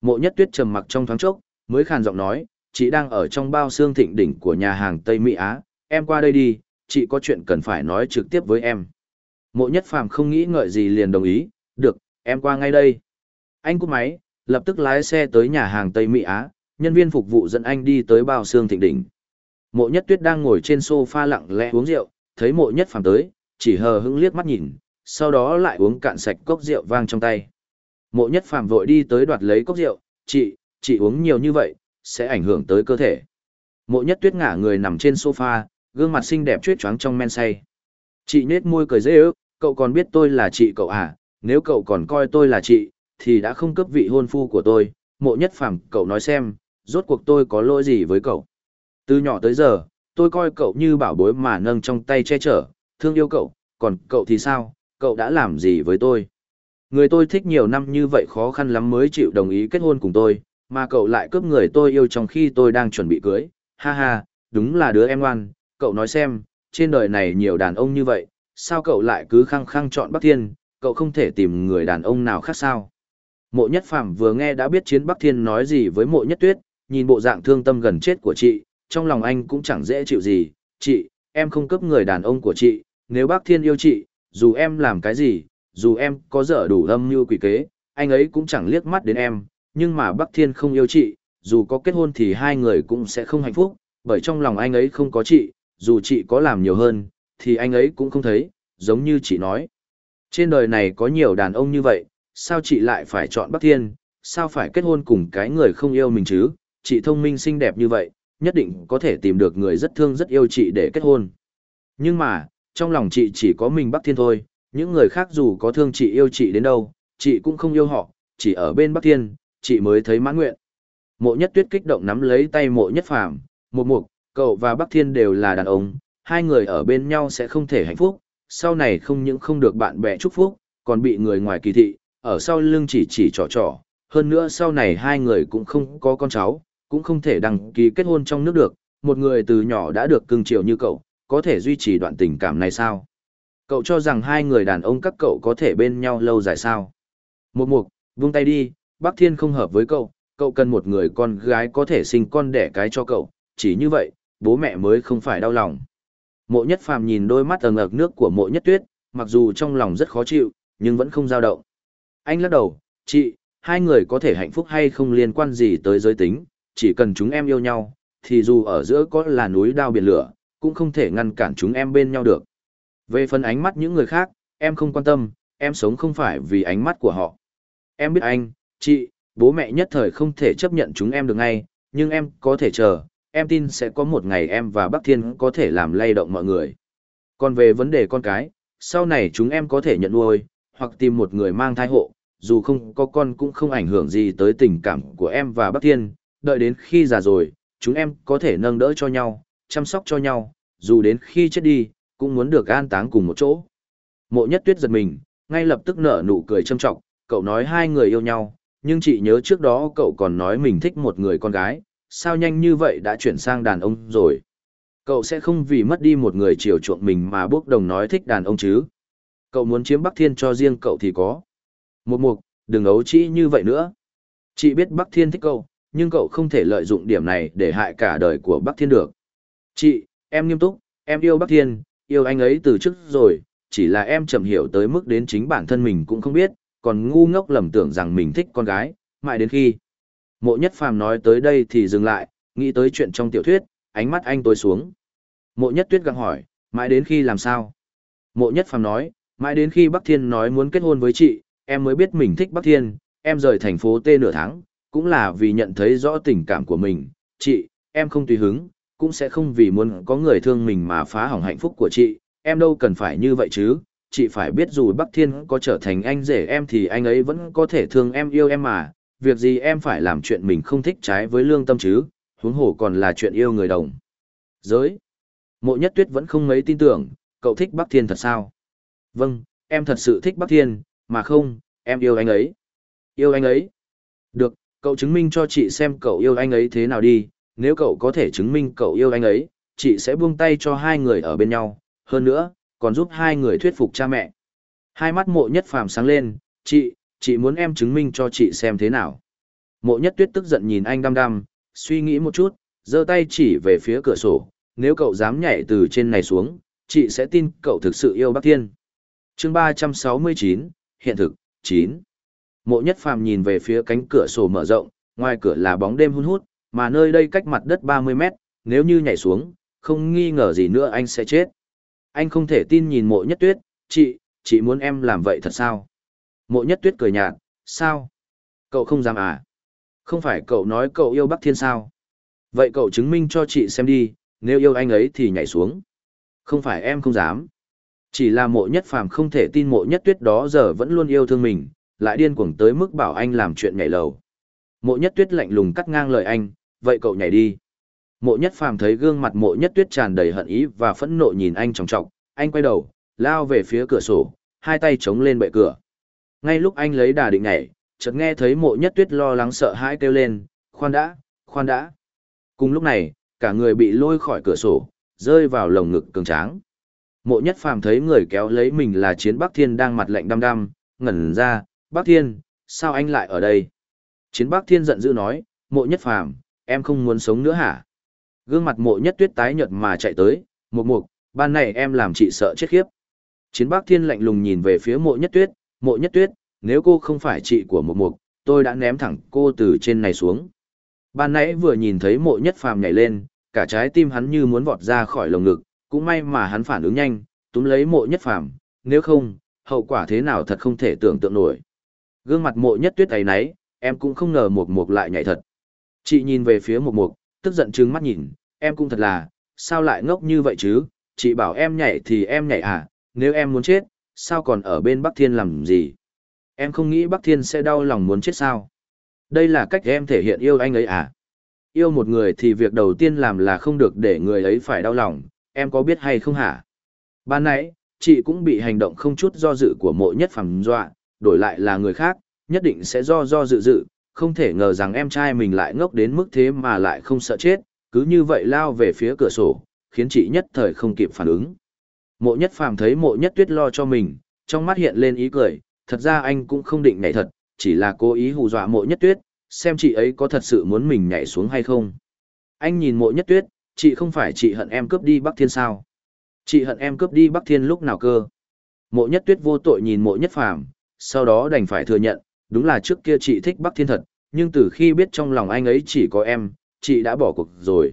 Mộ nhất tuyết trầm mặc trong thoáng chốc, mới khàn giọng nói, chị đang ở trong bao xương thịnh đỉnh của nhà hàng Tây Mỹ Á, em qua đây đi, chị có chuyện cần phải nói trực tiếp với em. Mộ nhất phàm không nghĩ ngợi gì liền đồng ý, được, em qua ngay đây. Anh cúp máy, lập tức lái xe tới nhà hàng Tây Mỹ Á, nhân viên phục vụ dẫn anh đi tới bao xương thịnh đỉnh. Mộ nhất tuyết đang ngồi trên sofa lặng lẽ uống rượu, thấy mộ nhất phàm tới, chỉ hờ hững liếc mắt nhìn, sau đó lại uống cạn sạch cốc rượu vang trong tay. Mộ nhất phàm vội đi tới đoạt lấy cốc rượu, chị, chị uống nhiều như vậy, sẽ ảnh hưởng tới cơ thể. Mộ nhất tuyết ngả người nằm trên sofa, gương mặt xinh đẹp chuyết choáng trong men say. Chị nết môi cười dễ ước, cậu còn biết tôi là chị cậu à, nếu cậu còn coi tôi là chị, thì đã không cấp vị hôn phu của tôi. Mộ nhất phàm, cậu nói xem, rốt cuộc tôi có lỗi gì với cậu. Từ nhỏ tới giờ, tôi coi cậu như bảo bối mà nâng trong tay che chở, thương yêu cậu, còn cậu thì sao, cậu đã làm gì với tôi? Người tôi thích nhiều năm như vậy khó khăn lắm mới chịu đồng ý kết hôn cùng tôi, mà cậu lại cướp người tôi yêu trong khi tôi đang chuẩn bị cưới. Ha ha, đúng là đứa em ngoan, cậu nói xem, trên đời này nhiều đàn ông như vậy, sao cậu lại cứ khăng khăng chọn Bắc Thiên, cậu không thể tìm người đàn ông nào khác sao? Mộ Nhất Phạm vừa nghe đã biết Chiến Bắc Thiên nói gì với Mộ Nhất Tuyết, nhìn bộ dạng thương tâm gần chết của chị, trong lòng anh cũng chẳng dễ chịu gì. Chị, em không cướp người đàn ông của chị, nếu Bắc Thiên yêu chị, dù em làm cái gì, dù em có dở đủ âm như quỷ kế, anh ấy cũng chẳng liếc mắt đến em, nhưng mà Bắc Thiên không yêu chị, dù có kết hôn thì hai người cũng sẽ không hạnh phúc, bởi trong lòng anh ấy không có chị, dù chị có làm nhiều hơn, thì anh ấy cũng không thấy, giống như chị nói. Trên đời này có nhiều đàn ông như vậy, sao chị lại phải chọn Bắc Thiên, sao phải kết hôn cùng cái người không yêu mình chứ, chị thông minh xinh đẹp như vậy, nhất định có thể tìm được người rất thương rất yêu chị để kết hôn. Nhưng mà, trong lòng chị chỉ có mình Bắc Thiên thôi, những người khác dù có thương chị yêu chị đến đâu, chị cũng không yêu họ, chỉ ở bên Bắc Thiên, chị mới thấy mãn nguyện. Mộ nhất tuyết kích động nắm lấy tay mộ nhất phàm, một mục, cậu và Bắc Thiên đều là đàn ông, hai người ở bên nhau sẽ không thể hạnh phúc, sau này không những không được bạn bè chúc phúc, còn bị người ngoài kỳ thị, ở sau lưng chỉ chỉ trò trò, hơn nữa sau này hai người cũng không có con cháu, cũng không thể đăng ký kết hôn trong nước được, một người từ nhỏ đã được cưng chiều như cậu, có thể duy trì đoạn tình cảm này sao? Cậu cho rằng hai người đàn ông các cậu có thể bên nhau lâu dài sao? Một mục, vung tay đi, Bắc Thiên không hợp với cậu, cậu cần một người con gái có thể sinh con đẻ cái cho cậu, chỉ như vậy, bố mẹ mới không phải đau lòng. Mộ nhất phàm nhìn đôi mắt ầng ực nước của mộ nhất tuyết, mặc dù trong lòng rất khó chịu, nhưng vẫn không dao động. Anh lắc đầu, chị, hai người có thể hạnh phúc hay không liên quan gì tới giới tính, chỉ cần chúng em yêu nhau, thì dù ở giữa có là núi đao biển lửa, cũng không thể ngăn cản chúng em bên nhau được. Về phần ánh mắt những người khác, em không quan tâm, em sống không phải vì ánh mắt của họ. Em biết anh, chị, bố mẹ nhất thời không thể chấp nhận chúng em được ngay, nhưng em có thể chờ, em tin sẽ có một ngày em và Bắc Thiên có thể làm lay động mọi người. Còn về vấn đề con cái, sau này chúng em có thể nhận nuôi, hoặc tìm một người mang thai hộ, dù không có con cũng không ảnh hưởng gì tới tình cảm của em và Bắc Thiên, đợi đến khi già rồi, chúng em có thể nâng đỡ cho nhau, chăm sóc cho nhau, dù đến khi chết đi, cũng muốn được an táng cùng một chỗ. Mộ nhất tuyết giật mình, ngay lập tức nở nụ cười châm trọng, cậu nói hai người yêu nhau, nhưng chị nhớ trước đó cậu còn nói mình thích một người con gái, sao nhanh như vậy đã chuyển sang đàn ông rồi. Cậu sẽ không vì mất đi một người chiều chuộng mình mà bước đồng nói thích đàn ông chứ. Cậu muốn chiếm Bắc Thiên cho riêng cậu thì có. Một mục, đừng ấu trĩ như vậy nữa. Chị biết Bắc Thiên thích cậu, nhưng cậu không thể lợi dụng điểm này để hại cả đời của Bắc Thiên được. Chị, em nghiêm túc, em yêu Bắc Thiên, yêu anh ấy từ trước rồi, chỉ là em chậm hiểu tới mức đến chính bản thân mình cũng không biết, còn ngu ngốc lầm tưởng rằng mình thích con gái, mãi đến khi. Mộ nhất phàm nói tới đây thì dừng lại, nghĩ tới chuyện trong tiểu thuyết, ánh mắt anh tối xuống. Mộ nhất tuyết gặng hỏi, mãi đến khi làm sao? Mộ nhất phàm nói, mãi đến khi Bắc Thiên nói muốn kết hôn với chị, em mới biết mình thích Bắc Thiên, em rời thành phố T nửa tháng, cũng là vì nhận thấy rõ tình cảm của mình. Chị, em không tùy hứng, cũng sẽ không vì muốn có người thương mình mà phá hỏng hạnh phúc của chị, em đâu cần phải như vậy chứ, chị phải biết dù Bắc Thiên có trở thành anh rể em thì anh ấy vẫn có thể thương em yêu em mà, việc gì em phải làm chuyện mình không thích trái với lương tâm chứ, huống hồ còn là chuyện yêu người đồng. Giới. Mộ nhất tuyết vẫn không mấy tin tưởng, cậu thích Bắc Thiên thật sao? Vâng, em thật sự thích Bắc Thiên, mà không, em yêu anh ấy. Yêu anh ấy. Được, cậu chứng minh cho chị xem cậu yêu anh ấy thế nào đi, nếu cậu có thể chứng minh cậu yêu anh ấy, chị sẽ buông tay cho hai người ở bên nhau, hơn nữa, còn giúp hai người thuyết phục cha mẹ. Hai mắt mộ nhất phàm sáng lên, chị, chị muốn em chứng minh cho chị xem thế nào. Mộ nhất tuyết tức giận nhìn anh đăm đăm, suy nghĩ một chút, giơ tay chỉ về phía cửa sổ, nếu cậu dám nhảy từ trên này xuống, chị sẽ tin cậu thực sự yêu Bắc Thiên. chương 369, hiện thực, 9. Mộ nhất phàm nhìn về phía cánh cửa sổ mở rộng, ngoài cửa là bóng đêm hun hút, mà nơi đây cách mặt đất 30 mét, nếu như nhảy xuống, không nghi ngờ gì nữa anh sẽ chết. Anh không thể tin nhìn mộ nhất tuyết, chị, chị muốn em làm vậy thật sao? Mộ nhất tuyết cười nhạt, sao? Cậu không dám à? Không phải cậu nói cậu yêu Bắc Thiên sao? Vậy cậu chứng minh cho chị xem đi, nếu yêu anh ấy thì nhảy xuống. Không phải em không dám. Chỉ là mộ nhất phàm không thể tin mộ nhất tuyết đó giờ vẫn luôn yêu thương mình, lại điên cuồng tới mức bảo anh làm chuyện nhảy lầu. Mộ nhất tuyết lạnh lùng cắt ngang lời anh, vậy cậu nhảy đi. Mộ nhất phàm thấy gương mặt mộ nhất tuyết tràn đầy hận ý và phẫn nộ nhìn anh trọng trọng, anh quay đầu, lao về phía cửa sổ, hai tay chống lên bệ cửa. Ngay lúc anh lấy đà định nhảy, chợt nghe thấy mộ nhất tuyết lo lắng sợ hãi kêu lên, khoan đã, khoan đã. Cùng lúc này, cả người bị lôi khỏi cửa sổ, rơi vào lồng ngực cường tráng. Mộ nhất phàm thấy người kéo lấy mình là chiến Bắc Thiên đang mặt lạnh đăm đăm, ngẩn ra, Bắc Thiên, sao anh lại ở đây? Chiến Bắc Thiên giận dữ nói, mộ nhất phàm, em không muốn sống nữa hả? Gương mặt mộ nhất tuyết tái nhợt mà chạy tới, mục mục, ban này em làm chị sợ chết khiếp. Chiến Bắc Thiên lạnh lùng nhìn về phía mộ nhất tuyết, mộ nhất tuyết, nếu cô không phải chị của mục mục, tôi đã ném thẳng cô từ trên này xuống. Ban nãy vừa nhìn thấy mộ nhất phàm nhảy lên, cả trái tim hắn như muốn vọt ra khỏi lồng ngực, cũng may mà hắn phản ứng nhanh, túm lấy mộ nhất phàm, nếu không, hậu quả thế nào thật không thể tưởng tượng nổi. Gương mặt mộ nhất tuyết ấy nấy, em cũng không ngờ mục mục lại nhảy thật. Chị nhìn về phía mục mục, tức giận trừng mắt nhìn, em cũng thật là, sao lại ngốc như vậy chứ, chị bảo em nhảy thì em nhảy à, nếu em muốn chết, sao còn ở bên Bắc Thiên làm gì? Em không nghĩ Bắc Thiên sẽ đau lòng muốn chết sao? Đây là cách em thể hiện yêu anh ấy à? Yêu một người thì việc đầu tiên làm là không được để người ấy phải đau lòng, em có biết hay không hả? Ban nãy, chị cũng bị hành động không chút do dự của mộ nhất phẳng dọa, đổi lại là người khác, nhất định sẽ do do dự dự, không thể ngờ rằng em trai mình lại ngốc đến mức thế mà lại không sợ chết, cứ như vậy lao về phía cửa sổ, khiến chị nhất thời không kịp phản ứng. Mộ nhất phàm thấy mộ nhất tuyết lo cho mình, trong mắt hiện lên ý cười, thật ra anh cũng không định nhảy thật, chỉ là cố ý hù dọa mộ nhất tuyết, xem chị ấy có thật sự muốn mình nhảy xuống hay không. Anh nhìn mộ nhất tuyết, chị không phải chị hận em cướp đi Bắc Thiên sao? Chị hận em cướp đi Bắc Thiên lúc nào cơ? Mộ nhất tuyết vô tội nhìn mộ nhất phàm, sau đó đành phải thừa nhận, đúng là trước kia chị thích Bắc Thiên thật, nhưng từ khi biết trong lòng anh ấy chỉ có em, chị đã bỏ cuộc rồi.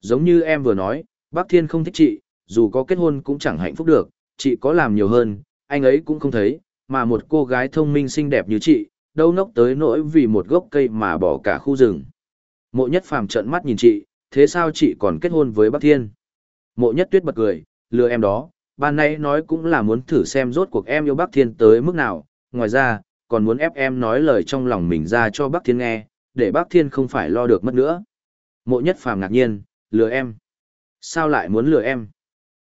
Giống như em vừa nói, Bắc Thiên không thích chị, dù có kết hôn cũng chẳng hạnh phúc được, chị có làm nhiều hơn, anh ấy cũng không thấy, mà một cô gái thông minh xinh đẹp như chị, đâu nốc tới nỗi vì một gốc cây mà bỏ cả khu rừng. Mộ nhất phàm trợn mắt nhìn chị, thế sao chị còn kết hôn với Bắc Thiên? Mộ nhất tuyết bật cười, lừa em đó, ban nay nói cũng là muốn thử xem rốt cuộc em yêu Bắc Thiên tới mức nào, ngoài ra, còn muốn ép em nói lời trong lòng mình ra cho Bắc Thiên nghe, để Bắc Thiên không phải lo được mất nữa. Mộ nhất phàm ngạc nhiên, lừa em. Sao lại muốn lừa em?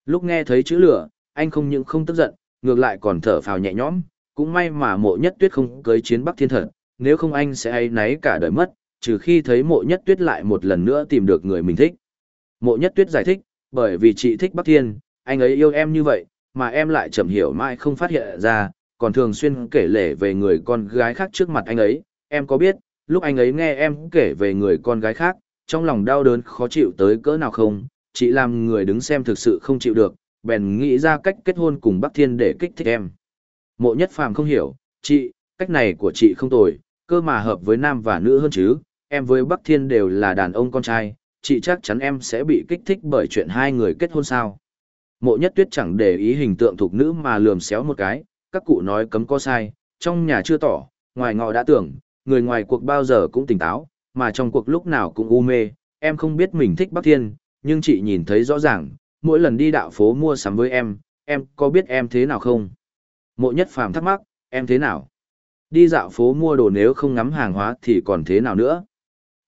Lúc nghe thấy chữ lừa, anh không những không tức giận, ngược lại còn thở phào nhẹ nhõm, cũng may mà mộ nhất tuyết không cưới chiến Bắc Thiên thật, nếu không anh sẽ hay náy cả đời mất, trừ khi thấy mộ nhất tuyết lại một lần nữa tìm được người mình thích. Mộ nhất tuyết giải thích, bởi vì chị thích Bắc Thiên, anh ấy yêu em như vậy, mà em lại chậm hiểu mãi không phát hiện ra, còn thường xuyên kể lể về người con gái khác trước mặt anh ấy, em có biết, lúc anh ấy nghe em kể về người con gái khác, trong lòng đau đớn khó chịu tới cỡ nào không, chị làm người đứng xem thực sự không chịu được, bèn nghĩ ra cách kết hôn cùng Bắc Thiên để kích thích em. Mộ nhất phàm không hiểu, chị, cách này của chị không tồi, cơ mà hợp với nam và nữ hơn chứ, em với Bắc Thiên đều là đàn ông con trai, chị chắc chắn em sẽ bị kích thích bởi chuyện hai người kết hôn sao. Mộ nhất tuyết chẳng để ý hình tượng thuộc nữ mà lườm xéo một cái, các cụ nói cấm có sai, trong nhà chưa tỏ, ngoài ngọ đã tưởng, người ngoài cuộc bao giờ cũng tỉnh táo, mà trong cuộc lúc nào cũng u mê, em không biết mình thích Bắc Thiên, nhưng chị nhìn thấy rõ ràng, mỗi lần đi đạo phố mua sắm với em, em có biết em thế nào không? Mộ nhất phàm thắc mắc, em thế nào? Đi dạo phố mua đồ nếu không ngắm hàng hóa thì còn thế nào nữa?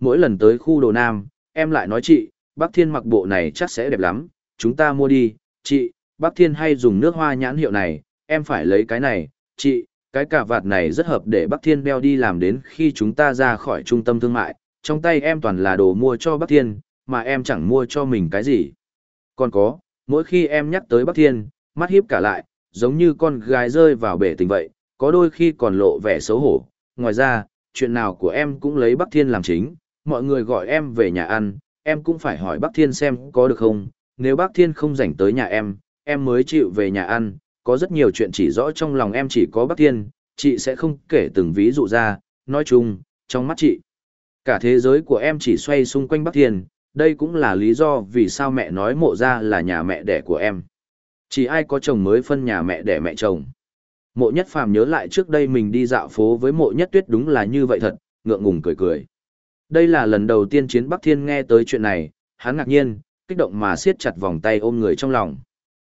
Mỗi lần tới khu đồ nam, em lại nói chị, Bắc Thiên mặc bộ này chắc sẽ đẹp lắm, chúng ta mua đi, chị, Bắc Thiên hay dùng nước hoa nhãn hiệu này, em phải lấy cái này, chị, cái cà vạt này rất hợp để Bắc Thiên đeo đi làm đến khi chúng ta ra khỏi trung tâm thương mại, trong tay em toàn là đồ mua cho Bắc Thiên, mà em chẳng mua cho mình cái gì. Còn có, mỗi khi em nhắc tới Bắc Thiên, mắt hiếp cả lại, giống như con gái rơi vào bể tình vậy, có đôi khi còn lộ vẻ xấu hổ. Ngoài ra, chuyện nào của em cũng lấy Bắc Thiên làm chính, mọi người gọi em về nhà ăn, em cũng phải hỏi Bắc Thiên xem có được không, nếu Bắc Thiên không rảnh tới nhà em, em mới chịu về nhà ăn, có rất nhiều chuyện chỉ rõ trong lòng em chỉ có Bắc Thiên, chị sẽ không kể từng ví dụ ra, nói chung, trong mắt chị. Cả thế giới của em chỉ xoay xung quanh Bắc Thiên, đây cũng là lý do vì sao mẹ nói mộ ra là nhà mẹ đẻ của em. Chỉ ai có chồng mới phân nhà mẹ đẻ mẹ chồng. Mộ nhất phàm nhớ lại trước đây mình đi dạo phố với mộ nhất tuyết đúng là như vậy thật, ngượng ngùng cười cười. Đây là lần đầu tiên chiến Bắc Thiên nghe tới chuyện này, hắn ngạc nhiên, kích động mà siết chặt vòng tay ôm người trong lòng.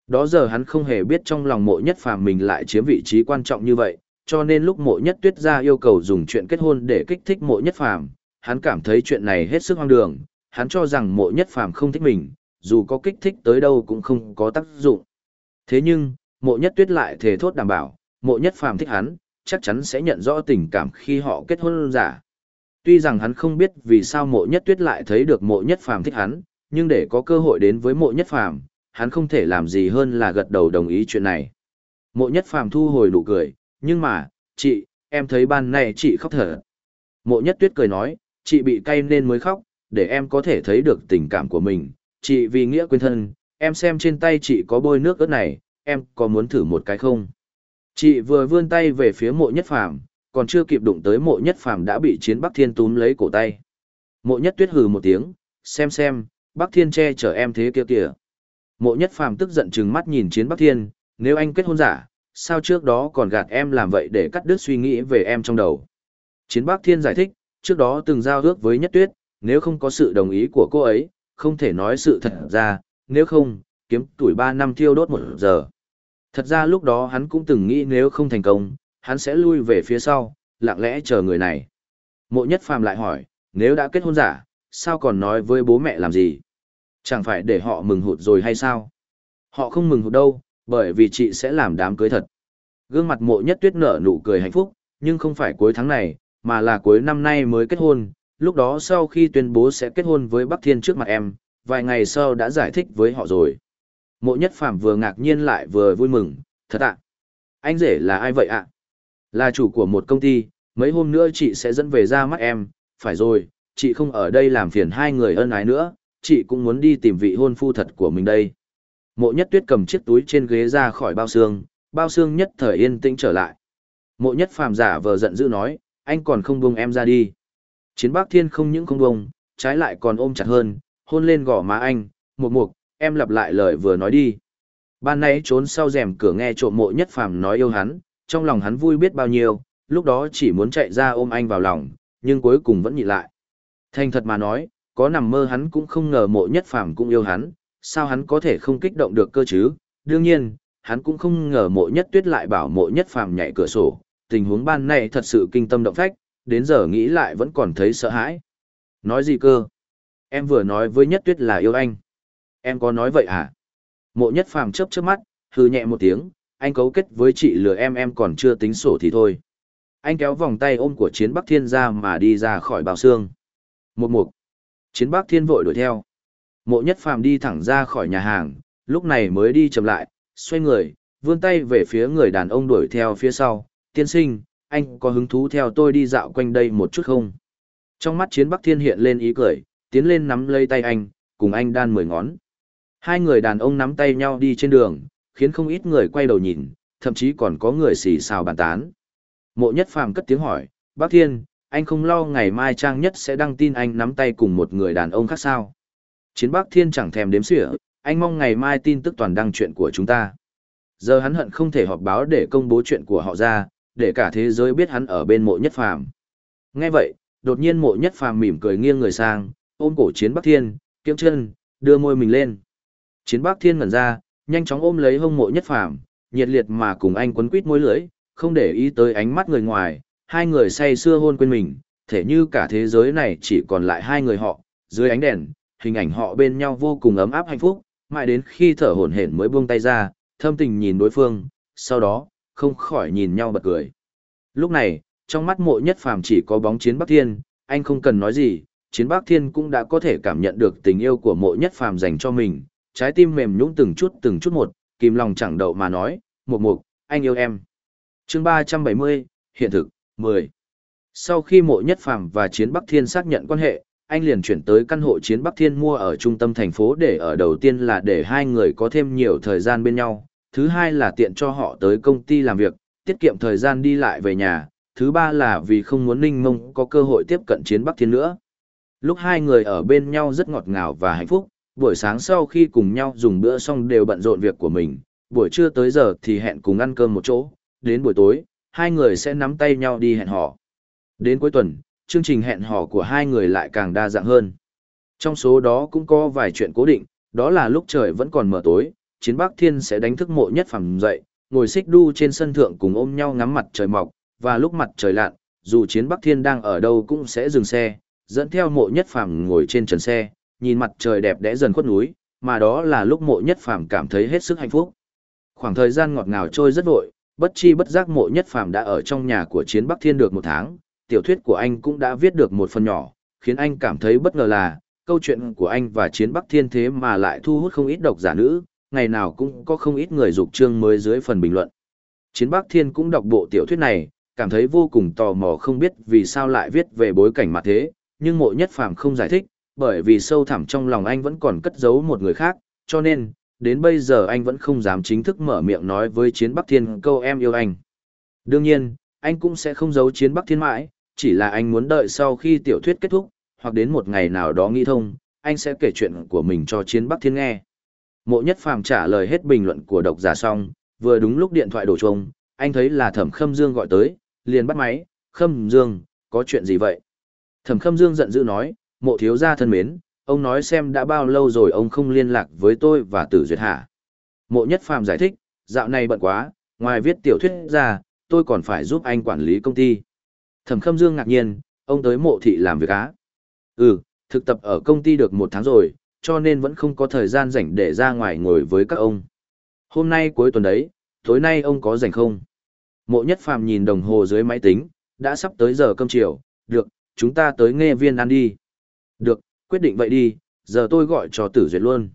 Đó giờ hắn không hề biết trong lòng mộ nhất phàm mình lại chiếm vị trí quan trọng như vậy, cho nên lúc mộ nhất tuyết ra yêu cầu dùng chuyện kết hôn để kích thích mộ nhất phàm, hắn cảm thấy chuyện này hết sức hoang đường, hắn cho rằng mộ nhất phàm không thích mình, dù có kích thích tới đâu cũng không có tác dụng. Thế nhưng, mộ nhất tuyết lại thề thốt đảm bảo, mộ nhất phàm thích hắn, chắc chắn sẽ nhận rõ tình cảm khi họ kết hôn giả. Tuy rằng hắn không biết vì sao mộ nhất tuyết lại thấy được mộ nhất phàm thích hắn, nhưng để có cơ hội đến với mộ nhất phàm, hắn không thể làm gì hơn là gật đầu đồng ý chuyện này. Mộ nhất phàm thu hồi nụ cười, nhưng mà, chị, em thấy ban này chị khóc thở. Mộ nhất tuyết cười nói, chị bị cay nên mới khóc, để em có thể thấy được tình cảm của mình. Chị vì nghĩa quên thân, em xem trên tay chị có bôi nước ớt này, em có muốn thử một cái không? Chị vừa vươn tay về phía mộ nhất phàm, còn chưa kịp đụng tới mộ nhất phàm đã bị chiến Bắc Thiên túm lấy cổ tay. Mộ nhất tuyết hừ một tiếng, xem xem, Bắc Thiên che chở em thế kia kìa. Mộ nhất phàm tức giận chừng mắt nhìn chiến Bắc Thiên, nếu anh kết hôn giả, sao trước đó còn gạt em làm vậy để cắt đứt suy nghĩ về em trong đầu. Chiến Bắc Thiên giải thích, trước đó từng giao ước với nhất tuyết, nếu không có sự đồng ý của cô ấy, không thể nói sự thật ra, nếu không, kiếm tuổi 3 năm thiêu đốt một giờ. Thật ra lúc đó hắn cũng từng nghĩ nếu không thành công, hắn sẽ lui về phía sau, lặng lẽ chờ người này. Mộ nhất phàm lại hỏi, nếu đã kết hôn giả, sao còn nói với bố mẹ làm gì? Chẳng phải để họ mừng hụt rồi hay sao? Họ không mừng hụt đâu, bởi vì chị sẽ làm đám cưới thật. Gương mặt mộ nhất tuyết nở nụ cười hạnh phúc, nhưng không phải cuối tháng này, mà là cuối năm nay mới kết hôn. Lúc đó sau khi tuyên bố sẽ kết hôn với Bắc Thiên trước mặt em, vài ngày sau đã giải thích với họ rồi. Mộ nhất Phạm vừa ngạc nhiên lại vừa vui mừng, thật ạ. Anh rể là ai vậy ạ? Là chủ của một công ty, mấy hôm nữa chị sẽ dẫn về ra mắt em, phải rồi, chị không ở đây làm phiền hai người ân ái nữa, chị cũng muốn đi tìm vị hôn phu thật của mình đây. Mộ nhất tuyết cầm chiếc túi trên ghế ra khỏi bao xương, bao xương nhất thời yên tĩnh trở lại. Mộ nhất phàm giả vờ giận dữ nói, anh còn không buông em ra đi. Chiến bác thiên không những không buông, trái lại còn ôm chặt hơn, hôn lên gò má anh, một mục, em lặp lại lời vừa nói đi. Ban nãy trốn sau rèm cửa nghe trộm mộ nhất phàm nói yêu hắn, trong lòng hắn vui biết bao nhiêu, lúc đó chỉ muốn chạy ra ôm anh vào lòng, nhưng cuối cùng vẫn nhịn lại. Thành thật mà nói, có nằm mơ hắn cũng không ngờ mộ nhất phàm cũng yêu hắn, sao hắn có thể không kích động được cơ chứ? Đương nhiên, hắn cũng không ngờ mộ nhất tuyết lại bảo mộ nhất phàm nhảy cửa sổ, tình huống ban này thật sự kinh tâm động phách, đến giờ nghĩ lại vẫn còn thấy sợ hãi. Nói gì cơ? Em vừa nói với nhất tuyết là yêu anh. Em có nói vậy à? Mộ nhất phàm chớp chớp mắt, hư nhẹ một tiếng, anh cấu kết với chị lừa em em còn chưa tính sổ thì thôi. Anh kéo vòng tay ôm của chiến Bắc Thiên ra mà đi ra khỏi bào xương. Một mục. Chiến Bắc Thiên vội đuổi theo. Mộ nhất phàm đi thẳng ra khỏi nhà hàng, lúc này mới đi chậm lại, xoay người, vươn tay về phía người đàn ông đuổi theo phía sau. Tiên sinh, anh có hứng thú theo tôi đi dạo quanh đây một chút không? Trong mắt chiến Bắc Thiên hiện lên ý cười, tiến lên nắm lấy tay anh, cùng anh đan mười ngón. Hai người đàn ông nắm tay nhau đi trên đường, khiến không ít người quay đầu nhìn, thậm chí còn có người xì xào bàn tán. Mộ nhất phàm cất tiếng hỏi, bác Thiên, anh không lo ngày mai trang nhất sẽ đăng tin anh nắm tay cùng một người đàn ông khác sao? Chiến Bắc Thiên chẳng thèm đếm xỉa, anh mong ngày mai tin tức toàn đăng chuyện của chúng ta. Giờ hắn hận không thể họp báo để công bố chuyện của họ ra, để cả thế giới biết hắn ở bên mộ nhất phàm. Nghe vậy, đột nhiên mộ nhất phàm mỉm cười nghiêng người sang, ôm cổ chiến bắc thiên, kiễng chân, đưa môi mình lên. Chiến bắc thiên ngẩn ra, nhanh chóng ôm lấy hông mộ nhất phàm, nhiệt liệt mà cùng anh quấn quít môi lưỡi, không để ý tới ánh mắt người ngoài, hai người say sưa hôn quên mình, thể như cả thế giới này chỉ còn lại hai người họ, Dưới ánh đèn, hình ảnh họ bên nhau vô cùng ấm áp hạnh phúc, mãi đến khi thở hổn hển mới buông tay ra, thâm tình nhìn đối phương, sau đó, không khỏi nhìn nhau bật cười. Lúc này, trong mắt mộ nhất phàm chỉ có bóng chiến Bắc Thiên, anh không cần nói gì, chiến Bắc Thiên cũng đã có thể cảm nhận được tình yêu của mộ nhất phàm dành cho mình, trái tim mềm nhũn từng chút từng chút một, kìm lòng chẳng đậu mà nói, một mục, anh yêu em. chương 370, hiện thực, 10. Sau khi mộ nhất phàm và chiến Bắc Thiên xác nhận quan hệ, anh liền chuyển tới căn hộ chiến Bắc Thiên mua ở trung tâm thành phố để ở đầu tiên là để hai người có thêm nhiều thời gian bên nhau, thứ hai là tiện cho họ tới công ty làm việc, tiết kiệm thời gian đi lại về nhà, thứ ba là vì không muốn Ninh Mông có cơ hội tiếp cận chiến Bắc Thiên nữa. Lúc hai người ở bên nhau rất ngọt ngào và hạnh phúc, buổi sáng sau khi cùng nhau dùng bữa xong đều bận rộn việc của mình, buổi trưa tới giờ thì hẹn cùng ăn cơm một chỗ, đến buổi tối, hai người sẽ nắm tay nhau đi hẹn hò. Đến cuối tuần, chương trình hẹn hò của hai người lại càng đa dạng hơn. Trong số đó cũng có vài chuyện cố định, đó là lúc trời vẫn còn mờ tối, chiến bắc thiên sẽ đánh thức mộ nhất phẳng dậy, ngồi xích đu trên sân thượng cùng ôm nhau ngắm mặt trời mọc, và lúc mặt trời lặn, dù chiến bắc thiên đang ở đâu cũng sẽ dừng xe, dẫn theo mộ nhất phàm ngồi trên trần xe, nhìn mặt trời đẹp đẽ dần khuất núi, mà đó là lúc mộ nhất phàm cảm thấy hết sức hạnh phúc. Khoảng thời gian ngọt ngào trôi rất vội, bất chi bất giác mộ nhất phàm đã ở trong nhà của chiến bắc thiên được một tháng, tiểu thuyết của anh cũng đã viết được một phần nhỏ, khiến anh cảm thấy bất ngờ là, câu chuyện của anh và chiến bắc thiên thế mà lại thu hút không ít độc giả nữ, ngày nào cũng có không ít người dục chương mới dưới phần bình luận. Chiến bắc thiên cũng đọc bộ tiểu thuyết này, cảm thấy vô cùng tò mò không biết vì sao lại viết về bối cảnh mặt thế, nhưng mộ nhất phàm không giải thích, bởi vì sâu thẳm trong lòng anh vẫn còn cất giấu một người khác, cho nên, đến bây giờ anh vẫn không dám chính thức mở miệng nói với chiến Bắc Thiên câu em yêu anh. Đương nhiên, anh cũng sẽ không giấu chiến Bắc Thiên mãi, chỉ là anh muốn đợi sau khi tiểu thuyết kết thúc, hoặc đến một ngày nào đó nghĩ thông, anh sẽ kể chuyện của mình cho chiến Bắc Thiên nghe. Mộ nhất phàm trả lời hết bình luận của độc giả xong, vừa đúng lúc điện thoại đổ chuông, anh thấy là thẩm khâm dương gọi tới, liền bắt máy, khâm dương, có chuyện gì vậy? Thẩm khâm dương giận dữ nói, mộ thiếu gia thân mến, ông nói xem đã bao lâu rồi ông không liên lạc với tôi và tử duyệt hả. Mộ nhất phàm giải thích, dạo này bận quá, ngoài viết tiểu thuyết ra, tôi còn phải giúp anh quản lý công ty. Thẩm khâm dương ngạc nhiên, ông tới mộ thị làm việc á. Ừ, thực tập ở công ty được một tháng rồi, cho nên vẫn không có thời gian rảnh để ra ngoài ngồi với các ông. Hôm nay cuối tuần đấy, tối nay ông có rảnh không? Mộ nhất phàm nhìn đồng hồ dưới máy tính, đã sắp tới giờ cơm chiều, được, chúng ta tới nghe viên ăn đi. Được, quyết định vậy đi, giờ tôi gọi cho tử duyệt luôn.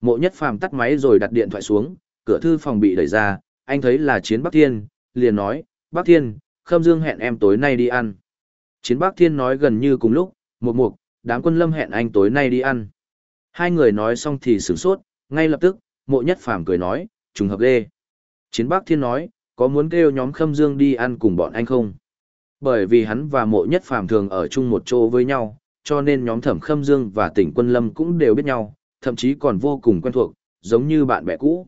Mộ nhất phàm tắt máy rồi đặt điện thoại xuống, cửa thư phòng bị đẩy ra, anh thấy là chiến Bắc Thiên, liền nói, Bắc Thiên, Khâm Dương hẹn em tối nay đi ăn. Chiến Bắc Thiên nói gần như cùng lúc, một mục, đám quân lâm hẹn anh tối nay đi ăn. Hai người nói xong thì sửng sốt, ngay lập tức, mộ nhất phàm cười nói, trùng hợp ghê. Chiến Bắc Thiên nói, có muốn kêu nhóm Khâm Dương đi ăn cùng bọn anh không? Bởi vì hắn và mộ nhất phàm thường ở chung một chỗ với nhau, cho nên nhóm thẩm khâm dương và tỉnh quân lâm cũng đều biết nhau, thậm chí còn vô cùng quen thuộc, giống như bạn bè cũ.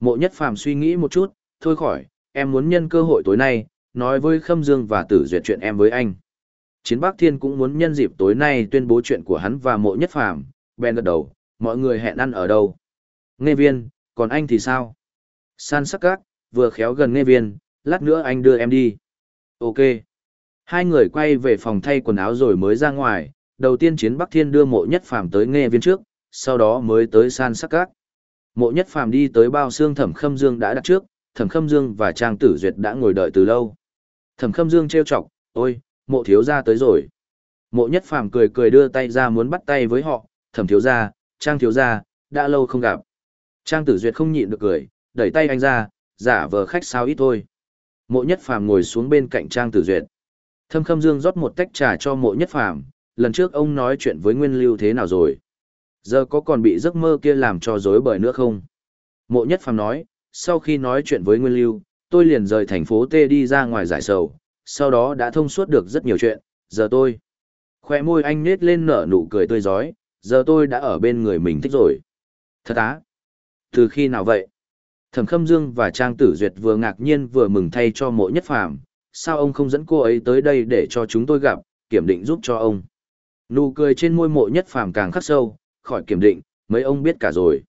Mộ nhất phàm suy nghĩ một chút, thôi khỏi, em muốn nhân cơ hội tối nay, nói với khâm dương và tử duyệt chuyện em với anh. Chiến Bắc Thiên cũng muốn nhân dịp tối nay tuyên bố chuyện của hắn và mộ nhất phàm, bèn gật đầu, mọi người hẹn ăn ở đâu. Nghe viên, còn anh thì sao? San sắc gác, vừa khéo gần nghe viên, lát nữa anh đưa em đi. Ok. Hai người quay về phòng thay quần áo rồi mới ra ngoài, đầu tiên chiến Bắc Thiên đưa mộ nhất phàm tới nghe viên trước, sau đó mới tới san sắc cát. Mộ nhất phàm đi tới bao xương thẩm khâm dương đã đặt trước, thẩm khâm dương và trang tử duyệt đã ngồi đợi từ lâu. Thẩm khâm dương trêu chọc, ôi, mộ thiếu gia tới rồi. Mộ nhất phàm cười cười đưa tay ra muốn bắt tay với họ, thẩm thiếu gia, trang thiếu gia, đã lâu không gặp. Trang tử duyệt không nhịn được cười, đẩy tay anh ra, giả vờ khách sao ít thôi. Mộ nhất phàm ngồi xuống bên cạnh trang tử duyệt. Thâm khâm dương rót một tách trà cho mộ nhất phàm, lần trước ông nói chuyện với Nguyên Lưu thế nào rồi? Giờ có còn bị giấc mơ kia làm cho dối bời nữa không? Mộ Nhất Phàm nói, sau khi nói chuyện với Nguyên Lưu, tôi liền rời thành phố T đi ra ngoài giải sầu, sau đó đã thông suốt được rất nhiều chuyện, giờ tôi. Khoe môi anh nết lên nở nụ cười tươi giói, giờ tôi đã ở bên người mình thích rồi. Thật á? Từ khi nào vậy? Thẩm Khâm Dương và Trang Tử Duyệt vừa ngạc nhiên vừa mừng thay cho mộ nhất phàm, sao ông không dẫn cô ấy tới đây để cho chúng tôi gặp, kiểm định giúp cho ông. Nụ cười trên môi mộ nhất phàm càng khắc sâu, khỏi kiểm định, mấy ông biết cả rồi.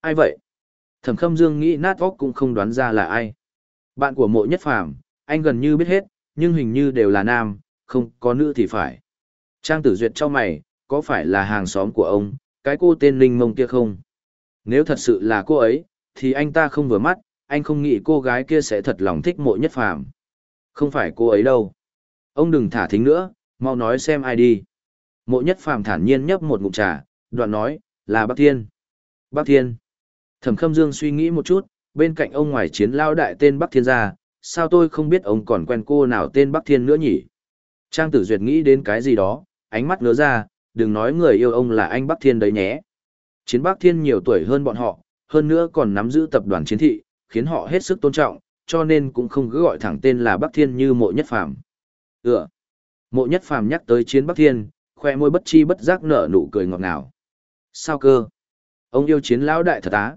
Ai vậy? Thẩm khâm dương nghĩ nát óc cũng không đoán ra là ai. Bạn của mộ nhất phàm, anh gần như biết hết, nhưng hình như đều là nam, không có nữ thì phải. Trang tử duyệt cho mày, có có phải là hàng xóm của ông, cái cô tên Linh Mông kia không? Nếu thật sự là cô ấy, thì anh ta không vừa mắt, anh không nghĩ cô gái kia sẽ thật lòng thích mộ nhất phàm. Không phải cô ấy đâu. Ông đừng thả thính nữa, mau nói xem ai đi. Mộ nhất phàm thản nhiên nhấp một ngụm trà, đoạn nói, là Bắc Thiên. Bắc Thiên. Thẩm Khâm Dương suy nghĩ một chút, bên cạnh ông ngoài chiến lao đại tên Bắc Thiên ra, sao tôi không biết ông còn quen cô nào tên Bắc Thiên nữa nhỉ? Trang Tử Duyệt nghĩ đến cái gì đó, ánh mắt ngớ ra, đừng nói người yêu ông là anh Bắc Thiên đấy nhé. Chiến Bắc Thiên nhiều tuổi hơn bọn họ, hơn nữa còn nắm giữ tập đoàn chiến thị, khiến họ hết sức tôn trọng, cho nên cũng không cứ gọi thẳng tên là Bắc Thiên như mộ nhất phàm. Ừ. Mộ nhất phàm nhắc tới chiến Bắc Thiên, khoe môi bất chi bất giác nở nụ cười ngọt ngào. Sao cơ? Ông yêu chiến lão đại thật á?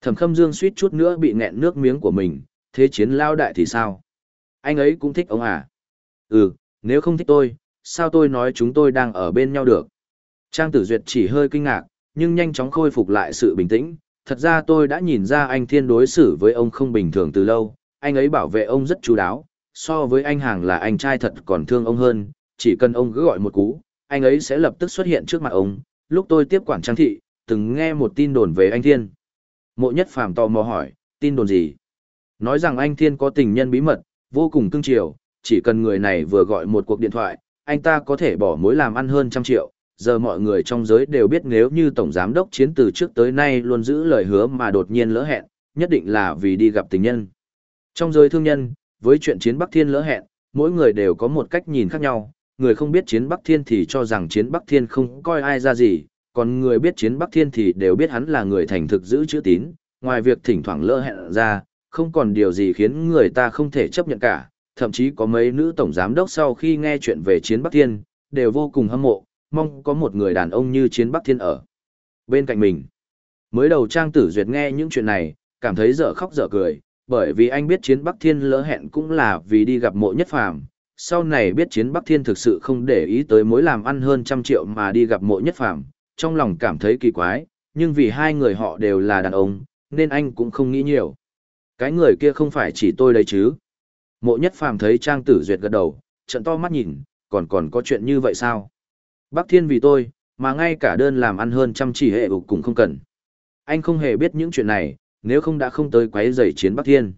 Thẩm Khâm Dương suýt chút nữa bị nghẹn nước miếng của mình, thế chiến lão đại thì sao? Anh ấy cũng thích ông à? Ừ, nếu không thích tôi, sao tôi nói chúng tôi đang ở bên nhau được? Trang Tử Duyệt chỉ hơi kinh ngạc, nhưng nhanh chóng khôi phục lại sự bình tĩnh. Thật ra tôi đã nhìn ra anh Thiên đối xử với ông không bình thường từ lâu, anh ấy bảo vệ ông rất chú đáo, so với anh Hàng là anh trai thật còn thương ông hơn, chỉ cần ông cứ gọi một cú, anh ấy sẽ lập tức xuất hiện trước mặt ông. Lúc tôi tiếp quản trang thị, từng nghe một tin đồn về anh Thiên. Mộ nhất phàm tò mò hỏi, tin đồn gì? Nói rằng anh Thiên có tình nhân bí mật, vô cùng cưng chiều, chỉ cần người này vừa gọi một cuộc điện thoại, anh ta có thể bỏ mối làm ăn hơn trăm triệu. Giờ mọi người trong giới đều biết nếu như Tổng Giám đốc chiến từ trước tới nay luôn giữ lời hứa mà đột nhiên lỡ hẹn, nhất định là vì đi gặp tình nhân. Trong giới thương nhân, với chuyện chiến Bắc Thiên lỡ hẹn, mỗi người đều có một cách nhìn khác nhau, người không biết chiến Bắc Thiên thì cho rằng chiến Bắc Thiên không coi ai ra gì, còn người biết chiến Bắc Thiên thì đều biết hắn là người thành thực giữ chữ tín, ngoài việc thỉnh thoảng lỡ hẹn ra, không còn điều gì khiến người ta không thể chấp nhận cả, thậm chí có mấy nữ tổng giám đốc sau khi nghe chuyện về chiến Bắc Thiên, đều vô cùng hâm mộ, mong có một người đàn ông như chiến Bắc Thiên ở bên cạnh mình. Mới đầu Trang Tử Duyệt nghe những chuyện này, cảm thấy dở khóc dở cười, bởi vì anh biết chiến Bắc Thiên lỡ hẹn cũng là vì đi gặp mộ nhất phàm. Sau này biết chiến Bắc Thiên thực sự không để ý tới mối làm ăn hơn trăm triệu mà đi gặp mộ nhất phàm, trong lòng cảm thấy kỳ quái, nhưng vì hai người họ đều là đàn ông, nên anh cũng không nghĩ nhiều. Cái người kia không phải chỉ tôi đấy chứ. Mộ nhất phàm thấy Trang Tử Duyệt gật đầu, trận to mắt nhìn, còn còn có chuyện như vậy sao? Bắc Thiên vì tôi, mà ngay cả đơn làm ăn hơn trăm chỉ hệ ục cũng không cần. Anh không hề biết những chuyện này, nếu không đã không tới quấy rầy chiến Bắc Thiên.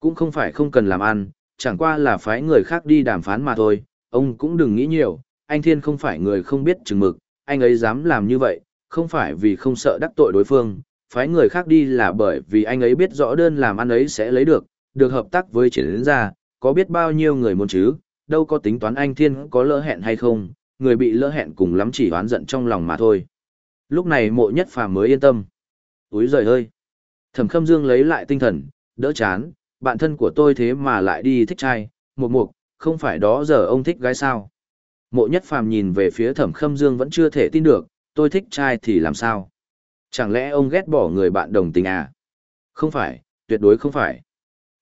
Cũng không phải không cần làm ăn, chẳng qua là phái người khác đi đàm phán mà thôi, ông cũng đừng nghĩ nhiều, anh Thiên không phải người không biết chừng mực, anh ấy dám làm như vậy, không phải vì không sợ đắc tội đối phương, phái người khác đi là bởi vì anh ấy biết rõ đơn làm ăn ấy sẽ lấy được, được hợp tác với triển gia, có biết bao nhiêu người muốn chứ, đâu có tính toán anh Thiên có lỡ hẹn hay không, người bị lỡ hẹn cùng lắm chỉ oán giận trong lòng mà thôi. Lúc này mộ nhất phàm mới yên tâm. Úi giời ơi! Thẩm khâm dương lấy lại tinh thần, đỡ chán, bạn thân của tôi thế mà lại đi thích trai, một mục, không phải đó giờ ông thích gái sao. Mộ nhất phàm nhìn về phía thẩm khâm dương vẫn chưa thể tin được, tôi thích trai thì làm sao? Chẳng lẽ ông ghét bỏ người bạn đồng tình à? Không phải, tuyệt đối không phải.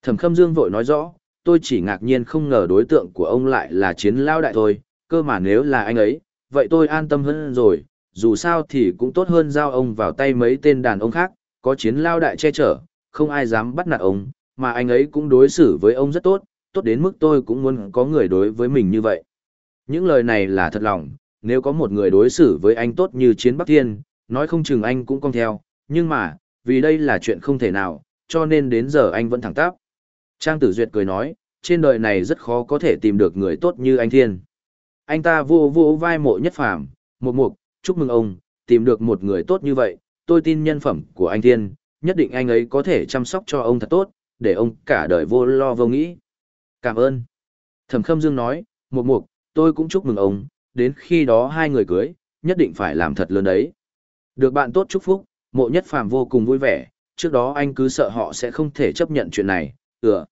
Thẩm khâm dương vội nói rõ, tôi chỉ ngạc nhiên không ngờ đối tượng của ông lại là chiến lao đại thôi, cơ mà nếu là anh ấy, vậy tôi an tâm hơn rồi, dù sao thì cũng tốt hơn giao ông vào tay mấy tên đàn ông khác, có chiến lao đại che chở, không ai dám bắt nạt ông, mà anh ấy cũng đối xử với ông rất tốt, tốt đến mức tôi cũng muốn có người đối với mình như vậy. Những lời này là thật lòng, nếu có một người đối xử với anh tốt như chiến Bắc Thiên, nói không chừng anh cũng cong theo, nhưng mà, vì đây là chuyện không thể nào, cho nên đến giờ anh vẫn thẳng tắp. Trang Tử Duyệt cười nói, trên đời này rất khó có thể tìm được người tốt như anh Thiên. Anh ta vô vô vai mộ nhất phàm, một mục, chúc mừng ông, tìm được một người tốt như vậy, tôi tin nhân phẩm của anh Thiên, nhất định anh ấy có thể chăm sóc cho ông thật tốt, để ông cả đời vô lo vô nghĩ. Cảm ơn. Thẩm Khâm Dương nói, một mục, tôi cũng chúc mừng ông, đến khi đó hai người cưới, nhất định phải làm thật lớn đấy. Được bạn tốt chúc phúc, mộ nhất phàm vô cùng vui vẻ, trước đó anh cứ sợ họ sẽ không thể chấp nhận chuyện này, ừ.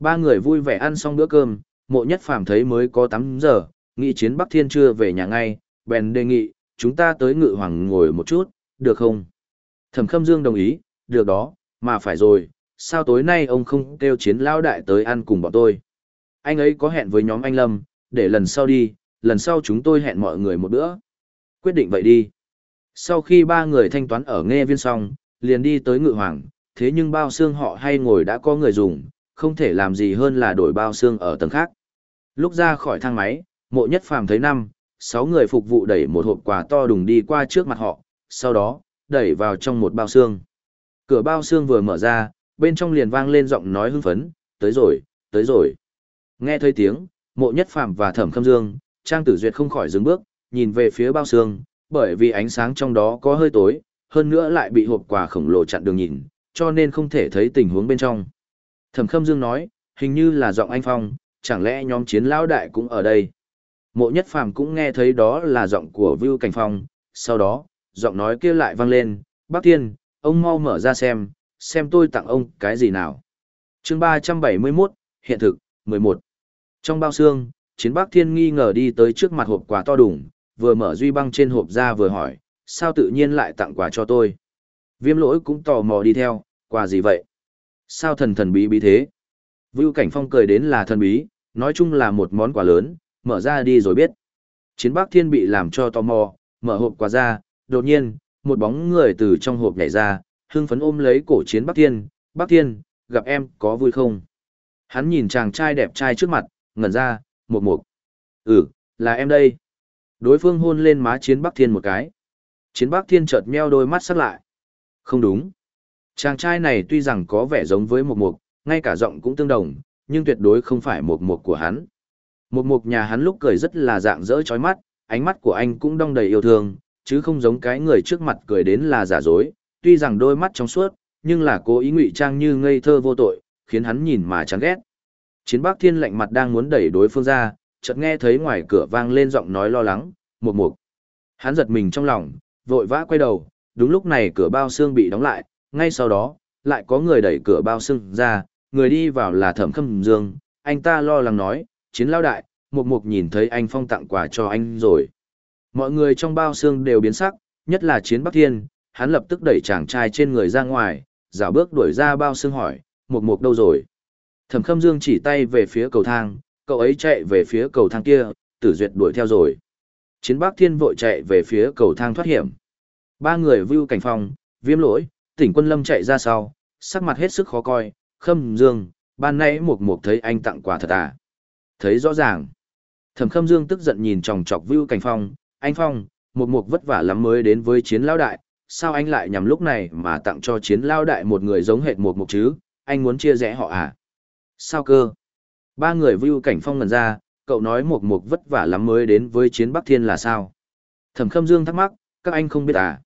Ba người vui vẻ ăn xong bữa cơm, mộ nhất phàm thấy mới có 8 giờ, nghị chiến Bắc Thiên chưa về nhà ngay, bèn đề nghị, chúng ta tới ngự hoàng ngồi một chút, được không? Thẩm Khâm Dương đồng ý, được đó, mà phải rồi, sao tối nay ông không kêu chiến lao đại tới ăn cùng bọn tôi? Anh ấy có hẹn với nhóm anh Lâm, để lần sau đi, lần sau chúng tôi hẹn mọi người một bữa. Quyết định vậy đi. Sau khi ba người thanh toán ở nghe viên xong, liền đi tới ngự hoàng, thế nhưng bao xương họ hay ngồi đã có người dùng, không thể làm gì hơn là đổi bao xương ở tầng khác. Lúc ra khỏi thang máy, mộ nhất phàm thấy năm, sáu người phục vụ đẩy một hộp quà to đùng đi qua trước mặt họ, sau đó, đẩy vào trong một bao xương. Cửa bao xương vừa mở ra, bên trong liền vang lên giọng nói hưng phấn, tới rồi, tới rồi. Nghe thấy tiếng, mộ nhất phạm và thẩm khâm dương, Trang Tử Duyệt không khỏi dừng bước, nhìn về phía bao xương, bởi vì ánh sáng trong đó có hơi tối, hơn nữa lại bị hộp quà khổng lồ chặn đường nhìn, cho nên không thể thấy tình huống bên trong. Thẩm Khâm Dương nói, hình như là giọng anh Phong, chẳng lẽ nhóm chiến lão đại cũng ở đây. Mộ Nhất Phàm cũng nghe thấy đó là giọng của Vưu Cảnh Phong, sau đó, giọng nói kia lại vang lên, Bác tiên, ông mau mở ra xem, xem tôi tặng ông cái gì nào. chương 371, hiện thực, 11. Trong bao xương, chiến Bác Thiên nghi ngờ đi tới trước mặt hộp quà to đủng, vừa mở duy băng trên hộp ra vừa hỏi, sao tự nhiên lại tặng quà cho tôi. Viêm lỗi cũng tò mò đi theo, quà gì vậy? Sao thần thần bí bí thế? Vưu Cảnh Phong cười đến là thần bí, nói chung là một món quà lớn, mở ra đi rồi biết. Chiến Bắc Thiên bị làm cho tò mò, mở hộp quà ra, đột nhiên, một bóng người từ trong hộp nhảy ra, hưng phấn ôm lấy cổ Chiến Bắc Thiên, Bắc Thiên, gặp em, có vui không? Hắn nhìn chàng trai đẹp trai trước mặt, ngẩn ra, một mục. Ừ, là em đây. Đối phương hôn lên má Chiến Bắc Thiên một cái. Chiến Bắc Thiên chợt meo đôi mắt sắc lại. Không đúng. Chàng trai này tuy rằng có vẻ giống với một mục, ngay cả giọng cũng tương đồng, nhưng tuyệt đối không phải một mục của hắn. Một mục nhà hắn lúc cười rất là dạng dỡ chói mắt, ánh mắt của anh cũng đong đầy yêu thương, chứ không giống cái người trước mặt cười đến là giả dối, tuy rằng đôi mắt trong suốt, nhưng là cố ý ngụy trang như ngây thơ vô tội, khiến hắn nhìn mà chán ghét. Chiến Bắc Thiên lạnh mặt đang muốn đẩy đối phương ra, chợt nghe thấy ngoài cửa vang lên giọng nói lo lắng, "Một Mục." Hắn giật mình trong lòng, vội vã quay đầu, đúng lúc này cửa bao xương bị đóng lại, ngay sau đó, lại có người đẩy cửa bao xương ra, người đi vào là Thẩm Khâm Dương, anh ta lo lắng nói, "Chiến lão đại, Mục Mục nhìn thấy anh Phong tặng quà cho anh rồi." Mọi người trong bao xương đều biến sắc, nhất là Chiến Bắc Thiên, hắn lập tức đẩy chàng trai trên người ra ngoài, dạo bước đuổi ra bao xương hỏi, Mục Mục đâu rồi? Thẩm Khâm Dương chỉ tay về phía cầu thang, cậu ấy chạy về phía cầu thang kia, Tử Duyệt đuổi theo rồi. Chiến Bắc Thiên vội chạy về phía cầu thang thoát hiểm. Ba người vưu cảnh phong, viêm lỗi, tỉnh quân lâm chạy ra sau, sắc mặt hết sức khó coi, Khâm Dương, ban nãy Mục Mục thấy anh tặng quà thật à? Thấy rõ ràng. Thẩm Khâm Dương tức giận nhìn chòng chọc vưu cảnh phong, anh Phong, Mục Mục vất vả lắm mới đến với chiến Lão đại, sao anh lại nhằm lúc này mà tặng cho chiến lao đại một người giống hệt một Mục chứ, anh muốn chia rẽ họ à? Sao cơ? Ba người vưu cảnh phong ngần ra, cậu nói một mục vất vả lắm mới đến với chiến Bắc Thiên là sao? Thẩm Khâm Dương thắc mắc, các anh không biết à?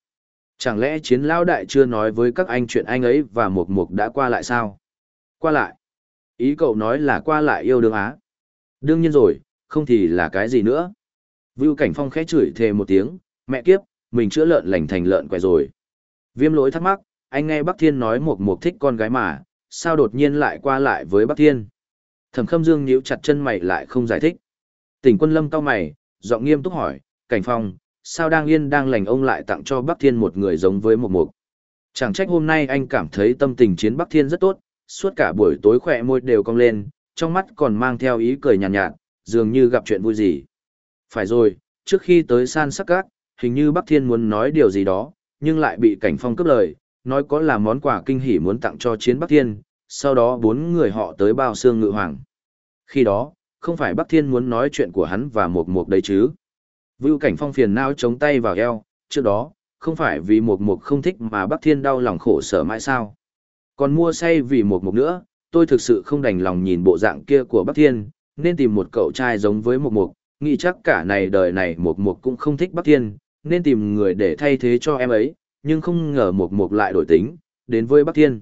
Chẳng lẽ chiến lao đại chưa nói với các anh chuyện anh ấy và một mục đã qua lại sao? Qua lại? Ý cậu nói là qua lại yêu đương á? Đương nhiên rồi, không thì là cái gì nữa? Vưu Cảnh Phong khẽ chửi thề một tiếng, mẹ kiếp, mình chữa lợn lành thành lợn quẻ rồi. Viêm lỗi thắc mắc, anh nghe Bắc Thiên nói một mục thích con gái mà, sao đột nhiên lại qua lại với Bắc Thiên? Thẩm Khâm Dương nhíu chặt chân mày lại không giải thích. Tỉnh Quân Lâm cau mày, giọng nghiêm túc hỏi, "Cảnh Phong, sao đang yên đang lành ông lại tặng cho Bắc Thiên một người giống với một mục?" Chẳng trách hôm nay anh cảm thấy tâm tình chiến Bắc Thiên rất tốt, suốt cả buổi tối khỏe môi đều cong lên, trong mắt còn mang theo ý cười nhàn nhạt, nhạt, dường như gặp chuyện vui gì. Phải rồi, trước khi tới san sắc cát, hình như Bắc Thiên muốn nói điều gì đó, nhưng lại bị Cảnh Phong cướp lời, nói có là món quà kinh hỉ muốn tặng cho chiến Bắc Thiên, sau đó bốn người họ tới bao xương ngự hoàng. Khi đó, không phải Bắc Thiên muốn nói chuyện của hắn và một mục đấy chứ. Vưu cảnh phong phiền não chống tay vào eo, trước đó, không phải vì một mục không thích mà Bắc Thiên đau lòng khổ sở mãi sao. Còn mua say vì một mục nữa, tôi thực sự không đành lòng nhìn bộ dạng kia của Bắc Thiên, nên tìm một cậu trai giống với một mục, nghĩ chắc cả này đời này một mục cũng không thích Bắc Thiên, nên tìm người để thay thế cho em ấy, nhưng không ngờ Mộc mục lại đổi tính, đến với Bắc Thiên.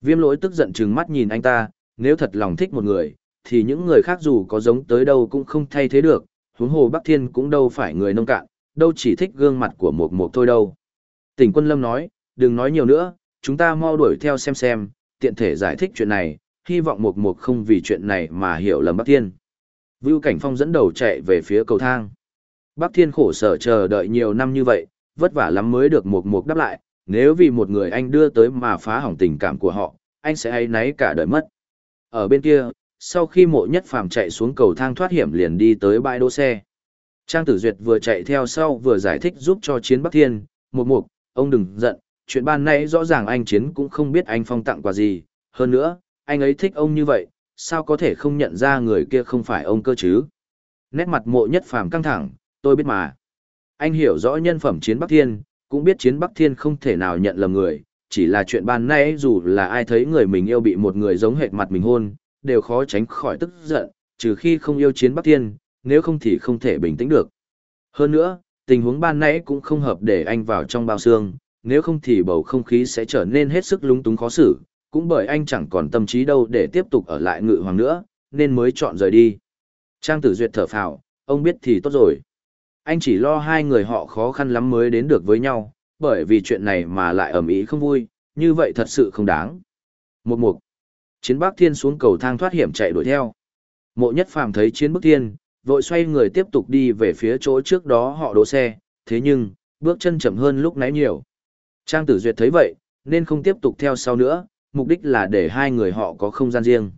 Viêm lỗi tức giận trừng mắt nhìn anh ta, nếu thật lòng thích một người, thì những người khác dù có giống tới đâu cũng không thay thế được, huống hồ Bắc Thiên cũng đâu phải người nông cạn, đâu chỉ thích gương mặt của Mộc Mộc thôi đâu. Tỉnh quân lâm nói, đừng nói nhiều nữa, chúng ta mau đuổi theo xem xem, tiện thể giải thích chuyện này, hy vọng Mộc Mộc không vì chuyện này mà hiểu lầm Bắc Thiên. Vưu Cảnh Phong dẫn đầu chạy về phía cầu thang. Bắc Thiên khổ sở chờ đợi nhiều năm như vậy, vất vả lắm mới được một mục đáp lại, nếu vì một người anh đưa tới mà phá hỏng tình cảm của họ, anh sẽ hay náy cả đời mất. Ở bên kia, sau khi mộ nhất phàm chạy xuống cầu thang thoát hiểm liền đi tới bãi đỗ xe. Trang Tử Duyệt vừa chạy theo sau vừa giải thích giúp cho Chiến Bắc Thiên, một mục, ông đừng giận, chuyện ban nãy rõ ràng anh Chiến cũng không biết anh Phong tặng quà gì, hơn nữa, anh ấy thích ông như vậy, sao có thể không nhận ra người kia không phải ông cơ chứ. Nét mặt mộ nhất phàm căng thẳng, tôi biết mà. Anh hiểu rõ nhân phẩm chiến Bắc Thiên, cũng biết chiến Bắc Thiên không thể nào nhận lầm người, chỉ là chuyện ban nay dù là ai thấy người mình yêu bị một người giống hệt mặt mình hôn, đều khó tránh khỏi tức giận, trừ khi không yêu chiến Bắc Thiên, nếu không thì không thể bình tĩnh được. Hơn nữa, tình huống ban nãy cũng không hợp để anh vào trong bao xương, nếu không thì bầu không khí sẽ trở nên hết sức lúng túng khó xử, cũng bởi anh chẳng còn tâm trí đâu để tiếp tục ở lại ngự hoàng nữa, nên mới chọn rời đi. Trang tử duyệt thở phào, ông biết thì tốt rồi. Anh chỉ lo hai người họ khó khăn lắm mới đến được với nhau, bởi vì chuyện này mà lại ầm ĩ không vui, như vậy thật sự không đáng. Một mục. Chiến Bắc Thiên xuống cầu thang thoát hiểm chạy đuổi theo. Mộ Nhất Phàm thấy Chiến Bắc Thiên, vội xoay người tiếp tục đi về phía chỗ trước đó họ đỗ xe, thế nhưng, bước chân chậm hơn lúc nãy nhiều. Trang Tử Duyệt thấy vậy, nên không tiếp tục theo sau nữa, mục đích là để hai người họ có không gian riêng.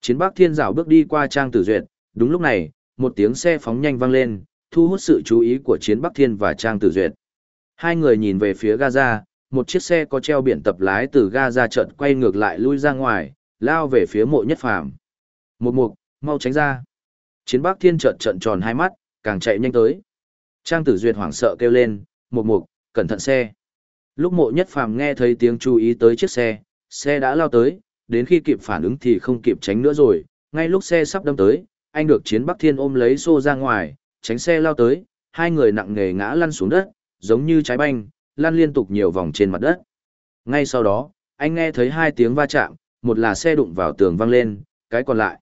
Chiến Bắc Thiên rảo bước đi qua Trang Tử Duyệt, đúng lúc này, một tiếng xe phóng nhanh vang lên, thu hút sự chú ý của Chiến Bắc Thiên và Trang Tử Duyệt. Hai người nhìn về phía Gaza, một chiếc xe có treo biển tập lái từ Gaza chợt quay ngược lại lui ra ngoài, lao về phía mộ nhất phàm. Một mục, mau tránh ra. Chiến Bắc Thiên chợt trợn tròn hai mắt, càng chạy nhanh tới. Trang Tử Duyệt hoảng sợ kêu lên, một mục, cẩn thận xe. Lúc mộ nhất phàm nghe thấy tiếng chú ý tới chiếc xe, xe đã lao tới, đến khi kịp phản ứng thì không kịp tránh nữa rồi, ngay lúc xe sắp đâm tới, anh được chiến Bắc Thiên ôm lấy xô ra ngoài, tránh xe lao tới, hai người nặng nề ngã lăn xuống đất, giống như trái banh, lăn liên tục nhiều vòng trên mặt đất. Ngay sau đó, anh nghe thấy hai tiếng va chạm, một là xe đụng vào tường văng lên, cái còn lại.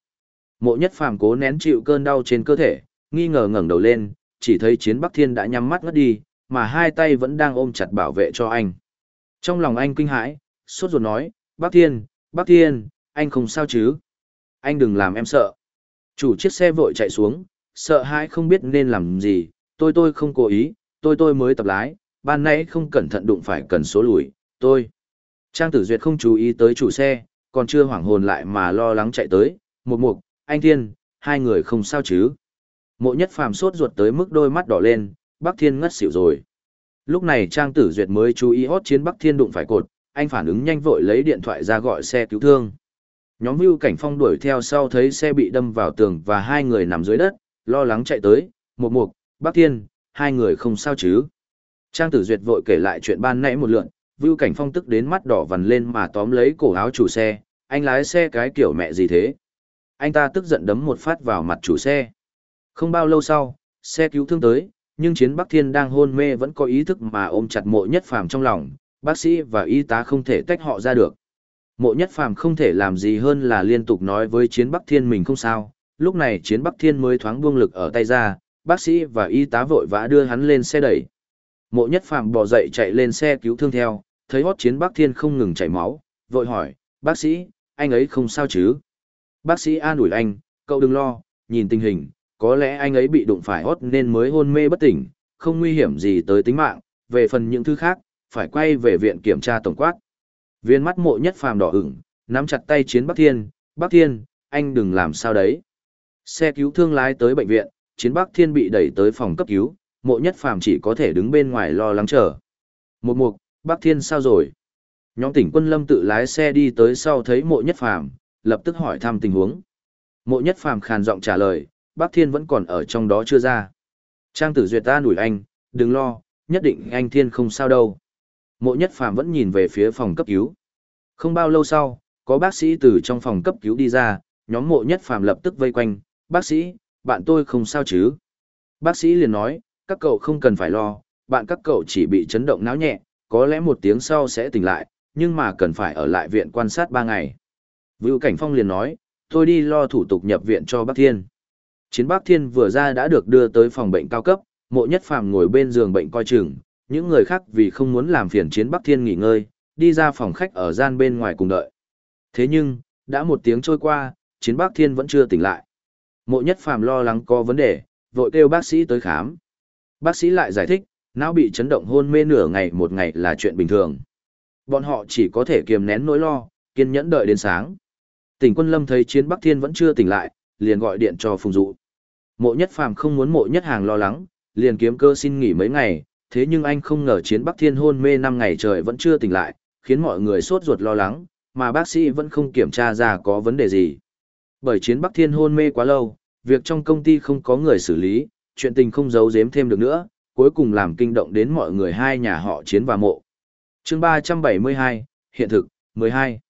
Mộ nhất phàm cố nén chịu cơn đau trên cơ thể, nghi ngờ ngẩng đầu lên, chỉ thấy chiến Bắc Thiên đã nhắm mắt ngất đi, mà hai tay vẫn đang ôm chặt bảo vệ cho anh. Trong lòng anh kinh hãi, sốt ruột nói, Bắc Thiên, Bắc Thiên, anh không sao chứ? Anh đừng làm em sợ. Chủ chiếc xe vội chạy xuống, sợ hãi không biết nên làm gì, tôi tôi không cố ý, tôi tôi mới tập lái, ban nãy không cẩn thận đụng phải cần số lùi, tôi. Trang tử duyệt không chú ý tới chủ xe, còn chưa hoảng hồn lại mà lo lắng chạy tới, một mục, anh Thiên, hai người không sao chứ. Mộ nhất phàm sốt ruột tới mức đôi mắt đỏ lên, Bắc Thiên ngất xỉu rồi. Lúc này Trang Tử Duyệt mới chú ý hót chiến Bắc Thiên đụng phải cột, anh phản ứng nhanh vội lấy điện thoại ra gọi xe cứu thương. Nhóm Vưu Cảnh Phong đuổi theo sau thấy xe bị đâm vào tường và hai người nằm dưới đất, lo lắng chạy tới, một mục, Bắc Thiên, hai người không sao chứ. Trang Tử Duyệt vội kể lại chuyện ban nãy một lượn, Vưu Cảnh Phong tức đến mắt đỏ vằn lên mà tóm lấy cổ áo chủ xe, anh lái xe cái kiểu mẹ gì thế. Anh ta tức giận đấm một phát vào mặt chủ xe. Không bao lâu sau, xe cứu thương tới, nhưng chiến Bắc Thiên đang hôn mê vẫn có ý thức mà ôm chặt mộ nhất phàm trong lòng, bác sĩ và y tá không thể tách họ ra được. Mộ nhất phàm không thể làm gì hơn là liên tục nói với chiến Bắc Thiên mình không sao, lúc này chiến Bắc Thiên mới thoáng buông lực ở tay ra, bác sĩ và y tá vội vã đưa hắn lên xe đẩy. Mộ nhất phàm bò dậy chạy lên xe cứu thương theo, thấy hót chiến Bắc Thiên không ngừng chảy máu, vội hỏi, bác sĩ, anh ấy không sao chứ? Bác sĩ an ủi anh, cậu đừng lo, nhìn tình hình, có lẽ anh ấy bị đụng phải hót nên mới hôn mê bất tỉnh, không nguy hiểm gì tới tính mạng, về phần những thứ khác, phải quay về viện kiểm tra tổng quát. Viên mắt mộ nhất phàm đỏ ửng, nắm chặt tay chiến Bắc Thiên, Bắc Thiên, anh đừng làm sao đấy. Xe cứu thương lái tới bệnh viện, chiến Bắc Thiên bị đẩy tới phòng cấp cứu, mộ nhất phàm chỉ có thể đứng bên ngoài lo lắng chờ. Một mục, Bắc Thiên sao rồi? Nhóm tỉnh quân lâm tự lái xe đi tới sau thấy mộ nhất phàm, lập tức hỏi thăm tình huống. Mộ nhất phàm khàn giọng trả lời, Bắc Thiên vẫn còn ở trong đó chưa ra. Trang tử duyệt ta đuổi anh, đừng lo, nhất định anh Thiên không sao đâu. Mộ nhất phàm vẫn nhìn về phía phòng cấp cứu. Không bao lâu sau, có bác sĩ từ trong phòng cấp cứu đi ra, nhóm mộ nhất phàm lập tức vây quanh, bác sĩ, bạn tôi không sao chứ. Bác sĩ liền nói, các cậu không cần phải lo, bạn các cậu chỉ bị chấn động não nhẹ, có lẽ một tiếng sau sẽ tỉnh lại, nhưng mà cần phải ở lại viện quan sát 3 ngày. Vưu Cảnh Phong liền nói, tôi đi lo thủ tục nhập viện cho bác Thiên. Chiến bác Thiên vừa ra đã được đưa tới phòng bệnh cao cấp, mộ nhất phàm ngồi bên giường bệnh coi chừng, những người khác vì không muốn làm phiền chiến Bác Thiên nghỉ ngơi, đi ra phòng khách ở gian bên ngoài cùng đợi. Thế nhưng, đã một tiếng trôi qua, chiến Bác Thiên vẫn chưa tỉnh lại. Mộ nhất phàm lo lắng có vấn đề, vội kêu bác sĩ tới khám. Bác sĩ lại giải thích, não bị chấn động hôn mê nửa ngày một ngày là chuyện bình thường. Bọn họ chỉ có thể kiềm nén nỗi lo, kiên nhẫn đợi đến sáng. Tỉnh quân lâm thấy chiến Bắc Thiên vẫn chưa tỉnh lại, liền gọi điện cho Phùng Dụ. Mộ nhất phàm không muốn mộ nhất hàng lo lắng, liền kiếm cơ xin nghỉ mấy ngày, thế nhưng anh không ngờ chiến Bắc Thiên hôn mê 5 ngày trời vẫn chưa tỉnh lại, khiến mọi người sốt ruột lo lắng, mà bác sĩ vẫn không kiểm tra ra có vấn đề gì. Bởi chiến Bắc Thiên hôn mê quá lâu, việc trong công ty không có người xử lý, chuyện tình không giấu giếm thêm được nữa, cuối cùng làm kinh động đến mọi người hai nhà họ chiến và mộ. chương 372, hiện thực, 12.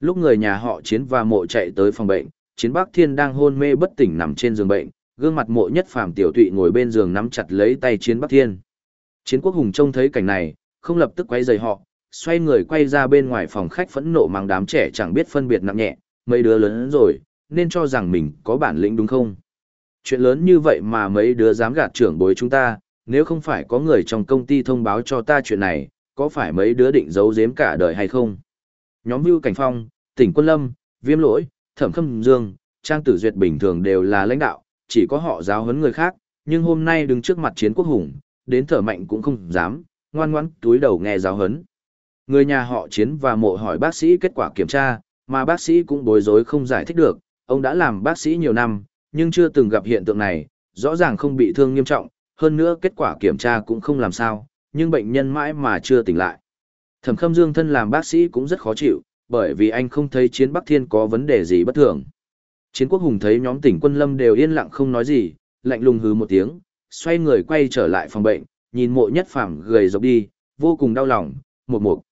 Lúc người nhà họ chiến và mộ chạy tới phòng bệnh, chiến bắc thiên đang hôn mê bất tỉnh nằm trên giường bệnh, gương mặt mộ nhất phàm tiểu tụy ngồi bên giường nắm chặt lấy tay chiến bắc thiên. Chiến quốc hùng trông thấy cảnh này, không lập tức quay rời họ, xoay người quay ra bên ngoài phòng khách phẫn nộ mang đám trẻ chẳng biết phân biệt nặng nhẹ, mấy đứa lớn rồi, nên cho rằng mình có bản lĩnh đúng không? Chuyện lớn như vậy mà mấy đứa dám gạt trưởng bối chúng ta, nếu không phải có người trong công ty thông báo cho ta chuyện này, có phải mấy đứa định giấu giếm cả đời hay không? Nhóm Vưu Cảnh Phong, tỉnh Quân Lâm, Viêm Lỗi, Thẩm Khâm Dương, Trang Tử Duyệt bình thường đều là lãnh đạo, chỉ có họ giáo huấn người khác, nhưng hôm nay đứng trước mặt chiến quốc hùng, đến thở mạnh cũng không dám, ngoan ngoãn túi đầu nghe giáo huấn. Người nhà họ chiến và mộ hỏi bác sĩ kết quả kiểm tra, mà bác sĩ cũng bối rối không giải thích được, ông đã làm bác sĩ nhiều năm, nhưng chưa từng gặp hiện tượng này, rõ ràng không bị thương nghiêm trọng, hơn nữa kết quả kiểm tra cũng không làm sao, nhưng bệnh nhân mãi mà chưa tỉnh lại. Thẩm Khâm Dương thân làm bác sĩ cũng rất khó chịu, bởi vì anh không thấy chiến Bắc Thiên có vấn đề gì bất thường. Chiến quốc hùng thấy nhóm tỉnh quân lâm đều yên lặng không nói gì, lạnh lùng hứ một tiếng, xoay người quay trở lại phòng bệnh, nhìn mộ nhất phàm gầy dọc đi, vô cùng đau lòng, một mục.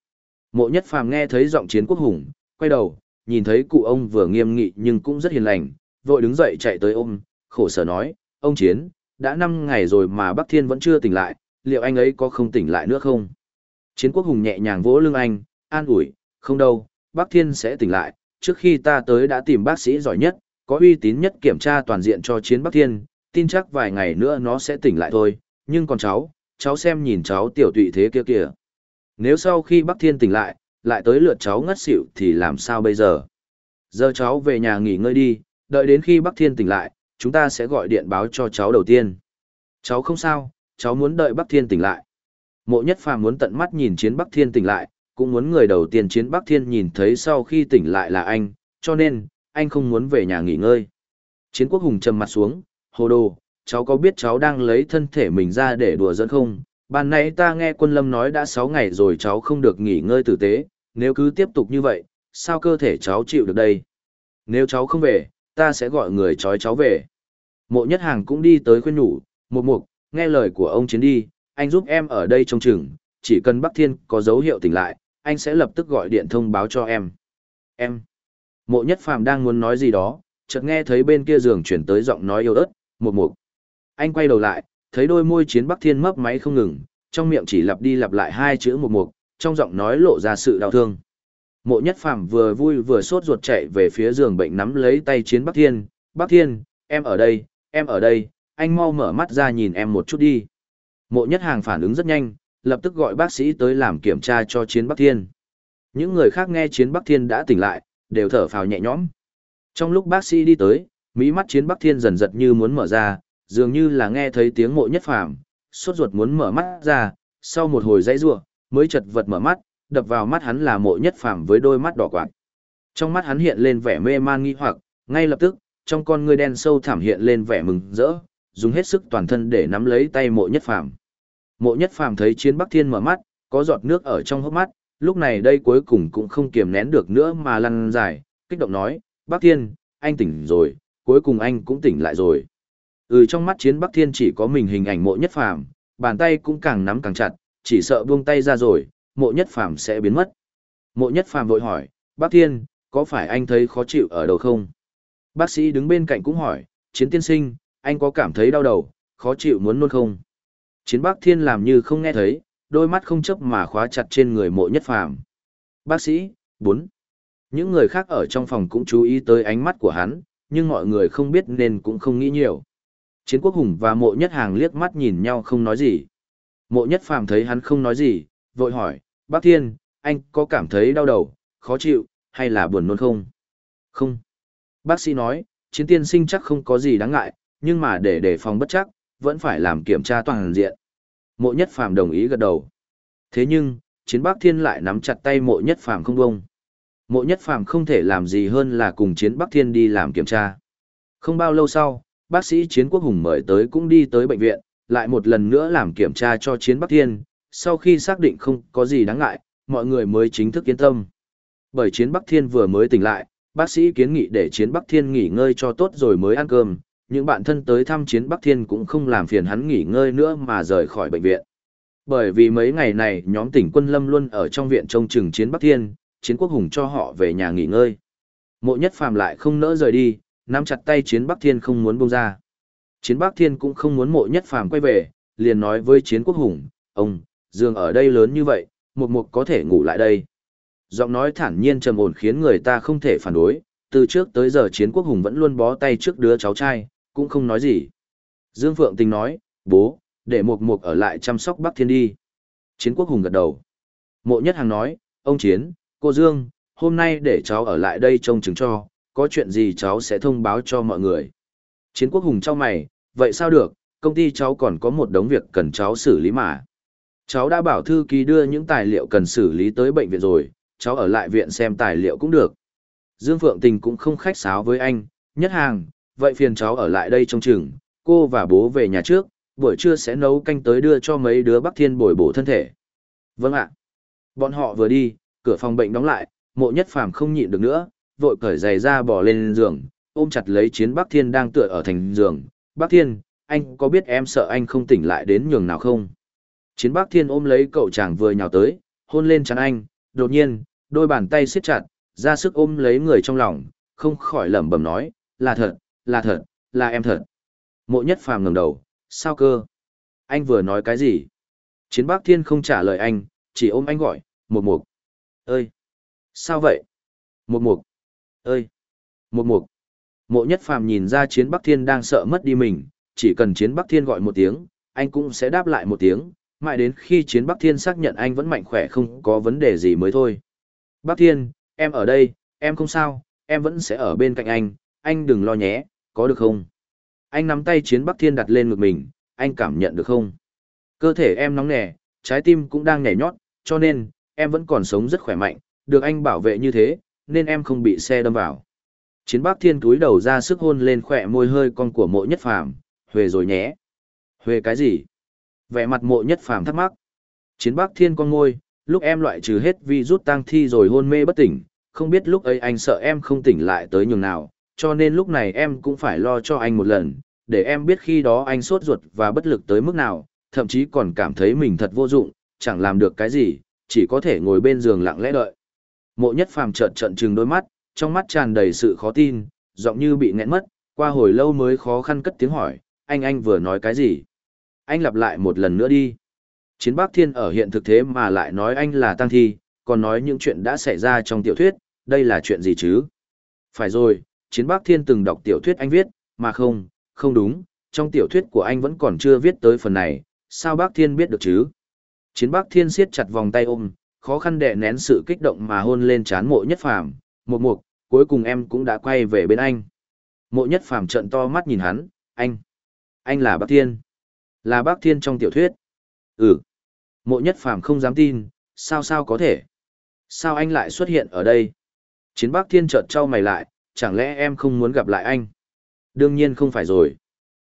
Mộ nhất phàm nghe thấy giọng chiến quốc hùng, quay đầu, nhìn thấy cụ ông vừa nghiêm nghị nhưng cũng rất hiền lành, vội đứng dậy chạy tới ôm, khổ sở nói, ông chiến, đã 5 ngày rồi mà Bắc Thiên vẫn chưa tỉnh lại, liệu anh ấy có không tỉnh lại nữa không? Chiến quốc hùng nhẹ nhàng vỗ lưng anh, an ủi, không đâu, Bắc Thiên sẽ tỉnh lại, trước khi ta tới đã tìm bác sĩ giỏi nhất, có uy tín nhất kiểm tra toàn diện cho chiến Bắc Thiên, tin chắc vài ngày nữa nó sẽ tỉnh lại thôi, nhưng còn cháu, cháu xem nhìn cháu tiểu tụy thế kia kìa. Nếu sau khi Bắc Thiên tỉnh lại, lại tới lượt cháu ngất xỉu thì làm sao bây giờ? Giờ cháu về nhà nghỉ ngơi đi, đợi đến khi Bắc Thiên tỉnh lại, chúng ta sẽ gọi điện báo cho cháu đầu tiên. Cháu không sao, cháu muốn đợi Bắc Thiên tỉnh lại. Mộ Nhất Phàm muốn tận mắt nhìn chiến Bắc Thiên tỉnh lại, cũng muốn người đầu tiên chiến Bắc Thiên nhìn thấy sau khi tỉnh lại là anh, cho nên, anh không muốn về nhà nghỉ ngơi. Chiến Quốc Hùng trầm mặt xuống, hồ đồ, cháu có biết cháu đang lấy thân thể mình ra để đùa dẫn không? Ban nãy ta nghe quân lâm nói đã 6 ngày rồi cháu không được nghỉ ngơi tử tế, nếu cứ tiếp tục như vậy, sao cơ thể cháu chịu được đây? Nếu cháu không về, ta sẽ gọi người trói cháu về. Mộ nhất hàng cũng đi tới khuyên nhủ, một mục, nghe lời của ông chiến đi, anh giúp em ở đây trông chừng, chỉ cần Bắc Thiên có dấu hiệu tỉnh lại, anh sẽ lập tức gọi điện thông báo cho em. Em. Mộ nhất phàm đang muốn nói gì đó, chợt nghe thấy bên kia giường chuyển tới giọng nói yêu ớt, một mục. Anh quay đầu lại, thấy đôi môi chiến Bắc Thiên mấp máy không ngừng, trong miệng chỉ lặp đi lặp lại hai chữ một mục, trong giọng nói lộ ra sự đau thương. Mộ nhất phàm vừa vui vừa sốt ruột chạy về phía giường bệnh nắm lấy tay chiến Bắc Thiên. Bắc Thiên, em ở đây, em ở đây, anh mau mở mắt ra nhìn em một chút đi. Mộ nhất hàng phản ứng rất nhanh, lập tức gọi bác sĩ tới làm kiểm tra cho chiến Bắc Thiên. Những người khác nghe chiến Bắc Thiên đã tỉnh lại, đều thở phào nhẹ nhõm. Trong lúc bác sĩ đi tới, mỹ mắt chiến Bắc Thiên dần giật như muốn mở ra, dường như là nghe thấy tiếng mộ nhất phàm, sốt ruột muốn mở mắt ra, sau một hồi dãy rủa, mới chật vật mở mắt, đập vào mắt hắn là mộ nhất phàm với đôi mắt đỏ quạt. Trong mắt hắn hiện lên vẻ mê man nghi hoặc, ngay lập tức, trong con ngươi đen sâu thảm hiện lên vẻ mừng rỡ, dùng hết sức toàn thân để nắm lấy tay mộ nhất phàm. Mộ nhất phàm thấy chiến Bắc Thiên mở mắt, có giọt nước ở trong hốc mắt, lúc này đây cuối cùng cũng không kiềm nén được nữa mà lăn dài, kích động nói, Bắc Thiên, anh tỉnh rồi, cuối cùng anh cũng tỉnh lại rồi. Ừ trong mắt chiến Bắc Thiên chỉ có mình hình ảnh mộ nhất phàm, bàn tay cũng càng nắm càng chặt, chỉ sợ buông tay ra rồi, mộ nhất phàm sẽ biến mất. Mộ nhất phàm vội hỏi, Bắc Thiên, có phải anh thấy khó chịu ở đầu không? Bác sĩ đứng bên cạnh cũng hỏi, chiến tiên sinh, anh có cảm thấy đau đầu, khó chịu muốn nôn không? Chiến Bắc Thiên làm như không nghe thấy, đôi mắt không chấp mà khóa chặt trên người mộ nhất phàm. Bác sĩ, 4. Những người khác ở trong phòng cũng chú ý tới ánh mắt của hắn, nhưng mọi người không biết nên cũng không nghĩ nhiều. Chiến quốc hùng và mộ nhất hàng liếc mắt nhìn nhau không nói gì. Mộ nhất phàm thấy hắn không nói gì, vội hỏi, bác thiên, anh có cảm thấy đau đầu, khó chịu, hay là buồn nôn không? Không. Bác sĩ nói, chiến tiên sinh chắc không có gì đáng ngại, nhưng mà để đề phòng bất chắc, vẫn phải làm kiểm tra toàn diện. Mộ nhất phàm đồng ý gật đầu. Thế nhưng, chiến bác thiên lại nắm chặt tay mộ nhất phàm không bông. Mộ nhất phàm không thể làm gì hơn là cùng chiến bắc thiên đi làm kiểm tra. Không bao lâu sau, bác sĩ chiến quốc hùng mời tới cũng đi tới bệnh viện, lại một lần nữa làm kiểm tra cho chiến bắc thiên. Sau khi xác định không có gì đáng ngại, mọi người mới chính thức yên tâm. Bởi chiến bắc thiên vừa mới tỉnh lại, bác sĩ kiến nghị để chiến bắc thiên nghỉ ngơi cho tốt rồi mới ăn cơm, những bạn thân tới thăm chiến Bắc Thiên cũng không làm phiền hắn nghỉ ngơi nữa mà rời khỏi bệnh viện. Bởi vì mấy ngày này nhóm tỉnh quân lâm luôn ở trong viện trông chừng chiến Bắc Thiên, chiến quốc hùng cho họ về nhà nghỉ ngơi. Mộ nhất phàm lại không nỡ rời đi, nắm chặt tay chiến Bắc Thiên không muốn buông ra. Chiến Bắc Thiên cũng không muốn mộ nhất phàm quay về, liền nói với chiến quốc hùng, ông, giường ở đây lớn như vậy, một mục có thể ngủ lại đây. Giọng nói thản nhiên trầm ổn khiến người ta không thể phản đối, từ trước tới giờ chiến quốc hùng vẫn luôn bó tay trước đứa cháu trai, cũng không nói gì. Dương Phượng Tình nói, bố, để mục mục ở lại chăm sóc Bắc Thiên đi. Chiến quốc hùng gật đầu. Mộ nhất hàng nói, ông Chiến, cô Dương, hôm nay để cháu ở lại đây trông chứng cho, có chuyện gì cháu sẽ thông báo cho mọi người. Chiến quốc hùng trao mày, vậy sao được, công ty cháu còn có một đống việc cần cháu xử lý mà. Cháu đã bảo thư ký đưa những tài liệu cần xử lý tới bệnh viện rồi, cháu ở lại viện xem tài liệu cũng được. Dương Phượng Tình cũng không khách sáo với anh, nhất hàng, vậy phiền cháu ở lại đây trong chừng, cô và bố về nhà trước, buổi trưa sẽ nấu canh tới đưa cho mấy đứa Bắc Thiên bồi bổ thân thể. Vâng ạ. Bọn họ vừa đi, cửa phòng bệnh đóng lại, mộ nhất phàm không nhịn được nữa, vội cởi giày ra bỏ lên giường, ôm chặt lấy chiến Bắc Thiên đang tựa ở thành giường. Bác Thiên, anh có biết em sợ anh không tỉnh lại đến nhường nào không? Chiến Bác Thiên ôm lấy cậu chàng vừa nhào tới, hôn lên chắn anh, đột nhiên, đôi bàn tay siết chặt, ra sức ôm lấy người trong lòng, không khỏi lẩm bẩm nói, là thật, là thật, là em thật. Mộ nhất phàm ngẩng đầu, sao cơ? Anh vừa nói cái gì? Chiến Bác Thiên không trả lời anh, chỉ ôm anh gọi, một mục. Ơi! Sao vậy? Một mục. Ơi! Một mục. Mộ nhất phàm nhìn ra chiến Bắc Thiên đang sợ mất đi mình, chỉ cần chiến Bắc Thiên gọi một tiếng, anh cũng sẽ đáp lại một tiếng, mãi đến khi chiến Bắc Thiên xác nhận anh vẫn mạnh khỏe không có vấn đề gì mới thôi. Bắc Thiên, em ở đây, em không sao, em vẫn sẽ ở bên cạnh anh, anh đừng lo nhé, có được không? Anh nắm tay chiến Bắc Thiên đặt lên ngực mình, anh cảm nhận được không? Cơ thể em nóng nẻ, trái tim cũng đang nhảy nhót, cho nên, em vẫn còn sống rất khỏe mạnh, được anh bảo vệ như thế, nên em không bị xe đâm vào. Chiến Bắc Thiên túi đầu ra sức hôn lên khỏe môi hơi con của mộ nhất phàm, huề rồi nhé. Huề cái gì? Vẻ mặt mộ nhất phàm thắc mắc. Chiến Bắc Thiên con ngôi. lúc em loại trừ hết vi rút tăng thi rồi hôn mê bất tỉnh, không biết lúc ấy anh sợ em không tỉnh lại tới nhường nào, cho nên lúc này em cũng phải lo cho anh một lần, để em biết khi đó anh sốt ruột và bất lực tới mức nào, thậm chí còn cảm thấy mình thật vô dụng, chẳng làm được cái gì, chỉ có thể ngồi bên giường lặng lẽ đợi. Mộ nhất phàm trợn trợn trừng đôi mắt, trong mắt tràn đầy sự khó tin, giọng như bị nghẹn mất, qua hồi lâu mới khó khăn cất tiếng hỏi, anh anh vừa nói cái gì? Anh lặp lại một lần nữa đi. Chiến Bắc Thiên ở hiện thực thế mà lại nói anh là tăng thi, còn nói những chuyện đã xảy ra trong tiểu thuyết, đây là chuyện gì chứ? Phải rồi, Chiến Bắc Thiên từng đọc tiểu thuyết anh viết, mà không, không đúng, trong tiểu thuyết của anh vẫn còn chưa viết tới phần này, sao Bắc Thiên biết được chứ? Chiến Bắc Thiên siết chặt vòng tay ôm, khó khăn đè nén sự kích động mà hôn lên trán mộ nhất phàm, một mục, cuối cùng em cũng đã quay về bên anh. Mộ nhất phàm trận to mắt nhìn hắn, anh, anh là Bác Thiên, là Bác Thiên trong tiểu thuyết. Ừ. Mộ nhất phàm không dám tin, sao sao có thể? Sao anh lại xuất hiện ở đây? Chiến Bác Thiên chợt trao mày lại, chẳng lẽ em không muốn gặp lại anh? Đương nhiên không phải rồi.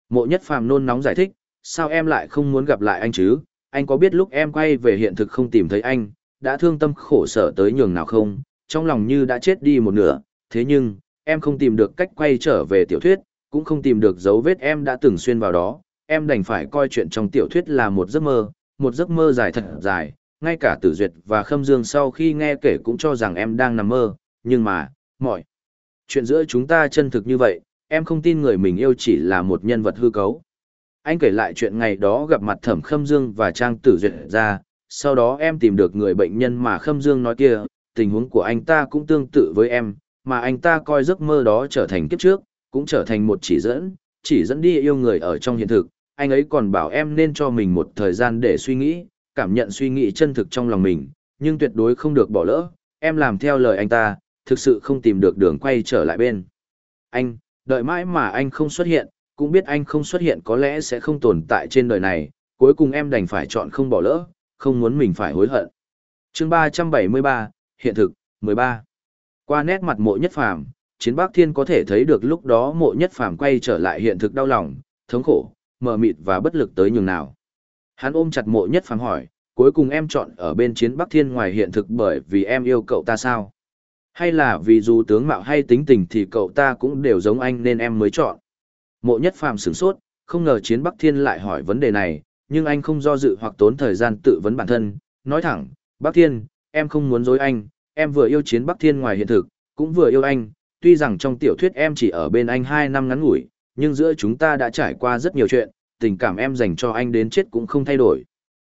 Mộ nhất phàm nôn nóng giải thích, sao em lại không muốn gặp lại anh chứ? Anh có biết lúc em quay về hiện thực không tìm thấy anh, đã thương tâm khổ sở tới nhường nào không? Trong lòng như đã chết đi một nửa, thế nhưng, em không tìm được cách quay trở về tiểu thuyết, cũng không tìm được dấu vết em đã từng xuyên vào đó. Em đành phải coi chuyện trong tiểu thuyết là một giấc mơ, một giấc mơ dài thật dài, ngay cả tử duyệt và khâm dương sau khi nghe kể cũng cho rằng em đang nằm mơ, nhưng mà, mọi chuyện giữa chúng ta chân thực như vậy, em không tin người mình yêu chỉ là một nhân vật hư cấu. Anh kể lại chuyện ngày đó gặp mặt thẩm khâm dương và trang tử duyệt ra, sau đó em tìm được người bệnh nhân mà khâm dương nói kia, tình huống của anh ta cũng tương tự với em, mà anh ta coi giấc mơ đó trở thành kiếp trước, cũng trở thành một chỉ dẫn, chỉ dẫn đi yêu người ở trong hiện thực, anh ấy còn bảo em nên cho mình một thời gian để suy nghĩ, cảm nhận suy nghĩ chân thực trong lòng mình, nhưng tuyệt đối không được bỏ lỡ, em làm theo lời anh ta, thực sự không tìm được đường quay trở lại bên. Anh, đợi mãi mà anh không xuất hiện, cũng biết anh không xuất hiện có lẽ sẽ không tồn tại trên đời này, cuối cùng em đành phải chọn không bỏ lỡ, không muốn mình phải hối hận. chương 373, Hiện thực, 13. Qua nét mặt mộ nhất phàm, chiến bác thiên có thể thấy được lúc đó mộ nhất phàm quay trở lại hiện thực đau lòng, thống khổ, mờ mịt và bất lực tới nhường nào. Hắn ôm chặt mộ nhất phàm hỏi, cuối cùng em chọn ở bên chiến Bắc Thiên ngoài hiện thực bởi vì em yêu cậu ta sao? Hay là vì dù tướng mạo hay tính tình thì cậu ta cũng đều giống anh nên em mới chọn? Mộ nhất phàm sửng sốt, không ngờ chiến Bắc Thiên lại hỏi vấn đề này, nhưng anh không do dự hoặc tốn thời gian tự vấn bản thân, nói thẳng, Bắc Thiên, em không muốn dối anh, em vừa yêu chiến Bắc Thiên ngoài hiện thực, cũng vừa yêu anh, tuy rằng trong tiểu thuyết em chỉ ở bên anh 2 năm ngắn ngủi, nhưng giữa chúng ta đã trải qua rất nhiều chuyện, tình cảm em dành cho anh đến chết cũng không thay đổi.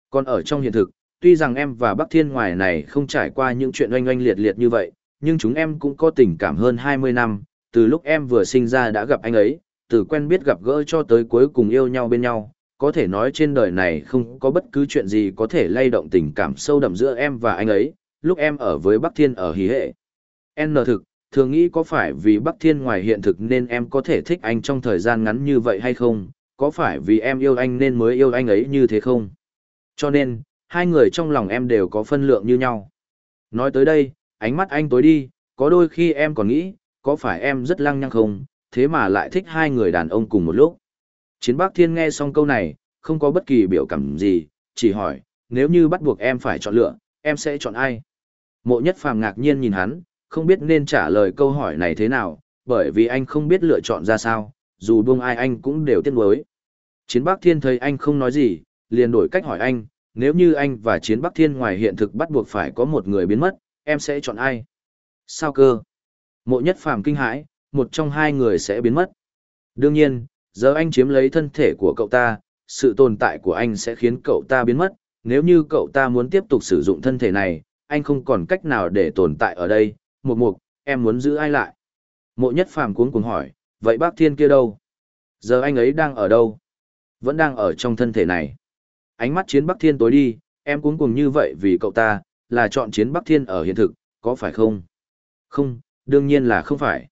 Còn ở trong hiện thực, tuy rằng em và Bắc Thiên ngoài này không trải qua những chuyện oanh oanh liệt liệt như vậy, nhưng chúng em cũng có tình cảm hơn 20 năm, từ lúc em vừa sinh ra đã gặp anh ấy, từ quen biết gặp gỡ cho tới cuối cùng yêu nhau bên nhau, có thể nói trên đời này không có bất cứ chuyện gì có thể lay động tình cảm sâu đậm giữa em và anh ấy, lúc em ở với Bắc Thiên ở hí hệ. N thực, thường nghĩ có phải vì Bắc Thiên ngoài hiện thực nên em có thể thích anh trong thời gian ngắn như vậy hay không, có phải vì em yêu anh nên mới yêu anh ấy như thế không? Cho nên, hai người trong lòng em đều có phân lượng như nhau. Nói tới đây, ánh mắt anh tối đi, có đôi khi em còn nghĩ, có phải em rất lăng nhăng không, thế mà lại thích hai người đàn ông cùng một lúc. Chiến Bắc Thiên nghe xong câu này, không có bất kỳ biểu cảm gì, chỉ hỏi, nếu như bắt buộc em phải chọn lựa, em sẽ chọn ai? Mộ nhất phàm ngạc nhiên nhìn hắn, không biết nên trả lời câu hỏi này thế nào, bởi vì anh không biết lựa chọn ra sao, dù buông ai anh cũng đều tiếc nuối. Chiến Bắc Thiên thấy anh không nói gì, liền đổi cách hỏi anh, nếu như anh và Chiến Bắc Thiên ngoài hiện thực bắt buộc phải có một người biến mất, em sẽ chọn ai? Sao cơ? Mộ nhất phàm kinh hãi, một trong hai người sẽ biến mất. Đương nhiên, giờ anh chiếm lấy thân thể của cậu ta, sự tồn tại của anh sẽ khiến cậu ta biến mất, nếu như cậu ta muốn tiếp tục sử dụng thân thể này, anh không còn cách nào để tồn tại ở đây, một mục, em muốn giữ ai lại? Mộ nhất phàm cuống cuồng hỏi, vậy bác thiên kia đâu? Giờ anh ấy đang ở đâu? Vẫn đang ở trong thân thể này. Ánh mắt chiến bắc thiên tối đi, em cuống cuồng như vậy vì cậu ta, là chọn chiến bắc thiên ở hiện thực, có phải không? Không, đương nhiên là không phải.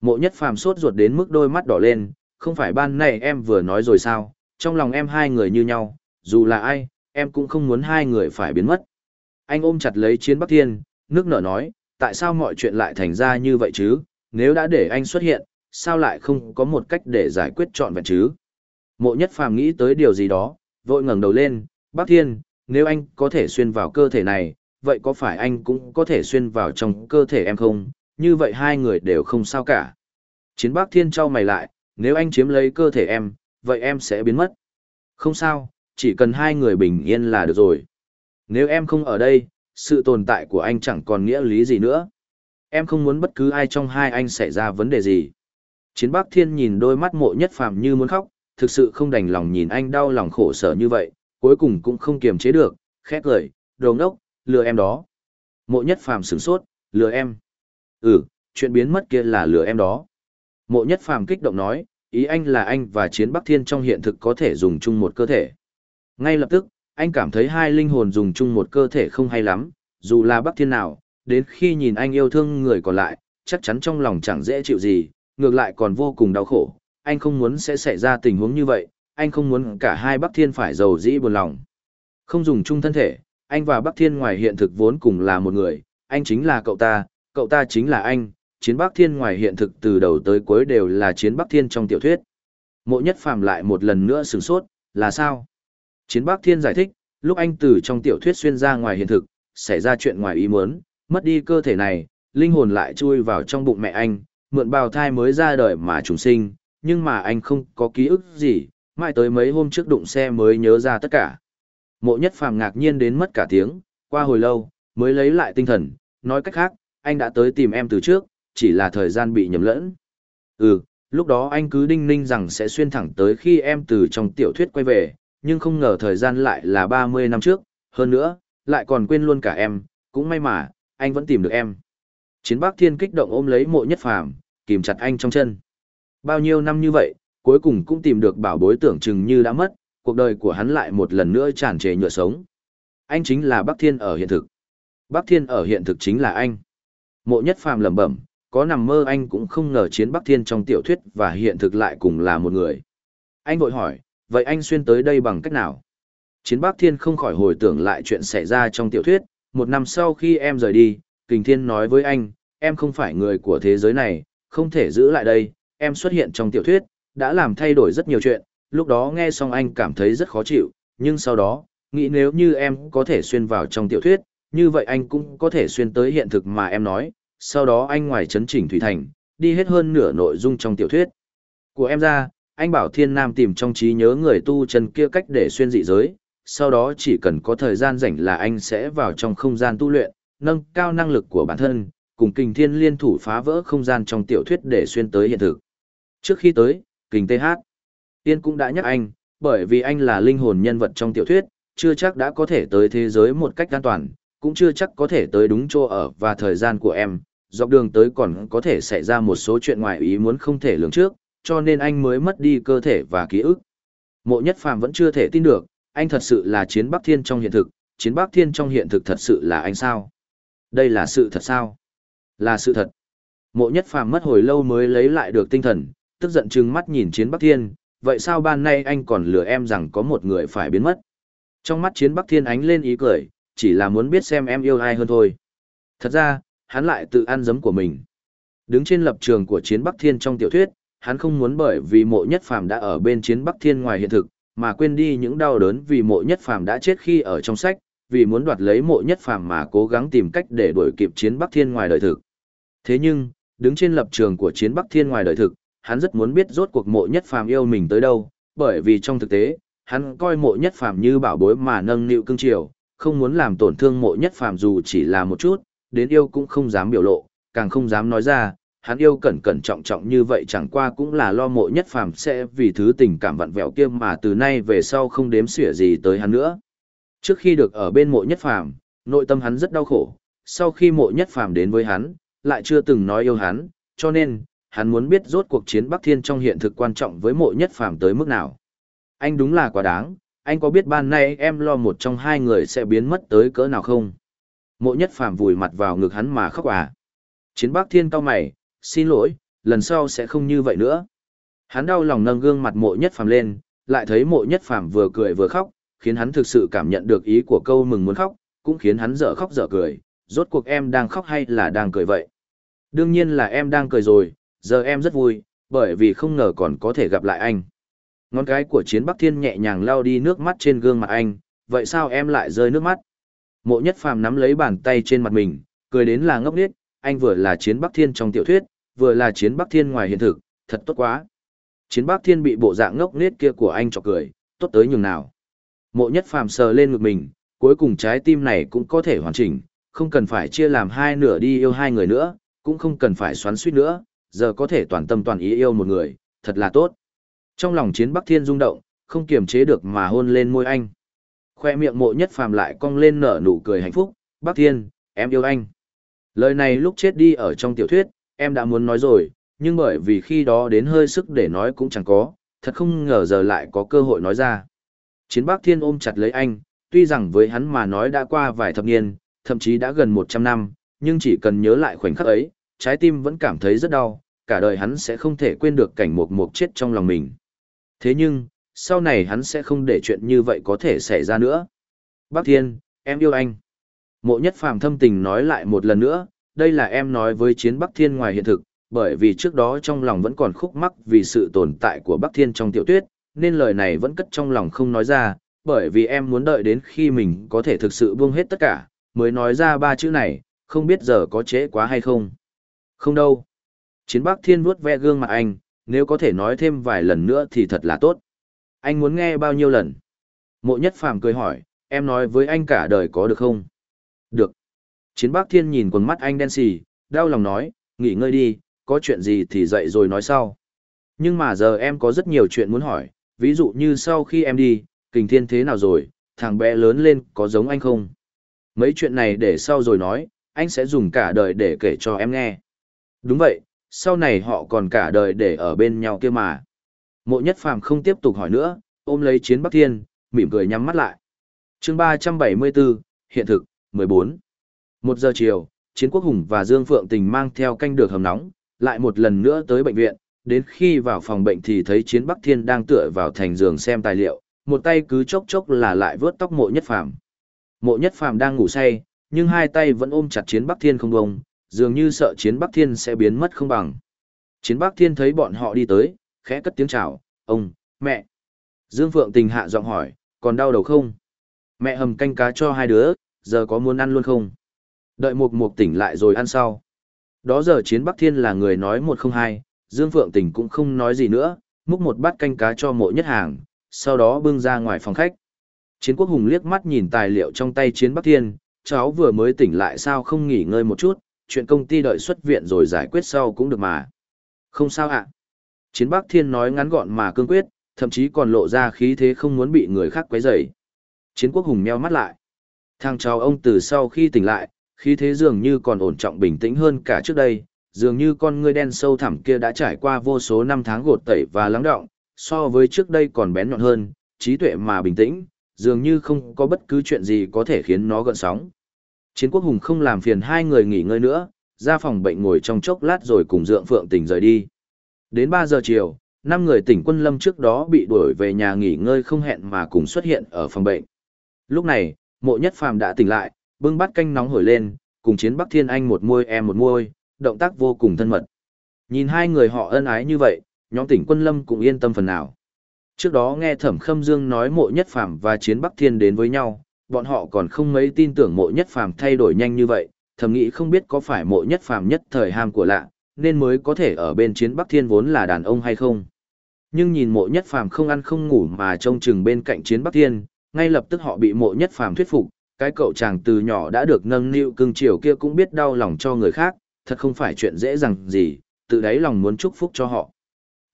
Mộ nhất phàm sốt ruột đến mức đôi mắt đỏ lên, không phải ban này em vừa nói rồi sao, trong lòng em hai người như nhau, dù là ai, em cũng không muốn hai người phải biến mất. Anh ôm chặt lấy chiến Bắc Thiên, nước nở nói, tại sao mọi chuyện lại thành ra như vậy chứ, nếu đã để anh xuất hiện, sao lại không có một cách để giải quyết trọn vẹn chứ? Mộ nhất phàm nghĩ tới điều gì đó, vội ngẩng đầu lên, Bắc Thiên, nếu anh có thể xuyên vào cơ thể này, vậy có phải anh cũng có thể xuyên vào trong cơ thể em không? Như vậy hai người đều không sao cả. Chiến Bắc Thiên trao mày lại, nếu anh chiếm lấy cơ thể em, vậy em sẽ biến mất. Không sao, chỉ cần hai người bình yên là được rồi. Nếu em không ở đây, sự tồn tại của anh chẳng còn nghĩa lý gì nữa. Em không muốn bất cứ ai trong hai anh xảy ra vấn đề gì. Chiến Bắc Thiên nhìn đôi mắt mộ nhất phàm như muốn khóc, thực sự không đành lòng nhìn anh đau lòng khổ sở như vậy, cuối cùng cũng không kiềm chế được, khét cười, đồ ngốc, lừa em đó. Mộ nhất phàm sửng sốt, lừa em. Ừ, chuyện biến mất kia là lừa em đó. Mộ nhất phàm kích động nói, ý anh là anh và chiến Bắc Thiên trong hiện thực có thể dùng chung một cơ thể. Ngay lập tức, anh cảm thấy hai linh hồn dùng chung một cơ thể không hay lắm, dù là Bắc Thiên nào, đến khi nhìn anh yêu thương người còn lại, chắc chắn trong lòng chẳng dễ chịu gì, ngược lại còn vô cùng đau khổ. Anh không muốn sẽ xảy ra tình huống như vậy, anh không muốn cả hai Bắc Thiên phải giàu dĩ buồn lòng. Không dùng chung thân thể, anh và Bắc Thiên ngoài hiện thực vốn cùng là một người, anh chính là cậu ta, cậu ta chính là anh, chiến Bắc Thiên ngoài hiện thực từ đầu tới cuối đều là chiến Bắc Thiên trong tiểu thuyết. Mộ nhất phàm lại một lần nữa sửng sốt, là sao? Chiến Bắc Thiên giải thích, lúc anh từ trong tiểu thuyết xuyên ra ngoài hiện thực, xảy ra chuyện ngoài ý muốn, mất đi cơ thể này, linh hồn lại chui vào trong bụng mẹ anh, mượn bào thai mới ra đời mà trùng sinh, nhưng mà anh không có ký ức gì, mãi tới mấy hôm trước đụng xe mới nhớ ra tất cả. Mộ nhất phàm ngạc nhiên đến mất cả tiếng, qua hồi lâu, mới lấy lại tinh thần, nói cách khác, anh đã tới tìm em từ trước, chỉ là thời gian bị nhầm lẫn. Ừ, lúc đó anh cứ đinh ninh rằng sẽ xuyên thẳng tới khi em từ trong tiểu thuyết quay về, nhưng không ngờ thời gian lại là 30 năm trước, hơn nữa, lại còn quên luôn cả em, cũng may mà, anh vẫn tìm được em. Chiến Bác Thiên kích động ôm lấy mộ nhất phàm, kìm chặt anh trong chân. Bao nhiêu năm như vậy, cuối cùng cũng tìm được bảo bối tưởng chừng như đã mất, cuộc đời của hắn lại một lần nữa tràn trề nhựa sống. Anh chính là Bác Thiên ở hiện thực. Bác Thiên ở hiện thực chính là anh. Mộ nhất phàm lẩm bẩm, có nằm mơ anh cũng không ngờ chiến Bắc Thiên trong tiểu thuyết và hiện thực lại cùng là một người. Anh vội hỏi, vậy anh xuyên tới đây bằng cách nào? Chiến Bắc Thiên không khỏi hồi tưởng lại chuyện xảy ra trong tiểu thuyết, một năm sau khi em rời đi, Kình Thiên nói với anh, em không phải người của thế giới này, không thể giữ lại đây, em xuất hiện trong tiểu thuyết, đã làm thay đổi rất nhiều chuyện, lúc đó nghe xong anh cảm thấy rất khó chịu, nhưng sau đó, nghĩ nếu như em có thể xuyên vào trong tiểu thuyết, như vậy anh cũng có thể xuyên tới hiện thực mà em nói, sau đó anh ngoài chấn chỉnh Thủy Thành, đi hết hơn nửa nội dung trong tiểu thuyết. Của em ra, anh bảo Thiên Nam tìm trong trí nhớ người tu chân kia cách để xuyên dị giới, sau đó chỉ cần có thời gian rảnh là anh sẽ vào trong không gian tu luyện, nâng cao năng lực của bản thân, cùng kình thiên liên thủ phá vỡ không gian trong tiểu thuyết để xuyên tới hiện thực. Trước khi tới, kình TH, Tiên cũng đã nhắc anh, bởi vì anh là linh hồn nhân vật trong tiểu thuyết, chưa chắc đã có thể tới thế giới một cách an toàn, cũng chưa chắc có thể tới đúng chỗ ở và thời gian của em, dọc đường tới còn có thể xảy ra một số chuyện ngoài ý muốn không thể lường trước, cho nên anh mới mất đi cơ thể và ký ức. Mộ Nhất Phàm vẫn chưa thể tin được, anh thật sự là chiến Bắc Thiên trong hiện thực, chiến Bắc Thiên trong hiện thực thật sự là anh sao? Đây là sự thật sao? Là sự thật. Mộ Nhất Phàm mất hồi lâu mới lấy lại được tinh thần, tức giận trừng mắt nhìn chiến Bắc Thiên, vậy sao ban nay anh còn lừa em rằng có một người phải biến mất? Trong mắt chiến Bắc Thiên ánh lên ý cười, chỉ là muốn biết xem em yêu ai hơn thôi. Thật ra, hắn lại tự ăn dấm của mình. Đứng trên lập trường của chiến Bắc Thiên trong tiểu thuyết, hắn không muốn bởi vì mộ nhất phàm đã ở bên chiến Bắc Thiên ngoài hiện thực, mà quên đi những đau đớn vì mộ nhất phàm đã chết khi ở trong sách, vì muốn đoạt lấy mộ nhất phàm mà cố gắng tìm cách để đuổi kịp chiến Bắc Thiên ngoài đời thực. Thế nhưng, đứng trên lập trường của chiến Bắc Thiên ngoài đời thực, hắn rất muốn biết rốt cuộc mộ nhất phàm yêu mình tới đâu, bởi vì trong thực tế, hắn coi mộ nhất phàm như bảo bối mà nâng niu cưng chiều, không muốn làm tổn thương mộ nhất phàm dù chỉ là một chút, đến yêu cũng không dám biểu lộ, càng không dám nói ra, hắn yêu cẩn cẩn trọng trọng như vậy chẳng qua cũng là lo mộ nhất phàm sẽ vì thứ tình cảm vặn vẹo kia mà từ nay về sau không đếm xỉa gì tới hắn nữa. Trước khi được ở bên mộ nhất phàm, nội tâm hắn rất đau khổ, sau khi mộ nhất phàm đến với hắn, lại chưa từng nói yêu hắn, cho nên, hắn muốn biết rốt cuộc chiến Bắc Thiên trong hiện thực quan trọng với mộ nhất phàm tới mức nào. Anh đúng là quá đáng, anh có biết ban nay em lo một trong hai người sẽ biến mất tới cỡ nào không? Mộ nhất phàm vùi mặt vào ngực hắn mà khóc à. Chiến Bắc Thiên cao mày, xin lỗi, lần sau sẽ không như vậy nữa. Hắn đau lòng nâng gương mặt mộ nhất phàm lên, lại thấy mộ nhất phàm vừa cười vừa khóc, khiến hắn thực sự cảm nhận được ý của câu mừng muốn khóc, cũng khiến hắn dở khóc dở cười, rốt cuộc em đang khóc hay là đang cười vậy? Đương nhiên là em đang cười rồi, giờ em rất vui, bởi vì không ngờ còn có thể gặp lại anh. Ngón cái của chiến Bắc Thiên nhẹ nhàng lau đi nước mắt trên gương mặt anh, vậy sao em lại rơi nước mắt? Mộ nhất phàm nắm lấy bàn tay trên mặt mình, cười đến là ngốc nghếch, anh vừa là chiến Bắc Thiên trong tiểu thuyết, vừa là chiến Bắc Thiên ngoài hiện thực, thật tốt quá. Chiến Bắc Thiên bị bộ dạng ngốc nghếch kia của anh chọc cười, tốt tới nhường nào. Mộ nhất phàm sờ lên ngực mình, cuối cùng trái tim này cũng có thể hoàn chỉnh, không cần phải chia làm hai nửa đi yêu hai người nữa, cũng không cần phải xoắn suýt nữa, giờ có thể toàn tâm toàn ý yêu một người, thật là tốt. Trong lòng chiến Bắc Thiên rung động, không kiềm chế được mà hôn lên môi anh. Khoe miệng mộ nhất phàm lại cong lên nở nụ cười hạnh phúc, Bắc Thiên, em yêu anh. Lời này lúc chết đi ở trong tiểu thuyết, em đã muốn nói rồi, nhưng bởi vì khi đó đến hơi sức để nói cũng chẳng có, thật không ngờ giờ lại có cơ hội nói ra. Chiến Bắc Thiên ôm chặt lấy anh, tuy rằng với hắn mà nói đã qua vài thập niên, thậm chí đã gần 100 năm, nhưng chỉ cần nhớ lại khoảnh khắc ấy, trái tim vẫn cảm thấy rất đau, cả đời hắn sẽ không thể quên được cảnh mục mục chết trong lòng mình. Thế nhưng, sau này hắn sẽ không để chuyện như vậy có thể xảy ra nữa. Bác Thiên, em yêu anh. Mộ nhất phàm thâm tình nói lại một lần nữa, đây là em nói với chiến Bắc Thiên ngoài hiện thực, bởi vì trước đó trong lòng vẫn còn khúc mắc vì sự tồn tại của Bắc Thiên trong tiểu tuyết, nên lời này vẫn cất trong lòng không nói ra, bởi vì em muốn đợi đến khi mình có thể thực sự buông hết tất cả, mới nói ra ba chữ này, không biết giờ có trễ quá hay không. Không đâu. Chiến Bắc Thiên vuốt ve gương mặt anh, nếu có thể nói thêm vài lần nữa thì thật là tốt. Anh muốn nghe bao nhiêu lần? Mộ nhất phàm cười hỏi, em nói với anh cả đời có được không? Được. Chiến Bắc Thiên nhìn quần mắt anh đen xì, đau lòng nói, nghỉ ngơi đi, có chuyện gì thì dậy rồi nói sau. Nhưng mà giờ em có rất nhiều chuyện muốn hỏi, ví dụ như sau khi em đi, kình thiên thế nào rồi, thằng bé lớn lên có giống anh không? Mấy chuyện này để sau rồi nói, anh sẽ dùng cả đời để kể cho em nghe. Đúng vậy, sau này họ còn cả đời để ở bên nhau kia mà. Mộ nhất phàm không tiếp tục hỏi nữa, ôm lấy chiến Bắc Thiên, mỉm cười nhắm mắt lại. chương 374, hiện thực, 14. Một giờ chiều, chiến quốc hùng và Dương Phượng Tình mang theo canh được hầm nóng, lại một lần nữa tới bệnh viện, đến khi vào phòng bệnh thì thấy chiến Bắc Thiên đang tựa vào thành giường xem tài liệu, một tay cứ chốc chốc là lại vớt tóc mộ nhất phàm. Mộ nhất phàm đang ngủ say, nhưng hai tay vẫn ôm chặt chiến Bắc Thiên không bông, dường như sợ chiến Bắc Thiên sẽ biến mất không bằng. Chiến Bắc Thiên thấy bọn họ đi tới, khẽ cất tiếng chào, ông, mẹ. Dương Phượng Tình hạ giọng hỏi, còn đau đầu không? Mẹ hầm canh cá cho hai đứa, giờ có muốn ăn luôn không? Đợi Mục Mục tỉnh lại rồi ăn sau. Đó giờ Chiến Bắc Thiên là người nói một không hai, Dương Phượng Tình cũng không nói gì nữa, múc một bát canh cá cho mộ nhất hàng, sau đó bưng ra ngoài phòng khách. Chiến quốc hùng liếc mắt nhìn tài liệu trong tay chiến Bắc Thiên, cháu vừa mới tỉnh lại sao không nghỉ ngơi một chút, chuyện công ty đợi xuất viện rồi giải quyết sau cũng được mà. Không sao ạ. Chiến Bắc Thiên nói ngắn gọn mà cương quyết, thậm chí còn lộ ra khí thế không muốn bị người khác quấy rầy. Chiến quốc hùng meo mắt lại. Thằng cháu ông từ sau khi tỉnh lại, khí thế dường như còn ổn trọng bình tĩnh hơn cả trước đây, dường như con ngươi đen sâu thẳm kia đã trải qua vô số năm tháng gột tẩy và lắng đọng, so với trước đây còn bén nhọn hơn, trí tuệ mà bình tĩnh, dường như không có bất cứ chuyện gì có thể khiến nó gợn sóng. Chiến quốc hùng không làm phiền hai người nghỉ ngơi nữa, ra phòng bệnh ngồi trong chốc lát rồi cùng dượng phượng tỉnh rời đi. Đến 3 giờ chiều, năm người tỉnh quân lâm trước đó bị đuổi về nhà nghỉ ngơi không hẹn mà cùng xuất hiện ở phòng bệnh. Lúc này, mộ nhất phàm đã tỉnh lại, bưng bát canh nóng hổi lên, cùng chiến Bắc Thiên Anh một môi em một môi, động tác vô cùng thân mật. Nhìn hai người họ ân ái như vậy, nhóm tỉnh quân lâm cũng yên tâm phần nào. Trước đó nghe Thẩm Khâm Dương nói mộ nhất phàm và chiến Bắc Thiên đến với nhau, bọn họ còn không mấy tin tưởng mộ nhất phàm thay đổi nhanh như vậy, thầm nghĩ không biết có phải mộ nhất phàm nhất thời ham của lạ, nên mới có thể ở bên chiến Bắc Thiên vốn là đàn ông hay không. Nhưng nhìn mộ nhất phàm không ăn không ngủ mà trông chừng bên cạnh chiến Bắc Thiên, ngay lập tức họ bị mộ nhất phàm thuyết phục, cái cậu chàng từ nhỏ đã được nâng niu cưng chiều kia cũng biết đau lòng cho người khác, thật không phải chuyện dễ dàng gì, tự đáy lòng muốn chúc phúc cho họ.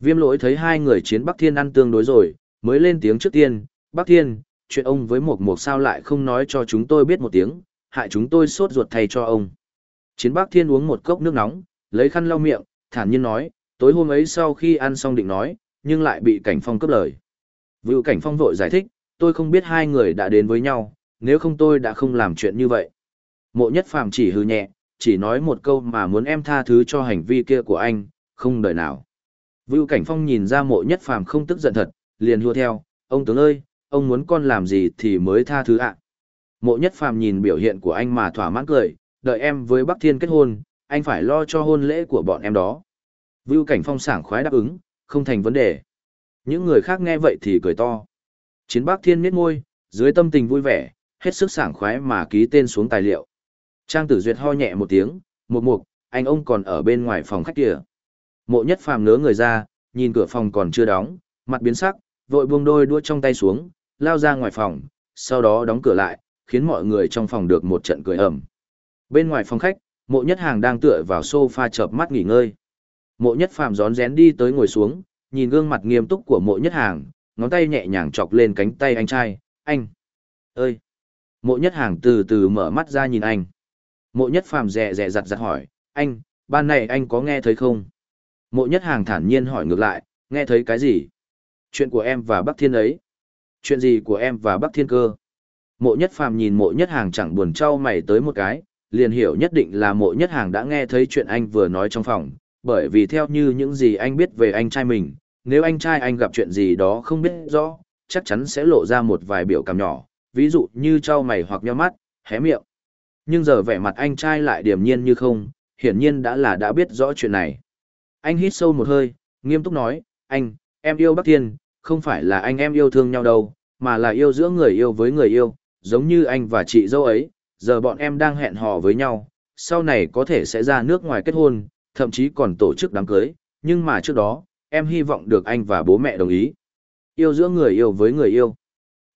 Viêm lỗi thấy hai người chiến Bắc Thiên ăn tương đối rồi, mới lên tiếng trước tiên, Bắc Thiên, chuyện ông với một một sao lại không nói cho chúng tôi biết một tiếng, hại chúng tôi sốt ruột thay cho ông. Chiến Bắc Thiên uống một cốc nước nóng, lấy khăn lau miệng, thản nhiên nói, tối hôm ấy sau khi ăn xong định nói, nhưng lại bị Cảnh Phong cướp lời. Vưu Cảnh Phong vội giải thích, tôi không biết hai người đã đến với nhau, nếu không tôi đã không làm chuyện như vậy. Mộ nhất phàm chỉ hư nhẹ, chỉ nói một câu mà muốn em tha thứ cho hành vi kia của anh, không đợi nào. Vưu Cảnh Phong nhìn ra mộ nhất phàm không tức giận thật, liền hua theo, ông tướng ơi, ông muốn con làm gì thì mới tha thứ ạ. Mộ nhất phàm nhìn biểu hiện của anh mà thỏa mãn cười, đợi em với Bắc Thiên kết hôn, anh phải lo cho hôn lễ của bọn em đó. Vưu Cảnh Phong sảng khoái đáp ứng, không thành vấn đề. Những người khác nghe vậy thì cười to. Chiến Bắc Thiên miết ngôi, dưới tâm tình vui vẻ, hết sức sảng khoái mà ký tên xuống tài liệu. Trang Tử Duyệt ho nhẹ một tiếng, một mục, anh ông còn ở bên ngoài phòng khách kia. Mộ nhất phàm ngớ người ra, nhìn cửa phòng còn chưa đóng, mặt biến sắc, vội buông đôi đua trong tay xuống, lao ra ngoài phòng, sau đó đóng cửa lại, khiến mọi người trong phòng được một trận cười ẩm. Bên ngoài phòng khách, mộ nhất hàng đang tựa vào sofa chợp mắt nghỉ ngơi. Mộ nhất phàm gión rén đi tới ngồi xuống, nhìn gương mặt nghiêm túc của mộ nhất hàng, ngón tay nhẹ nhàng chọc lên cánh tay anh trai, anh. ơi! Mộ nhất hàng từ từ mở mắt ra nhìn anh. Mộ nhất phàm rè rè giặt giặt hỏi, anh, ban này anh có nghe thấy không? Mộ nhất hàng thản nhiên hỏi ngược lại, nghe thấy cái gì? Chuyện của em và Bắc Thiên ấy. Chuyện gì của em và Bắc Thiên cơ? Mộ nhất phàm nhìn mộ nhất hàng chẳng buồn trao mày tới một cái, liền hiểu nhất định là mộ nhất hàng đã nghe thấy chuyện anh vừa nói trong phòng, bởi vì theo như những gì anh biết về anh trai mình, nếu anh trai anh gặp chuyện gì đó không biết rõ, chắc chắn sẽ lộ ra một vài biểu cảm nhỏ, ví dụ như trao mày hoặc nheo mắt, hé miệng. Nhưng giờ vẻ mặt anh trai lại điềm nhiên như không, hiển nhiên đã là đã biết rõ chuyện này. Anh hít sâu một hơi, nghiêm túc nói, anh, em yêu Bắc Thiên, không phải là anh em yêu thương nhau đâu, mà là yêu giữa người yêu với người yêu, giống như anh và chị dâu ấy, giờ bọn em đang hẹn hò với nhau, sau này có thể sẽ ra nước ngoài kết hôn, thậm chí còn tổ chức đám cưới, nhưng mà trước đó, em hy vọng được anh và bố mẹ đồng ý. Yêu giữa người yêu với người yêu.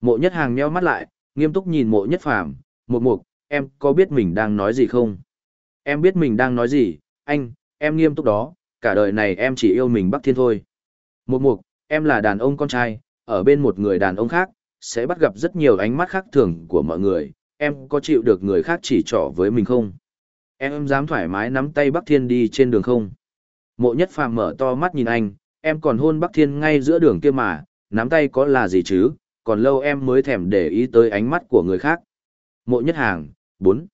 Mộ nhất hàng nheo mắt lại, nghiêm túc nhìn mộ nhất phàm, một mục, em có biết mình đang nói gì không? Em biết mình đang nói gì, anh, em nghiêm túc đó, cả đời này em chỉ yêu mình Bắc Thiên thôi. Một mục, em là đàn ông con trai, ở bên một người đàn ông khác, sẽ bắt gặp rất nhiều ánh mắt khác thường của mọi người, em có chịu được người khác chỉ trỏ với mình không? Em dám thoải mái nắm tay Bắc Thiên đi trên đường không? Mộ nhất phàm mở to mắt nhìn anh, em còn hôn Bắc Thiên ngay giữa đường kia mà, nắm tay có là gì chứ, còn lâu em mới thèm để ý tới ánh mắt của người khác. Mộ nhất hàng, 4.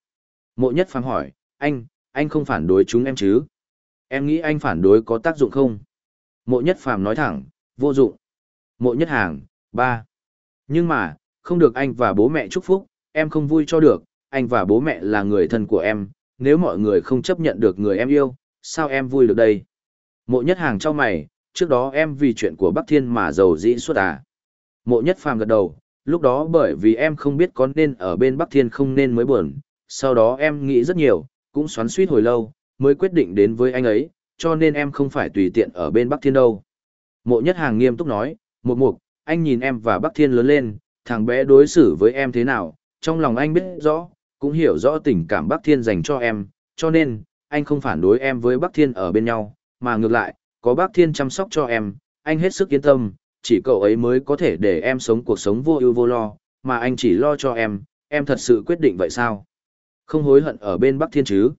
Mộ nhất phàm hỏi, anh, anh không phản đối chúng em chứ? Em nghĩ anh phản đối có tác dụng không? Mộ nhất phàm nói thẳng, vô dụng. Mộ nhất hàng, 3. Nhưng mà, không được anh và bố mẹ chúc phúc, em không vui cho được, anh và bố mẹ là người thân của em, nếu mọi người không chấp nhận được người em yêu, sao em vui được đây? Mộ nhất hàng cho mày, trước đó em vì chuyện của Bắc Thiên mà giàu dĩ suốt à? Mộ nhất phàm gật đầu, lúc đó bởi vì em không biết có nên ở bên Bắc Thiên không nên mới buồn, sau đó em nghĩ rất nhiều, cũng xoắn suýt hồi lâu, mới quyết định đến với anh ấy, cho nên em không phải tùy tiện ở bên Bắc Thiên đâu. Mộ nhất hàng nghiêm túc nói, một mục, anh nhìn em và Bắc Thiên lớn lên, thằng bé đối xử với em thế nào, trong lòng anh biết rõ, cũng hiểu rõ tình cảm Bắc Thiên dành cho em, cho nên, anh không phản đối em với Bắc Thiên ở bên nhau, mà ngược lại, có Bắc Thiên chăm sóc cho em, anh hết sức yên tâm, chỉ cậu ấy mới có thể để em sống cuộc sống vô ưu vô lo, mà anh chỉ lo cho em, em thật sự quyết định vậy sao? Không hối hận ở bên Bắc Thiên chứ?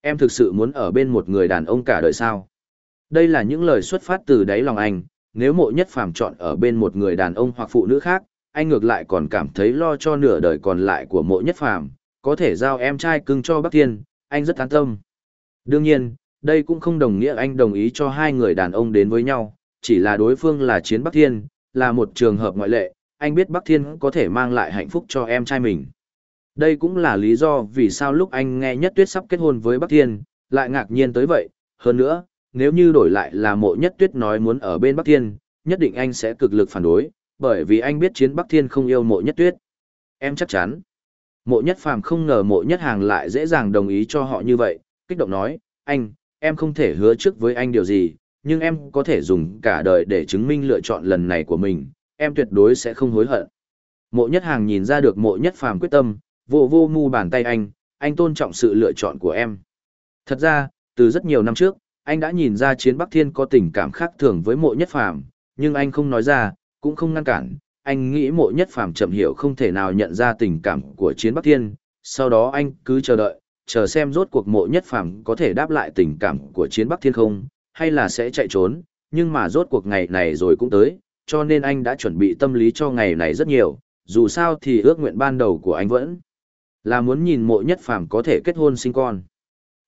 Em thực sự muốn ở bên một người đàn ông cả đời sao? Đây là những lời xuất phát từ đáy lòng anh, nếu mộ nhất phàm chọn ở bên một người đàn ông hoặc phụ nữ khác, anh ngược lại còn cảm thấy lo cho nửa đời còn lại của mộ nhất phàm, có thể giao em trai cưng cho Bắc Thiên, anh rất an tâm. Đương nhiên, đây cũng không đồng nghĩa anh đồng ý cho hai người đàn ông đến với nhau, chỉ là đối phương là chiến Bắc Thiên, là một trường hợp ngoại lệ, anh biết Bắc Thiên có thể mang lại hạnh phúc cho em trai mình. Đây cũng là lý do vì sao lúc anh nghe Nhất Tuyết sắp kết hôn với Bắc Thiên, lại ngạc nhiên tới vậy. Hơn nữa, nếu như đổi lại là mộ Nhất Tuyết nói muốn ở bên Bắc Thiên, nhất định anh sẽ cực lực phản đối, bởi vì anh biết chiến Bắc Thiên không yêu mộ Nhất Tuyết. Em chắc chắn. Mộ Nhất Phàm không ngờ mộ Nhất Hàng lại dễ dàng đồng ý cho họ như vậy, kích động nói, anh, em không thể hứa trước với anh điều gì, nhưng em có thể dùng cả đời để chứng minh lựa chọn lần này của mình, em tuyệt đối sẽ không hối hận. Mộ Nhất Hàng nhìn ra được mộ Nhất Phàm quyết tâm, vô vô mu bàn tay anh, anh tôn trọng sự lựa chọn của em. Thật ra, từ rất nhiều năm trước, anh đã nhìn ra chiến Bắc Thiên có tình cảm khác thường với mộ nhất phàm, nhưng anh không nói ra, cũng không ngăn cản. Anh nghĩ mộ nhất phàm chậm hiểu không thể nào nhận ra tình cảm của chiến Bắc Thiên, sau đó anh cứ chờ đợi, chờ xem rốt cuộc mộ nhất phàm có thể đáp lại tình cảm của chiến Bắc Thiên không, hay là sẽ chạy trốn, nhưng mà rốt cuộc ngày này rồi cũng tới, cho nên anh đã chuẩn bị tâm lý cho ngày này rất nhiều, dù sao thì ước nguyện ban đầu của anh vẫn là muốn nhìn mộ nhất phàm có thể kết hôn sinh con.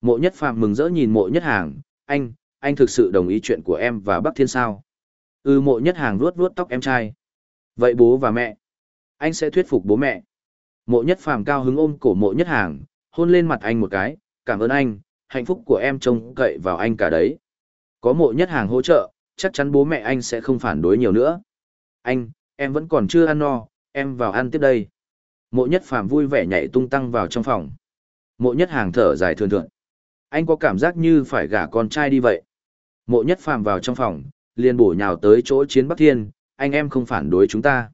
Mộ nhất phàm mừng rỡ nhìn mộ nhất hàng, anh, anh thực sự đồng ý chuyện của em và Bắc Thiên sao? Ừ mộ nhất hàng vuốt vuốt tóc em trai. Vậy bố và mẹ? Anh sẽ thuyết phục bố mẹ. Mộ nhất phàm cao hứng ôm cổ mộ nhất hàng, hôn lên mặt anh một cái, cảm ơn anh, hạnh phúc của em trông cậy vào anh cả đấy. Có mộ nhất hàng hỗ trợ, chắc chắn bố mẹ anh sẽ không phản đối nhiều nữa. Anh, em vẫn còn chưa ăn no, em vào ăn tiếp đây. Mộ nhất phàm vui vẻ nhảy tung tăng vào trong phòng. Mộ nhất hàng thở dài thường thượng. Anh có cảm giác như phải gả con trai đi vậy. Mộ nhất phàm vào trong phòng, liền bổ nhào tới chỗ chiến Bắc Thiên, anh em không phản đối chúng ta.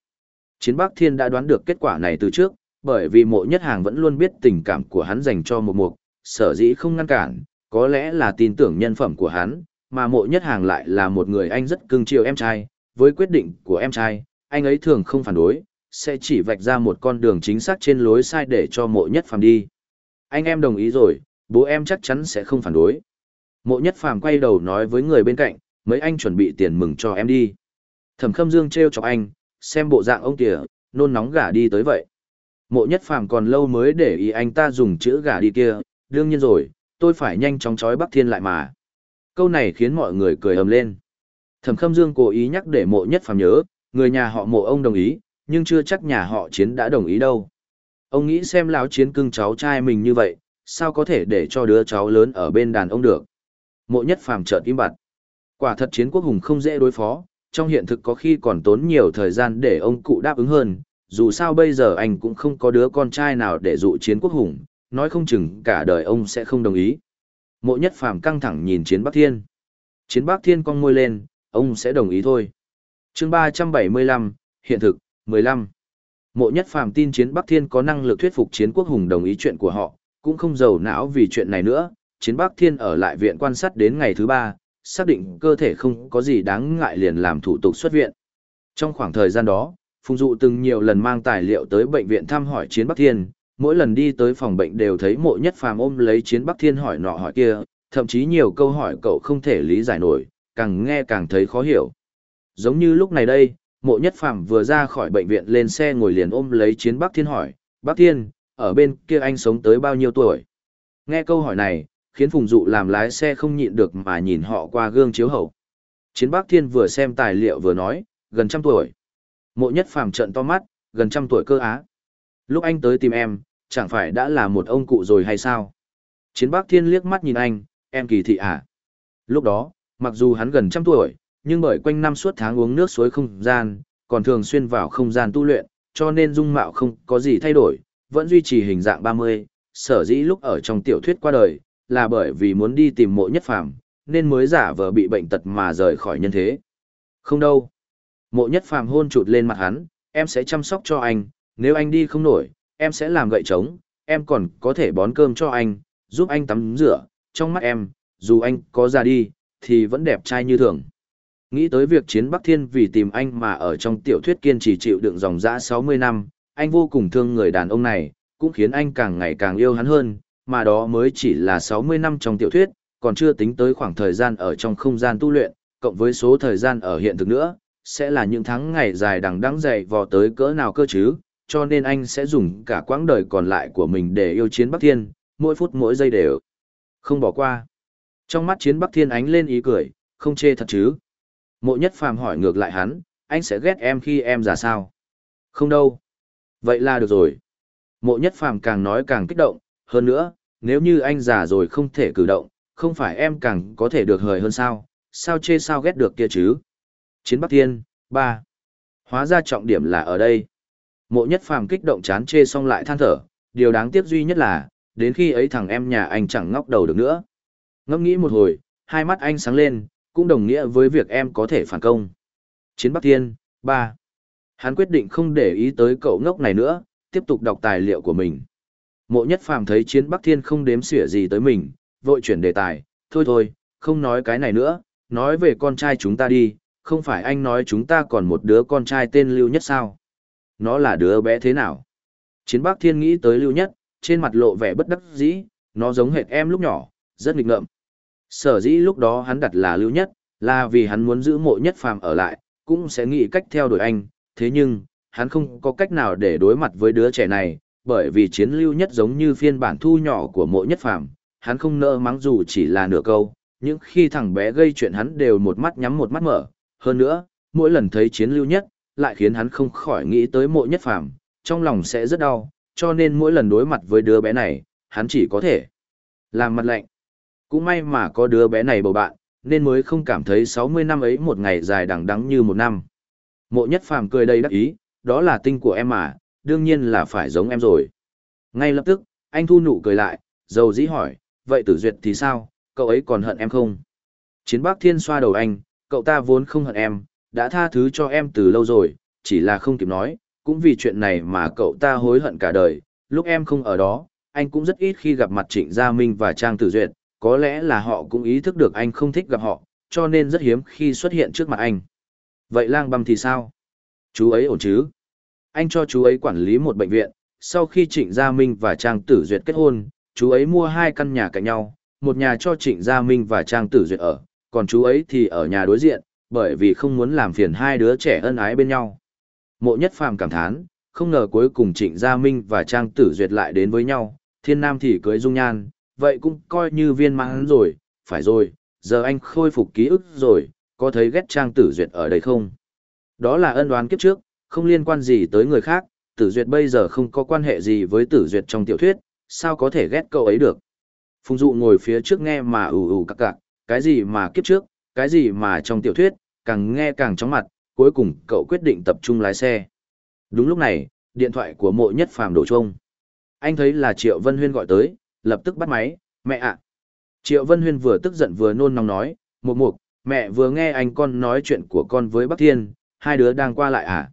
Chiến Bắc Thiên đã đoán được kết quả này từ trước, bởi vì mộ nhất hàng vẫn luôn biết tình cảm của hắn dành cho một mục, sở dĩ không ngăn cản, có lẽ là tin tưởng nhân phẩm của hắn, mà mộ nhất hàng lại là một người anh rất cưng chiều em trai, với quyết định của em trai, anh ấy thường không phản đối, sẽ chỉ vạch ra một con đường chính xác trên lối sai để cho mộ nhất phàm đi. Anh em đồng ý rồi, bố em chắc chắn sẽ không phản đối. Mộ nhất phàm quay đầu nói với người bên cạnh, mấy anh chuẩn bị tiền mừng cho em đi. Thẩm khâm dương treo chọc anh, xem bộ dạng ông kìa, nôn nóng gả đi tới vậy. Mộ nhất phàm còn lâu mới để ý anh ta dùng chữ gả đi kia, đương nhiên rồi, tôi phải nhanh chóng trói Bắc Thiên lại mà. Câu này khiến mọi người cười ầm lên. Thẩm khâm dương cố ý nhắc để mộ nhất phàm nhớ, người nhà họ mộ ông đồng ý, nhưng chưa chắc nhà họ chiến đã đồng ý đâu. Ông nghĩ xem lão chiến cưng cháu trai mình như vậy, sao có thể để cho đứa cháu lớn ở bên đàn ông được. Mộ nhất phàm chợt im bặt. Quả thật chiến quốc hùng không dễ đối phó, trong hiện thực có khi còn tốn nhiều thời gian để ông cụ đáp ứng hơn, dù sao bây giờ anh cũng không có đứa con trai nào để dụ chiến quốc hùng, nói không chừng cả đời ông sẽ không đồng ý. Mộ nhất phàm căng thẳng nhìn chiến Bắc Thiên. Chiến Bắc Thiên cong môi lên, ông sẽ đồng ý thôi. chương 375, hiện thực, 15. Mộ nhất phàm tin chiến Bắc Thiên có năng lực thuyết phục chiến quốc hùng đồng ý chuyện của họ, cũng không giàu não vì chuyện này nữa. Chiến Bắc Thiên ở lại viện quan sát đến ngày thứ ba, xác định cơ thể không có gì đáng ngại liền làm thủ tục xuất viện. Trong khoảng thời gian đó, Phùng Dụ từng nhiều lần mang tài liệu tới bệnh viện thăm hỏi chiến Bắc Thiên, mỗi lần đi tới phòng bệnh đều thấy mộ nhất phàm ôm lấy chiến Bắc Thiên hỏi nọ hỏi kia, thậm chí nhiều câu hỏi cậu không thể lý giải nổi, càng nghe càng thấy khó hiểu. Giống như lúc này đây, mộ nhất phàm vừa ra khỏi bệnh viện lên xe ngồi liền ôm lấy chiến Bắc Thiên hỏi, Bắc Thiên, ở bên kia anh sống tới bao nhiêu tuổi? Nghe câu hỏi này, khiến Phùng Dụ làm lái xe không nhịn được mà nhìn họ qua gương chiếu hậu. Chiến Bắc Thiên vừa xem tài liệu vừa nói, gần trăm tuổi. Mộ nhất phàm trận to mắt, gần trăm tuổi cơ á. Lúc anh tới tìm em, chẳng phải đã là một ông cụ rồi hay sao? Chiến Bác Thiên liếc mắt nhìn anh, em kỳ thị à? Lúc đó, mặc dù hắn gần trăm tuổi, nhưng bởi quanh năm suốt tháng uống nước suối không gian, còn thường xuyên vào không gian tu luyện, cho nên dung mạo không có gì thay đổi, vẫn duy trì hình dạng 30, sở dĩ lúc ở trong tiểu thuyết qua đời, là bởi vì muốn đi tìm mộ nhất phàm, nên mới giả vờ bị bệnh tật mà rời khỏi nhân thế. Không đâu. Mộ nhất phàm hôn chụt lên mặt hắn, em sẽ chăm sóc cho anh, nếu anh đi không nổi, em sẽ làm gậy trống, em còn có thể bón cơm cho anh, giúp anh tắm rửa, trong mắt em, dù anh có ra đi, thì vẫn đẹp trai như thường. Nghĩ tới việc chiến Bắc Thiên vì tìm anh mà ở trong tiểu thuyết kiên trì chịu đựng dòng dã 60 năm, anh vô cùng thương người đàn ông này, cũng khiến anh càng ngày càng yêu hắn hơn, mà đó mới chỉ là 60 năm trong tiểu thuyết, còn chưa tính tới khoảng thời gian ở trong không gian tu luyện, cộng với số thời gian ở hiện thực nữa, sẽ là những tháng ngày dài đằng đẵng dày vò tới cỡ nào cơ chứ, cho nên anh sẽ dùng cả quãng đời còn lại của mình để yêu chiến Bắc Thiên, mỗi phút mỗi giây đều không bỏ qua. Trong mắt chiến Bắc Thiên ánh lên ý cười, không chê thật chứ. Mộ nhất phàm hỏi ngược lại hắn, anh sẽ ghét em khi em già sao? Không đâu. Vậy là được rồi. Mộ nhất phàm càng nói càng kích động, hơn nữa, nếu như anh già rồi không thể cử động, không phải em càng có thể được hời hơn sao, sao chê sao ghét được kia chứ? Chiến Bắc Thiên, ba Hóa ra trọng điểm là ở đây. Mộ nhất phàm kích động chán chê xong lại than thở, điều đáng tiếc duy nhất là, đến khi ấy thằng em nhà anh chẳng ngóc đầu được nữa. Ngẫm nghĩ một hồi, hai mắt anh sáng lên, cũng đồng nghĩa với việc em có thể phản công. Chiến Bắc Thiên, ba Hắn quyết định không để ý tới cậu ngốc này nữa, tiếp tục đọc tài liệu của mình. Mộ nhất phàm thấy Chiến Bắc Thiên không đếm xỉa gì tới mình, vội chuyển đề tài, thôi thôi, không nói cái này nữa, nói về con trai chúng ta đi, không phải anh nói chúng ta còn một đứa con trai tên Lưu Nhất sao? Nó là đứa bé thế nào? Chiến Bắc Thiên nghĩ tới Lưu Nhất, trên mặt lộ vẻ bất đắc dĩ, nó giống hệt em lúc nhỏ, rất nghịch ngợm. Sở dĩ lúc đó hắn đặt là Lưu Nhất, là vì hắn muốn giữ mộ nhất phàm ở lại, cũng sẽ nghĩ cách theo đuổi anh, thế nhưng, hắn không có cách nào để đối mặt với đứa trẻ này, bởi vì chiến lưu nhất giống như phiên bản thu nhỏ của mộ nhất phàm, hắn không nỡ mắng dù chỉ là nửa câu, những khi thằng bé gây chuyện hắn đều một mắt nhắm một mắt mở, hơn nữa, mỗi lần thấy chiến lưu nhất, lại khiến hắn không khỏi nghĩ tới mộ nhất phàm, trong lòng sẽ rất đau, cho nên mỗi lần đối mặt với đứa bé này, hắn chỉ có thể làm mặt lạnh. Cũng may mà có đứa bé này bầu bạn, nên mới không cảm thấy 60 năm ấy một ngày dài đằng đắng như một năm. Mộ nhất phàm cười đầy đắc ý, đó là tinh của em mà, đương nhiên là phải giống em rồi. Ngay lập tức, anh thu nụ cười lại, dầu dĩ hỏi, vậy tử duyệt thì sao, cậu ấy còn hận em không? Chiến bác thiên xoa đầu anh, cậu ta vốn không hận em, đã tha thứ cho em từ lâu rồi, chỉ là không kịp nói, cũng vì chuyện này mà cậu ta hối hận cả đời, lúc em không ở đó, anh cũng rất ít khi gặp mặt Trịnh Gia Minh và Trang Tử Duyệt, có lẽ là họ cũng ý thức được anh không thích gặp họ, cho nên rất hiếm khi xuất hiện trước mặt anh. Vậy lang băm thì sao? Chú ấy ổn chứ? Anh cho chú ấy quản lý một bệnh viện, sau khi Trịnh Gia Minh và Trang Tử Duyệt kết hôn, chú ấy mua hai căn nhà cạnh nhau, một nhà cho Trịnh Gia Minh và Trang Tử Duyệt ở, còn chú ấy thì ở nhà đối diện, bởi vì không muốn làm phiền hai đứa trẻ ân ái bên nhau. Mộ nhất phàm cảm thán, không ngờ cuối cùng Trịnh Gia Minh và Trang Tử Duyệt lại đến với nhau, thiên nam thì cưới dung nhan, vậy cũng coi như viên mãn rồi, phải rồi, giờ anh khôi phục ký ức rồi, có thấy ghét Trang Tử Duyệt ở đây không? Đó là ân đoán kiếp trước, không liên quan gì tới người khác, Tử Duyệt bây giờ không có quan hệ gì với Tử Duyệt trong tiểu thuyết, sao có thể ghét cậu ấy được? Phùng Dụ ngồi phía trước nghe mà ù ù cặc cặc, cái gì mà kiếp trước, cái gì mà trong tiểu thuyết, càng nghe càng chóng mặt, cuối cùng cậu quyết định tập trung lái xe. Đúng lúc này, điện thoại của mộ nhất phàm đổ trông. Anh thấy là Triệu Vân Huyên gọi tới, lập tức bắt máy, mẹ ạ. Triệu Vân Huyên vừa tức giận vừa nôn nóng nói, mục mục, mẹ vừa nghe anh con nói chuyện của con với Bắc Thiên, hai đứa đang qua lại à?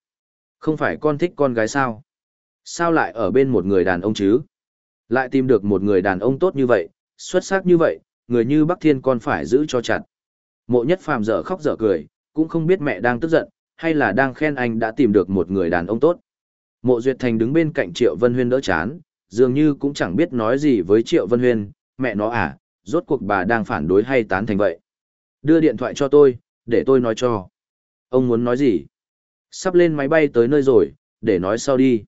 Không phải con thích con gái sao? Sao lại ở bên một người đàn ông chứ? Lại tìm được một người đàn ông tốt như vậy, xuất sắc như vậy, người như Bắc Thiên con phải giữ cho chặt. Mộ nhất phàm dở khóc dở cười, cũng không biết mẹ đang tức giận, hay là đang khen anh đã tìm được một người đàn ông tốt. Mộ Duyệt Thành đứng bên cạnh Triệu Vân Huyên đỡ chán, dường như cũng chẳng biết nói gì với Triệu Vân Huyên, mẹ nó à, rốt cuộc bà đang phản đối hay tán thành vậy. Đưa điện thoại cho tôi, để tôi nói cho. Ông muốn nói gì? Sắp lên máy bay tới nơi rồi, để nói sau đi.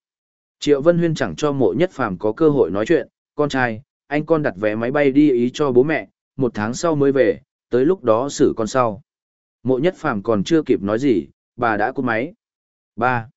Triệu Vân Huyên chẳng cho mộ nhất phàm có cơ hội nói chuyện, con trai, anh con đặt vé máy bay đi ý cho bố mẹ, một tháng sau mới về, tới lúc đó xử con sau. Mộ nhất phàm còn chưa kịp nói gì, bà đã cút máy. Ba.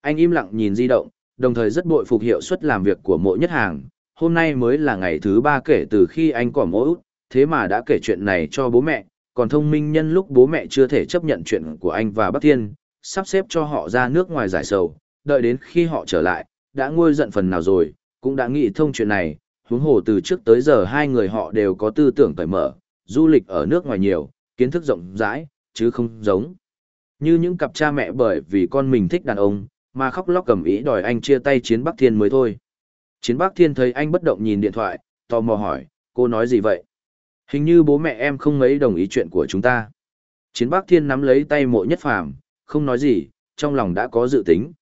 Anh im lặng nhìn di động, đồng thời rất bội phục hiệu suất làm việc của mộ nhất hàng. Hôm nay mới là ngày thứ ba kể từ khi anh còn mỗ út, thế mà đã kể chuyện này cho bố mẹ, còn thông minh nhân lúc bố mẹ chưa thể chấp nhận chuyện của anh và Bắc Thiên, sắp xếp cho họ ra nước ngoài giải sầu, đợi đến khi họ trở lại, đã nguôi giận phần nào rồi, cũng đã nghĩ thông chuyện này, huống hồ từ trước tới giờ hai người họ đều có tư tưởng cởi mở, du lịch ở nước ngoài nhiều, kiến thức rộng rãi, chứ không giống. Như những cặp cha mẹ bởi vì con mình thích đàn ông, mà khóc lóc cầm ý đòi anh chia tay Chiến Bắc Thiên mới thôi. Chiến Bắc Thiên thấy anh bất động nhìn điện thoại, tò mò hỏi, cô nói gì vậy? Hình như bố mẹ em không mấy đồng ý chuyện của chúng ta. Chiến Bắc Thiên nắm lấy tay mộ nhất phàm, không nói gì, trong lòng đã có dự tính.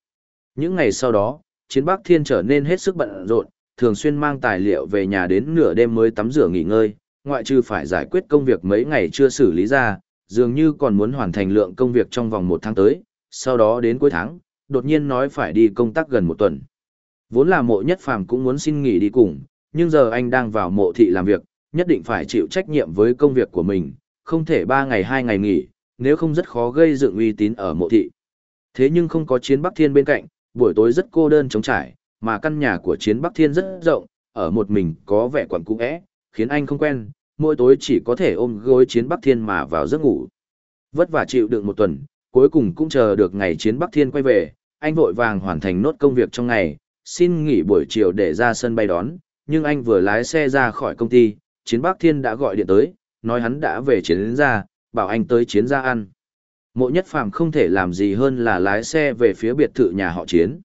Những ngày sau đó, Chiến Bắc Thiên trở nên hết sức bận rộn, thường xuyên mang tài liệu về nhà đến nửa đêm mới tắm rửa nghỉ ngơi, ngoại trừ phải giải quyết công việc mấy ngày chưa xử lý ra, dường như còn muốn hoàn thành lượng công việc trong vòng một tháng tới, sau đó đến cuối tháng, đột nhiên nói phải đi công tác gần một tuần. Vốn là mộ nhất phàm cũng muốn xin nghỉ đi cùng, nhưng giờ anh đang vào mộ thị làm việc, nhất định phải chịu trách nhiệm với công việc của mình, không thể ba ngày hai ngày nghỉ, nếu không rất khó gây dựng uy tín ở mộ thị. Thế nhưng không có chiến Bắc Thiên bên cạnh, buổi tối rất cô đơn trống trải, mà căn nhà của chiến Bắc Thiên rất rộng, ở một mình có vẻ quẩn cũ ẽ, khiến anh không quen, mỗi tối chỉ có thể ôm gối chiến Bắc Thiên mà vào giấc ngủ. Vất vả chịu đựng một tuần, cuối cùng cũng chờ được ngày chiến Bắc Thiên quay về, anh vội vàng hoàn thành nốt công việc trong ngày, xin nghỉ buổi chiều để ra sân bay đón, nhưng anh vừa lái xe ra khỏi công ty, chiến Bắc Thiên đã gọi điện tới, nói hắn đã về chiến ra, bảo anh tới chiến ra ăn. Mộ nhất phàm không thể làm gì hơn là lái xe về phía biệt thự nhà họ chiến.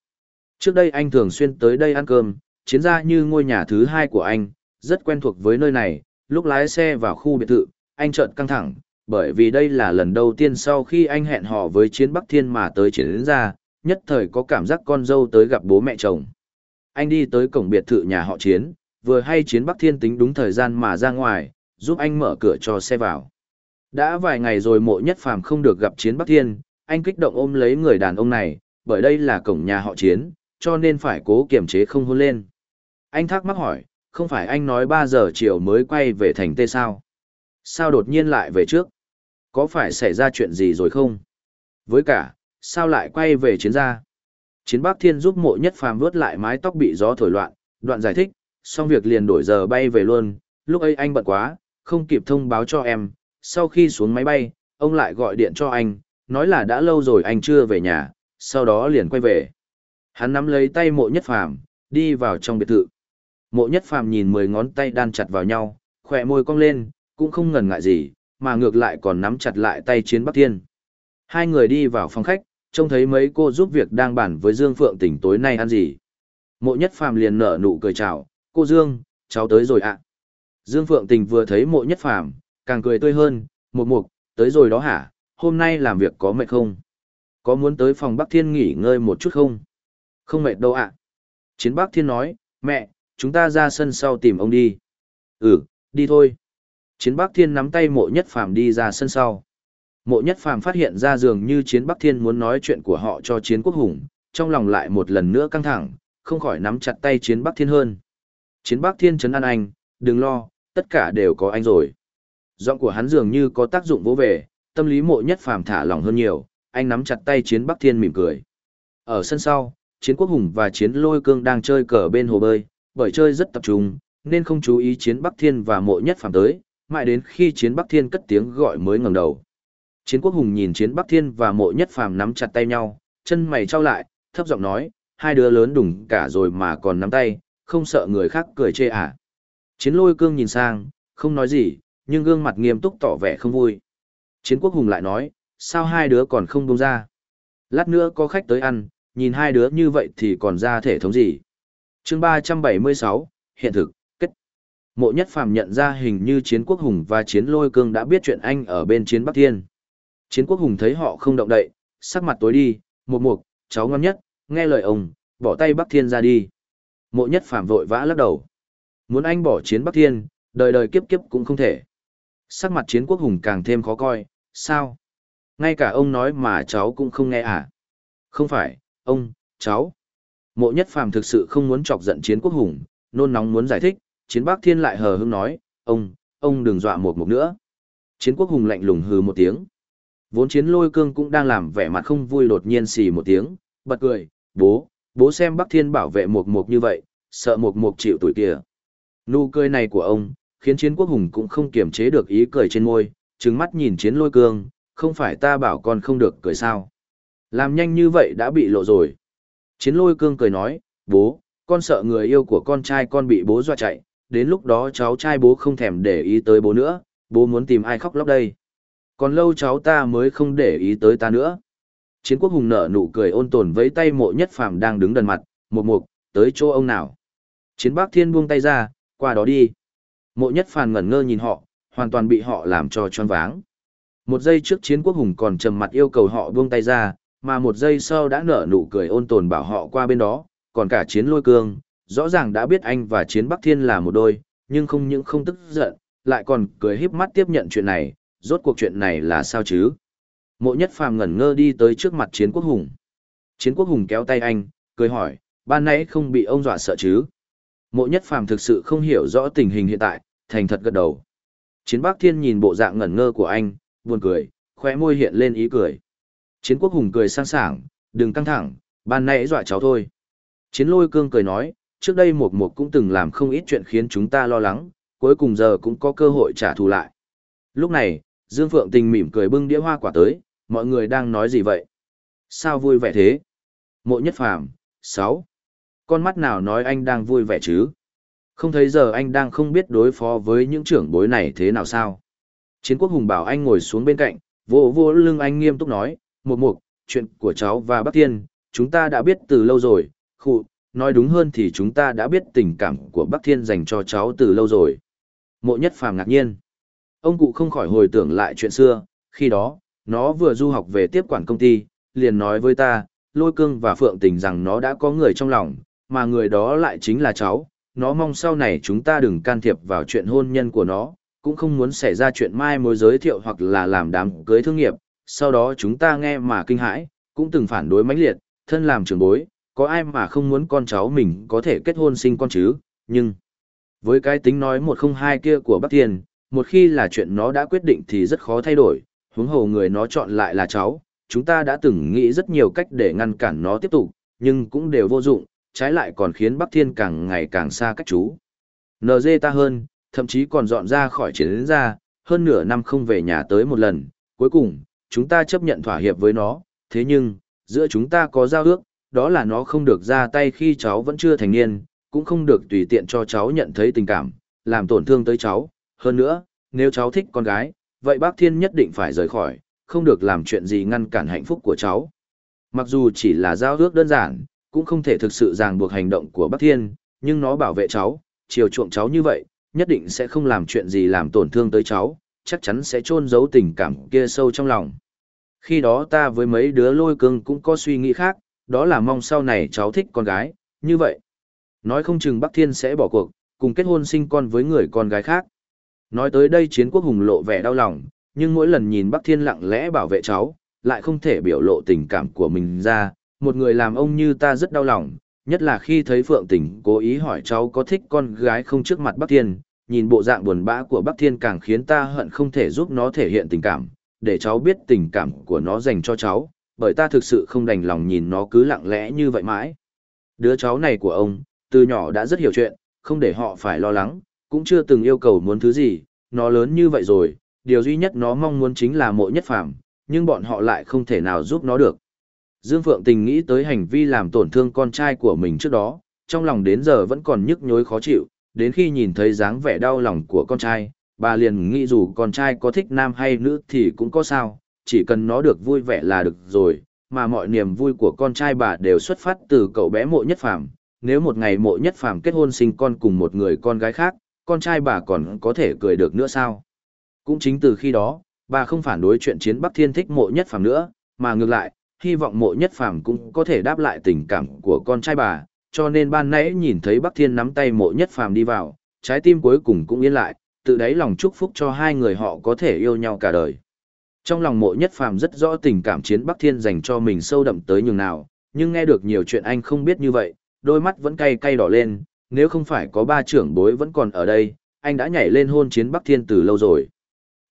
Trước đây anh thường xuyên tới đây ăn cơm, chiến ra như ngôi nhà thứ hai của anh, rất quen thuộc với nơi này, lúc lái xe vào khu biệt thự, anh chợt căng thẳng, bởi vì đây là lần đầu tiên sau khi anh hẹn hò với chiến Bắc Thiên mà tới chiến ra, nhất thời có cảm giác con dâu tới gặp bố mẹ chồng. Anh đi tới cổng biệt thự nhà họ chiến, vừa hay chiến Bắc Thiên tính đúng thời gian mà ra ngoài, giúp anh mở cửa cho xe vào. Đã vài ngày rồi mộ nhất phàm không được gặp chiến Bắc Thiên, anh kích động ôm lấy người đàn ông này, bởi đây là cổng nhà họ chiến, cho nên phải cố kiềm chế không hôn lên. Anh thắc mắc hỏi, không phải anh nói 3 giờ chiều mới quay về thành tê sao? Sao đột nhiên lại về trước? Có phải xảy ra chuyện gì rồi không? Với cả, sao lại quay về chiến gia? Chiến Bắc Thiên giúp mộ nhất phàm vớt lại mái tóc bị gió thổi loạn, đoạn giải thích, xong việc liền đổi giờ bay về luôn, lúc ấy anh bận quá, không kịp thông báo cho em, sau khi xuống máy bay, ông lại gọi điện cho anh, nói là đã lâu rồi anh chưa về nhà, sau đó liền quay về. Hắn nắm lấy tay mộ nhất phàm, đi vào trong biệt thự. Mộ nhất phàm nhìn mười ngón tay đan chặt vào nhau, khỏe môi cong lên, cũng không ngần ngại gì, mà ngược lại còn nắm chặt lại tay chiến Bắc Thiên. Hai người đi vào phòng khách, trông thấy mấy cô giúp việc đang bàn với Dương Phượng tỉnh tối nay ăn gì. Mộ nhất phàm liền nở nụ cười chào, cô Dương, cháu tới rồi ạ. Dương Phượng Tình vừa thấy mộ nhất phàm, càng cười tươi hơn, một mục, tới rồi đó hả, hôm nay làm việc có mệt không? Có muốn tới phòng Bắc Thiên nghỉ ngơi một chút không? Không mệt đâu ạ. Chiến Bắc Thiên nói, mẹ, chúng ta ra sân sau tìm ông đi. Ừ, đi thôi. Chiến Bắc Thiên nắm tay mộ nhất phàm đi ra sân sau. Mộ nhất phàm phát hiện ra dường như Chiến Bắc Thiên muốn nói chuyện của họ cho Chiến Quốc Hùng, trong lòng lại một lần nữa căng thẳng, không khỏi nắm chặt tay Chiến Bắc Thiên hơn. Chiến Bắc Thiên chấn an anh, đừng lo, tất cả đều có anh rồi. Giọng của hắn dường như có tác dụng vỗ về, tâm lý mộ nhất phàm thả lỏng hơn nhiều, anh nắm chặt tay Chiến Bắc Thiên mỉm cười. Ở sân sau, Chiến Quốc Hùng và Chiến Lôi Cương đang chơi cờ bên hồ bơi, bởi chơi rất tập trung, nên không chú ý Chiến Bắc Thiên và mộ nhất phàm tới, mãi đến khi Chiến Bắc Thiên cất tiếng gọi mới ngẩng đầu. Chiến Quốc Hùng nhìn Chiến Bắc Thiên và mộ nhất phàm nắm chặt tay nhau, chân mày trao lại, thấp giọng nói, hai đứa lớn đủng cả rồi mà còn nắm tay, không sợ người khác cười chê à. Chiến lôi cương nhìn sang, không nói gì, nhưng gương mặt nghiêm túc tỏ vẻ không vui. Chiến quốc hùng lại nói, sao hai đứa còn không bông ra? Lát nữa có khách tới ăn, nhìn hai đứa như vậy thì còn ra thể thống gì? chương ba trăm bảy mươi sáu hiện thực, kết. Mộ nhất phàm nhận ra hình như chiến quốc hùng và chiến lôi cương đã biết chuyện anh ở bên chiến Bắc Thiên. Chiến quốc hùng thấy họ không động đậy, sắc mặt tối đi, một mục, cháu ngon nhất, nghe lời ông, bỏ tay Bắc Thiên ra đi. Mộ nhất phàm vội vã lắc đầu. Muốn anh bỏ chiến Bắc Thiên, đời đời kiếp kiếp cũng không thể. Sắc mặt chiến quốc hùng càng thêm khó coi, sao? Ngay cả ông nói mà cháu cũng không nghe à? Không phải, ông, cháu. Mộ nhất phàm thực sự không muốn chọc giận chiến quốc hùng, nôn nóng muốn giải thích, chiến Bắc Thiên lại hờ hững nói, ông, ông đừng dọa một mục nữa. Chiến quốc hùng lạnh lùng hừ một tiếng. Vốn chiến lôi cương cũng đang làm vẻ mặt không vui đột nhiên xì một tiếng, bật cười, bố, bố xem Bắc Thiên bảo vệ một mục như vậy, sợ một mục chịu tuổi kìa. Nụ cười này của ông, khiến chiến quốc hùng cũng không kiềm chế được ý cười trên môi, trừng mắt nhìn chiến lôi cương, không phải ta bảo con không được cười sao. Làm nhanh như vậy đã bị lộ rồi. Chiến lôi cương cười nói, bố, con sợ người yêu của con trai con bị bố dọa chạy, đến lúc đó cháu trai bố không thèm để ý tới bố nữa, bố muốn tìm ai khóc lóc đây. Còn lâu cháu ta mới không để ý tới ta nữa. Chiến quốc hùng nở nụ cười ôn tồn với tay mộ nhất phàm đang đứng đần mặt, một mục, tới chỗ ông nào. Chiến bác thiên buông tay ra, qua đó đi. Mộ nhất phàm ngẩn ngơ nhìn họ, hoàn toàn bị họ làm cho choáng váng. Một giây trước chiến quốc hùng còn trầm mặt yêu cầu họ buông tay ra, mà một giây sau đã nở nụ cười ôn tồn bảo họ qua bên đó, còn cả chiến lôi cương, rõ ràng đã biết anh và chiến bắc thiên là một đôi, nhưng không những không tức giận, lại còn cười híp mắt tiếp nhận chuyện này, rốt cuộc chuyện này là sao chứ? Mộ nhất phàm ngẩn ngơ đi tới trước mặt chiến quốc hùng. Chiến quốc hùng kéo tay anh, cười hỏi, ban nãy không bị ông dọa sợ chứ? Mộ nhất phàm thực sự không hiểu rõ tình hình hiện tại, thành thật gật đầu. Chiến bắc thiên nhìn bộ dạng ngẩn ngơ của anh, buồn cười, khóe môi hiện lên ý cười. Chiến quốc hùng cười sang sảng, đừng căng thẳng, ban nãy dọa cháu thôi. Chiến lôi cương cười nói, trước đây một một cũng từng làm không ít chuyện khiến chúng ta lo lắng, cuối cùng giờ cũng có cơ hội trả thù lại. Lúc này, Dương Phượng Tình mỉm cười bưng đĩa hoa quả tới, mọi người đang nói gì vậy? Sao vui vẻ thế? Mộ nhất phàm, 6. Con mắt nào nói anh đang vui vẻ chứ? Không thấy giờ anh đang không biết đối phó với những trưởng bối này thế nào sao? Chiến quốc hùng bảo anh ngồi xuống bên cạnh, vô vô lưng anh nghiêm túc nói, một mục, chuyện của cháu và bác Thiên, chúng ta đã biết từ lâu rồi, khụ, nói đúng hơn thì chúng ta đã biết tình cảm của bác Thiên dành cho cháu từ lâu rồi. Mộ nhất phàm ngạc nhiên. Ông cụ không khỏi hồi tưởng lại chuyện xưa, khi đó, nó vừa du học về tiếp quản công ty, liền nói với ta, lôi cương và phượng tình rằng nó đã có người trong lòng, mà người đó lại chính là cháu, nó mong sau này chúng ta đừng can thiệp vào chuyện hôn nhân của nó, cũng không muốn xảy ra chuyện mai mối giới thiệu hoặc là làm đám cưới thương nghiệp, sau đó chúng ta nghe mà kinh hãi, cũng từng phản đối mãnh liệt, thân làm trưởng bối, có ai mà không muốn con cháu mình có thể kết hôn sinh con chứ, nhưng với cái tính nói một không hai kia của Bắc Thiên, một khi là chuyện nó đã quyết định thì rất khó thay đổi, huống hồ người nó chọn lại là cháu, chúng ta đã từng nghĩ rất nhiều cách để ngăn cản nó tiếp tục, nhưng cũng đều vô dụng, trái lại còn khiến Bắc Thiên càng ngày càng xa cách chú. NG ta hơn, thậm chí còn dọn ra khỏi chiến ra, hơn nửa năm không về nhà tới một lần, cuối cùng, chúng ta chấp nhận thỏa hiệp với nó, thế nhưng, giữa chúng ta có giao ước, đó là nó không được ra tay khi cháu vẫn chưa thành niên, cũng không được tùy tiện cho cháu nhận thấy tình cảm, làm tổn thương tới cháu. Hơn nữa, nếu cháu thích con gái, vậy bác Thiên nhất định phải rời khỏi, không được làm chuyện gì ngăn cản hạnh phúc của cháu. Mặc dù chỉ là giao ước đơn giản, cũng không thể thực sự ràng buộc hành động của bác Thiên, nhưng nó bảo vệ cháu, chiều chuộng cháu như vậy, nhất định sẽ không làm chuyện gì làm tổn thương tới cháu, chắc chắn sẽ chôn giấu tình cảm kia sâu trong lòng. Khi đó ta với mấy đứa lôi cưng cũng có suy nghĩ khác, đó là mong sau này cháu thích con gái, như vậy. Nói không chừng Bắc Thiên sẽ bỏ cuộc, cùng kết hôn sinh con với người con gái khác. Nói tới đây chiến quốc hùng lộ vẻ đau lòng, nhưng mỗi lần nhìn Bắc Thiên lặng lẽ bảo vệ cháu, lại không thể biểu lộ tình cảm của mình ra. Một người làm ông như ta rất đau lòng, nhất là khi thấy Phượng Tình cố ý hỏi cháu có thích con gái không trước mặt Bắc Thiên, nhìn bộ dạng buồn bã của Bắc Thiên càng khiến ta hận không thể giúp nó thể hiện tình cảm, để cháu biết tình cảm của nó dành cho cháu, bởi ta thực sự không đành lòng nhìn nó cứ lặng lẽ như vậy mãi. Đứa cháu này của ông, từ nhỏ đã rất hiểu chuyện, không để họ phải lo lắng, cũng chưa từng yêu cầu muốn thứ gì, nó lớn như vậy rồi, điều duy nhất nó mong muốn chính là mộ nhất phàm, nhưng bọn họ lại không thể nào giúp nó được. Dương Phượng Tình nghĩ tới hành vi làm tổn thương con trai của mình trước đó, trong lòng đến giờ vẫn còn nhức nhối khó chịu, đến khi nhìn thấy dáng vẻ đau lòng của con trai, bà liền nghĩ dù con trai có thích nam hay nữ thì cũng có sao, chỉ cần nó được vui vẻ là được rồi, mà mọi niềm vui của con trai bà đều xuất phát từ cậu bé mộ nhất phàm. Nếu một ngày mộ nhất phàm kết hôn sinh con cùng một người con gái khác, con trai bà còn có thể cười được nữa sao? Cũng chính từ khi đó, bà không phản đối chuyện chiến Bắc Thiên thích mộ nhất phàm nữa, mà ngược lại, hy vọng mộ nhất phàm cũng có thể đáp lại tình cảm của con trai bà, cho nên ban nãy nhìn thấy Bắc Thiên nắm tay mộ nhất phàm đi vào, trái tim cuối cùng cũng yên lại, tự đáy lòng chúc phúc cho hai người họ có thể yêu nhau cả đời. Trong lòng mộ nhất phàm rất rõ tình cảm chiến Bắc Thiên dành cho mình sâu đậm tới nhường nào, nhưng nghe được nhiều chuyện anh không biết như vậy, đôi mắt vẫn cay cay đỏ lên, nếu không phải có ba trưởng bối vẫn còn ở đây, anh đã nhảy lên hôn chiến Bắc Thiên từ lâu rồi.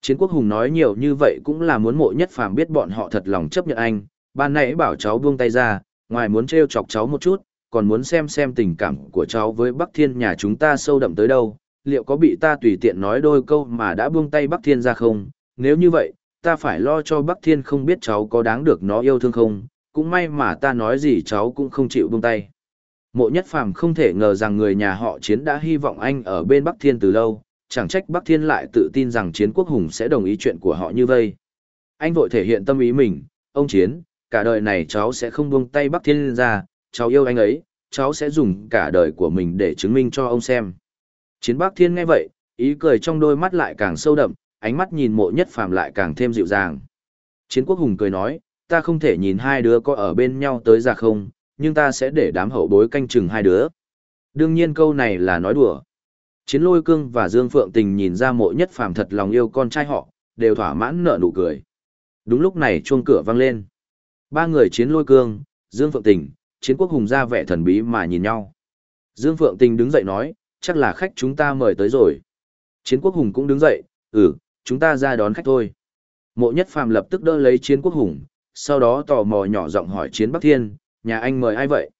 Chiến quốc hùng nói nhiều như vậy cũng là muốn mộ nhất phàm biết bọn họ thật lòng chấp nhận anh, ban nãy bảo cháu buông tay ra, ngoài muốn trêu chọc cháu một chút, còn muốn xem xem tình cảm của cháu với Bắc Thiên nhà chúng ta sâu đậm tới đâu, liệu có bị ta tùy tiện nói đôi câu mà đã buông tay Bắc Thiên ra không, nếu như vậy, ta phải lo cho Bắc Thiên không biết cháu có đáng được nó yêu thương không, cũng may mà ta nói gì cháu cũng không chịu buông tay. Mộ nhất phàm không thể ngờ rằng người nhà họ chiến đã hy vọng anh ở bên Bắc Thiên từ lâu, chẳng trách Bắc Thiên lại tự tin rằng chiến quốc hùng sẽ đồng ý chuyện của họ như vây. Anh vội thể hiện tâm ý mình, ông Chiến, cả đời này cháu sẽ không buông tay Bắc Thiên ra, cháu yêu anh ấy, cháu sẽ dùng cả đời của mình để chứng minh cho ông xem. Chiến Bắc Thiên nghe vậy, ý cười trong đôi mắt lại càng sâu đậm, ánh mắt nhìn mộ nhất phàm lại càng thêm dịu dàng. Chiến Quốc Hùng cười nói, ta không thể nhìn hai đứa có ở bên nhau tới già không, nhưng ta sẽ để đám hậu bối canh chừng hai đứa. Đương nhiên câu này là nói đùa. Chiến lôi cương và Dương Phượng Tình nhìn ra mộ nhất phàm thật lòng yêu con trai họ, đều thỏa mãn nở nụ cười. Đúng lúc này chuông cửa vang lên. Ba người chiến lôi cương, Dương Phượng Tình, chiến quốc hùng ra vẻ thần bí mà nhìn nhau. Dương Phượng Tình đứng dậy nói, chắc là khách chúng ta mời tới rồi. Chiến quốc hùng cũng đứng dậy, ừ, chúng ta ra đón khách thôi. Mộ nhất phàm lập tức đỡ lấy chiến quốc hùng, sau đó tò mò nhỏ giọng hỏi chiến Bắc Thiên, nhà anh mời ai vậy?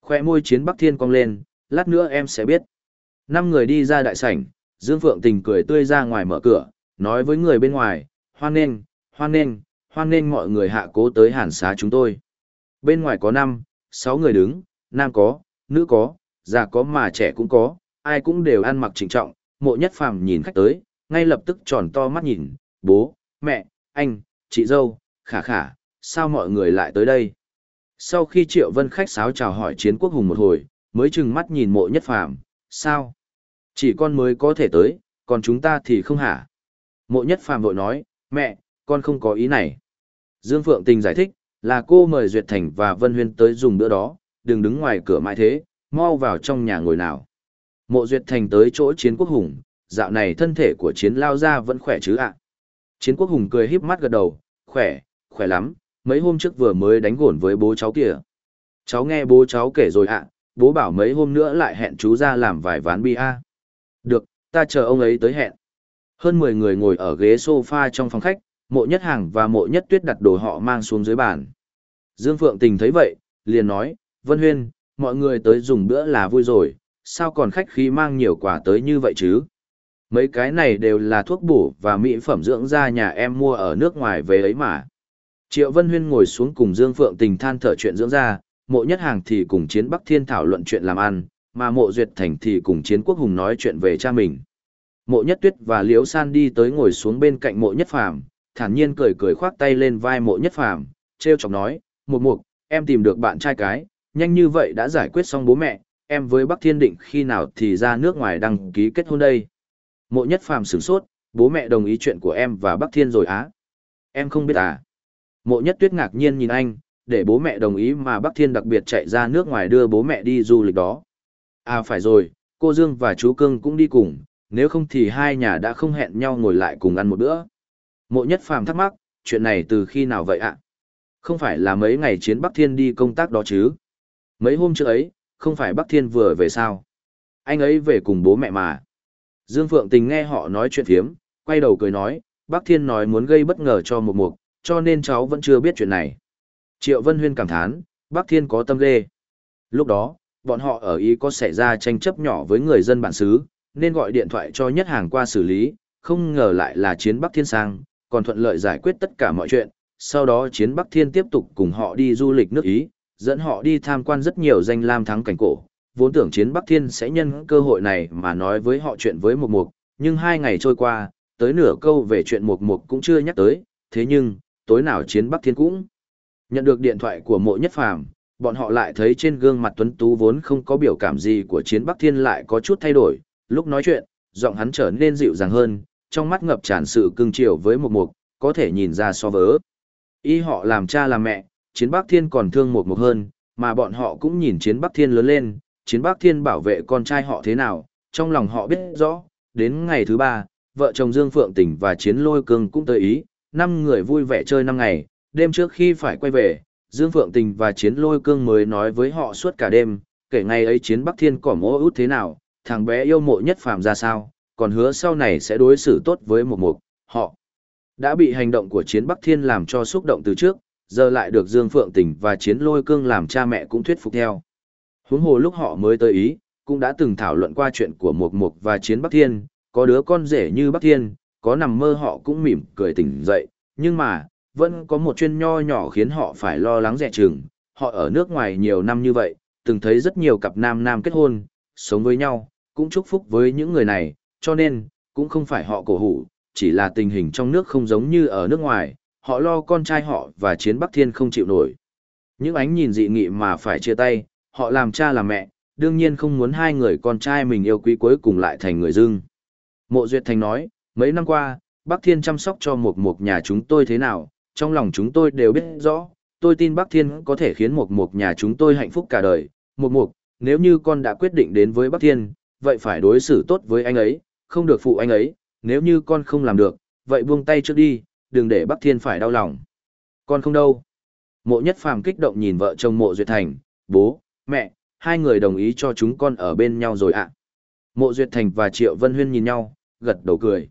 Khoe môi chiến Bắc Thiên cong lên, lát nữa em sẽ biết. Năm người đi ra đại sảnh, Dương Phượng Tình cười tươi ra ngoài mở cửa, nói với người bên ngoài, hoan nghênh, hoan nghênh, hoan nghênh mọi người hạ cố tới hàn xá chúng tôi. Bên ngoài có năm, sáu người đứng, nam có, nữ có, già có mà trẻ cũng có, ai cũng đều ăn mặc trịnh trọng, mộ nhất phàm nhìn khách tới, ngay lập tức tròn to mắt nhìn, bố, mẹ, anh, chị dâu, khả khả, sao mọi người lại tới đây? Sau khi Triệu Vân khách sáo chào hỏi chiến quốc hùng một hồi, mới chừng mắt nhìn mộ nhất phàm, sao? Chỉ con mới có thể tới, còn chúng ta thì không hả? Mộ nhất phàm vội nói, mẹ, con không có ý này. Dương Phượng Tình giải thích, là cô mời Duyệt Thành và Vân Huyên tới dùng bữa đó, đừng đứng ngoài cửa mãi thế, mau vào trong nhà ngồi nào. Mộ Duyệt Thành tới chỗ chiến quốc hùng, dạo này thân thể của chiến lao ra vẫn khỏe chứ ạ. Chiến quốc hùng cười híp mắt gật đầu, khỏe, khỏe lắm, mấy hôm trước vừa mới đánh gổn với bố cháu kìa. Cháu nghe bố cháu kể rồi ạ, bố bảo mấy hôm nữa lại hẹn chú ra làm vài ván bia. Được, ta chờ ông ấy tới hẹn. Hơn 10 người ngồi ở ghế sofa trong phòng khách, mộ nhất hàng và mộ nhất tuyết đặt đồ họ mang xuống dưới bàn. Dương Phượng Tình thấy vậy, liền nói, Vân Huyên, mọi người tới dùng bữa là vui rồi, sao còn khách khí mang nhiều quà tới như vậy chứ? Mấy cái này đều là thuốc bổ và mỹ phẩm dưỡng da nhà em mua ở nước ngoài về ấy mà. Triệu Vân Huyên ngồi xuống cùng Dương Phượng Tình than thở chuyện dưỡng da, mộ nhất hàng thì cùng chiến Bắc Thiên thảo luận chuyện làm ăn, mà mộ Duyệt Thành thì cùng chiến Quốc Hùng nói chuyện về cha mình. Mộ nhất tuyết và Liễu San đi tới ngồi xuống bên cạnh mộ nhất phàm, thản nhiên cười cười khoác tay lên vai mộ nhất phàm, treo chọc nói, một mục, em tìm được bạn trai cái, nhanh như vậy đã giải quyết xong bố mẹ, em với Bắc Thiên Định khi nào thì ra nước ngoài đăng ký kết hôn đây. Mộ nhất phàm sửng sốt, bố mẹ đồng ý chuyện của em và Bắc Thiên rồi á. Em không biết à. Mộ nhất tuyết ngạc nhiên nhìn anh, để bố mẹ đồng ý mà Bắc Thiên đặc biệt chạy ra nước ngoài đưa bố mẹ đi du lịch đó. À phải rồi, cô Dương và chú Cưng cũng đi cùng, nếu không thì hai nhà đã không hẹn nhau ngồi lại cùng ăn một bữa. Mộ nhất phàm thắc mắc, chuyện này từ khi nào vậy ạ? Không phải là mấy ngày chiến Bắc Thiên đi công tác đó chứ? Mấy hôm trước ấy, không phải Bắc Thiên vừa về sao? Anh ấy về cùng bố mẹ mà. Dương Phượng Tình nghe họ nói chuyện thiếm, quay đầu cười nói, Bắc Thiên nói muốn gây bất ngờ cho một mục, cho nên cháu vẫn chưa biết chuyện này. Triệu Vân Huyên cảm thán, Bắc Thiên có tâm ghê. Lúc đó, bọn họ ở Ý có xảy ra tranh chấp nhỏ với người dân bản xứ, nên gọi điện thoại cho nhất hàng qua xử lý, không ngờ lại là chiến Bắc Thiên sang, còn thuận lợi giải quyết tất cả mọi chuyện. Sau đó chiến Bắc Thiên tiếp tục cùng họ đi du lịch nước Ý, dẫn họ đi tham quan rất nhiều danh lam thắng cảnh cổ. Vốn tưởng chiến Bắc Thiên sẽ nhân cơ hội này mà nói với họ chuyện với Mục Mục, nhưng hai ngày trôi qua, tới nửa câu về chuyện Mục Mục cũng chưa nhắc tới, thế nhưng, tối nào chiến Bắc Thiên cũng nhận được điện thoại của mộ nhất phàm, bọn họ lại thấy trên gương mặt tuấn tú vốn không có biểu cảm gì của chiến Bắc Thiên lại có chút thay đổi, lúc nói chuyện, giọng hắn trở nên dịu dàng hơn, trong mắt ngập tràn sự cưng chiều với Mục mục, có thể nhìn ra so vớ. Y họ làm cha làm mẹ, chiến Bắc Thiên còn thương một mục hơn, mà bọn họ cũng nhìn chiến Bắc Thiên lớn lên, chiến Bắc Thiên bảo vệ con trai họ thế nào, trong lòng họ biết rõ, đến ngày thứ ba, vợ chồng Dương Phượng Tỉnh và chiến lôi cương cũng tới ý, năm người vui vẻ chơi năm ngày, đêm trước khi phải quay về, Dương Phượng Tình và chiến lôi cương mới nói với họ suốt cả đêm, kể ngày ấy chiến Bắc Thiên cỏ mô út thế nào, thằng bé yêu mộ nhất phàm ra sao, còn hứa sau này sẽ đối xử tốt với một mục, họ. Đã bị hành động của chiến Bắc Thiên làm cho xúc động từ trước, giờ lại được Dương Phượng Tình và chiến lôi cương làm cha mẹ cũng thuyết phục theo. Huống hồ lúc họ mới tới Ý, cũng đã từng thảo luận qua chuyện của Mục Mục và Chiến Bắc Thiên, có đứa con rể như Bắc Thiên, có nằm mơ họ cũng mỉm cười tỉnh dậy, nhưng mà, vẫn có một chuyên nho nhỏ khiến họ phải lo lắng dè chừng, họ ở nước ngoài nhiều năm như vậy, từng thấy rất nhiều cặp nam nam kết hôn, sống với nhau, cũng chúc phúc với những người này, cho nên, cũng không phải họ cổ hủ, chỉ là tình hình trong nước không giống như ở nước ngoài, họ lo con trai họ và chiến Bắc Thiên không chịu nổi. Những ánh nhìn dị nghị mà phải chia tay, họ làm cha làm mẹ, đương nhiên không muốn hai người con trai mình yêu quý cuối cùng lại thành người dưng. Mộ Duyệt Thành nói, mấy năm qua, Bắc Thiên chăm sóc cho một một nhà chúng tôi thế nào, trong lòng chúng tôi đều biết rõ, tôi tin Bắc Thiên có thể khiến một một nhà chúng tôi hạnh phúc cả đời. Một một, nếu như con đã quyết định đến với Bắc Thiên, vậy phải đối xử tốt với anh ấy, không được phụ anh ấy, nếu như con không làm được, vậy buông tay trước đi, đừng để Bắc Thiên phải đau lòng. Con không đâu. Mộ nhất phàm kích động nhìn vợ chồng mộ Duyệt Thành, bố, mẹ, hai người đồng ý cho chúng con ở bên nhau rồi ạ. Mộ Duyệt Thành và Triệu Vân Huyên nhìn nhau, gật đầu cười.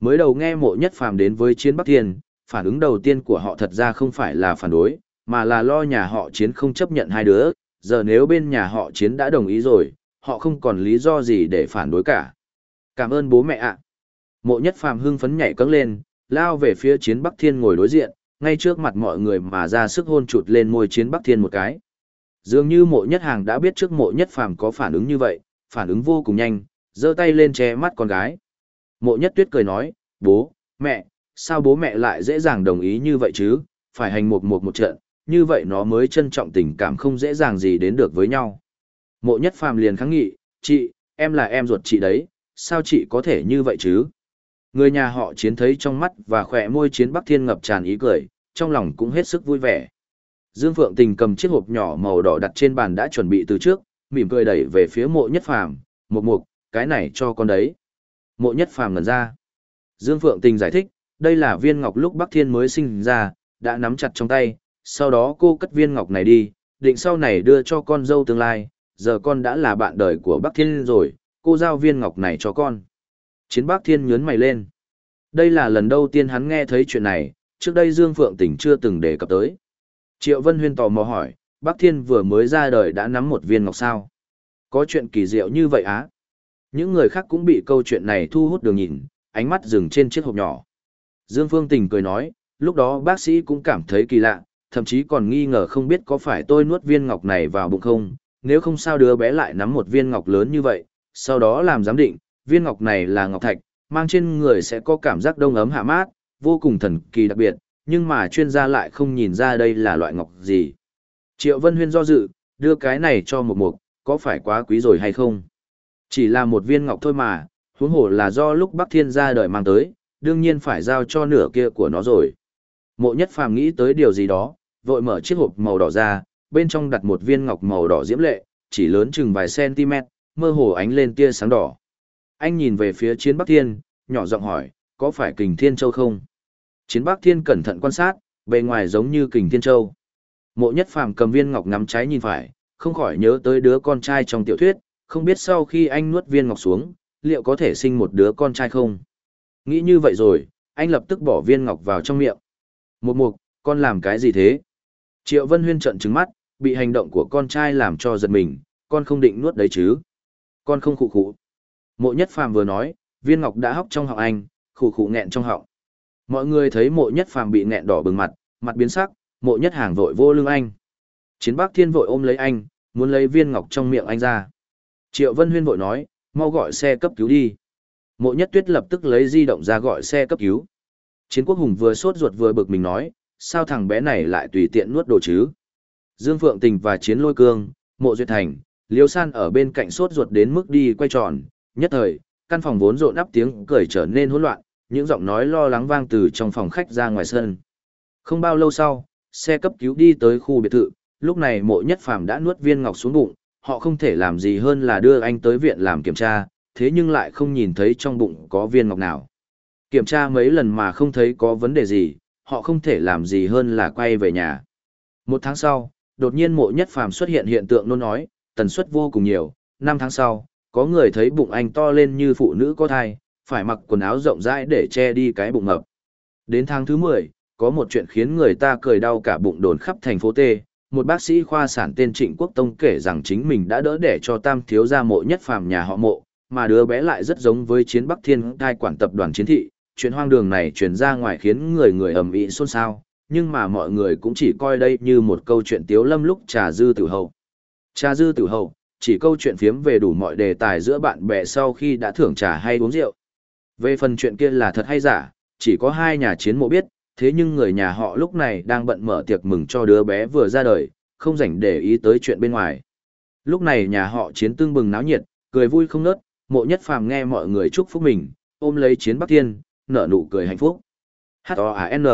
Mới đầu nghe mộ nhất phàm đến với chiến Bắc Thiên, phản ứng đầu tiên của họ thật ra không phải là phản đối, mà là lo nhà họ chiến không chấp nhận hai đứa, giờ nếu bên nhà họ chiến đã đồng ý rồi, họ không còn lý do gì để phản đối cả. Cảm ơn bố mẹ ạ. Mộ nhất phàm hưng phấn nhảy cẫng lên, lao về phía chiến Bắc Thiên ngồi đối diện, ngay trước mặt mọi người mà ra sức hôn chụt lên môi chiến Bắc Thiên một cái. Dường như mộ nhất hàng đã biết trước mộ nhất phàm có phản ứng như vậy, phản ứng vô cùng nhanh, giơ tay lên che mắt con gái. Mộ nhất tuyết cười nói, bố, mẹ, sao bố mẹ lại dễ dàng đồng ý như vậy chứ, phải hành một một một trận, như vậy nó mới trân trọng tình cảm không dễ dàng gì đến được với nhau. Mộ nhất phàm liền kháng nghị, chị, em là em ruột chị đấy, sao chị có thể như vậy chứ? Người nhà họ chiến thấy trong mắt và khỏe môi chiến Bắc Thiên ngập tràn ý cười, trong lòng cũng hết sức vui vẻ. Dương Phượng Tình cầm chiếc hộp nhỏ màu đỏ đặt trên bàn đã chuẩn bị từ trước, mỉm cười đẩy về phía mộ nhất phàm, một mục, cái này cho con đấy. Mộ nhất phàm ngần ra. Dương Phượng Tình giải thích, đây là viên ngọc lúc Bắc Thiên mới sinh ra, đã nắm chặt trong tay, sau đó cô cất viên ngọc này đi, định sau này đưa cho con dâu tương lai, giờ con đã là bạn đời của Bắc Thiên rồi, cô giao viên ngọc này cho con. Chiến bác Thiên nhớn mày lên. Đây là lần đầu tiên hắn nghe thấy chuyện này, trước đây Dương Phượng Tình chưa từng đề cập tới. Triệu Vân Huyên tò mò hỏi, bác Thiên vừa mới ra đời đã nắm một viên ngọc sao? Có chuyện kỳ diệu như vậy á? Những người khác cũng bị câu chuyện này thu hút đường nhìn, ánh mắt dừng trên chiếc hộp nhỏ. Dương Phương Tình cười nói, lúc đó bác sĩ cũng cảm thấy kỳ lạ, thậm chí còn nghi ngờ không biết có phải tôi nuốt viên ngọc này vào bụng không, nếu không sao đứa bé lại nắm một viên ngọc lớn như vậy, sau đó làm giám định, viên ngọc này là ngọc thạch, mang trên người sẽ có cảm giác đông ấm hạ mát, vô cùng thần kỳ đặc biệt, nhưng mà chuyên gia lại không nhìn ra đây là loại ngọc gì. Triệu Vân Huyên do dự, đưa cái này cho một mục, có phải quá quý rồi hay không? Chỉ là một viên ngọc thôi mà, huống hồ là do lúc Bắc Thiên ra đời mang tới, đương nhiên phải giao cho nửa kia của nó rồi. Mộ nhất phàm nghĩ tới điều gì đó, vội mở chiếc hộp màu đỏ ra, bên trong đặt một viên ngọc màu đỏ diễm lệ, chỉ lớn chừng vài cm, mơ hồ ánh lên tia sáng đỏ. Anh nhìn về phía chiến Bắc Thiên, nhỏ giọng hỏi, có phải kình Thiên Châu không? Chiến Bắc Thiên cẩn thận quan sát, bề ngoài giống như kình Thiên Châu. Mộ nhất phàm cầm viên ngọc ngắm trái nhìn phải, không khỏi nhớ tới đứa con trai trong tiểu thuyết, không biết sau khi anh nuốt viên ngọc xuống, liệu có thể sinh một đứa con trai không? Nghĩ như vậy rồi, anh lập tức bỏ viên ngọc vào trong miệng. Một mục, con làm cái gì thế? Triệu Vân Huyên trợn trừng mắt, bị hành động của con trai làm cho giật mình, con không định nuốt đấy chứ? Con không khụ khụ. Mộ nhất phàm vừa nói, viên ngọc đã hóc trong họng anh, khụ khụ nghẹn trong họng. Mọi người thấy mộ nhất phàm bị nghẹn đỏ bừng mặt, mặt biến sắc, mộ nhất hàng vội vô lưng anh. Chiến bác thiên vội ôm lấy anh, muốn lấy viên ngọc trong miệng anh ra. Triệu Vân Huyên vội nói, mau gọi xe cấp cứu đi. Mộ nhất tuyết lập tức lấy di động ra gọi xe cấp cứu. Chiến quốc hùng vừa sốt ruột vừa bực mình nói, sao thằng bé này lại tùy tiện nuốt đồ chứ? Dương Phượng Tình và Chiến Lôi Cương, Mộ Duyệt Thành, Liêu San ở bên cạnh sốt ruột đến mức đi quay tròn, nhất thời, căn phòng vốn rộn ắp tiếng cười trở nên hỗn loạn, những giọng nói lo lắng vang từ trong phòng khách ra ngoài sân. Không bao lâu sau, xe cấp cứu đi tới khu biệt thự, lúc này mộ nhất phàm đã nuốt viên ngọc xuống bụng, họ không thể làm gì hơn là đưa anh tới viện làm kiểm tra, thế nhưng lại không nhìn thấy trong bụng có viên ngọc nào. Kiểm tra mấy lần mà không thấy có vấn đề gì, họ không thể làm gì hơn là quay về nhà. Một tháng sau, đột nhiên mộ nhất phàm xuất hiện hiện tượng nôn nói, tần suất vô cùng nhiều, năm tháng sau, có người thấy bụng anh to lên như phụ nữ có thai, phải mặc quần áo rộng rãi để che đi cái bụng ngập. Đến tháng thứ 10, có một chuyện khiến người ta cười đau cả bụng đồn khắp thành phố T. Một bác sĩ khoa sản tên Trịnh Quốc Tông kể rằng chính mình đã đỡ đẻ cho tam thiếu gia mộ nhất phàm nhà họ mộ, mà đứa bé lại rất giống với chiến Bắc Thiên cai quản tập đoàn chiến thị. Chuyện hoang đường này truyền ra ngoài khiến người người ầm ĩ xôn xao, nhưng mà mọi người cũng chỉ coi đây như một câu chuyện tiếu lâm lúc trà dư tử hậu. Trà dư tử hậu, chỉ câu chuyện phiếm về đủ mọi đề tài giữa bạn bè sau khi đã thưởng trà hay uống rượu. Về phần chuyện kia là thật hay giả, chỉ có hai nhà chiến mộ biết, Thế nhưng người nhà họ lúc này đang bận mở tiệc mừng cho đứa bé vừa ra đời, không rảnh để ý tới chuyện bên ngoài. Lúc này nhà họ chiến tương bừng náo nhiệt, cười vui không nớt, mộ nhất phàm nghe mọi người chúc phúc mình, ôm lấy chiến bắc thiên, nở nụ cười hạnh phúc. H-O-A-N